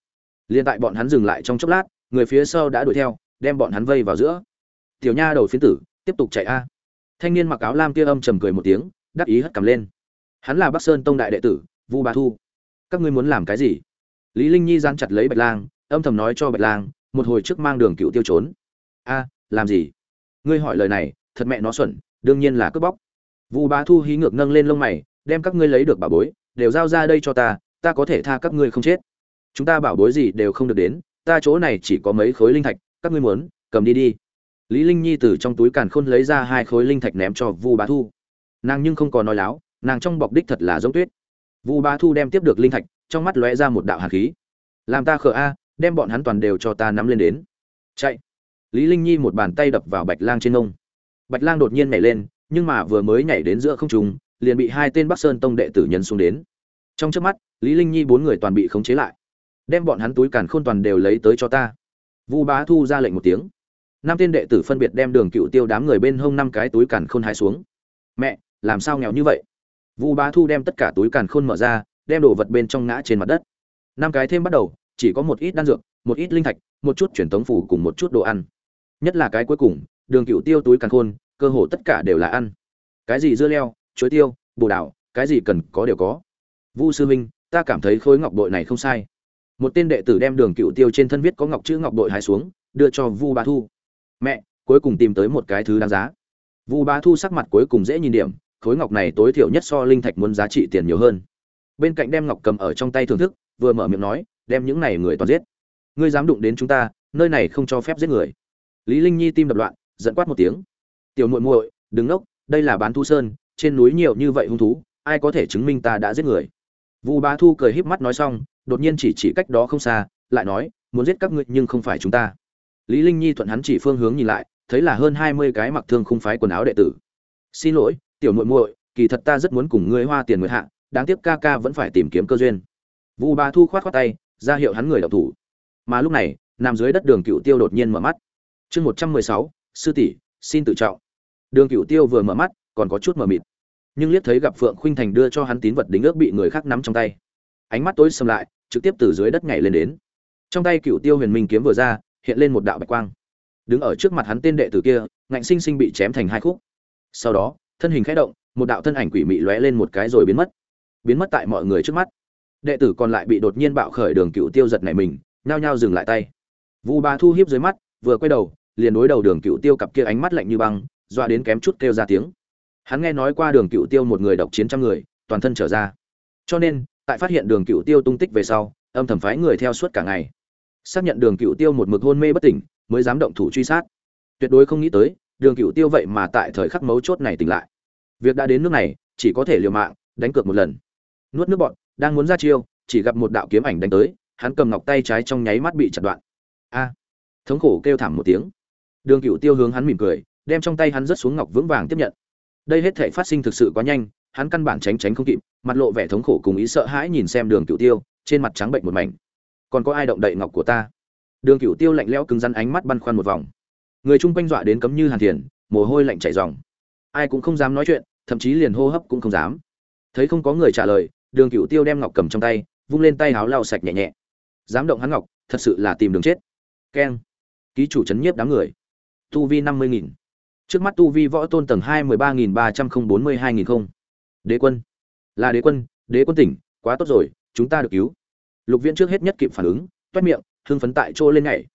Liền tại bọn hắn dừng lại trong chốc lát, người phía sau đã đuổi theo, đem bọn hắn vây vào giữa. Tiểu nha đầu phiến tử, tiếp tục chạy a. Thanh niên mặc áo lam kia âm trầm cười một tiếng, đắc ý hất cầm lên. Hắn là bắc sơn tông đại đệ tử, vu bà thu. Các ngươi muốn làm cái gì? Lý linh nhi giang chặt lấy bạch lang, âm thầm nói cho bạch lang, một hồi trước mang đường cựu tiêu trốn. A, làm gì? Ngươi hỏi lời này, thật mẹ nó xuẩn, đương nhiên là cướp bóc vu Bá thu hí ngược nâng lên lông mày, đem các ngươi lấy được bảo bối, đều giao ra đây cho ta ta có thể tha các ngươi không chết. Chúng ta bảo bối gì đều không được đến, ta chỗ này chỉ có mấy khối linh thạch, các ngươi muốn, cầm đi đi. Lý linh nhi từ trong túi càn khôn lấy ra hai khối linh thạch ném cho vu bá thu. Nàng nhưng không còn nói láo, nàng trong bọc đích thật là giống tuyết. Vu bá thu đem tiếp được linh thạch, trong mắt lóe ra một đạo hàn khí. Làm ta khờ a, đem bọn hắn toàn đều cho ta nắm lên đến. Chạy. Lý linh nhi một bàn tay đập vào bạch lang trên ngông. bạch lang đột nhiên nhảy lên nhưng mà vừa mới nhảy đến giữa không trung, liền bị hai tên bắc sơn tông đệ tử nhân xuống đến. Trong chớp mắt, lý linh nhi bốn người toàn bị khống chế lại, đem bọn hắn túi càn khôn toàn đều lấy tới cho ta. Vu bá thu ra lệnh một tiếng. Năm tên đệ tử phân biệt đem đường cựu tiêu đám người bên hông năm cái túi càn khôn hai xuống. Mẹ, làm sao nghèo như vậy? Vu bá thu đem tất cả túi càn khôn mở ra, đem đồ vật bên trong ngã trên mặt đất. Năm cái thêm bắt đầu, chỉ có một ít đan dược, một ít linh thạch, một chút truyền tống phủ cùng một chút đồ ăn. Nhất là cái cuối cùng, đường cựu tiêu túi càn khôn cơ hồ tất cả đều là ăn. Cái gì dưa leo, chuối tiêu, bồ đào, cái gì cần có đều có. Vu sư minh ta cảm thấy khối ngọc bội này không sai. Một tên đệ tử đem đường cựu tiêu trên thân viết có ngọc chữ ngọc bội hái xuống, đưa cho vu bá thu. Mẹ, cuối cùng tìm tới một cái thứ đáng giá. Vu bá thu sắc mặt cuối cùng dễ nhìn điểm, khối ngọc này tối thiểu nhất so linh thạch muốn giá trị tiền nhiều hơn. Bên cạnh đem ngọc cầm ở trong tay thưởng thức, vừa mở miệng nói, đem những này người toàn giết. Ngươi dám đụng đến chúng ta, nơi này không cho phép giết người. Lý linh nhi tim đập loạn, giận quát một tiếng tiểu muội muội, đừng nốc, đây là bán thu sơn, trên núi nhiều như vậy hung thú, ai có thể chứng minh ta đã giết người? Vu bá thu cười híp mắt nói xong, đột nhiên chỉ chỉ cách đó không xa, lại nói, muốn giết các ngươi nhưng không phải chúng ta. Lý linh nhi thuận hắn chỉ phương hướng nhìn lại, thấy là hơn hai mươi cái mặc thương khung phái quần áo đệ tử. Xin lỗi, tiểu muội muội, kỳ thật ta rất muốn cùng ngươi hoa tiền nguyệt hạ, đáng tiếc ca ca vẫn phải tìm kiếm cơ duyên. Vu ba thu khoát khoát tay, ra hiệu hắn người đọc thủ. Mà lúc này, nằm dưới đất đường cựu tiêu đột nhiên mở mắt. Chương một trăm mười sáu, sư tỷ, xin tự trọng đường cựu tiêu vừa mở mắt, còn có chút mờ mịt. Nhưng liếc thấy gặp phượng khuynh thành đưa cho hắn tín vật đính ước bị người khác nắm trong tay. Ánh mắt tối sầm lại, trực tiếp từ dưới đất nhảy lên đến. Trong tay cựu tiêu huyền minh kiếm vừa ra, hiện lên một đạo bạch quang. Đứng ở trước mặt hắn tên đệ tử kia, ngạnh sinh sinh bị chém thành hai khúc. Sau đó, thân hình khẽ động, một đạo thân ảnh quỷ mị lóe lên một cái rồi biến mất. Biến mất tại mọi người trước mắt. Đệ tử còn lại bị đột nhiên bạo khởi đường cựu tiêu giật này mình, nhao nhao dừng lại tay. Vu ba thu hiếp dưới mắt, vừa quay đầu, liền đối đầu đường cựu tiêu cặp kia ánh mắt lạnh như băng doa đến kém chút kêu ra tiếng. Hắn nghe nói qua đường cựu tiêu một người độc chiến trăm người, toàn thân trở ra. Cho nên, tại phát hiện đường cựu tiêu tung tích về sau, âm thầm phái người theo suốt cả ngày. Xác nhận đường cựu tiêu một mực hôn mê bất tỉnh, mới dám động thủ truy sát. Tuyệt đối không nghĩ tới, đường cựu tiêu vậy mà tại thời khắc mấu chốt này tỉnh lại. Việc đã đến nước này, chỉ có thể liều mạng, đánh cược một lần. Nuốt nước bọn, đang muốn ra chiêu, chỉ gặp một đạo kiếm ảnh đánh tới, hắn cầm ngọc tay trái trong nháy mắt bị chặt đoạn. A! Thống khổ kêu thảm một tiếng. Đường cựu tiêu hướng hắn mỉm cười đem trong tay hắn rớt xuống ngọc vững vàng tiếp nhận. Đây hết thể phát sinh thực sự quá nhanh, hắn căn bản tránh tránh không kịp, mặt lộ vẻ thống khổ cùng ý sợ hãi nhìn xem đường cựu tiêu, trên mặt trắng bệnh một mảnh. Còn có ai động đậy ngọc của ta? Đường cựu tiêu lạnh lẽo cứng rắn ánh mắt băn khoăn một vòng. Người chung quanh dọa đến cấm như hàn thiền, mồ hôi lạnh chảy ròng. Ai cũng không dám nói chuyện, thậm chí liền hô hấp cũng không dám. Thấy không có người trả lời, đường cựu tiêu đem ngọc cầm trong tay, vung lên tay háo lau sạch nhẹ nhẹ. Dám động hắn ngọc, thật sự là tìm đường chết. Keng. Ký chủ c nhiếp đám người. Tu vi năm mươi nghìn trước mắt tu vi võ tôn tầng hai mười ba nghìn ba trăm không bốn mươi hai nghìn không. Đế quân. Là đế quân đế quân tỉnh, quá tốt rồi, chúng ta được cứu. Lục viễn trước hết nhất kịp phản ứng, toét miệng, hưng phấn tại chỗ lên nhảy.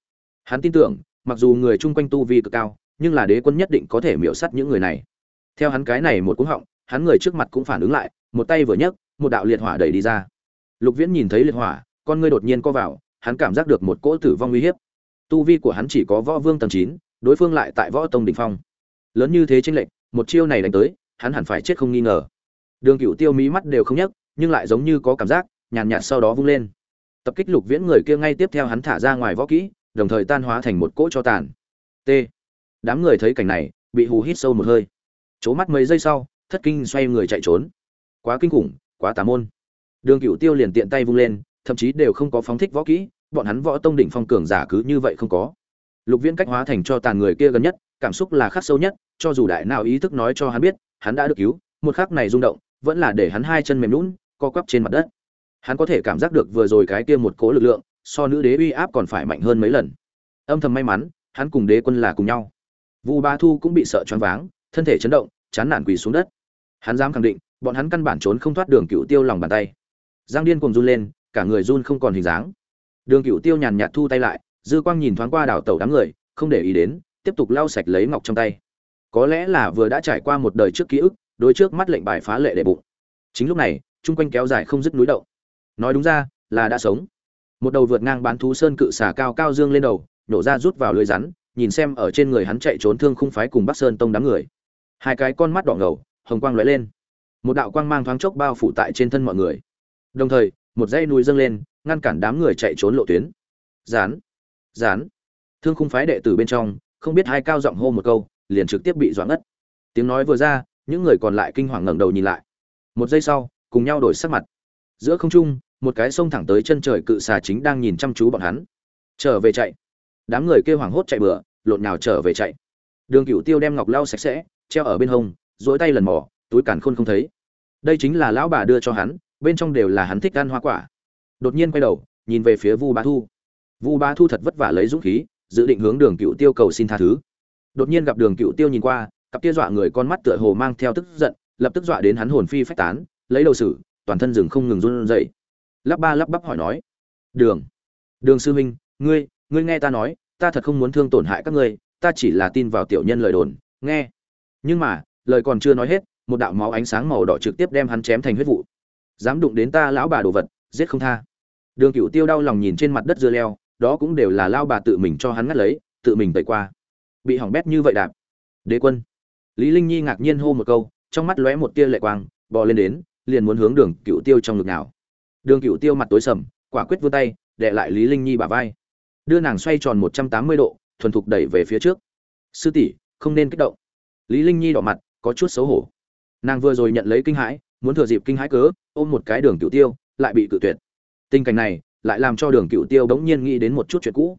Hắn tin tưởng, mặc dù người chung quanh tu vi cực cao, nhưng là đế quân nhất định có thể miễu sắt những người này. Theo hắn cái này một cú họng, hắn người trước mặt cũng phản ứng lại, một tay vừa nhấc, một đạo liệt hỏa đẩy đi ra. Lục viễn nhìn thấy liệt hỏa, con ngươi đột nhiên co vào, hắn cảm giác được một cỗ tử vong uy hiếp. Tu vi của hắn chỉ có võ vương tầng chín, đối phương lại tại võ tông đỉnh phong lớn như thế chênh lệch, một chiêu này đánh tới, hắn hẳn phải chết không nghi ngờ. Đường cựu tiêu mí mắt đều không nhấc, nhưng lại giống như có cảm giác, nhàn nhạt sau đó vung lên. Tập kích lục viễn người kia ngay tiếp theo hắn thả ra ngoài võ kỹ, đồng thời tan hóa thành một cỗ cho tàn. T. Đám người thấy cảnh này, bị hù hít sâu một hơi. C mắt mấy giây sau, thất kinh xoay người chạy trốn. Quá kinh khủng, quá tà môn. Đường cựu tiêu liền tiện tay vung lên, thậm chí đều không có phóng thích võ kỹ, bọn hắn võ tông đỉnh phong cường giả cứ như vậy không có. Lục viễn cách hóa thành cho tàn người kia gần nhất, cảm xúc là khắc sâu nhất cho dù đại nào ý thức nói cho hắn biết, hắn đã được cứu, một khắc này rung động, vẫn là để hắn hai chân mềm lún co quắp trên mặt đất. Hắn có thể cảm giác được vừa rồi cái kia một cố lực lượng, so nữ đế uy áp còn phải mạnh hơn mấy lần. Âm thầm may mắn, hắn cùng đế quân là cùng nhau. Vu ba thu cũng bị sợ choáng váng, thân thể chấn động, chán nản quỳ xuống đất. Hắn dám khẳng định, bọn hắn căn bản trốn không thoát đường cựu tiêu lòng bàn tay. Giang điên cùng run lên, cả người run không còn hình dáng. Đường cựu tiêu nhàn nhạt thu tay lại, dư quang nhìn thoáng qua đảo tàu đám người, không để ý đến, tiếp tục lau sạch lấy ngọc trong tay có lẽ là vừa đã trải qua một đời trước ký ức đôi trước mắt lệnh bài phá lệ để bụng. Chính lúc này, chung quanh kéo dài không dứt núi đậu. Nói đúng ra, là đã sống. Một đầu vượt ngang bán thú sơn cự xà cao cao dương lên đầu, nổ ra rút vào lưới rắn, nhìn xem ở trên người hắn chạy trốn thương khung phái cùng bắc sơn tông đám người. Hai cái con mắt đỏ ngầu, hồng quang lóe lên. Một đạo quang mang thoáng chốc bao phủ tại trên thân mọi người. Đồng thời, một dây núi dâng lên, ngăn cản đám người chạy trốn lộ tuyến. Rán rán. Thương khung phái đệ tử bên trong, không biết hai cao giọng hô một câu liền trực tiếp bị doãn ngất. Tiếng nói vừa ra, những người còn lại kinh hoàng ngẩng đầu nhìn lại. Một giây sau, cùng nhau đổi sắc mặt. Giữa không trung, một cái sông thẳng tới chân trời cự xà chính đang nhìn chăm chú bọn hắn. Trở về chạy. Đám người kêu hoảng hốt chạy bừa, lộn nhào trở về chạy. Đường cửu tiêu đem ngọc lau sạch sẽ, treo ở bên hông dỗi tay lần mò, túi càn khôn không thấy. Đây chính là lão bà đưa cho hắn, bên trong đều là hắn thích ăn hoa quả. Đột nhiên quay đầu, nhìn về phía vu bá thu. Vu bá thu thật vất vả lấy dũng khí, dự định hướng đường cựu tiêu cầu xin tha thứ đột nhiên gặp đường cựu tiêu nhìn qua, cặp kia dọa người con mắt tựa hồ mang theo tức giận, lập tức dọa đến hắn hồn phi phách tán, lấy đầu sử toàn thân rừng không ngừng run rẩy. Lắp ba lắp bắp hỏi nói, đường đường sư huynh, ngươi ngươi nghe ta nói, ta thật không muốn thương tổn hại các ngươi, ta chỉ là tin vào tiểu nhân lời đồn, nghe. Nhưng mà, lời còn chưa nói hết, một đạo máu ánh sáng màu đỏ trực tiếp đem hắn chém thành huyết vụ. Dám đụng đến ta lão bà đồ vật, giết không tha. Đường cựu tiêu đau lòng nhìn trên mặt đất dưa leo, đó cũng đều là lao bà tự mình cho hắn ngắt lấy, tự mình tẩy qua bị hỏng bét như vậy đạp. Đế quân. Lý linh nhi ngạc nhiên hô một câu, trong mắt lóe một tia lệ quang, bò lên đến, liền muốn hướng đường cựu tiêu trong ngực nào. Đường cựu tiêu mặt tối sầm, quả quyết vươn tay, đè lại lý linh nhi bả vai. Đưa nàng xoay tròn một trăm tám mươi độ, thuần thục đẩy về phía trước. Sư tỷ, không nên kích động. Lý linh nhi đỏ mặt, có chút xấu hổ. Nàng vừa rồi nhận lấy kinh hãi, muốn thừa dịp kinh hãi cớ, ôm một cái đường cựu tiêu, lại bị cự tuyệt. Tình cảnh này, lại làm cho đường cựu tiêu bỗng nhiên nghĩ đến một chút chuyện cũ.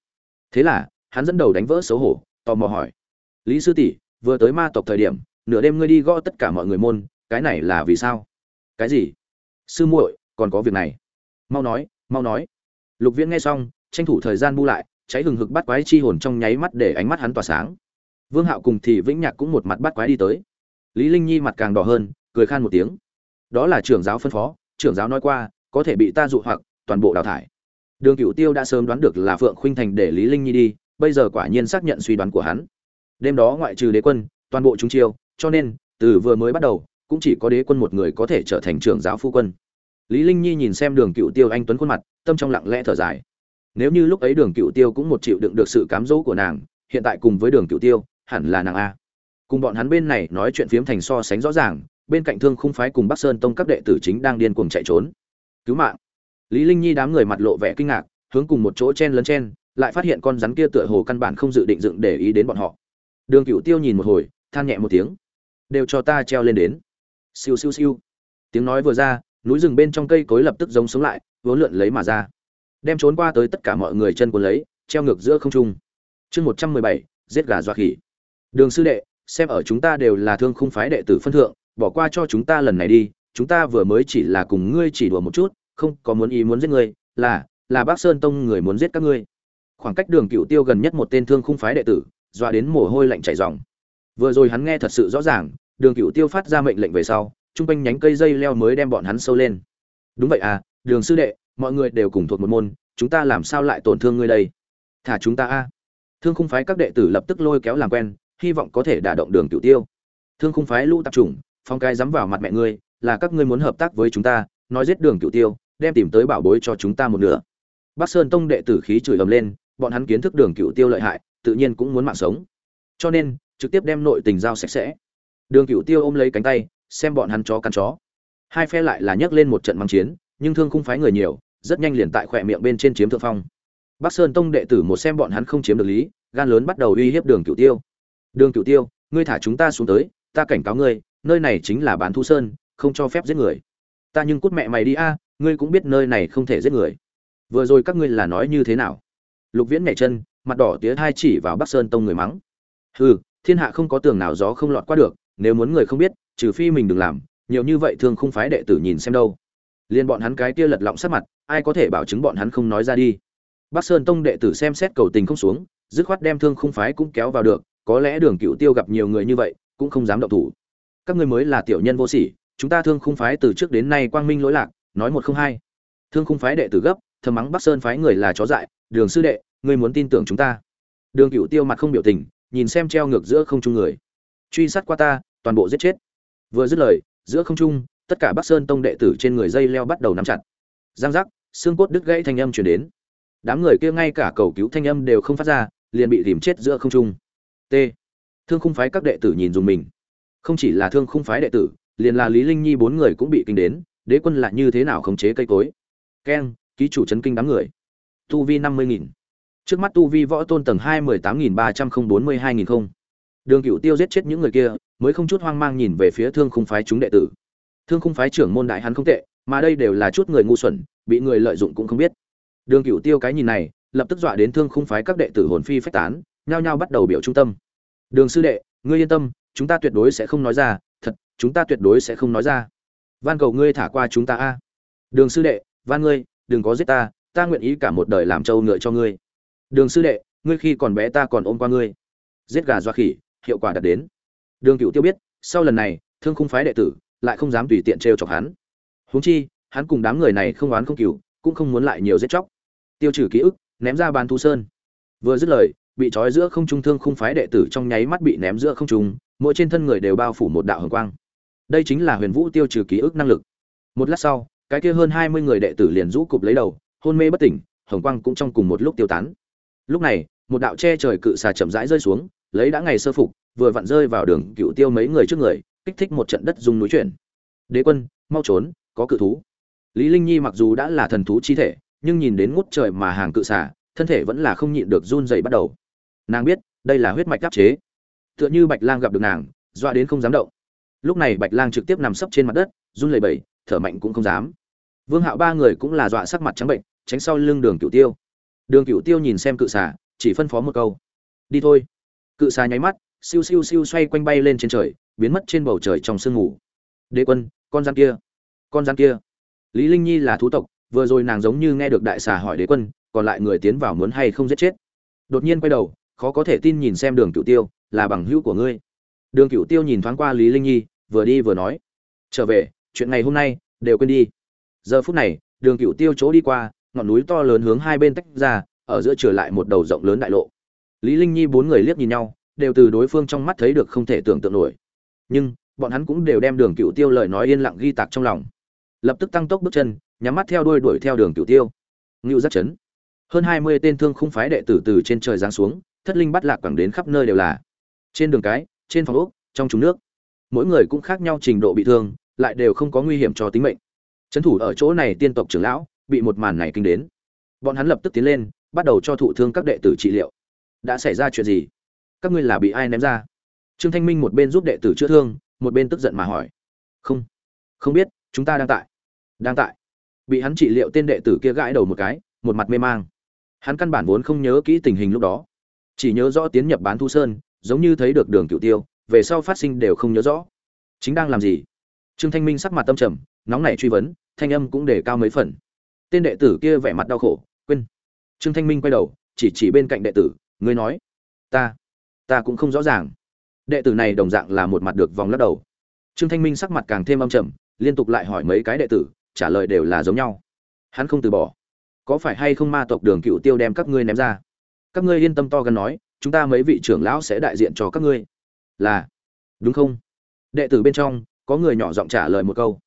Thế là, hắn dẫn đầu đánh vỡ xấu hổ tò mò hỏi. Lý sư tỷ, vừa tới ma tộc thời điểm, nửa đêm ngươi đi gõ tất cả mọi người môn, cái này là vì sao? Cái gì? Sư muội, còn có việc này. Mau nói mau nói. Lục viễn nghe xong, tranh thủ thời gian bu lại, cháy hừng hực bắt quái chi hồn trong nháy mắt để ánh mắt hắn tỏa sáng. Vương hạo cùng thì vĩnh nhạc cũng một mặt bắt quái đi tới. Lý linh nhi mặt càng đỏ hơn, cười khan một tiếng. Đó là trưởng giáo phân phó, trưởng giáo nói qua, có thể bị ta dụ hoặc toàn bộ đào thải. Đường cửu tiêu đã sớm đoán được là phượng khuynh thành để lý linh nhi đi bây giờ quả nhiên xác nhận suy đoán của hắn. Đêm đó ngoại trừ đế quân, toàn bộ chúng chiêu, cho nên, từ vừa mới bắt đầu, cũng chỉ có đế quân một người có thể trở thành trưởng giáo phu quân. Lý linh nhi nhìn xem đường cựu tiêu anh tuấn khuôn mặt, tâm trong lặng lẽ thở dài. Nếu như lúc ấy đường cựu tiêu cũng một chịu đựng được sự cám dỗ của nàng, hiện tại cùng với đường cựu tiêu, hẳn là nàng a. Cùng bọn hắn bên này nói chuyện phiếm thành so sánh rõ ràng, bên cạnh thương khung phái cùng bắc sơn tông các đệ tử chính đang điên cuồng chạy trốn. Cứu mạng. Lý linh nhi đám người mặt lộ vẻ kinh ngạc, hướng cùng một chỗ chen lấn chen lại phát hiện con rắn kia tựa hồ căn bản không dự định dựng để ý đến bọn họ. Đường cựu tiêu nhìn một hồi, than nhẹ một tiếng. Đều cho ta treo lên đến. Siêu siêu siêu. Tiếng nói vừa ra, núi rừng bên trong cây cối lập tức giống sống lại, vốn lượn lấy mà ra. Đem trốn qua tới tất cả mọi người chân cuốn lấy, treo ngược giữa không trung. Chương một trăm mười bảy, giết gà dọa khỉ. Đường sư đệ, xem ở chúng ta đều là thương khung phái đệ tử phân thượng, bỏ qua cho chúng ta lần này đi, chúng ta vừa mới chỉ là cùng ngươi chỉ đùa một chút, không có muốn ý muốn giết ngươi, là là bác sơn tông người muốn giết các ngươi khoảng cách đường cựu tiêu gần nhất một tên thương khung phái đệ tử doa đến mồ hôi lạnh chảy ròng. Vừa rồi hắn nghe thật sự rõ ràng, đường cựu tiêu phát ra mệnh lệnh về sau chung quanh nhánh cây dây leo mới đem bọn hắn sâu lên. Đúng vậy à đường sư đệ, mọi người đều cùng thuộc một môn, chúng ta làm sao lại tổn thương ngươi đây? Thả chúng ta a. Thương khung phái các đệ tử lập tức lôi kéo làm quen, hy vọng có thể đả động đường cựu tiêu. Thương khung phái lũ tập chủng, phong cái dám vào mặt mẹ ngươi, là các ngươi muốn hợp tác với chúng ta, nói giết đường cựu tiêu, đem tìm tới bảo bối cho chúng ta một nửa. Bắc sơn tông đệ tử khí chửi ầm lên bọn hắn kiến thức đường cựu tiêu lợi hại, tự nhiên cũng muốn mạng sống. Cho nên, trực tiếp đem nội tình giao sạch sẽ. Đường cựu tiêu ôm lấy cánh tay, xem bọn hắn chó cắn chó. Hai phe lại là nhấc lên một trận mắng chiến, nhưng thương không phái người nhiều, rất nhanh liền tại khỏe miệng bên trên chiếm thượng phong. Bắc sơn tông đệ tử một xem bọn hắn không chiếm được lý, gan lớn bắt đầu uy hiếp đường cựu tiêu. Đường cựu tiêu, ngươi thả chúng ta xuống tới, ta cảnh cáo ngươi, nơi này chính là bán thu sơn, không cho phép giết người. Ta nhưng cút mẹ mày đi a, ngươi cũng biết nơi này không thể giết người. Vừa rồi các ngươi là nói như thế nào? Lục viễn nhảy chân, mặt đỏ tía hai chỉ vào bắc sơn tông người mắng. Hừ, thiên hạ không có tường nào gió không lọt qua được, nếu muốn người không biết, trừ phi mình đừng làm, nhiều như vậy thường không phái đệ tử nhìn xem đâu. Liên bọn hắn cái kia lật lọng sát mặt, ai có thể bảo chứng bọn hắn không nói ra đi. Bắc sơn tông đệ tử xem xét cầu tình không xuống, dứt khoát đem thương không phái cũng kéo vào được, có lẽ đường cựu tiêu gặp nhiều người như vậy, cũng không dám động thủ. Các ngươi mới là tiểu nhân vô sỉ, chúng ta thương khung phái từ trước đến nay quang minh lỗi lạc, nói một không hai. Thương khung phái đệ tử gấp, thầm mắng bắc sơn phái người là chó dại đường sư đệ, ngươi muốn tin tưởng chúng ta? Đường cựu tiêu mặt không biểu tình, nhìn xem treo ngược giữa không trung người. Truy sát qua ta, toàn bộ giết chết. Vừa dứt lời, giữa không trung, tất cả bắc sơn tông đệ tử trên người dây leo bắt đầu nắm chặt. Giang giác, xương cốt đứt gãy thanh âm chuyển đến. Đám người kia ngay cả cầu cứu thanh âm đều không phát ra, liền bị tìm chết giữa không trung. T. Thương khung phái các đệ tử nhìn dùng mình. Không chỉ là thương khung phái đệ tử, liền là lý linh nhi bốn người cũng bị kinh đến, đế quân lại như thế nào khống chế cây cối? Keng, ký chủ chấn kinh đám người tu vi năm mươi nghìn. Trước mắt tu vi võ tôn tầng hai mười tám nghìn ba trăm không bốn mươi hai nghìn không. Đường cựu tiêu giết chết những người kia, mới không chút hoang mang nhìn về phía thương khung phái chúng đệ tử. Thương khung phái trưởng môn đại hắn không tệ, mà đây đều là chút người ngu xuẩn, bị người lợi dụng cũng không biết. Đường cựu tiêu cái nhìn này, lập tức dọa đến thương khung phái các đệ tử hồn phi phách tán, nhao nhao bắt đầu biểu trung tâm. Đường sư đệ, ngươi yên tâm, chúng ta tuyệt đối sẽ không nói ra, thật, chúng ta tuyệt đối sẽ không nói ra. Van cầu ngươi thả qua chúng ta a. Đường sư đệ, van ngươi, đừng có giết ta ta nguyện ý cả một đời làm trâu ngựa cho ngươi. Đường sư đệ, ngươi khi còn bé ta còn ôm qua ngươi. Giết gà doa khỉ, hiệu quả đạt đến. Đường cựu tiêu biết, sau lần này, thương khung phái đệ tử lại không dám tùy tiện trêu chọc hắn. Huống chi, hắn cùng đám người này không oán không cừu, cũng không muốn lại nhiều giết chóc. Tiêu trừ ký ức, ném ra bàn thu sơn. Vừa dứt lời, bị trói giữa không trung thương khung phái đệ tử trong nháy mắt bị ném giữa không trung, mỗi trên thân người đều bao phủ một đạo hồng quang. Đây chính là huyền vũ tiêu trừ ký ức năng lực. Một lát sau, cái kia hơn hai mươi người đệ tử liền rũ cụp lấy đầu hôn mê bất tỉnh, hồng quang cũng trong cùng một lúc tiêu tán. Lúc này, một đạo che trời cự xà chậm rãi rơi xuống, lấy đã ngày sơ phục, vừa vặn rơi vào đường cựu tiêu mấy người trước người, kích thích một trận đất dung núi chuyển. Đế quân, mau trốn, có cự thú. Lý linh nhi mặc dù đã là thần thú chi thể, nhưng nhìn đến ngút trời mà hàng cự xà, thân thể vẫn là không nhịn được run rẩy bắt đầu. Nàng biết, đây là huyết mạch áp chế. Tựa như bạch lang gặp được nàng doa đến không dám động. Lúc này bạch lang trực tiếp nằm sấp trên mặt đất, run lẩy bẩy, thở mạnh cũng không dám. Vương hạo ba người cũng là dọa sắc mặt trắng bệnh tránh sau lưng đường cửu tiêu. Đường cửu tiêu nhìn xem cự xà, chỉ phân phó một câu. Đi thôi. Cự xà nháy mắt, siêu siêu siêu xoay quanh bay lên trên trời, biến mất trên bầu trời trong sương ngủ đế quân, con gian kia. Con gian kia. Lý linh nhi là thú tộc, vừa rồi nàng giống như nghe được đại xà hỏi đế quân, còn lại người tiến vào muốn hay không giết chết. Đột nhiên quay đầu, khó có thể tin nhìn xem đường cửu tiêu, là bằng hữu của ngươi. Đường cửu tiêu nhìn thoáng qua lý linh nhi, vừa đi vừa nói. Trở về, chuyện ngày hôm nay, đều quên đi. Giờ phút này, đường cửu tiêu chỗ đi qua ngọn núi to lớn hướng hai bên tách ra, ở giữa trở lại một đầu rộng lớn đại lộ. Lý linh nhi bốn người liếc nhìn nhau, đều từ đối phương trong mắt thấy được không thể tưởng tượng nổi. Nhưng, bọn hắn cũng đều đem đường cửu tiêu lời nói yên lặng ghi tạc trong lòng. Lập tức tăng tốc bước chân, nhắm mắt theo đuôi đuổi theo đường cửu tiêu. Ngưu rất chấn. Hơn hai mươi tên thương khung phái đệ tử từ trên trời giáng xuống, thất linh bắt lạc quẳng đến khắp nơi đều là. Trên đường cái, trên phòng ốc, trong trúng nước, mỗi người cũng khác nhau trình độ bị thương, lại đều không có nguy hiểm cho tính mệnh. Trấn thủ ở chỗ này tiên tộc trưởng lão bị một màn này kinh đến. Bọn hắn lập tức tiến lên, bắt đầu cho thụ thương các đệ tử trị liệu. Đã xảy ra chuyện gì? Các ngươi là bị ai ném ra? Trương thanh minh một bên giúp đệ tử chữa thương, một bên tức giận mà hỏi. Không không biết, chúng ta đang tại. Đang tại. Bị hắn trị liệu tên đệ tử kia gãi đầu một cái, một mặt mê mang. Hắn căn bản vốn không nhớ kỹ tình hình lúc đó. Chỉ nhớ rõ tiến nhập bán thu sơn, giống như thấy được đường cựu tiêu, về sau phát sinh đều không nhớ rõ. Chính đang làm gì? Trương thanh minh sắc mặt tâm trầm, nóng nảy truy vấn, thanh âm cũng để cao mấy phần tên đệ tử kia vẻ mặt đau khổ, quên. Trương thanh minh quay đầu, chỉ chỉ bên cạnh đệ tử, ngươi nói, ta ta cũng không rõ ràng. Đệ tử này đồng dạng là một mặt được vòng lắc đầu. Trương thanh minh sắc mặt càng thêm âm trầm, liên tục lại hỏi mấy cái đệ tử, trả lời đều là giống nhau. Hắn không từ bỏ. Có phải hay không ma tộc đường cựu tiêu đem các ngươi ném ra? Các ngươi yên tâm to gần nói, chúng ta mấy vị trưởng lão sẽ đại diện cho các ngươi. Là, đúng không? Đệ tử bên trong, có người nhỏ giọng trả lời một câu.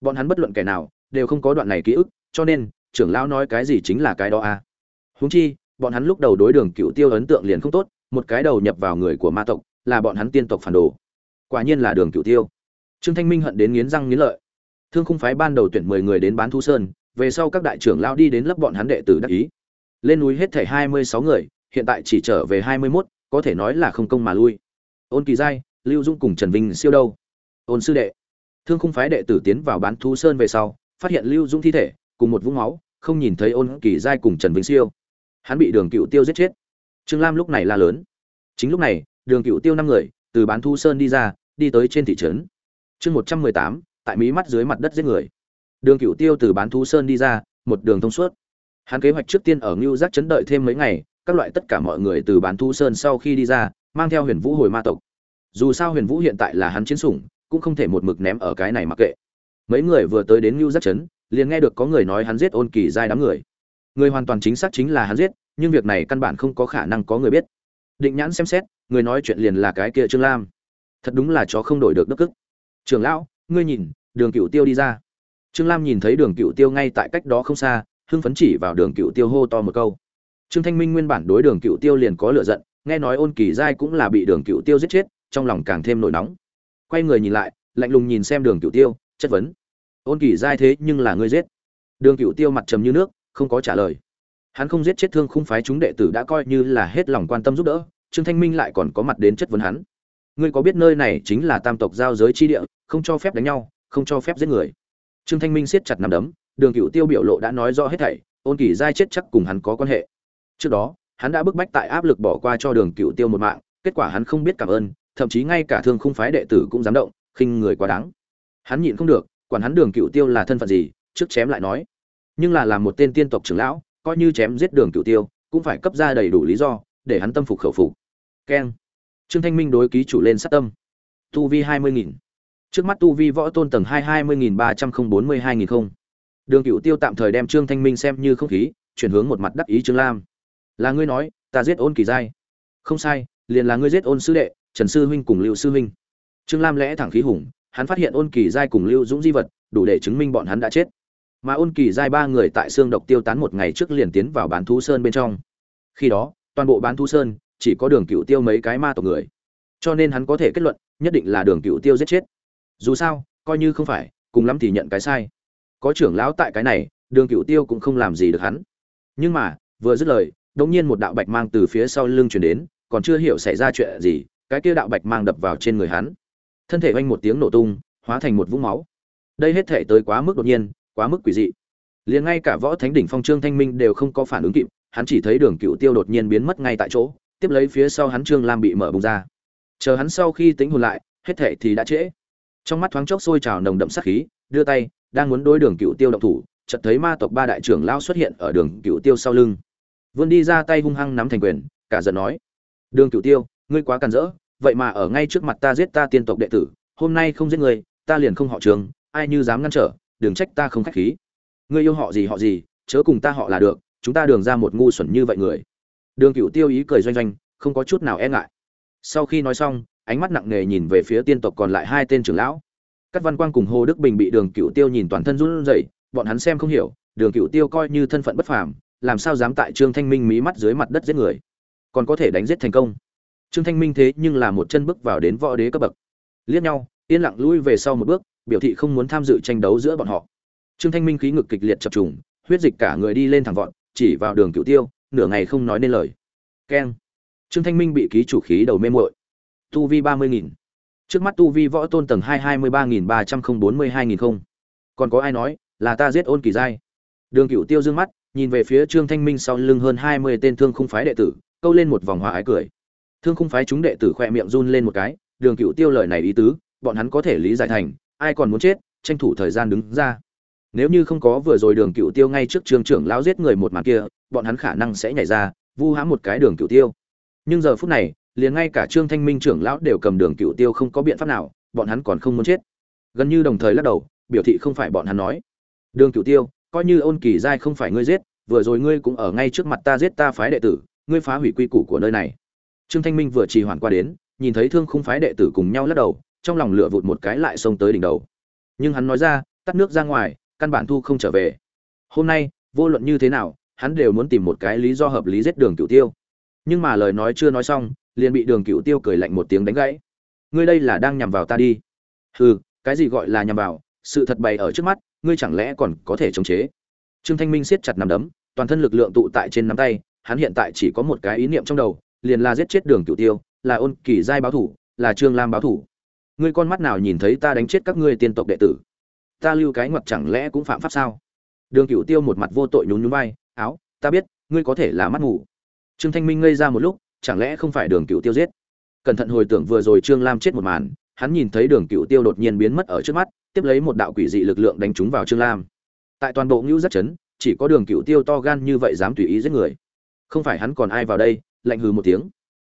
Bọn hắn bất luận kẻ nào, đều không có đoạn này ký ức cho nên, trưởng lão nói cái gì chính là cái đó à? Huống chi, bọn hắn lúc đầu đối đường cựu tiêu ấn tượng liền không tốt, một cái đầu nhập vào người của ma tộc, là bọn hắn tiên tộc phản đồ. Quả nhiên là đường cựu tiêu. Trương thanh minh hận đến nghiến răng nghiến lợi. Thương khung phái ban đầu tuyển mười người đến bán thu sơn, về sau các đại trưởng lao đi đến lớp bọn hắn đệ tử đắc ý. Lên núi hết thể hai mươi sáu người, hiện tại chỉ trở về hai mươi mốt, có thể nói là không công mà lui. Ôn kỳ giai, lưu dung cùng trần vinh siêu đâu? Ôn sư đệ. Thương khung phái đệ tử tiến vào bán thu sơn về sau, phát hiện lưu dung thi thể cùng một vũng máu, không nhìn thấy ôn kỳ giai cùng trần vĩnh siêu. Hắn bị đường cựu tiêu giết chết. Trương lam lúc này la lớn. Chính lúc này, đường cựu tiêu năm người, từ bán thu sơn đi ra, đi tới trên thị trấn. Chương một trăm mười tám, tại mí mắt dưới mặt đất giết người. Đường cựu tiêu từ bán thu sơn đi ra, một đường thông suốt. Hắn kế hoạch trước tiên ở ngưu giác chấn đợi thêm mấy ngày, các loại tất cả mọi người từ bán thu sơn sau khi đi ra, mang theo huyền vũ hồi ma tộc. Dù sao huyền vũ hiện tại là hắn chiến sủng, cũng không thể một mực ném ở cái này mặc kệ. Mấy người vừa tới đến ngưu giác chấn liền nghe được có người nói hắn giết ôn kỳ giai đám người. Người hoàn toàn chính xác chính là hắn giết, nhưng việc này căn bản không có khả năng có người biết. Định nhãn xem xét, người nói chuyện liền là cái kia trương lam. Thật đúng là chó không đổi được đức cức trường lão, ngươi nhìn, đường cựu tiêu đi ra. Trương lam nhìn thấy đường cựu tiêu ngay tại cách đó không xa, hưng phấn chỉ vào đường cựu tiêu hô to một câu. Trương thanh minh nguyên bản đối đường cựu tiêu liền có lựa giận, nghe nói ôn kỳ giai cũng là bị đường cựu tiêu giết chết, trong lòng càng thêm nổi nóng. Quay người nhìn lại, lạnh lùng nhìn xem đường cựu tiêu, chất vấn ôn kỳ giai thế nhưng là ngươi giết. Đường cựu tiêu mặt trầm như nước, không có trả lời. Hắn không giết chết thương khung phái chúng đệ tử đã coi như là hết lòng quan tâm giúp đỡ, trương thanh minh lại còn có mặt đến chất vấn hắn. Ngươi có biết nơi này chính là tam tộc giao giới chi địa, không cho phép đánh nhau, không cho phép giết người. Trương thanh minh siết chặt nằm đấm, đường cựu tiêu biểu lộ đã nói rõ hết thảy, ôn kỳ giai chết chắc cùng hắn có quan hệ. Trước đó, hắn đã bức bách tại áp lực bỏ qua cho đường cựu tiêu một mạng, kết quả hắn không biết cảm ơn, thậm chí ngay cả thương khung phái đệ tử cũng dám động, khinh người quá đáng. Hắn nhịn không được quản hắn đường cựu tiêu là thân phận gì, trước chém lại nói. Nhưng là làm một tên tiên tộc trưởng lão, coi như chém giết đường cựu tiêu, cũng phải cấp ra đầy đủ lý do, để hắn tâm phục khẩu phục. Keng. Trương thanh minh đối ký chủ lên sát tâm. Tu vi hai mươi nghìn. Trước mắt tu vi võ tôn tầng hai hai mươi nghìn ba trăm không bốn mươi hai nghìn không. Đường cựu tiêu tạm thời đem trương thanh minh xem như không khí, chuyển hướng một mặt đắc ý trương lam. Là ngươi nói, ta giết ôn kỳ giai. Không sai, liền là ngươi giết ôn sư đệ, trần sư huynh cùng liệu sư huynh. Trương lam lẽ thẳng khí hùng hắn phát hiện ôn kỳ giai cùng lưu dũng di vật, đủ để chứng minh bọn hắn đã chết. Mà ôn kỳ giai ba người tại xương độc tiêu tán một ngày trước liền tiến vào bán thú sơn bên trong. Khi đó, toàn bộ bán thú sơn chỉ có đường cựu tiêu mấy cái ma tộc người. Cho nên hắn có thể kết luận, nhất định là đường cựu tiêu giết chết. Dù sao, coi như không phải, cùng lắm thì nhận cái sai. Có trưởng lão tại cái này, đường cựu tiêu cũng không làm gì được hắn. Nhưng mà, vừa dứt lời đột nhiên một đạo bạch mang từ phía sau lưng truyền đến, còn chưa hiểu xảy ra chuyện gì, cái kia đạo bạch mang đập vào trên người hắn thân thể oanh một tiếng nổ tung, hóa thành một vũng máu. Đây hết thể tới quá mức đột nhiên, quá mức quỷ dị. Liền ngay cả võ thánh đỉnh phong trương thanh minh đều không có phản ứng kịp, hắn chỉ thấy đường cựu tiêu đột nhiên biến mất ngay tại chỗ, tiếp lấy phía sau hắn trương lam bị mở bùng ra. Chờ hắn sau khi tính hồn lại, hết thể thì đã trễ. Trong mắt thoáng chốc sôi trào nồng đậm sát khí, đưa tay, đang muốn đối đường cựu tiêu động thủ, chợt thấy ma tộc ba đại trưởng lao xuất hiện ở đường cựu tiêu sau lưng. Vươn đi ra tay hung hăng nắm thành quyền, cả giận nói, đường cựu tiêu, ngươi quá càn rỡ vậy mà ở ngay trước mặt ta giết ta tiên tộc đệ tử, hôm nay không giết người, ta liền không họ trường, ai như dám ngăn trở, đừng trách ta không khách khí. Ngươi yêu họ gì họ gì, chớ cùng ta họ là được, chúng ta đường ra một ngu xuẩn như vậy người. Đường cựu tiêu ý cười doanh doanh, không có chút nào e ngại. Sau khi nói xong, ánh mắt nặng nề nhìn về phía tiên tộc còn lại hai tên trưởng lão. Các văn quang cùng hồ đức bình bị đường cựu tiêu nhìn toàn thân run rẩy, bọn hắn xem không hiểu, đường cựu tiêu coi như thân phận bất phàm, làm sao dám tại trương thanh minh mí mắt dưới mặt đất giết người. Còn có thể đánh giết thành công trương thanh minh thế nhưng là một chân bước vào đến võ đế cấp bậc. Liếc nhau, yên lặng lui về sau một bước, biểu thị không muốn tham dự tranh đấu giữa bọn họ. Trương thanh minh khí ngực kịch liệt chập trùng, huyết dịch cả người đi lên thẳng vọt, chỉ vào đường cựu tiêu, nửa ngày không nói nên lời. Keng. Trương thanh minh bị ký chủ khí đầu mê muội. Tu vi ba mươi nghìn. Trước mắt tu vi võ tôn tầng hai hai mươi ba nghìn ba trăm không bốn mươi hai nghìn không. Còn có ai nói là ta giết ôn kỳ giai? Đường cựu tiêu d ư ơ n g mắt, nhìn về phía trương thanh minh sau lưng hơn hai mươi tên thương khung phái đệ tử, câu lên một vòng hòa ái cười thương khung phái chúng đệ tử khoe miệng run lên một cái, đường cựu tiêu lời này ý tứ, bọn hắn có thể lý giải thành, ai còn muốn chết, tranh thủ thời gian đứng ra. Nếu như không có vừa rồi đường cựu tiêu ngay trước trường trưởng lão giết người một màn kia, bọn hắn khả năng sẽ nhảy ra, vu hãm một cái đường cựu tiêu. Nhưng giờ phút này, liền ngay cả trương thanh minh trưởng lão đều cầm đường cựu tiêu không có biện pháp nào, bọn hắn còn không muốn chết. Gần như đồng thời lắc đầu, biểu thị không phải bọn hắn nói. Đường cựu tiêu, coi như ôn kỳ giai không phải ngươi giết, vừa rồi ngươi cũng ở ngay trước mặt ta giết ta phái đệ tử, ngươi phá hủy quy củ của nơi này trương thanh minh vừa trì hoãn qua đến, nhìn thấy thương khung phái đệ tử cùng nhau lắc đầu, trong lòng lửa vụt một cái lại xông tới đỉnh đầu. Nhưng hắn nói ra, tắt nước ra ngoài, căn bản thu không trở về. Hôm nay, vô luận như thế nào, hắn đều muốn tìm một cái lý do hợp lý giết đường cửu tiêu. Nhưng mà lời nói chưa nói xong, liền bị đường cửu tiêu cười lạnh một tiếng đánh gãy. Ngươi đây là đang nhằm vào ta đi. Hừ, cái gì gọi là nhằm vào, sự thật bày ở trước mắt, ngươi chẳng lẽ còn có thể chống chế? Trương thanh minh siết chặt nắm đấm, toàn thân lực lượng tụ tại trên nắm tay, hắn hiện tại chỉ có một cái ý niệm trong đầu liền là giết chết đường cửu tiêu, là ôn kỳ giai báo thủ, là trương lam báo thủ. Ngươi con mắt nào nhìn thấy ta đánh chết các ngươi tiên tộc đệ tử? Ta lưu cái ngoặt chẳng lẽ cũng phạm pháp sao? Đường cựu tiêu một mặt vô tội nhún nhún vai, áo, ta biết, ngươi có thể là mắt ngủ trương thanh minh ngây ra một lúc, chẳng lẽ không phải đường cựu tiêu giết? Cẩn thận hồi tưởng vừa rồi trương lam chết một màn, hắn nhìn thấy đường cựu tiêu đột nhiên biến mất ở trước mắt, tiếp lấy một đạo quỷ dị lực lượng đánh trúng vào trương lam. Tại toàn bộ ngưu rất chấn chỉ có đường cựu tiêu to gan như vậy dám tùy ý giết người. Không phải hắn còn ai vào đây? Lạnh hừ một tiếng.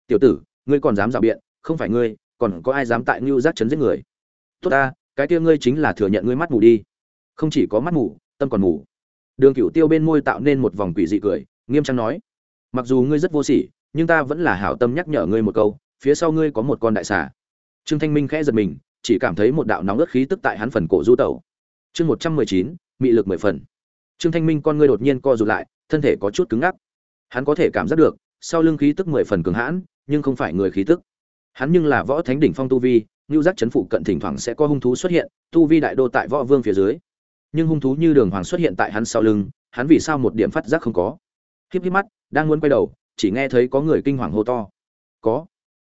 Tiểu tử, ngươi còn dám rào biện, không phải ngươi, còn có ai dám tại ngưu giác chấn giết người? Tốt ta, cái kia ngươi chính là thừa nhận ngươi mắt mù đi. Không chỉ có mắt mù, tâm còn mù. Đường cửu tiêu bên môi tạo nên một vòng quỷ dị cười, nghiêm trang nói, mặc dù ngươi rất vô sỉ, nhưng ta vẫn là hảo tâm nhắc nhở ngươi một câu, phía sau ngươi có một con đại xà. Trương thanh minh khẽ giật mình, chỉ cảm thấy một đạo nóng ớt khí tức tại hắn phần cổ du tẩu. Chương một trăm mười chín, mị lực mười phần. Trương thanh minh con ngươi đột nhiên co rụt lại, thân thể có chút cứng ngắc. Hắn có thể cảm giác được sau lưng khí tức mười phần cường hãn, nhưng không phải người khí tức. Hắn nhưng là võ thánh đỉnh phong tu vi, ngưu giác chấn phụ cận thỉnh thoảng sẽ có hung thú xuất hiện, tu vi đại đô tại võ vương phía dưới. Nhưng hung thú như đường hoàng xuất hiện tại hắn sau lưng, hắn vì sao một điểm phát giác không có? Híp híp mắt, đang muốn quay đầu, chỉ nghe thấy có người kinh hoàng hô to. Có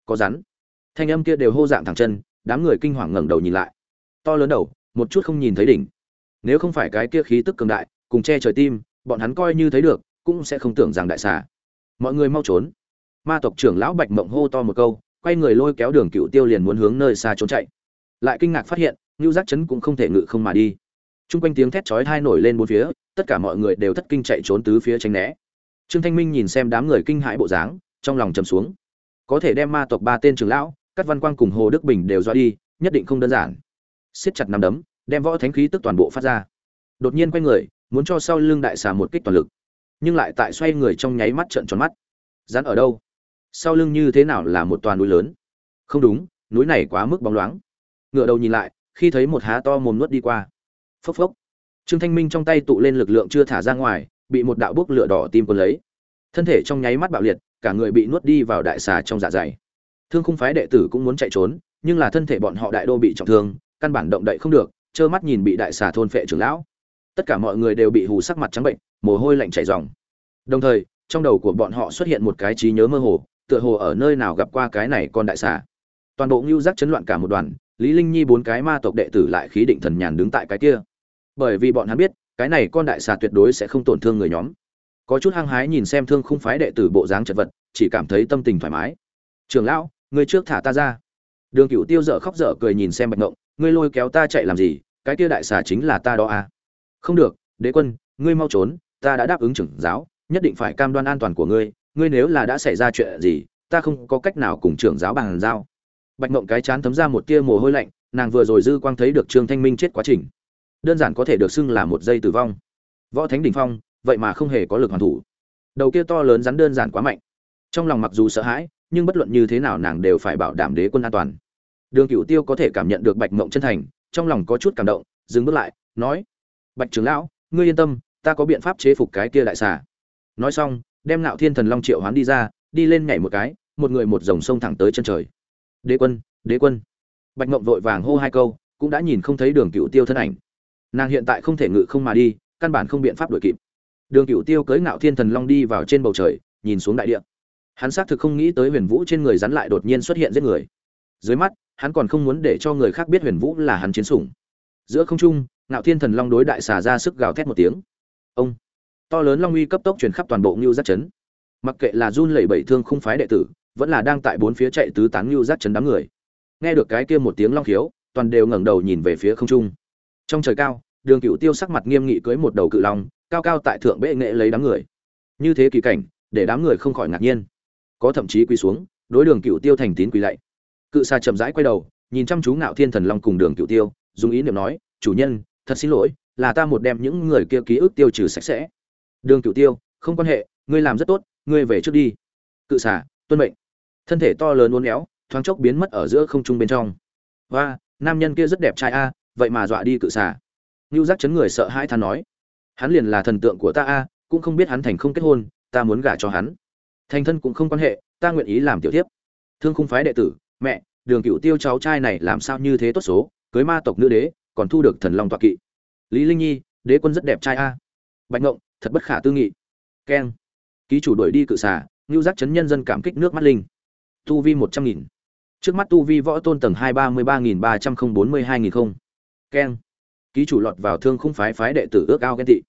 có rắn. Thanh âm kia đều hô dạng thẳng chân, đám người kinh hoàng ngẩng đầu nhìn lại. To lớn đầu, một chút không nhìn thấy đỉnh. Nếu không phải cái kia khí tức cường đại, cùng che trời tim, bọn hắn coi như thấy được, cũng sẽ không tưởng rằng đại xà mọi người mau trốn. Ma tộc trưởng lão bạch mộng hô to một câu, quay người lôi kéo đường cựu tiêu liền muốn hướng nơi xa trốn chạy. Lại kinh ngạc phát hiện, ngưu giác chấn cũng không thể ngự không mà đi. T r u n g quanh tiếng thét chói thai nổi lên bốn phía, tất cả mọi người đều thất kinh chạy trốn tứ phía tránh né. Trương thanh minh nhìn xem đám người kinh hãi bộ dáng, trong lòng chầm xuống. Có thể đem ma tộc ba tên trưởng lão các văn quang cùng hồ đức bình đều do đi, nhất định không đơn giản. Siết chặt nằm đấm, đem võ thánh khí tức toàn bộ phát ra. Đột nhiên quay người, muốn cho sau lưng đại xà một kích toàn lực nhưng lại tại xoay người trong nháy mắt trợn tròn mắt. Rắn ở đâu? Sau lưng như thế nào là một toàn núi lớn? Không đúng, núi này quá mức bóng loáng. Ngựa đầu nhìn lại, khi thấy một há to mồm nuốt đi qua. Phốc phốc. Trương thanh minh trong tay tụ lên lực lượng chưa thả ra ngoài, bị một đạo bốc lửa đỏ tim cuốn lấy. Thân thể trong nháy mắt bạo liệt, cả người bị nuốt đi vào đại xà trong dạ dày. Thương khung phái đệ tử cũng muốn chạy trốn, nhưng là thân thể bọn họ đại đô bị trọng thương, căn bản động đậy không được, trơ mắt nhìn bị đại xà thôn phệ trưởng lão. Tất cả mọi người đều bị hù sắc mặt trắng bệnh mồ hôi lạnh chảy ròng. Đồng thời, trong đầu của bọn họ xuất hiện một cái trí nhớ mơ hồ, tựa hồ ở nơi nào gặp qua cái này con đại xà. Toàn bộ ngưu giác chấn loạn cả một đoàn, lý linh nhi bốn cái ma tộc đệ tử lại khí định thần nhàn đứng tại cái kia. Bởi vì bọn hắn biết, cái này con đại xà tuyệt đối sẽ không tổn thương người nhóm. Có chút hăng hái nhìn xem thương khung phái đệ tử bộ dáng chật vật, chỉ cảm thấy tâm tình thoải mái. Trường lão, ngươi trước thả ta ra. Đường cửu tiêu dở khóc dở cười nhìn xem bạch ngộng, ngươi lôi kéo ta chạy làm gì? Cái kia đại xà chính là ta đó à? Không được, đế quân, ngươi mau trốn ta đã đáp ứng trưởng giáo, nhất định phải cam đoan an toàn của ngươi ngươi nếu là đã xảy ra chuyện gì, ta không có cách nào cùng trưởng giáo bàn giao. Bạch mộng cái chán thấm ra một tia mồ hôi lạnh, nàng vừa rồi dư quang thấy được trương thanh minh chết quá trình. Đơn giản có thể được xưng là một giây tử vong. Võ thánh đình phong, vậy mà không hề có lực hoàn thủ. Đầu kia to lớn rắn đơn giản quá mạnh. Trong lòng mặc dù sợ hãi, nhưng bất luận như thế nào nàng đều phải bảo đảm đế quân an toàn. Đường cửu tiêu có thể cảm nhận được bạch mộng chân thành, trong lòng có chút cảm động, dừng bước lại, nói, bạch trưởng lão, ngươi yên tâm ta có biện pháp chế phục cái kia đại xà. Nói xong, đem nạo thiên thần long triệu hoán đi ra, đi lên nhảy một cái, một người một dòng sông thẳng tới chân trời. Đế quân đế quân. Bạch mộng vội vàng hô hai câu, cũng đã nhìn không thấy đường cựu tiêu thân ảnh. Nàng hiện tại không thể ngự không mà đi, căn bản không biện pháp đuổi kịp. Đường cựu tiêu cưới ngạo thiên thần long đi vào trên bầu trời, nhìn xuống đại địa. Hắn xác thực không nghĩ tới huyền vũ trên người rắn lại đột nhiên xuất hiện giết người. Dưới mắt, hắn còn không muốn để cho người khác biết huyền vũ là hắn chiến sủng. Giữa không trung, ngạo thiên thần long đối đại xà ra sức gào thét một tiếng ông. To lớn long uy cấp tốc truyền khắp toàn bộ ngưu giác chấn mặc kệ là run lẩy bẩy thương không phái đệ tử, vẫn là đang tại bốn phía chạy tứ tán ngưu giác chấn đám người. Nghe được cái kia một tiếng long khiếu, toàn đều ngẩng đầu nhìn về phía không trung. Trong trời cao, đường cựu tiêu sắc mặt nghiêm nghị cưới một đầu cự long, cao cao tại thượng bệ nghệ lấy đám người. Như thế kỳ cảnh, để đám người không khỏi ngạc nhiên. Có thậm chí quỳ xuống, đối đường cựu tiêu thành tín quỳ lạy. Cự xa chậm rãi quay đầu, nhìn chăm chú ngạo thiên thần long cùng đường cựu tiêu, dùng ý niệm nói, chủ nhân, thật xin lỗi là ta một đem những người kia ký ức tiêu trừ sạch sẽ. Đường cựu tiêu, không quan hệ, ngươi làm rất tốt, ngươi về trước đi. Cự xả tuân mệnh. Thân thể to lớn uốn éo, thoáng chốc biến mất ở giữa không trung bên trong. Và nam nhân kia rất đẹp trai a, vậy mà dọa đi cự xả ngưu giác chấn người sợ hãi than nói. Hắn liền là thần tượng của ta a, cũng không biết hắn thành không kết hôn, ta muốn gả cho hắn. Thành thân cũng không quan hệ, ta nguyện ý làm tiểu tiếp thương khung phái đệ tử, mẹ, đường cựu tiêu cháu trai này làm sao như thế tốt số, cưới ma tộc nữ đế, còn thu được thần long toạ kỵ lý linh nhi, đế quân rất đẹp trai a. Bạch ngộng, thật bất khả tư nghị. Keng. Ký chủ đuổi đi cự xà, ngưu giác chấn nhân dân cảm kích nước mắt linh. Tu vi một trăm nghìn. Trước mắt tu vi võ tôn tầng hai ba mươi ba nghìn ba trăm không bốn mươi hai nghìn không. Keng. Ký chủ lọt vào thương khung phái phái đệ tử ước ao ghen tị.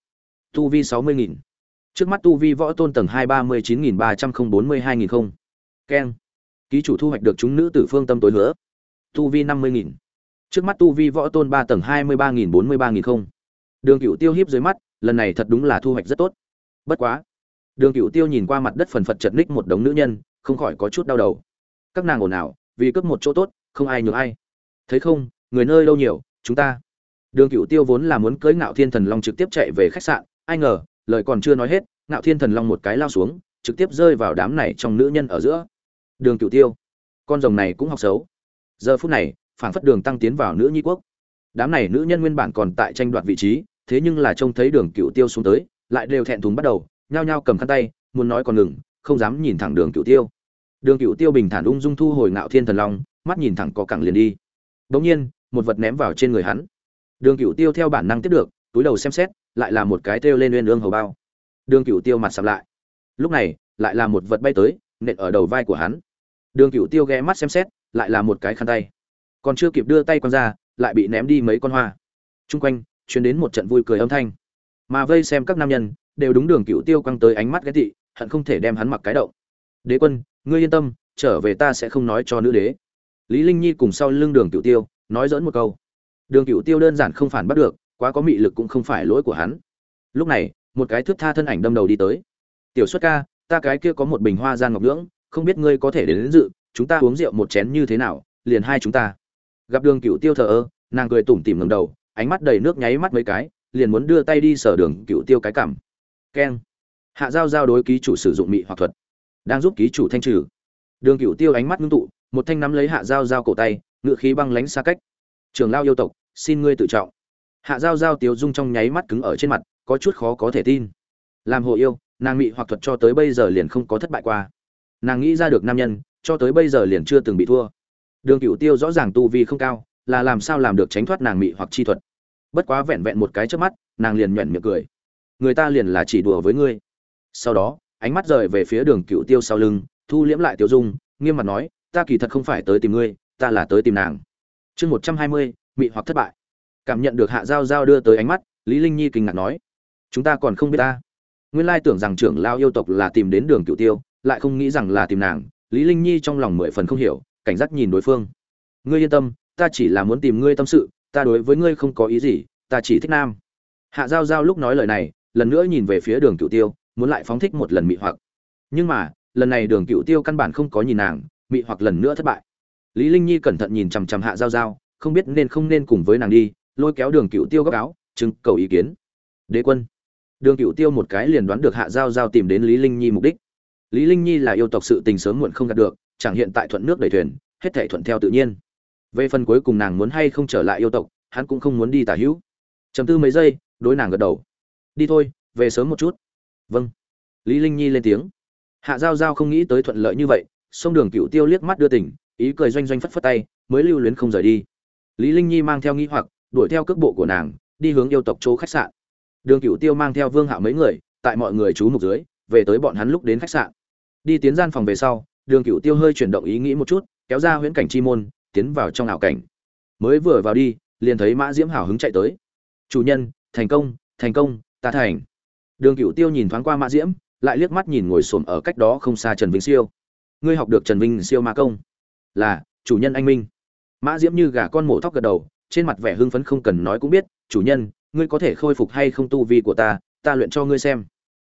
Tu vi sáu mươi nghìn. Trước mắt tu vi võ tôn tầng hai ba mươi chín nghìn ba trăm không bốn mươi hai nghìn không. Keng. Ký chủ thu hoạch được chúng nữ tử phương tâm tối nữa tu vi năm mươi nghìn trước mắt tu vi võ tôn ba tầng hai mươi ba nghìn bốn mươi ba nghìn không. Đường cựu tiêu hiếp dưới mắt, lần này thật đúng là thu hoạch rất tốt. Bất quá, đường cựu tiêu nhìn qua mặt đất phần phật chật ních một đống nữ nhân, không khỏi có chút đau đầu. Các nàng ồn ào, vì cướp một chỗ tốt, không ai nhường ai. Thấy không, người nơi đâu nhiều, chúng ta. Đường cựu tiêu vốn là muốn cưới ngạo thiên thần long trực tiếp chạy về khách sạn, ai ngờ, lời còn chưa nói hết, ngạo thiên thần long một cái lao xuống, trực tiếp rơi vào đám này trong nữ nhân ở giữa. Đường cựu tiêu, con rồng này cũng học xấu. Giờ phút này phảng phất đường tăng tiến vào nữ nhi quốc. Đám này nữ nhân nguyên bản còn tại tranh đoạt vị trí, thế nhưng là trông thấy đường cựu tiêu xuống tới, lại đều thẹn thùng bắt đầu, nhao nhao cầm khăn tay, muốn nói còn ngừng, không dám nhìn thẳng đường cựu tiêu. Đường cựu tiêu bình thản ung dung thu hồi ngạo thiên thần long, mắt nhìn thẳng có cẳng liền đi. Bỗng nhiên, một vật ném vào trên người hắn. Đường cựu tiêu theo bản năng tiếp được, túi đầu xem xét, lại là một cái thêu lên lên ương hầu bao. Đường cựu tiêu mặt sập lại. Lúc này, lại là một vật bay tới, nện ở đầu vai của hắn. Đường cựu tiêu ghé mắt xem xét, lại là một cái khăn tay còn chưa kịp đưa tay quăng ra lại bị ném đi mấy con hoa. Chung quanh chuyển đến một trận vui cười âm thanh. Mà vây xem các nam nhân đều đúng đường cựu tiêu quăng tới ánh mắt ghét thị, hận không thể đem hắn mặc cái động. Đế quân ngươi yên tâm trở về ta sẽ không nói cho nữ đế. Lý linh nhi cùng sau lưng đường cựu tiêu nói dẫn một câu. Đường cựu tiêu đơn giản không phản bắt được quá có mị lực cũng không phải lỗi của hắn. Lúc này một cái thước tha thân ảnh đâm đầu đi tới. Tiểu xuất ca ta cái kia có một bình hoa gian ngọc nhưỡng không biết ngươi có thể đến, đến dự chúng ta uống rượu một chén như thế nào liền hai chúng ta gặp đường cựu tiêu thờ ơ, nàng cười tủm tỉm ngầm đầu, ánh mắt đầy nước nháy mắt mấy cái, liền muốn đưa tay đi sở đường cựu tiêu cái cảm. Keng. Hạ giao giao đối ký chủ sử dụng mị hoặc thuật. Đang giúp ký chủ thanh trừ. Đường cựu tiêu ánh mắt ngưng tụ, một thanh nắm lấy hạ giao giao cổ tay, ngựa khí băng lánh xa cách. Trường lao yêu tộc, xin ngươi tự trọng. Hạ giao giao tiêu dung trong nháy mắt cứng ở trên mặt, có chút khó có thể tin. Làm hồ yêu, nàng mị hoặc thuật cho tới bây giờ liền không có thất bại qua. Nàng nghĩ ra được nam nhân, cho tới bây giờ liền chưa từng bị thua đường Cửu tiêu rõ ràng tu vi không cao, là làm sao làm được tránh thoát nàng mị hoặc chi thuật. Bất quá vẹn vẹn một cái chớp mắt, nàng liền nhuyễn miệng cười. Người ta liền là chỉ đùa với ngươi. Sau đó, ánh mắt rời về phía đường Cửu tiêu sau lưng, thu liễm lại tiểu dung, nghiêm mặt nói, ta kỳ thật không phải tới tìm ngươi, ta là tới tìm nàng. Chương một trăm hai mươi, mị hoặc thất bại. Cảm nhận được hạ giao giao đưa tới ánh mắt, lý linh nhi kinh ngạc nói, chúng ta còn không biết ta. Nguyên lai tưởng rằng trưởng lao yêu tộc là tìm đến đường Cửu tiêu, lại không nghĩ rằng là tìm nàng, lý linh nhi trong lòng mười phần không hiểu cảnh giác nhìn đối phương. Ngươi yên tâm, ta chỉ là muốn tìm ngươi tâm sự, ta đối với ngươi không có ý gì, ta chỉ thích nam. Hạ giao giao lúc nói lời này, lần nữa nhìn về phía đường cựu tiêu, muốn lại phóng thích một lần mị hoặc. Nhưng mà, lần này đường cựu tiêu căn bản không có nhìn nàng, mị hoặc lần nữa thất bại. Lý linh nhi cẩn thận nhìn chằm chằm hạ giao giao, không biết nên không nên cùng với nàng đi, lôi kéo đường cựu tiêu gấp áo, trưng cầu ý kiến. Đế quân. Đường cựu tiêu một cái liền đoán được hạ giao giao tìm đến lý linh nhi mục đích. Lý linh nhi là yêu tộc sự tình sớm muộn không đạt được chẳng hiện tại thuận nước đẩy thuyền, hết thảy thuận theo tự nhiên. Về phần cuối cùng nàng muốn hay không trở lại yêu tộc, hắn cũng không muốn đi tả hữu. Chầm tư mấy giây, đối nàng gật đầu. Đi thôi, về sớm một chút. Vâng. Lý linh nhi lên tiếng. Hạ giao giao không nghĩ tới thuận lợi như vậy, sông đường cựu tiêu liếc mắt đưa tỉnh ý cười doanh doanh phất phất tay, mới lưu luyến không rời đi. Lý linh nhi mang theo nghĩ hoặc, đuổi theo cước bộ của nàng, đi hướng yêu tộc chỗ khách sạn. Đường cựu tiêu mang theo vương hạo mấy người, tại mọi người chú mục dưới, về tới bọn hắn lúc đến khách sạn. Đi tiến gian phòng về sau đường cựu tiêu hơi chuyển động ý nghĩ một chút, kéo ra huyễn cảnh chi môn, tiến vào trong ảo cảnh. Mới vừa vào đi, liền thấy mã diễm hào hứng chạy tới. Chủ nhân, thành công thành công, ta thành. Đường cựu tiêu nhìn thoáng qua mã diễm, lại liếc mắt nhìn ngồi xổm ở cách đó không xa trần vinh siêu. Ngươi học được trần vinh siêu ma công? Là, chủ nhân anh minh. Mã diễm như gà con mổ thóc gật đầu, trên mặt vẻ hưng phấn không cần nói cũng biết, chủ nhân, ngươi có thể khôi phục hay không tu vi của ta ta luyện cho ngươi xem.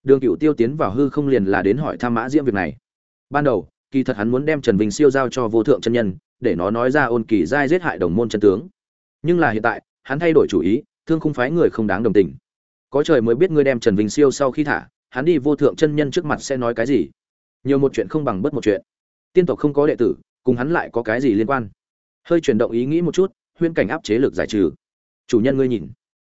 Đường cựu tiêu tiến vào hư không liền là đến hỏi thăm mã diễm việc này. Ban đầu kỳ thật hắn muốn đem trần vinh siêu giao cho vô thượng chân nhân, để nó nói ra ôn kỳ giai giết hại đồng môn chân tướng. Nhưng là hiện tại, hắn thay đổi chủ ý, thương không phái người không đáng đồng tình. Có trời mới biết ngươi đem trần vinh siêu sau khi thả, hắn đi vô thượng chân nhân trước mặt sẽ nói cái gì. Nhiều một chuyện không bằng bất một chuyện. Tiên tộc không có đệ tử, cùng hắn lại có cái gì liên quan? Hơi chuyển động ý nghĩ một chút huyên cảnh áp chế lực giải trừ. Chủ nhân ngươi nhìn.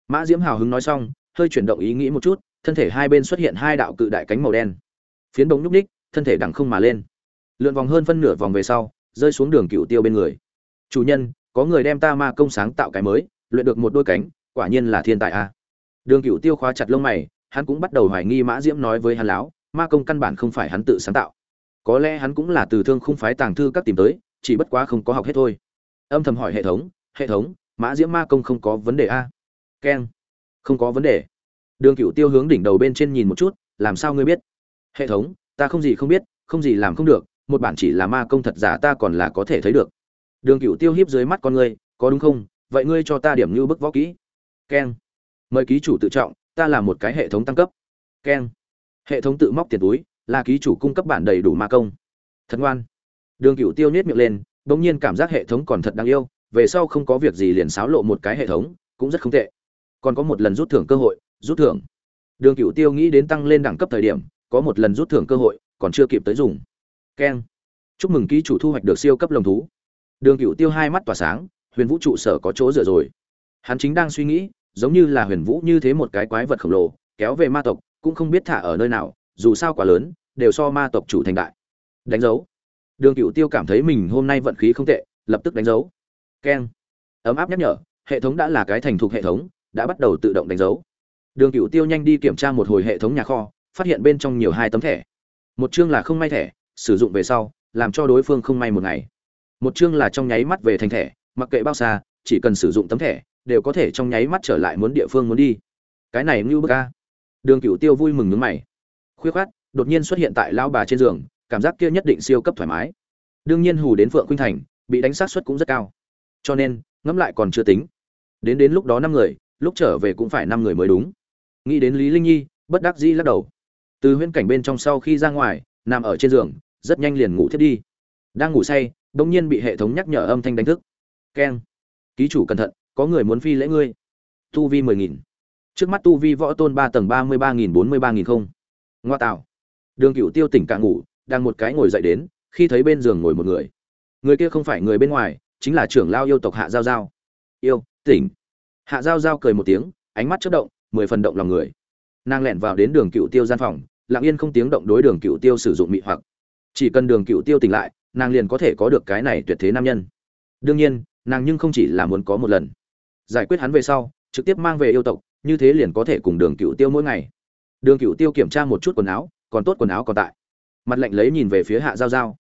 Mã diễm hào hứng nói xong, hơi chuyển động ý nghĩ một chút, thân thể hai bên xuất hiện hai đạo cự đại cánh màu đen. Phiến bóng nhúc ních thân thể đằng không mà lên lượn vòng hơn phân nửa vòng về sau, rơi xuống đường cựu tiêu bên người. Chủ nhân, có người đem ta ma công sáng tạo cái mới, luyện được một đôi cánh, quả nhiên là thiên tài a. Đường cựu tiêu khóa chặt lông mày, hắn cũng bắt đầu hoài nghi mã diễm nói với hắn láo, ma công căn bản không phải hắn tự sáng tạo. Có lẽ hắn cũng là từ thương không phái tàng thư các tìm tới, chỉ bất quá không có học hết thôi. Âm thầm hỏi hệ thống hệ thống, mã diễm ma công không có vấn đề a? Keng, không có vấn đề. Đường cựu tiêu hướng đỉnh đầu bên trên nhìn một chút, làm sao ngươi biết? Hệ thống, ta không gì không biết, không gì làm không được một bản chỉ là ma công thật giả ta còn là có thể thấy được. Đường cựu tiêu hiếp dưới mắt con ngươi, có đúng không? Vậy ngươi cho ta điểm như bức võ kỹ. Keng. Mời ký chủ tự trọng, ta là một cái hệ thống tăng cấp. Keng. Hệ thống tự móc tiền túi, là ký chủ cung cấp bản đầy đủ ma công. Thật ngoan. Đường cựu tiêu nhét miệng lên đ ỗ n g nhiên cảm giác hệ thống còn thật đáng yêu, về sau không có việc gì liền xáo lộ một cái hệ thống, cũng rất không tệ. Còn có một lần rút thưởng cơ hội, rút thưởng. Đường cựu tiêu nghĩ đến tăng lên đẳng cấp thời điểm, có một lần rút thưởng cơ hội, còn chưa kịp tới dùng keng. Chúc mừng ký chủ thu hoạch được siêu cấp lồng thú. Đường cựu tiêu hai mắt tỏa sáng, huyền vũ trụ sở có chỗ dựa rồi. Hắn chính đang suy nghĩ, giống như là huyền vũ như thế một cái quái vật khổng lồ, kéo về ma tộc, cũng không biết thả ở nơi nào, dù sao quá lớn, đều so ma tộc chủ thành đại. Đánh dấu. Đường cựu tiêu cảm thấy mình hôm nay vận khí không tệ, lập tức đánh dấu. Keng. Ấm áp nhắc nhở, hệ thống đã là cái thành thục hệ thống, đã bắt đầu tự động đánh dấu. Đường cựu tiêu nhanh đi kiểm tra một hồi hệ thống nhà kho, phát hiện bên trong nhiều hai tấm thẻ. Một chương là không may thẻ sử dụng về sau làm cho đối phương không may một ngày. Một chương là trong nháy mắt về thành thẻ mặc kệ bao xa chỉ cần sử dụng tấm thẻ đều có thể trong nháy mắt trở lại muốn địa phương muốn đi. Cái này ngưu bức Ca, đường cựu tiêu vui mừng nhướng mày. Khuyết khát đột nhiên xuất hiện tại lao bà trên giường cảm giác kia nhất định siêu cấp thoải mái. Đương nhiên hù đến phượng khuynh thành bị đánh sát suất cũng rất cao. Cho nên ngẫm lại còn chưa tính. Đến đến lúc đó năm người lúc trở về cũng phải năm người mới đúng. Nghĩ đến lý linh nhi bất đắc dĩ lắc đầu. Từ huyễn cảnh bên trong sau khi ra ngoài nằm ở trên giường rất nhanh liền ngủ thiết đi. Đang ngủ say, bỗng nhiên bị hệ thống nhắc nhở âm thanh đánh thức. Keng ký chủ cẩn thận, có người muốn phi lễ ngươi. Tu vi mười nghìn. Trước mắt tu vi võ tôn ba tầng ba mươi ba nghìn bốn mươi ba nghìn không. Ngoa tạo. Đường cựu tiêu tỉnh cả ngủ, đang một cái ngồi dậy đến, khi thấy bên giường ngồi một người. Người kia không phải người bên ngoài, chính là trưởng lao yêu tộc hạ giao giao. Yêu, tỉnh. Hạ giao giao cười một tiếng, ánh mắt chất động, mười phần động lòng người. Nàng lẻn vào đến đường cựu tiêu gian phòng, lặng yên không tiếng động đối đường cựu tiêu sử dụng mị hoặc chỉ cần đường cựu tiêu tỉnh lại, nàng liền có thể có được cái này tuyệt thế nam nhân. Đương nhiên, nàng nhưng không chỉ là muốn có một lần. Giải quyết hắn về sau, trực tiếp mang về yêu tộc, như thế liền có thể cùng đường cựu tiêu mỗi ngày. Đường cựu tiêu kiểm tra một chút quần áo, còn tốt quần áo còn tại. Mặt lạnh lấy nhìn về phía hạ giao giao.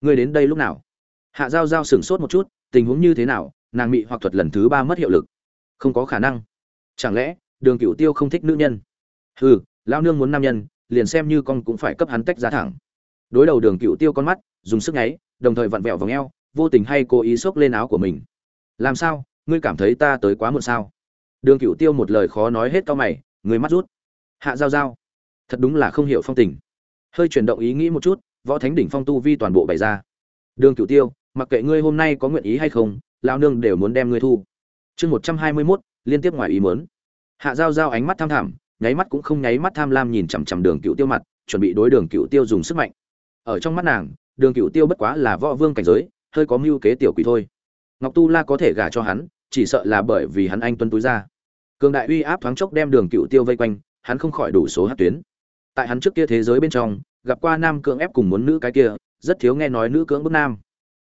Ngươi đến đây lúc nào? Hạ giao giao sửng sốt một chút, tình huống như thế nào, nàng mị hoặc thuật lần thứ ba mất hiệu lực. Không có khả năng. Chẳng lẽ, đường cựu tiêu không thích nữ nhân? Hừ lao nương muốn nam nhân, liền xem như con cũng phải cấp hắn tách ra thẳng đối đầu đường cựu tiêu con mắt dùng sức nháy đồng thời vặn vẹo vòng eo, vô tình hay cố ý xốc lên áo của mình. Làm sao? Ngươi cảm thấy ta tới quá muộn sao? Đường cựu tiêu một lời khó nói hết cao mày người mắt rút. Hạ giao giao. Thật đúng là không hiểu phong tình. Hơi chuyển động ý nghĩ một chút võ thánh đỉnh phong tu vi toàn bộ bày ra. Đường cựu tiêu mặc kệ ngươi hôm nay có nguyện ý hay không lao nương đều muốn đem ngươi thu. Chương một trăm hai mươi mốt liên tiếp ngoài ý mớn hạ giao giao ánh mắt tham thảm nháy mắt cũng không nháy mắt tham lam nhìn chằm chằm đường cựu tiêu mặt chuẩn bị đối đường cựu tiêu dùng sức mạnh ở trong mắt nàng, đường cựu tiêu bất quá là võ vương cảnh giới, hơi có mưu kế tiểu quỷ thôi. Ngọc tu la có thể gả cho hắn, chỉ sợ là bởi vì hắn anh tuân túi ra. Cường đại uy áp thoáng chốc đem đường cựu tiêu vây quanh, hắn không khỏi đủ số hát tuyến. Tại hắn trước kia thế giới bên trong, gặp qua nam cưỡng ép cùng muốn nữ cái kia, rất thiếu nghe nói nữ cưỡng bức nam.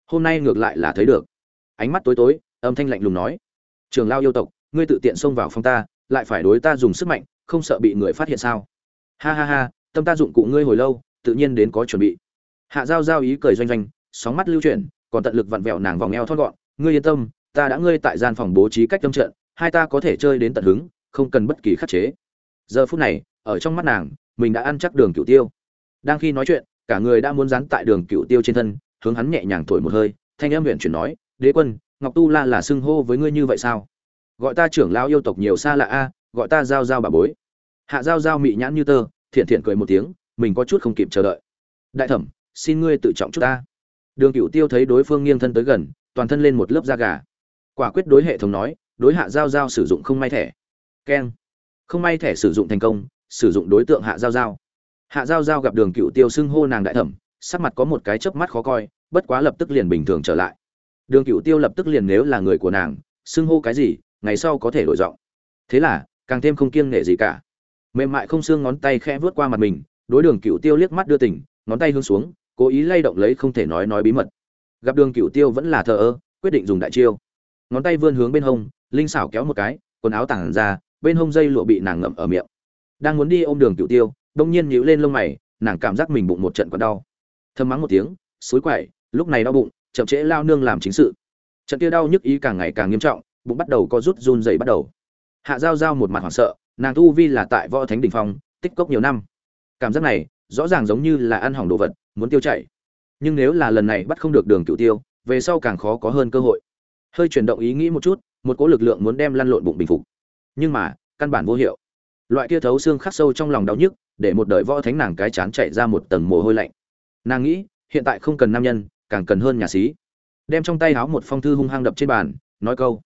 Hôm nay ngược lại là thấy được. Ánh mắt tối tối, âm thanh lạnh lùng nói. Trường lao yêu tộc, ngươi tự tiện xông vào phòng ta, lại phải đối ta dùng sức mạnh, không sợ bị người phát hiện sao? Ha ha ha, tâm ta dụng cụ ngươi hồi lâu, tự nhiên đến có chuẩn bị hạ giao giao ý cười doanh doanh, sóng mắt lưu chuyển, còn tận lực vặn vẹo nàng vòng eo thon gọn. Ngươi yên tâm, ta đã ngươi tại gian phòng bố trí cách tâm trận, hai ta có thể chơi đến tận hứng, không cần bất kỳ khắc chế. Giờ phút này, ở trong mắt nàng, mình đã ăn chắc đường cựu tiêu. Đang khi nói chuyện, cả người đã muốn dán tại đường cựu tiêu trên thân, hướng hắn nhẹ nhàng thổi một hơi, thanh em huyện chuyển nói, đế quân, ngọc tu la là xưng hô với ngươi như vậy sao? Gọi ta trưởng lao yêu tộc nhiều xa lạ a, gọi ta giao giao bà bối. Hạ giao giao mị nhãn như tơ, thiện thiện cười một tiếng, mình có chút không kịp chờ đợi. Đại thẩm xin ngươi tự trọng chút ta. Đường cựu tiêu thấy đối phương nghiêng thân tới gần, toàn thân lên một lớp da gà. Quả quyết đối hệ thống nói, đối hạ giao giao sử dụng không may thẻ. Keng. Không may thẻ sử dụng thành công, sử dụng đối tượng hạ giao giao. Hạ giao giao gặp đường cựu tiêu xưng hô nàng đại thẩm, sắc mặt có một cái chớp mắt khó coi, bất quá lập tức liền bình thường trở lại. Đường cựu tiêu lập tức liền nếu là người của nàng, xưng hô cái gì, ngày sau có thể đổi giọng. Thế là, càng thêm không kiêng nể gì cả. Mềm mại không xương ngón tay khẽ vớt qua mặt mình, đối đường cựu tiêu liếc mắt đưa tỉnh ngón tay hướng xuống cố ý lay động lấy không thể nói nói bí mật. Gặp đường cựu tiêu vẫn là thờ ơ, quyết định dùng đại chiêu. Ngón tay vươn hướng bên hông, linh xảo kéo một cái, quần áo tảng ra, bên hông dây lụa bị nàng ngậm ở miệng. Đang muốn đi ôm đường cựu tiêu, đông nhiên nhíu lên lông mày, nàng cảm giác mình bụng một trận còn đau. Thơm mắng một tiếng, suối quậy, lúc này đau bụng, chậm trễ lao nương làm chính sự. Trận kia đau nhức ý càng ngày càng nghiêm trọng, bụng bắt đầu có rút run dày bắt đầu. Hạ giao giao một mặt hoảng sợ, nàng tu vi là tại võ thánh đỉnh phong, tích cốc nhiều năm. Cảm giác này rõ ràng giống như là ăn hỏng đồ vật, muốn tiêu chảy. Nhưng nếu là lần này bắt không được đường cựu tiêu, về sau càng khó có hơn cơ hội. Hơi chuyển động ý nghĩ một chút, một cỗ lực lượng muốn đem lăn lộn bụng bình phục. Nhưng mà, căn bản vô hiệu. Loại kia thấu xương khắc sâu trong lòng đau nhức, để một đời võ thánh nàng cái chán chạy ra một tầng mồ hôi lạnh. Nàng nghĩ, hiện tại không cần nam nhân, càng cần hơn nhà sĩ đem trong tay háo một phong thư hung hăng đập trên bàn, nói câu,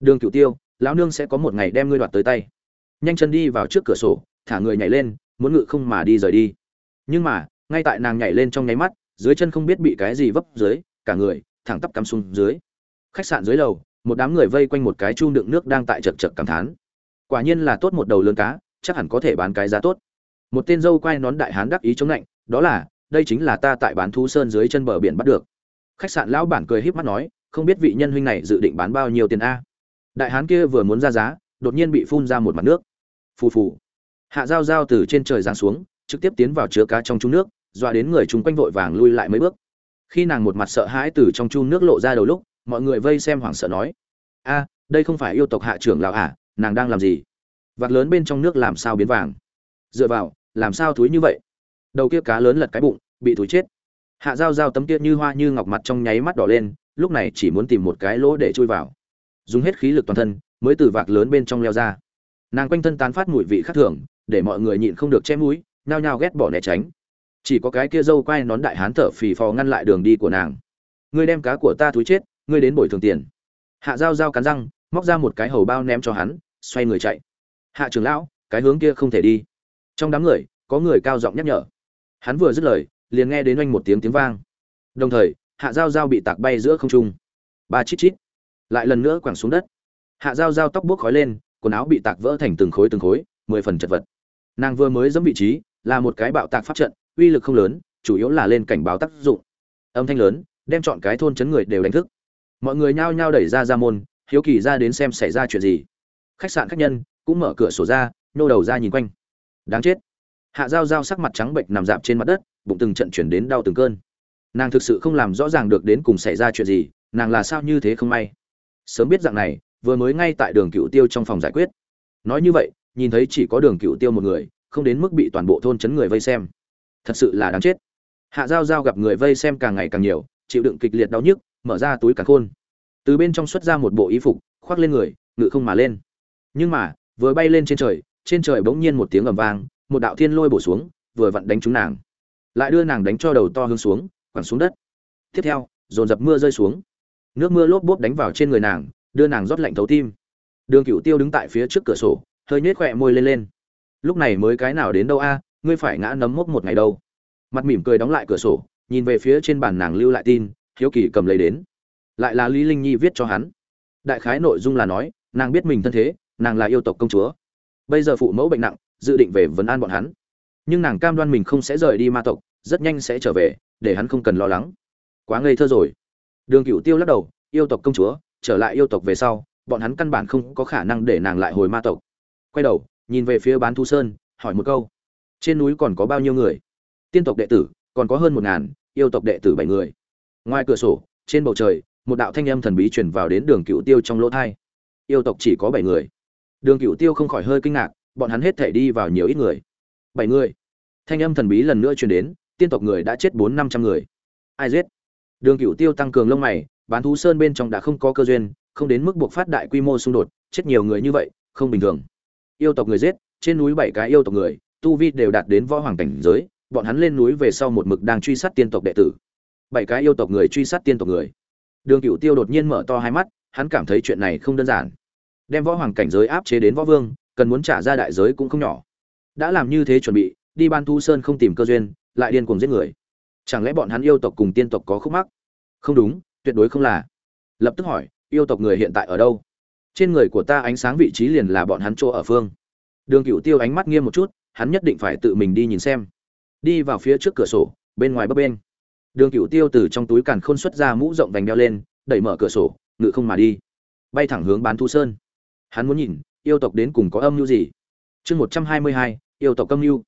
đường cựu tiêu, lão nương sẽ có một ngày đem ngươi đoạt tới tay. Nhanh chân đi vào trước cửa sổ, thả người nhảy lên, muốn ngự không mà đi rời đi nhưng mà, ngay tại nàng nhảy lên trong nháy mắt, dưới chân không biết bị cái gì vấp dưới, cả người, thẳng tắp cắm xuống dưới. Khách sạn dưới lầu, một đám người vây quanh một cái chu đựng nước đang tại chật chật cảm thán. Quả nhiên là tốt một đầu lớn cá, chắc hẳn có thể bán cái giá tốt. Một tên dâu quay nón đại hán đắc ý chống lạnh, đó là, đây chính là ta tại bán thú sơn dưới chân bờ biển bắt được. Khách sạn lão bản cười híp mắt nói, không biết vị nhân huynh này dự định bán bao nhiêu tiền a? Đại hán kia vừa muốn ra giá, đột nhiên bị phun ra một mặt nước. Phù phù. Hạ dao dao từ trên trời giáng xuống trực tiếp tiến vào chứa cá trong chung nước, dọa đến người chúng quanh vội vàng lui lại mấy bước. Khi nàng một mặt sợ hãi từ trong chung nước lộ ra đầu lúc, mọi người vây xem hoảng sợ nói, a, đây không phải yêu tộc hạ trưởng lão à nàng đang làm gì? Vạt lớn bên trong nước làm sao biến vàng? Dựa vào, làm sao thúi như vậy? Đầu kia cá lớn lật cái bụng, bị thúi chết. Hạ dao dao tấm kia như hoa như ngọc mặt trong nháy mắt đỏ lên, lúc này chỉ muốn tìm một cái lỗ để chui vào. Dùng hết khí lực toàn thân, mới từ vạc lớn bên trong leo ra. Nàng quanh thân tán phát mùi vị khác thường, để mọi người nhịn không được che mũi nhao nhao ghét bỏ né tránh. Chỉ có cái kia dâu quay nón đại hán thở phì phò ngăn lại đường đi của nàng. Ngươi đem cá của ta thúi chết, ngươi đến bồi thường tiền. Hạ dao dao cắn răng, móc ra một cái hầu bao ném cho hắn, xoay người chạy. Hạ trưởng lão, cái hướng kia không thể đi. Trong đám người, có người cao giọng nhắc nhở. Hắn vừa dứt lời, liền nghe đến oanh một tiếng tiếng vang. Đồng thời, hạ dao dao bị tạc bay giữa không trung. Ba chít chít. Lại lần nữa quẳng xuống đất. Hạ dao dao tóc buốc khói lên, quần áo bị tạc vỡ thành từng khối từng khối, mười phần chật vật. Nàng vừa mới dẫm vị trí là một cái bạo tạc pháp trận, uy lực không lớn, chủ yếu là lên cảnh báo tác dụng. Âm thanh lớn, đem chọn cái thôn chấn người đều đánh thức. Mọi người nhao nhao đẩy ra ra môn, hiếu kỳ ra đến xem xảy ra chuyện gì. Khách sạn khách nhân cũng mở cửa sổ ra nhô đầu ra nhìn quanh. Đáng chết. Hạ Giao Giao sắc mặt trắng bệnh nằm dạp trên mặt đất, bụng từng trận chuyển đến đau từng cơn. Nàng thực sự không làm rõ ràng được đến cùng xảy ra chuyện gì, nàng là sao như thế không may. Sớm biết dạng này, vừa mới ngay tại đường cựu tiêu trong phòng giải quyết. Nói như vậy, nhìn thấy chỉ có đường cựu tiêu một người không đến mức bị toàn bộ thôn chấn người vây xem. Thật sự là đáng chết. Hạ giao giao gặp người vây xem càng ngày càng nhiều, chịu đựng kịch liệt đau nhức, mở ra túi cả khôn. Từ bên trong xuất ra một bộ y phục, khoác lên người, ngự không mà lên. Nhưng mà, vừa bay lên trên trời trên trời bỗng nhiên một tiếng ầm vang, một đạo thiên lôi bổ xuống, vừa vặn đánh trúng nàng. Lại đưa nàng đánh cho đầu to hướng xuống, quẳng xuống đất. Tiếp theo, dồn dập mưa rơi xuống. Nước mưa lốp bốp đánh vào trên người nàng, đưa nàng rót lạnh thấu tim. Đường cựu tiêu đứng tại phía trước cửa sổ, hơi nhếch khỏe môi lên lên lúc này mới cái nào đến đâu a, ngươi phải ngã nấm mốc một ngày đâu. Mặt mỉm cười đóng lại cửa sổ, nhìn về phía trên bàn nàng lưu lại tin, hiếu kỳ cầm lấy đến. Lại là lý linh nhi viết cho hắn. Đại khái nội dung là nói, nàng biết mình thân thế, nàng là yêu tộc công chúa. Bây giờ phụ mẫu bệnh nặng, dự định về vấn an bọn hắn. Nhưng nàng cam đoan mình không sẽ rời đi ma tộc, rất nhanh sẽ trở về, để hắn không cần lo lắng. Quá ngây thơ rồi. Đường cựu tiêu lắc đầu, yêu tộc công chúa, trở lại yêu tộc về sau, bọn hắn căn bản không có khả năng để nàng lại hồi ma tộc. Quay đầu nhìn về phía bán thu sơn, hỏi một câu. Trên núi còn có bao nhiêu người? Tiên tộc đệ tử, còn có hơn một ngàn, yêu tộc đệ tử bảy người. Ngoài cửa sổ, trên bầu trời, một đạo thanh âm thần bí truyền vào đến đường cựu tiêu trong lỗ thai. Yêu tộc chỉ có bảy người. Đường cựu tiêu không khỏi hơi kinh ngạc, bọn hắn hết thể đi vào nhiều ít người. Bảy người. Thanh âm thần bí lần nữa truyền đến, tiên tộc người đã chết bốn năm trăm người. Ai giết? Đường cựu tiêu tăng cường lông mày, bán thú sơn bên trong đã không có cơ duyên, không đến mức buộc phát đại quy mô xung đột, chết nhiều người như vậy, không bình thường yêu tộc người giết, trên núi bảy cái yêu tộc người, tu vi đều đạt đến võ hoàng cảnh giới, bọn hắn lên núi về sau một mực đang truy sát tiên tộc đệ tử. Bảy cái yêu tộc người truy sát tiên tộc người. Đường cựu tiêu đột nhiên mở to hai mắt, hắn cảm thấy chuyện này không đơn giản. Đem võ hoàng cảnh giới áp chế đến võ vương, cần muốn trả ra đại giới cũng không nhỏ. Đã làm như thế chuẩn bị, đi ban thu sơn không tìm cơ duyên, lại điên cuồng giết người. Chẳng lẽ bọn hắn yêu tộc cùng tiên tộc có khúc mắc? Không đúng, tuyệt đối không là. Lập tức hỏi, yêu tộc người hiện tại ở đâu? Trên người của ta ánh sáng vị trí liền là bọn hắn chỗ ở phương. Đường cựu tiêu ánh mắt nghiêm một chút, hắn nhất định phải tự mình đi nhìn xem. Đi vào phía trước cửa sổ, bên ngoài bấp bên. Đường cựu tiêu từ trong túi càn khôn xuất ra mũ rộng vành đeo lên, đẩy mở cửa sổ, ngự không mà đi. Bay thẳng hướng bán thu sơn. Hắn muốn nhìn, yêu tộc đến cùng có âm mưu gì. Chương một trăm hai mươi hai, yêu tộc âm mưu.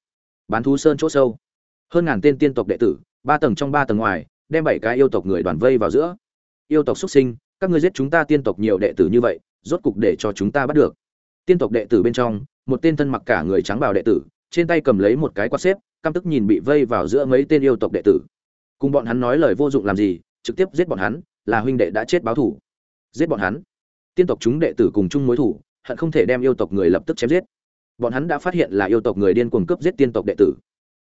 Bán thu sơn c h ỗ sâu. Hơn ngàn tên tiên tộc đệ tử, ba tầng trong ba tầng ngoài, đem bảy cái yêu tộc người đoàn vây vào giữa. Yêu tộc xuất sinh, các ngươi giết chúng ta tiên tộc nhiều đệ tử như vậy rốt cục để cho chúng ta bắt được. Tiên tộc đệ tử bên trong, một tên thân mặc cả người trắng bào đệ tử, trên tay cầm lấy một cái quạt xếp, căm tức nhìn bị vây vào giữa mấy tên yêu tộc đệ tử. Cùng bọn hắn nói lời vô dụng làm gì, trực tiếp giết bọn hắn, là huynh đệ đã chết báo thủ giết bọn hắn. Tiên tộc chúng đệ tử cùng chung mối thủ hận không thể đem yêu tộc người lập tức chém giết. Bọn hắn đã phát hiện là yêu tộc người điên cuồng cướp giết tiên tộc đệ tử.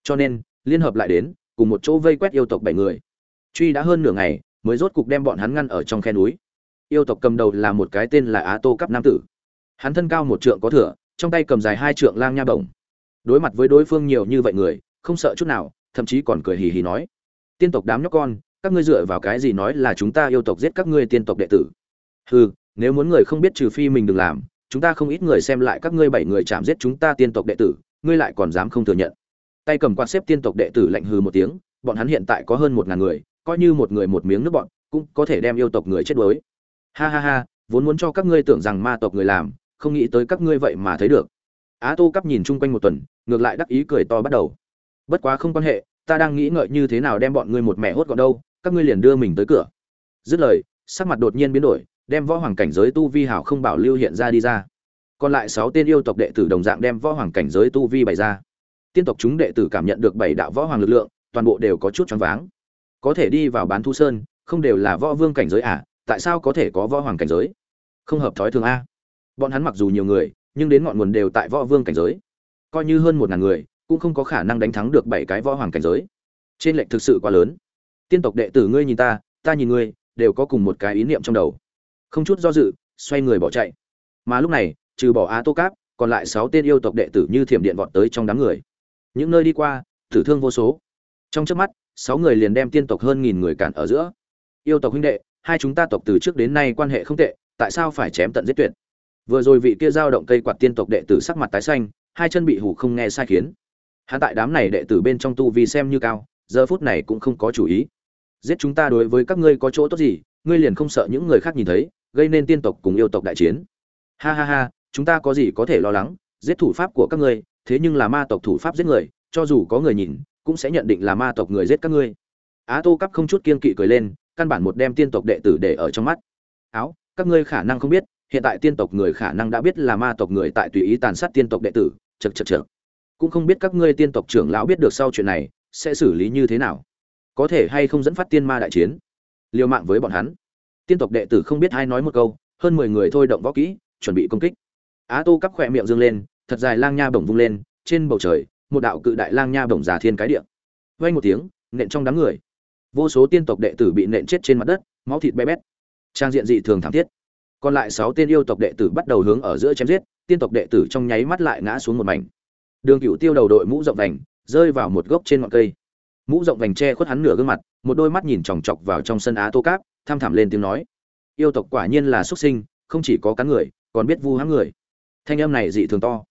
Cho nên, liên hợp lại đến, cùng một chỗ vây quét yêu tộc bảy người. Truy đã hơn nửa ngày, mới rốt cục đem bọn hắn ngăn ở trong khe núi yêu tộc cầm đầu là một cái tên là á tô cấp nam tử. Hắn thân cao một trượng có thửa trong tay cầm dài hai trượng lang nha bổng. Đối mặt với đối phương nhiều như vậy người, không sợ chút nào, thậm chí còn cười hì hì nói, tiên tộc đám nhóc con, các ngươi dựa vào cái gì nói là chúng ta yêu tộc giết các ngươi tiên tộc đệ tử? Hừ, nếu muốn người không biết trừ phi mình đừng làm, chúng ta không ít người xem lại các ngươi bảy người chạm giết chúng ta tiên tộc đệ tử, ngươi lại còn dám không thừa nhận. Tay cầm quạt xếp tiên tộc đệ tử lạnh hừ một tiếng, bọn hắn hiện tại có hơn một ngàn người, coi như một người một miếng nước bọn, cũng có thể đem yêu tộc người chết đuối ha ha ha, vốn muốn cho các ngươi tưởng rằng ma tộc người làm, không nghĩ tới các ngươi vậy mà thấy được. Á tô cắp nhìn chung quanh một tuần, ngược lại đắc ý cười to bắt đầu. Bất quá không quan hệ, ta đang nghĩ ngợi như thế nào đem bọn ngươi một mẹ hốt gọn đâu, các ngươi liền đưa mình tới cửa. Dứt lời, sắc mặt đột nhiên biến đổi, đem võ hoàng cảnh giới tu vi hảo không bảo lưu hiện ra đi ra. Còn lại sáu tên yêu tộc đệ tử đồng dạng đem võ hoàng cảnh giới tu vi bày ra. Tiên tộc chúng đệ tử cảm nhận được bảy đạo võ hoàng lực lượng, toàn bộ đều có chút choáng váng. Có thể đi vào bán thu sơn, không đều là võ vương cảnh giới à tại sao có thể có võ hoàng cảnh giới? Không hợp thói thường a. Bọn hắn mặc dù nhiều người, nhưng đến ngọn nguồn đều tại võ vương cảnh giới. Coi như hơn một ngàn người, cũng không có khả năng đánh thắng được bảy cái võ hoàng cảnh giới. Trên lệnh thực sự quá lớn. Tiên tộc đệ tử ngươi nhìn ta ta nhìn ngươi, đều có cùng một cái ý niệm trong đầu. Không chút do dự, xoay người bỏ chạy. Mà lúc này, trừ bỏ á tô cáp, còn lại sáu tên yêu tộc đệ tử như thiểm điện vọt tới trong đám người. Những nơi đi qua, tử thương vô số. Trong trước mắt, sáu người liền đem tiên tộc hơn nghìn người cản ở giữa. Yêu tộc huynh đệ hai chúng ta tộc từ trước đến nay quan hệ không tệ, tại sao phải chém tận giết tuyệt? Vừa rồi vị kia giao động cây quạt tiên tộc đệ tử sắc mặt tái xanh, hai chân bị hủ không nghe sai khiến. Hắn tại đám này đệ tử bên trong tu vì xem như cao, giờ phút này cũng không có chủ ý. Giết chúng ta đối với các ngươi có chỗ tốt gì, ngươi liền không sợ những người khác nhìn thấy, gây nên tiên tộc cùng yêu tộc đại chiến. Ha ha ha, chúng ta có gì có thể lo lắng, giết thủ pháp của các ngươi, thế nhưng là ma tộc thủ pháp giết người, cho dù có người nhìn, cũng sẽ nhận định là ma tộc người giết các ngươi. Á tô cắp không chút kiên kỵ cười lên căn bản một đem tiên tộc đệ tử để ở trong mắt. Áo, các ngươi khả năng không biết, hiện tại tiên tộc người khả năng đã biết là ma tộc người tại tùy ý tàn sát tiên tộc đệ tử chật chật chật cũng không biết các ngươi tiên tộc trưởng lão biết được sau chuyện này, sẽ xử lý như thế nào? Có thể hay không dẫn phát tiên ma đại chiến? Liều mạng với bọn hắn. Tiên tộc đệ tử không biết ai nói một câu, hơn mười người thôi động võ kỹ, chuẩn bị công kích. Á tô cắp khỏe miệng dương lên, thật dài lang nha bổng vung lên, trên bầu trời, một đạo cự đại lang nha bổng giả thiên cái điện vang một tiếng, nện trong đám người vô số tiên tộc đệ tử bị nện chết trên mặt đất, máu thịt bé bét. Trang diện dị thường thảm thiết. Còn lại sáu tên yêu tộc đệ tử bắt đầu hướng ở giữa chém giết, tiên tộc đệ tử trong nháy mắt lại ngã xuống một mảnh. Đường cựu tiêu đầu đội mũ rộng vành, rơi vào một gốc trên ngọn cây. Mũ rộng vành che khuất hắn nửa gương mặt, một đôi mắt nhìn chòng chọc vào trong sân á tô cáp, tham thảm lên tiếng nói. Yêu tộc quả nhiên là xuất sinh, không chỉ có cắn người, còn biết vu hãm người. Thanh âm này dị thường to.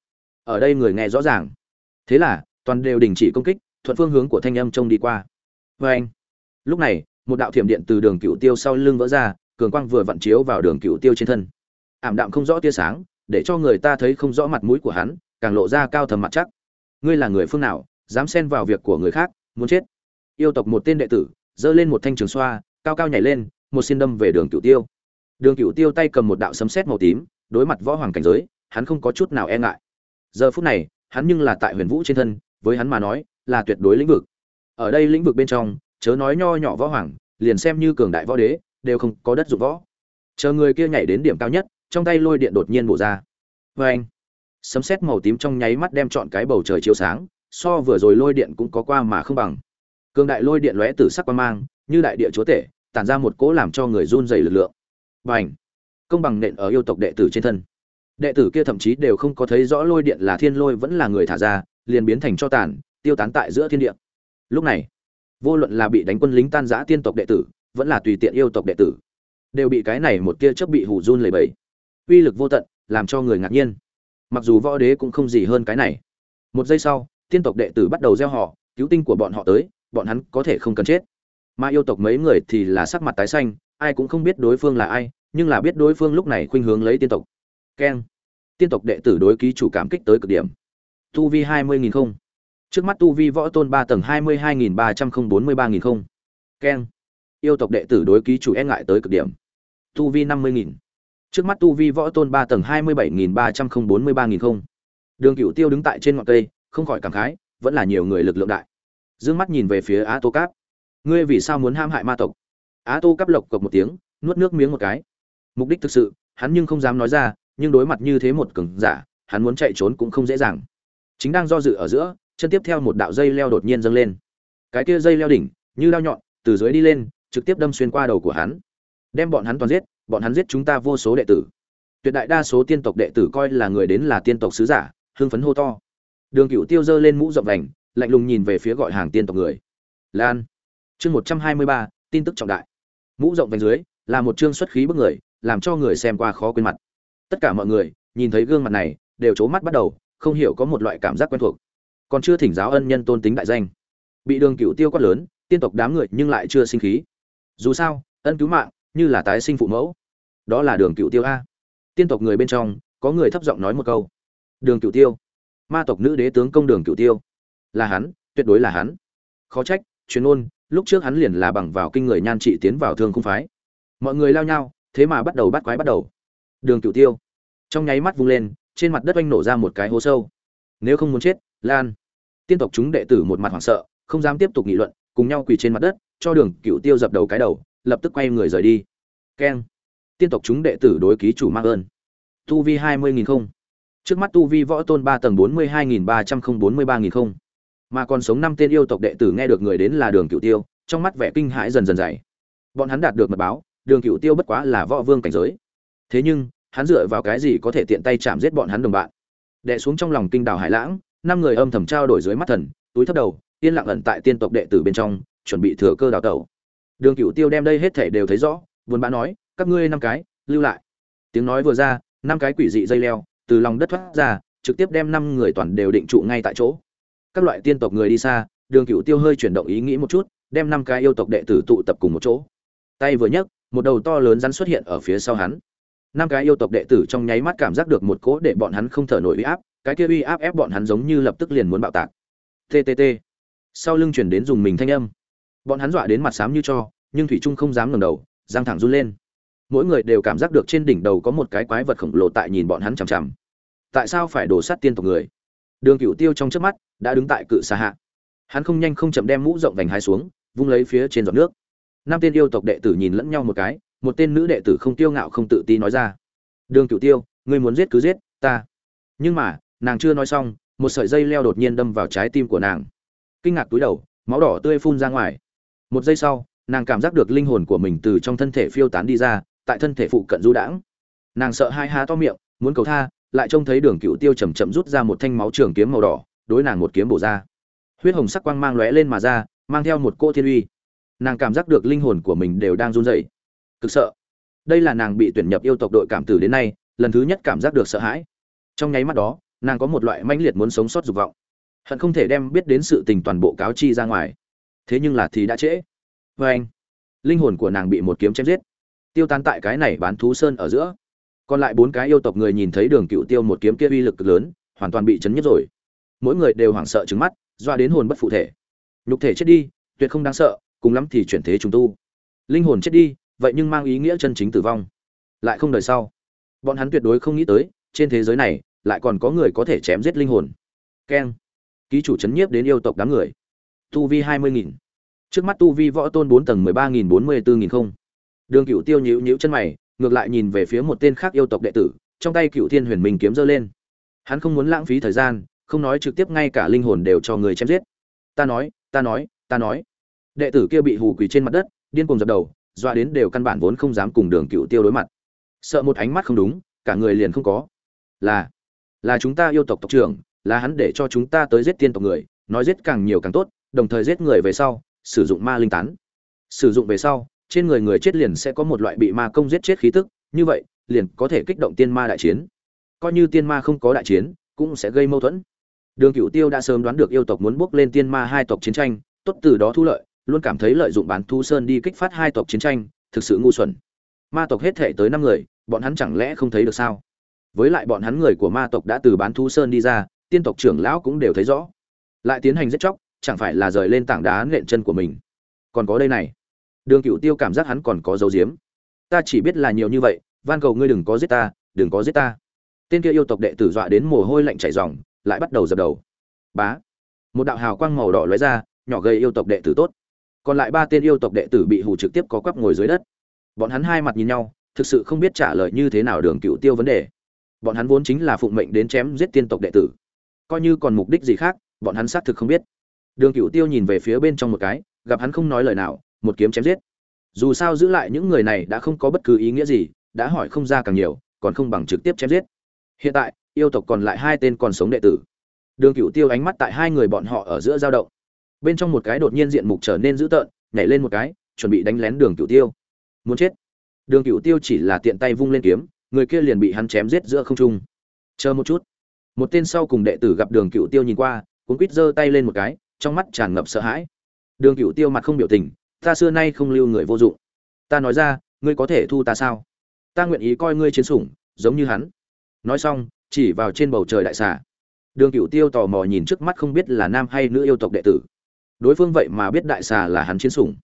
Ở đây người nghe rõ ràng. Thế là, toàn đều đình chỉ công kích, thuận phương hướng của thanh âm trông đi qua. Vê anh lúc này, một đạo thiểm điện từ đường cựu tiêu sau lưng vỡ ra, cường quang vừa vặn chiếu vào đường cựu tiêu trên thân. Ảm đạm không rõ tia sáng, để cho người ta thấy không rõ mặt mũi của hắn, càng lộ ra cao thầm mặt chắc. Ngươi là người phương nào, dám xen vào việc của người khác, muốn chết? Yêu tộc một tên đệ tử, giơ lên một thanh trường xoa, cao cao nhảy lên, một xin đâm về đường cựu tiêu. Đường cựu tiêu tay cầm một đạo sấm sét màu tím, đối mặt võ hoàng cảnh giới, hắn không có chút nào e ngại. Giờ phút này, hắn nhưng là tại huyền vũ trên thân, với hắn mà nói, là tuyệt đối lĩnh vực. Ở đây lĩnh vực bên trong chớ nói nho nhỏ võ hoàng, liền xem như cường đại võ đế, đều không có đất dụng võ. Chờ người kia nhảy đến điểm cao nhất, trong tay lôi điện đột nhiên bổ ra. Vê anh, sấm sét màu tím trong nháy mắt đem trọn cái bầu trời chiếu sáng, so vừa rồi lôi điện cũng có qua mà không bằng. Cường đại lôi điện lóe từ sắc quang mang, như đại địa chúa tể, tản ra một cỗ làm cho người run dày lực lượng. Và ảnh công bằng nện ở yêu tộc đệ tử trên thân. Đệ tử kia thậm chí đều không có thấy rõ lôi điện là thiên lôi vẫn là người thả ra, liền biến thành cho tàn, tiêu tán tại giữa thiên địa. Lúc này vô luận là bị đánh quân lính tan giã tiên tộc đệ tử, vẫn là tùy tiện yêu tộc đệ tử, đều bị cái này một tia chớp bị hủ run lẩy bẩy. Uy lực vô tận, làm cho người ngạc nhiên. Mặc dù võ đế cũng không gì hơn cái này. Một giây sau, tiên tộc đệ tử bắt đầu gieo họ, cứu tinh của bọn họ tới, bọn hắn có thể không cần chết. Mà yêu tộc mấy người thì là sắc mặt tái xanh, ai cũng không biết đối phương là ai, nhưng là biết đối phương lúc này khuynh hướng lấy tiên tộc. Keng. Tiên tộc đệ tử đối ký chủ cảm kích tới cực điểm. Tu vi hai mươi nghìn không trước mắt tu vi võ tôn ba tầng hai mươi hai nghìn ba trăm không bốn mươi ba nghìn không. Keng. Yêu tộc đệ tử đối ký chủ e ngại tới cực điểm. Tu vi năm mươi nghìn. Trước mắt tu vi võ tôn ba tầng hai mươi bảy nghìn ba trăm không bốn mươi ba nghìn không. Đường cựu tiêu đứng tại trên ngọn cây, không khỏi cảm khái, vẫn là nhiều người lực lượng đại. D ư ơ n g mắt nhìn về phía á tô cáp. Ngươi vì sao muốn ham hại ma tộc? Á tô cáp lộc cộc một tiếng, nuốt nước miếng một cái. Mục đích thực sự, hắn nhưng không dám nói ra, nhưng đối mặt như thế một cường giả, hắn muốn chạy trốn cũng không dễ dàng. Chính đang do dự ở giữa chân tiếp theo một đạo dây leo đột nhiên dâng lên. Cái kia dây leo đỉnh, như đao nhọn, từ dưới đi lên, trực tiếp đâm xuyên qua đầu của hắn. Đem bọn hắn toàn giết, bọn hắn giết chúng ta vô số đệ tử. Tuyệt đại đa số tiên tộc đệ tử coi là người đến là tiên tộc sứ giả, hưng phấn hô to. Đường cựu tiêu giơ lên mũ rộng vành, lạnh lùng nhìn về phía gọi hàng tiên tộc người. Lan. Chương một trăm hai mươi ba, tin tức trọng đại. Mũ rộng vành dưới, là một chương xuất khí bức người, làm cho người xem qua khó quên mặt. Tất cả mọi người, nhìn thấy gương mặt này, đều c mắt bắt đầu, không hiểu có một loại cảm giác quen thuộc còn chưa thỉnh giáo ân nhân tôn tính đại danh. Bị đường cựu tiêu quát lớn, tiên tộc đám người nhưng lại chưa sinh khí. Dù sao, ân cứu mạng, như là tái sinh phụ mẫu. Đó là đường cựu tiêu a. Tiên tộc người bên trong, có người thấp giọng nói một câu. Đường cựu tiêu. Ma tộc nữ đế tướng công đường cựu tiêu. Là hắn, tuyệt đối là hắn. Khó trách, chuyên ôn lúc trước hắn liền là bằng vào kinh người nhan trị tiến vào thương không phái. Mọi người lao nhau, thế mà bắt đầu bắt quái bắt đầu. Đường cựu tiêu. Trong nháy mắt vung lên, trên mặt đất oanh nổ ra một cái hố sâu. Nếu không muốn chết lan. Tiên tộc chúng đệ tử một mặt hoảng sợ, không dám tiếp tục nghị luận, cùng nhau quỳ trên mặt đất, cho đường cựu tiêu dập đầu cái đầu, lập tức quay người rời đi. Keng. Tiên tộc chúng đệ tử đối ký chủ mang ơn. Tu vi hai mươi nghìn không. Trước mắt tu vi võ tôn ba tầng bốn mươi hai nghìn ba trăm không bốn mươi ba nghìn không. Mà còn sống năm tên yêu tộc đệ tử nghe được người đến là đường cựu tiêu, trong mắt vẻ kinh hãi dần dần dày. Bọn hắn đạt được mật báo, đường cựu tiêu bất quá là võ vương cảnh giới. Thế nhưng, hắn dựa vào cái gì có thể tiện tay chạm giết bọn hắn đồng bạn? Đệ xuống trong lòng kinh đảo hải lãng năm người âm thầm trao đổi dưới mắt thần, túi thấp đầu, yên lặng ẩn tại tiên tộc đệ tử bên trong, chuẩn bị thừa cơ đào tẩu. Đường cựu tiêu đem đây hết thể đều thấy rõ, buồn bã nói, các ngươi năm cái, lưu lại. Tiếng nói vừa ra, năm cái quỷ dị dây leo, từ lòng đất thoát ra, trực tiếp đem năm người toàn đều định trụ ngay tại chỗ. Các loại tiên tộc người đi xa, đường cựu tiêu hơi chuyển động ý nghĩ một chút, đem năm cái yêu tộc đệ tử tụ tập cùng một chỗ. Tay vừa nhấc, một đầu to lớn rắn xuất hiện ở phía sau hắn. Năm cái yêu tộc đệ tử trong nháy mắt cảm giác được một cỗ để bọn hắn không thở nổi uy áp cái kia uy áp ép bọn hắn giống như lập tức liền muốn bạo tạc. Ttt sau lưng chuyển đến dùng mình thanh âm. Bọn hắn dọa đến mặt xám như cho, nhưng thủy trung không dám ngẩng đầu, giang thẳng run lên. Mỗi người đều cảm giác được trên đỉnh đầu có một cái quái vật khổng lồ tại nhìn bọn hắn chằm chằm. Tại sao phải đổ sát tiên tộc người? Đường cửu tiêu trong trước mắt đã đứng tại cự xa hạ. Hắn không nhanh không chậm đem mũ rộng vành hai xuống, vung lấy phía trên giọt nước. Năm tên yêu tộc đệ tử nhìn lẫn nhau một cái, một tên nữ đệ tử không tiêu ngạo không tự ti nói ra. Đường cửu tiêu, ngươi muốn giết cứ giết, ta. Nhưng mà nàng chưa nói xong, một sợi dây leo đột nhiên đâm vào trái tim của nàng. Kinh ngạc túi đầu, máu đỏ tươi phun ra ngoài. Một giây sau, nàng cảm giác được linh hồn của mình từ trong thân thể phiêu tán đi ra, tại thân thể phụ cận du đãng. Nàng sợ hai há to miệng, muốn cầu tha, lại trông thấy đường cựu tiêu chầm chậm rút ra một thanh máu trường kiếm màu đỏ, đối nàng một kiếm bổ ra. Huyết hồng sắc quang mang lóe lên mà ra, mang theo một cô thiên uy. Nàng cảm giác được linh hồn của mình đều đang run rẩy. Cực sợ. Đây là nàng bị tuyển nhập yêu tộc đội cảm tử đến nay, lần thứ nhất cảm giác được sợ hãi. Trong nháy mắt đó nàng có một loại mãnh liệt muốn sống sót dục vọng. Hận không thể đem biết đến sự tình toàn bộ cáo chi ra ngoài. Thế nhưng là thì đã trễ. Vê anh, linh hồn của nàng bị một kiếm chém giết. Tiêu tán tại cái này bán thú sơn ở giữa. Còn lại bốn cái yêu tộc người nhìn thấy đường cựu tiêu một kiếm kia uy lực cực lớn, hoàn toàn bị chấn nhất rồi. Mỗi người đều hoảng sợ trứng mắt, doa đến hồn bất phụ thể. Nhục thể chết đi, tuyệt không đáng sợ, cùng lắm thì chuyển thế trùng tu. Linh hồn chết đi, vậy nhưng mang ý nghĩa chân chính tử vong. Lại không đời sau. Bọn hắn tuyệt đối không nghĩ tới, trên thế giới này lại còn có người có thể chém giết linh hồn. Keng. Ký chủ chấn nhiếp đến yêu tộc đám người. Tu vi hai mươi nghìn. Trước mắt tu vi võ tôn bốn tầng mười ba nghìn bốn mươi bốn nghìn không. Đường cựu tiêu nhíu nhíu chân mày, ngược lại nhìn về phía một tên khác yêu tộc đệ tử, trong tay cựu thiên huyền minh kiếm giơ lên. Hắn không muốn lãng phí thời gian, không nói trực tiếp ngay cả linh hồn đều cho người chém giết. Ta nói ta nói ta nói. Đệ tử kia bị hù quỳ trên mặt đất, điên cuồng dập đầu, dọa đến đều căn bản vốn không dám cùng đường cựu tiêu đối mặt. Sợ một ánh mắt không đúng, cả người liền không có. Là là chúng ta yêu tộc tộc trưởng, là hắn để cho chúng ta tới giết tiên tộc người, nói giết càng nhiều càng tốt, đồng thời giết người về sau, sử dụng ma linh tán. Sử dụng về sau, trên người người chết liền sẽ có một loại bị ma công giết chết khí tức, như vậy, liền có thể kích động tiên ma đại chiến. Coi như tiên ma không có đại chiến, cũng sẽ gây mâu thuẫn. Đường cửu tiêu đã sớm đoán được yêu tộc muốn bước lên tiên ma hai tộc chiến tranh, tốt từ đó thu lợi, luôn cảm thấy lợi dụng bán thu sơn đi kích phát hai tộc chiến tranh, thực sự ngu xuẩn. Ma tộc hết thể tới năm người, bọn hắn chẳng lẽ không thấy được sao? Với lại bọn hắn người của ma tộc đã từ bán thu sơn đi ra, tiên tộc trưởng lão cũng đều thấy rõ. Lại tiến hành giết chóc, chẳng phải là rời lên tảng đá nện chân của mình. Còn có đây này. Đường cựu tiêu cảm giác hắn còn có dấu diếm ta chỉ biết là nhiều như vậy, van cầu ngươi đừng có giết ta, đừng có giết ta. Tên kia yêu tộc đệ tử dọa đến mồ hôi lạnh chảy ròng, lại bắt đầu dập đầu. Bá. Một đạo hào quang màu đỏ lóe ra, nhỏ gầy yêu tộc đệ tử tốt. Còn lại ba tên yêu tộc đệ tử bị hù trực tiếp có quắp ngồi dưới đất. Bọn hắn hai mặt nhìn nhau, thực sự không biết trả lời như thế nào đường cựu tiêu vấn đề bọn hắn vốn chính là phụng mệnh đến chém giết tiên tộc đệ tử. Coi như còn mục đích gì khác, bọn hắn xác thực không biết. Đường cựu tiêu nhìn về phía bên trong một cái, gặp hắn không nói lời nào, một kiếm chém giết. Dù sao giữ lại những người này đã không có bất cứ ý nghĩa gì, đã hỏi không ra càng nhiều, còn không bằng trực tiếp chém giết. Hiện tại, yêu tộc còn lại hai tên còn sống đệ tử. Đường cựu tiêu ánh mắt tại hai người bọn họ ở giữa giao động. Bên trong một cái đột nhiên diện mục trở nên dữ tợn, nhảy lên một cái, chuẩn bị đánh lén đường cựu tiêu. Muốn chết. Đường cựu tiêu chỉ là tiện tay vung lên kiếm người kia liền bị hắn chém giết giữa không trung. Chờ một chút. Một tên sau cùng đệ tử gặp đường cựu tiêu nhìn qua, cuống quýt giơ tay lên một cái, trong mắt tràn ngập sợ hãi. Đường cựu tiêu mặt không biểu tình, ta xưa nay không lưu người vô dụng. Ta nói ra, ngươi có thể thu ta sao? Ta nguyện ý coi ngươi chiến sủng, giống như hắn. Nói xong, chỉ vào trên bầu trời đại xà. Đường cựu tiêu tò mò nhìn trước mắt không biết là nam hay nữ yêu tộc đệ tử. Đối phương vậy mà biết đại xà là hắn chiến sủng.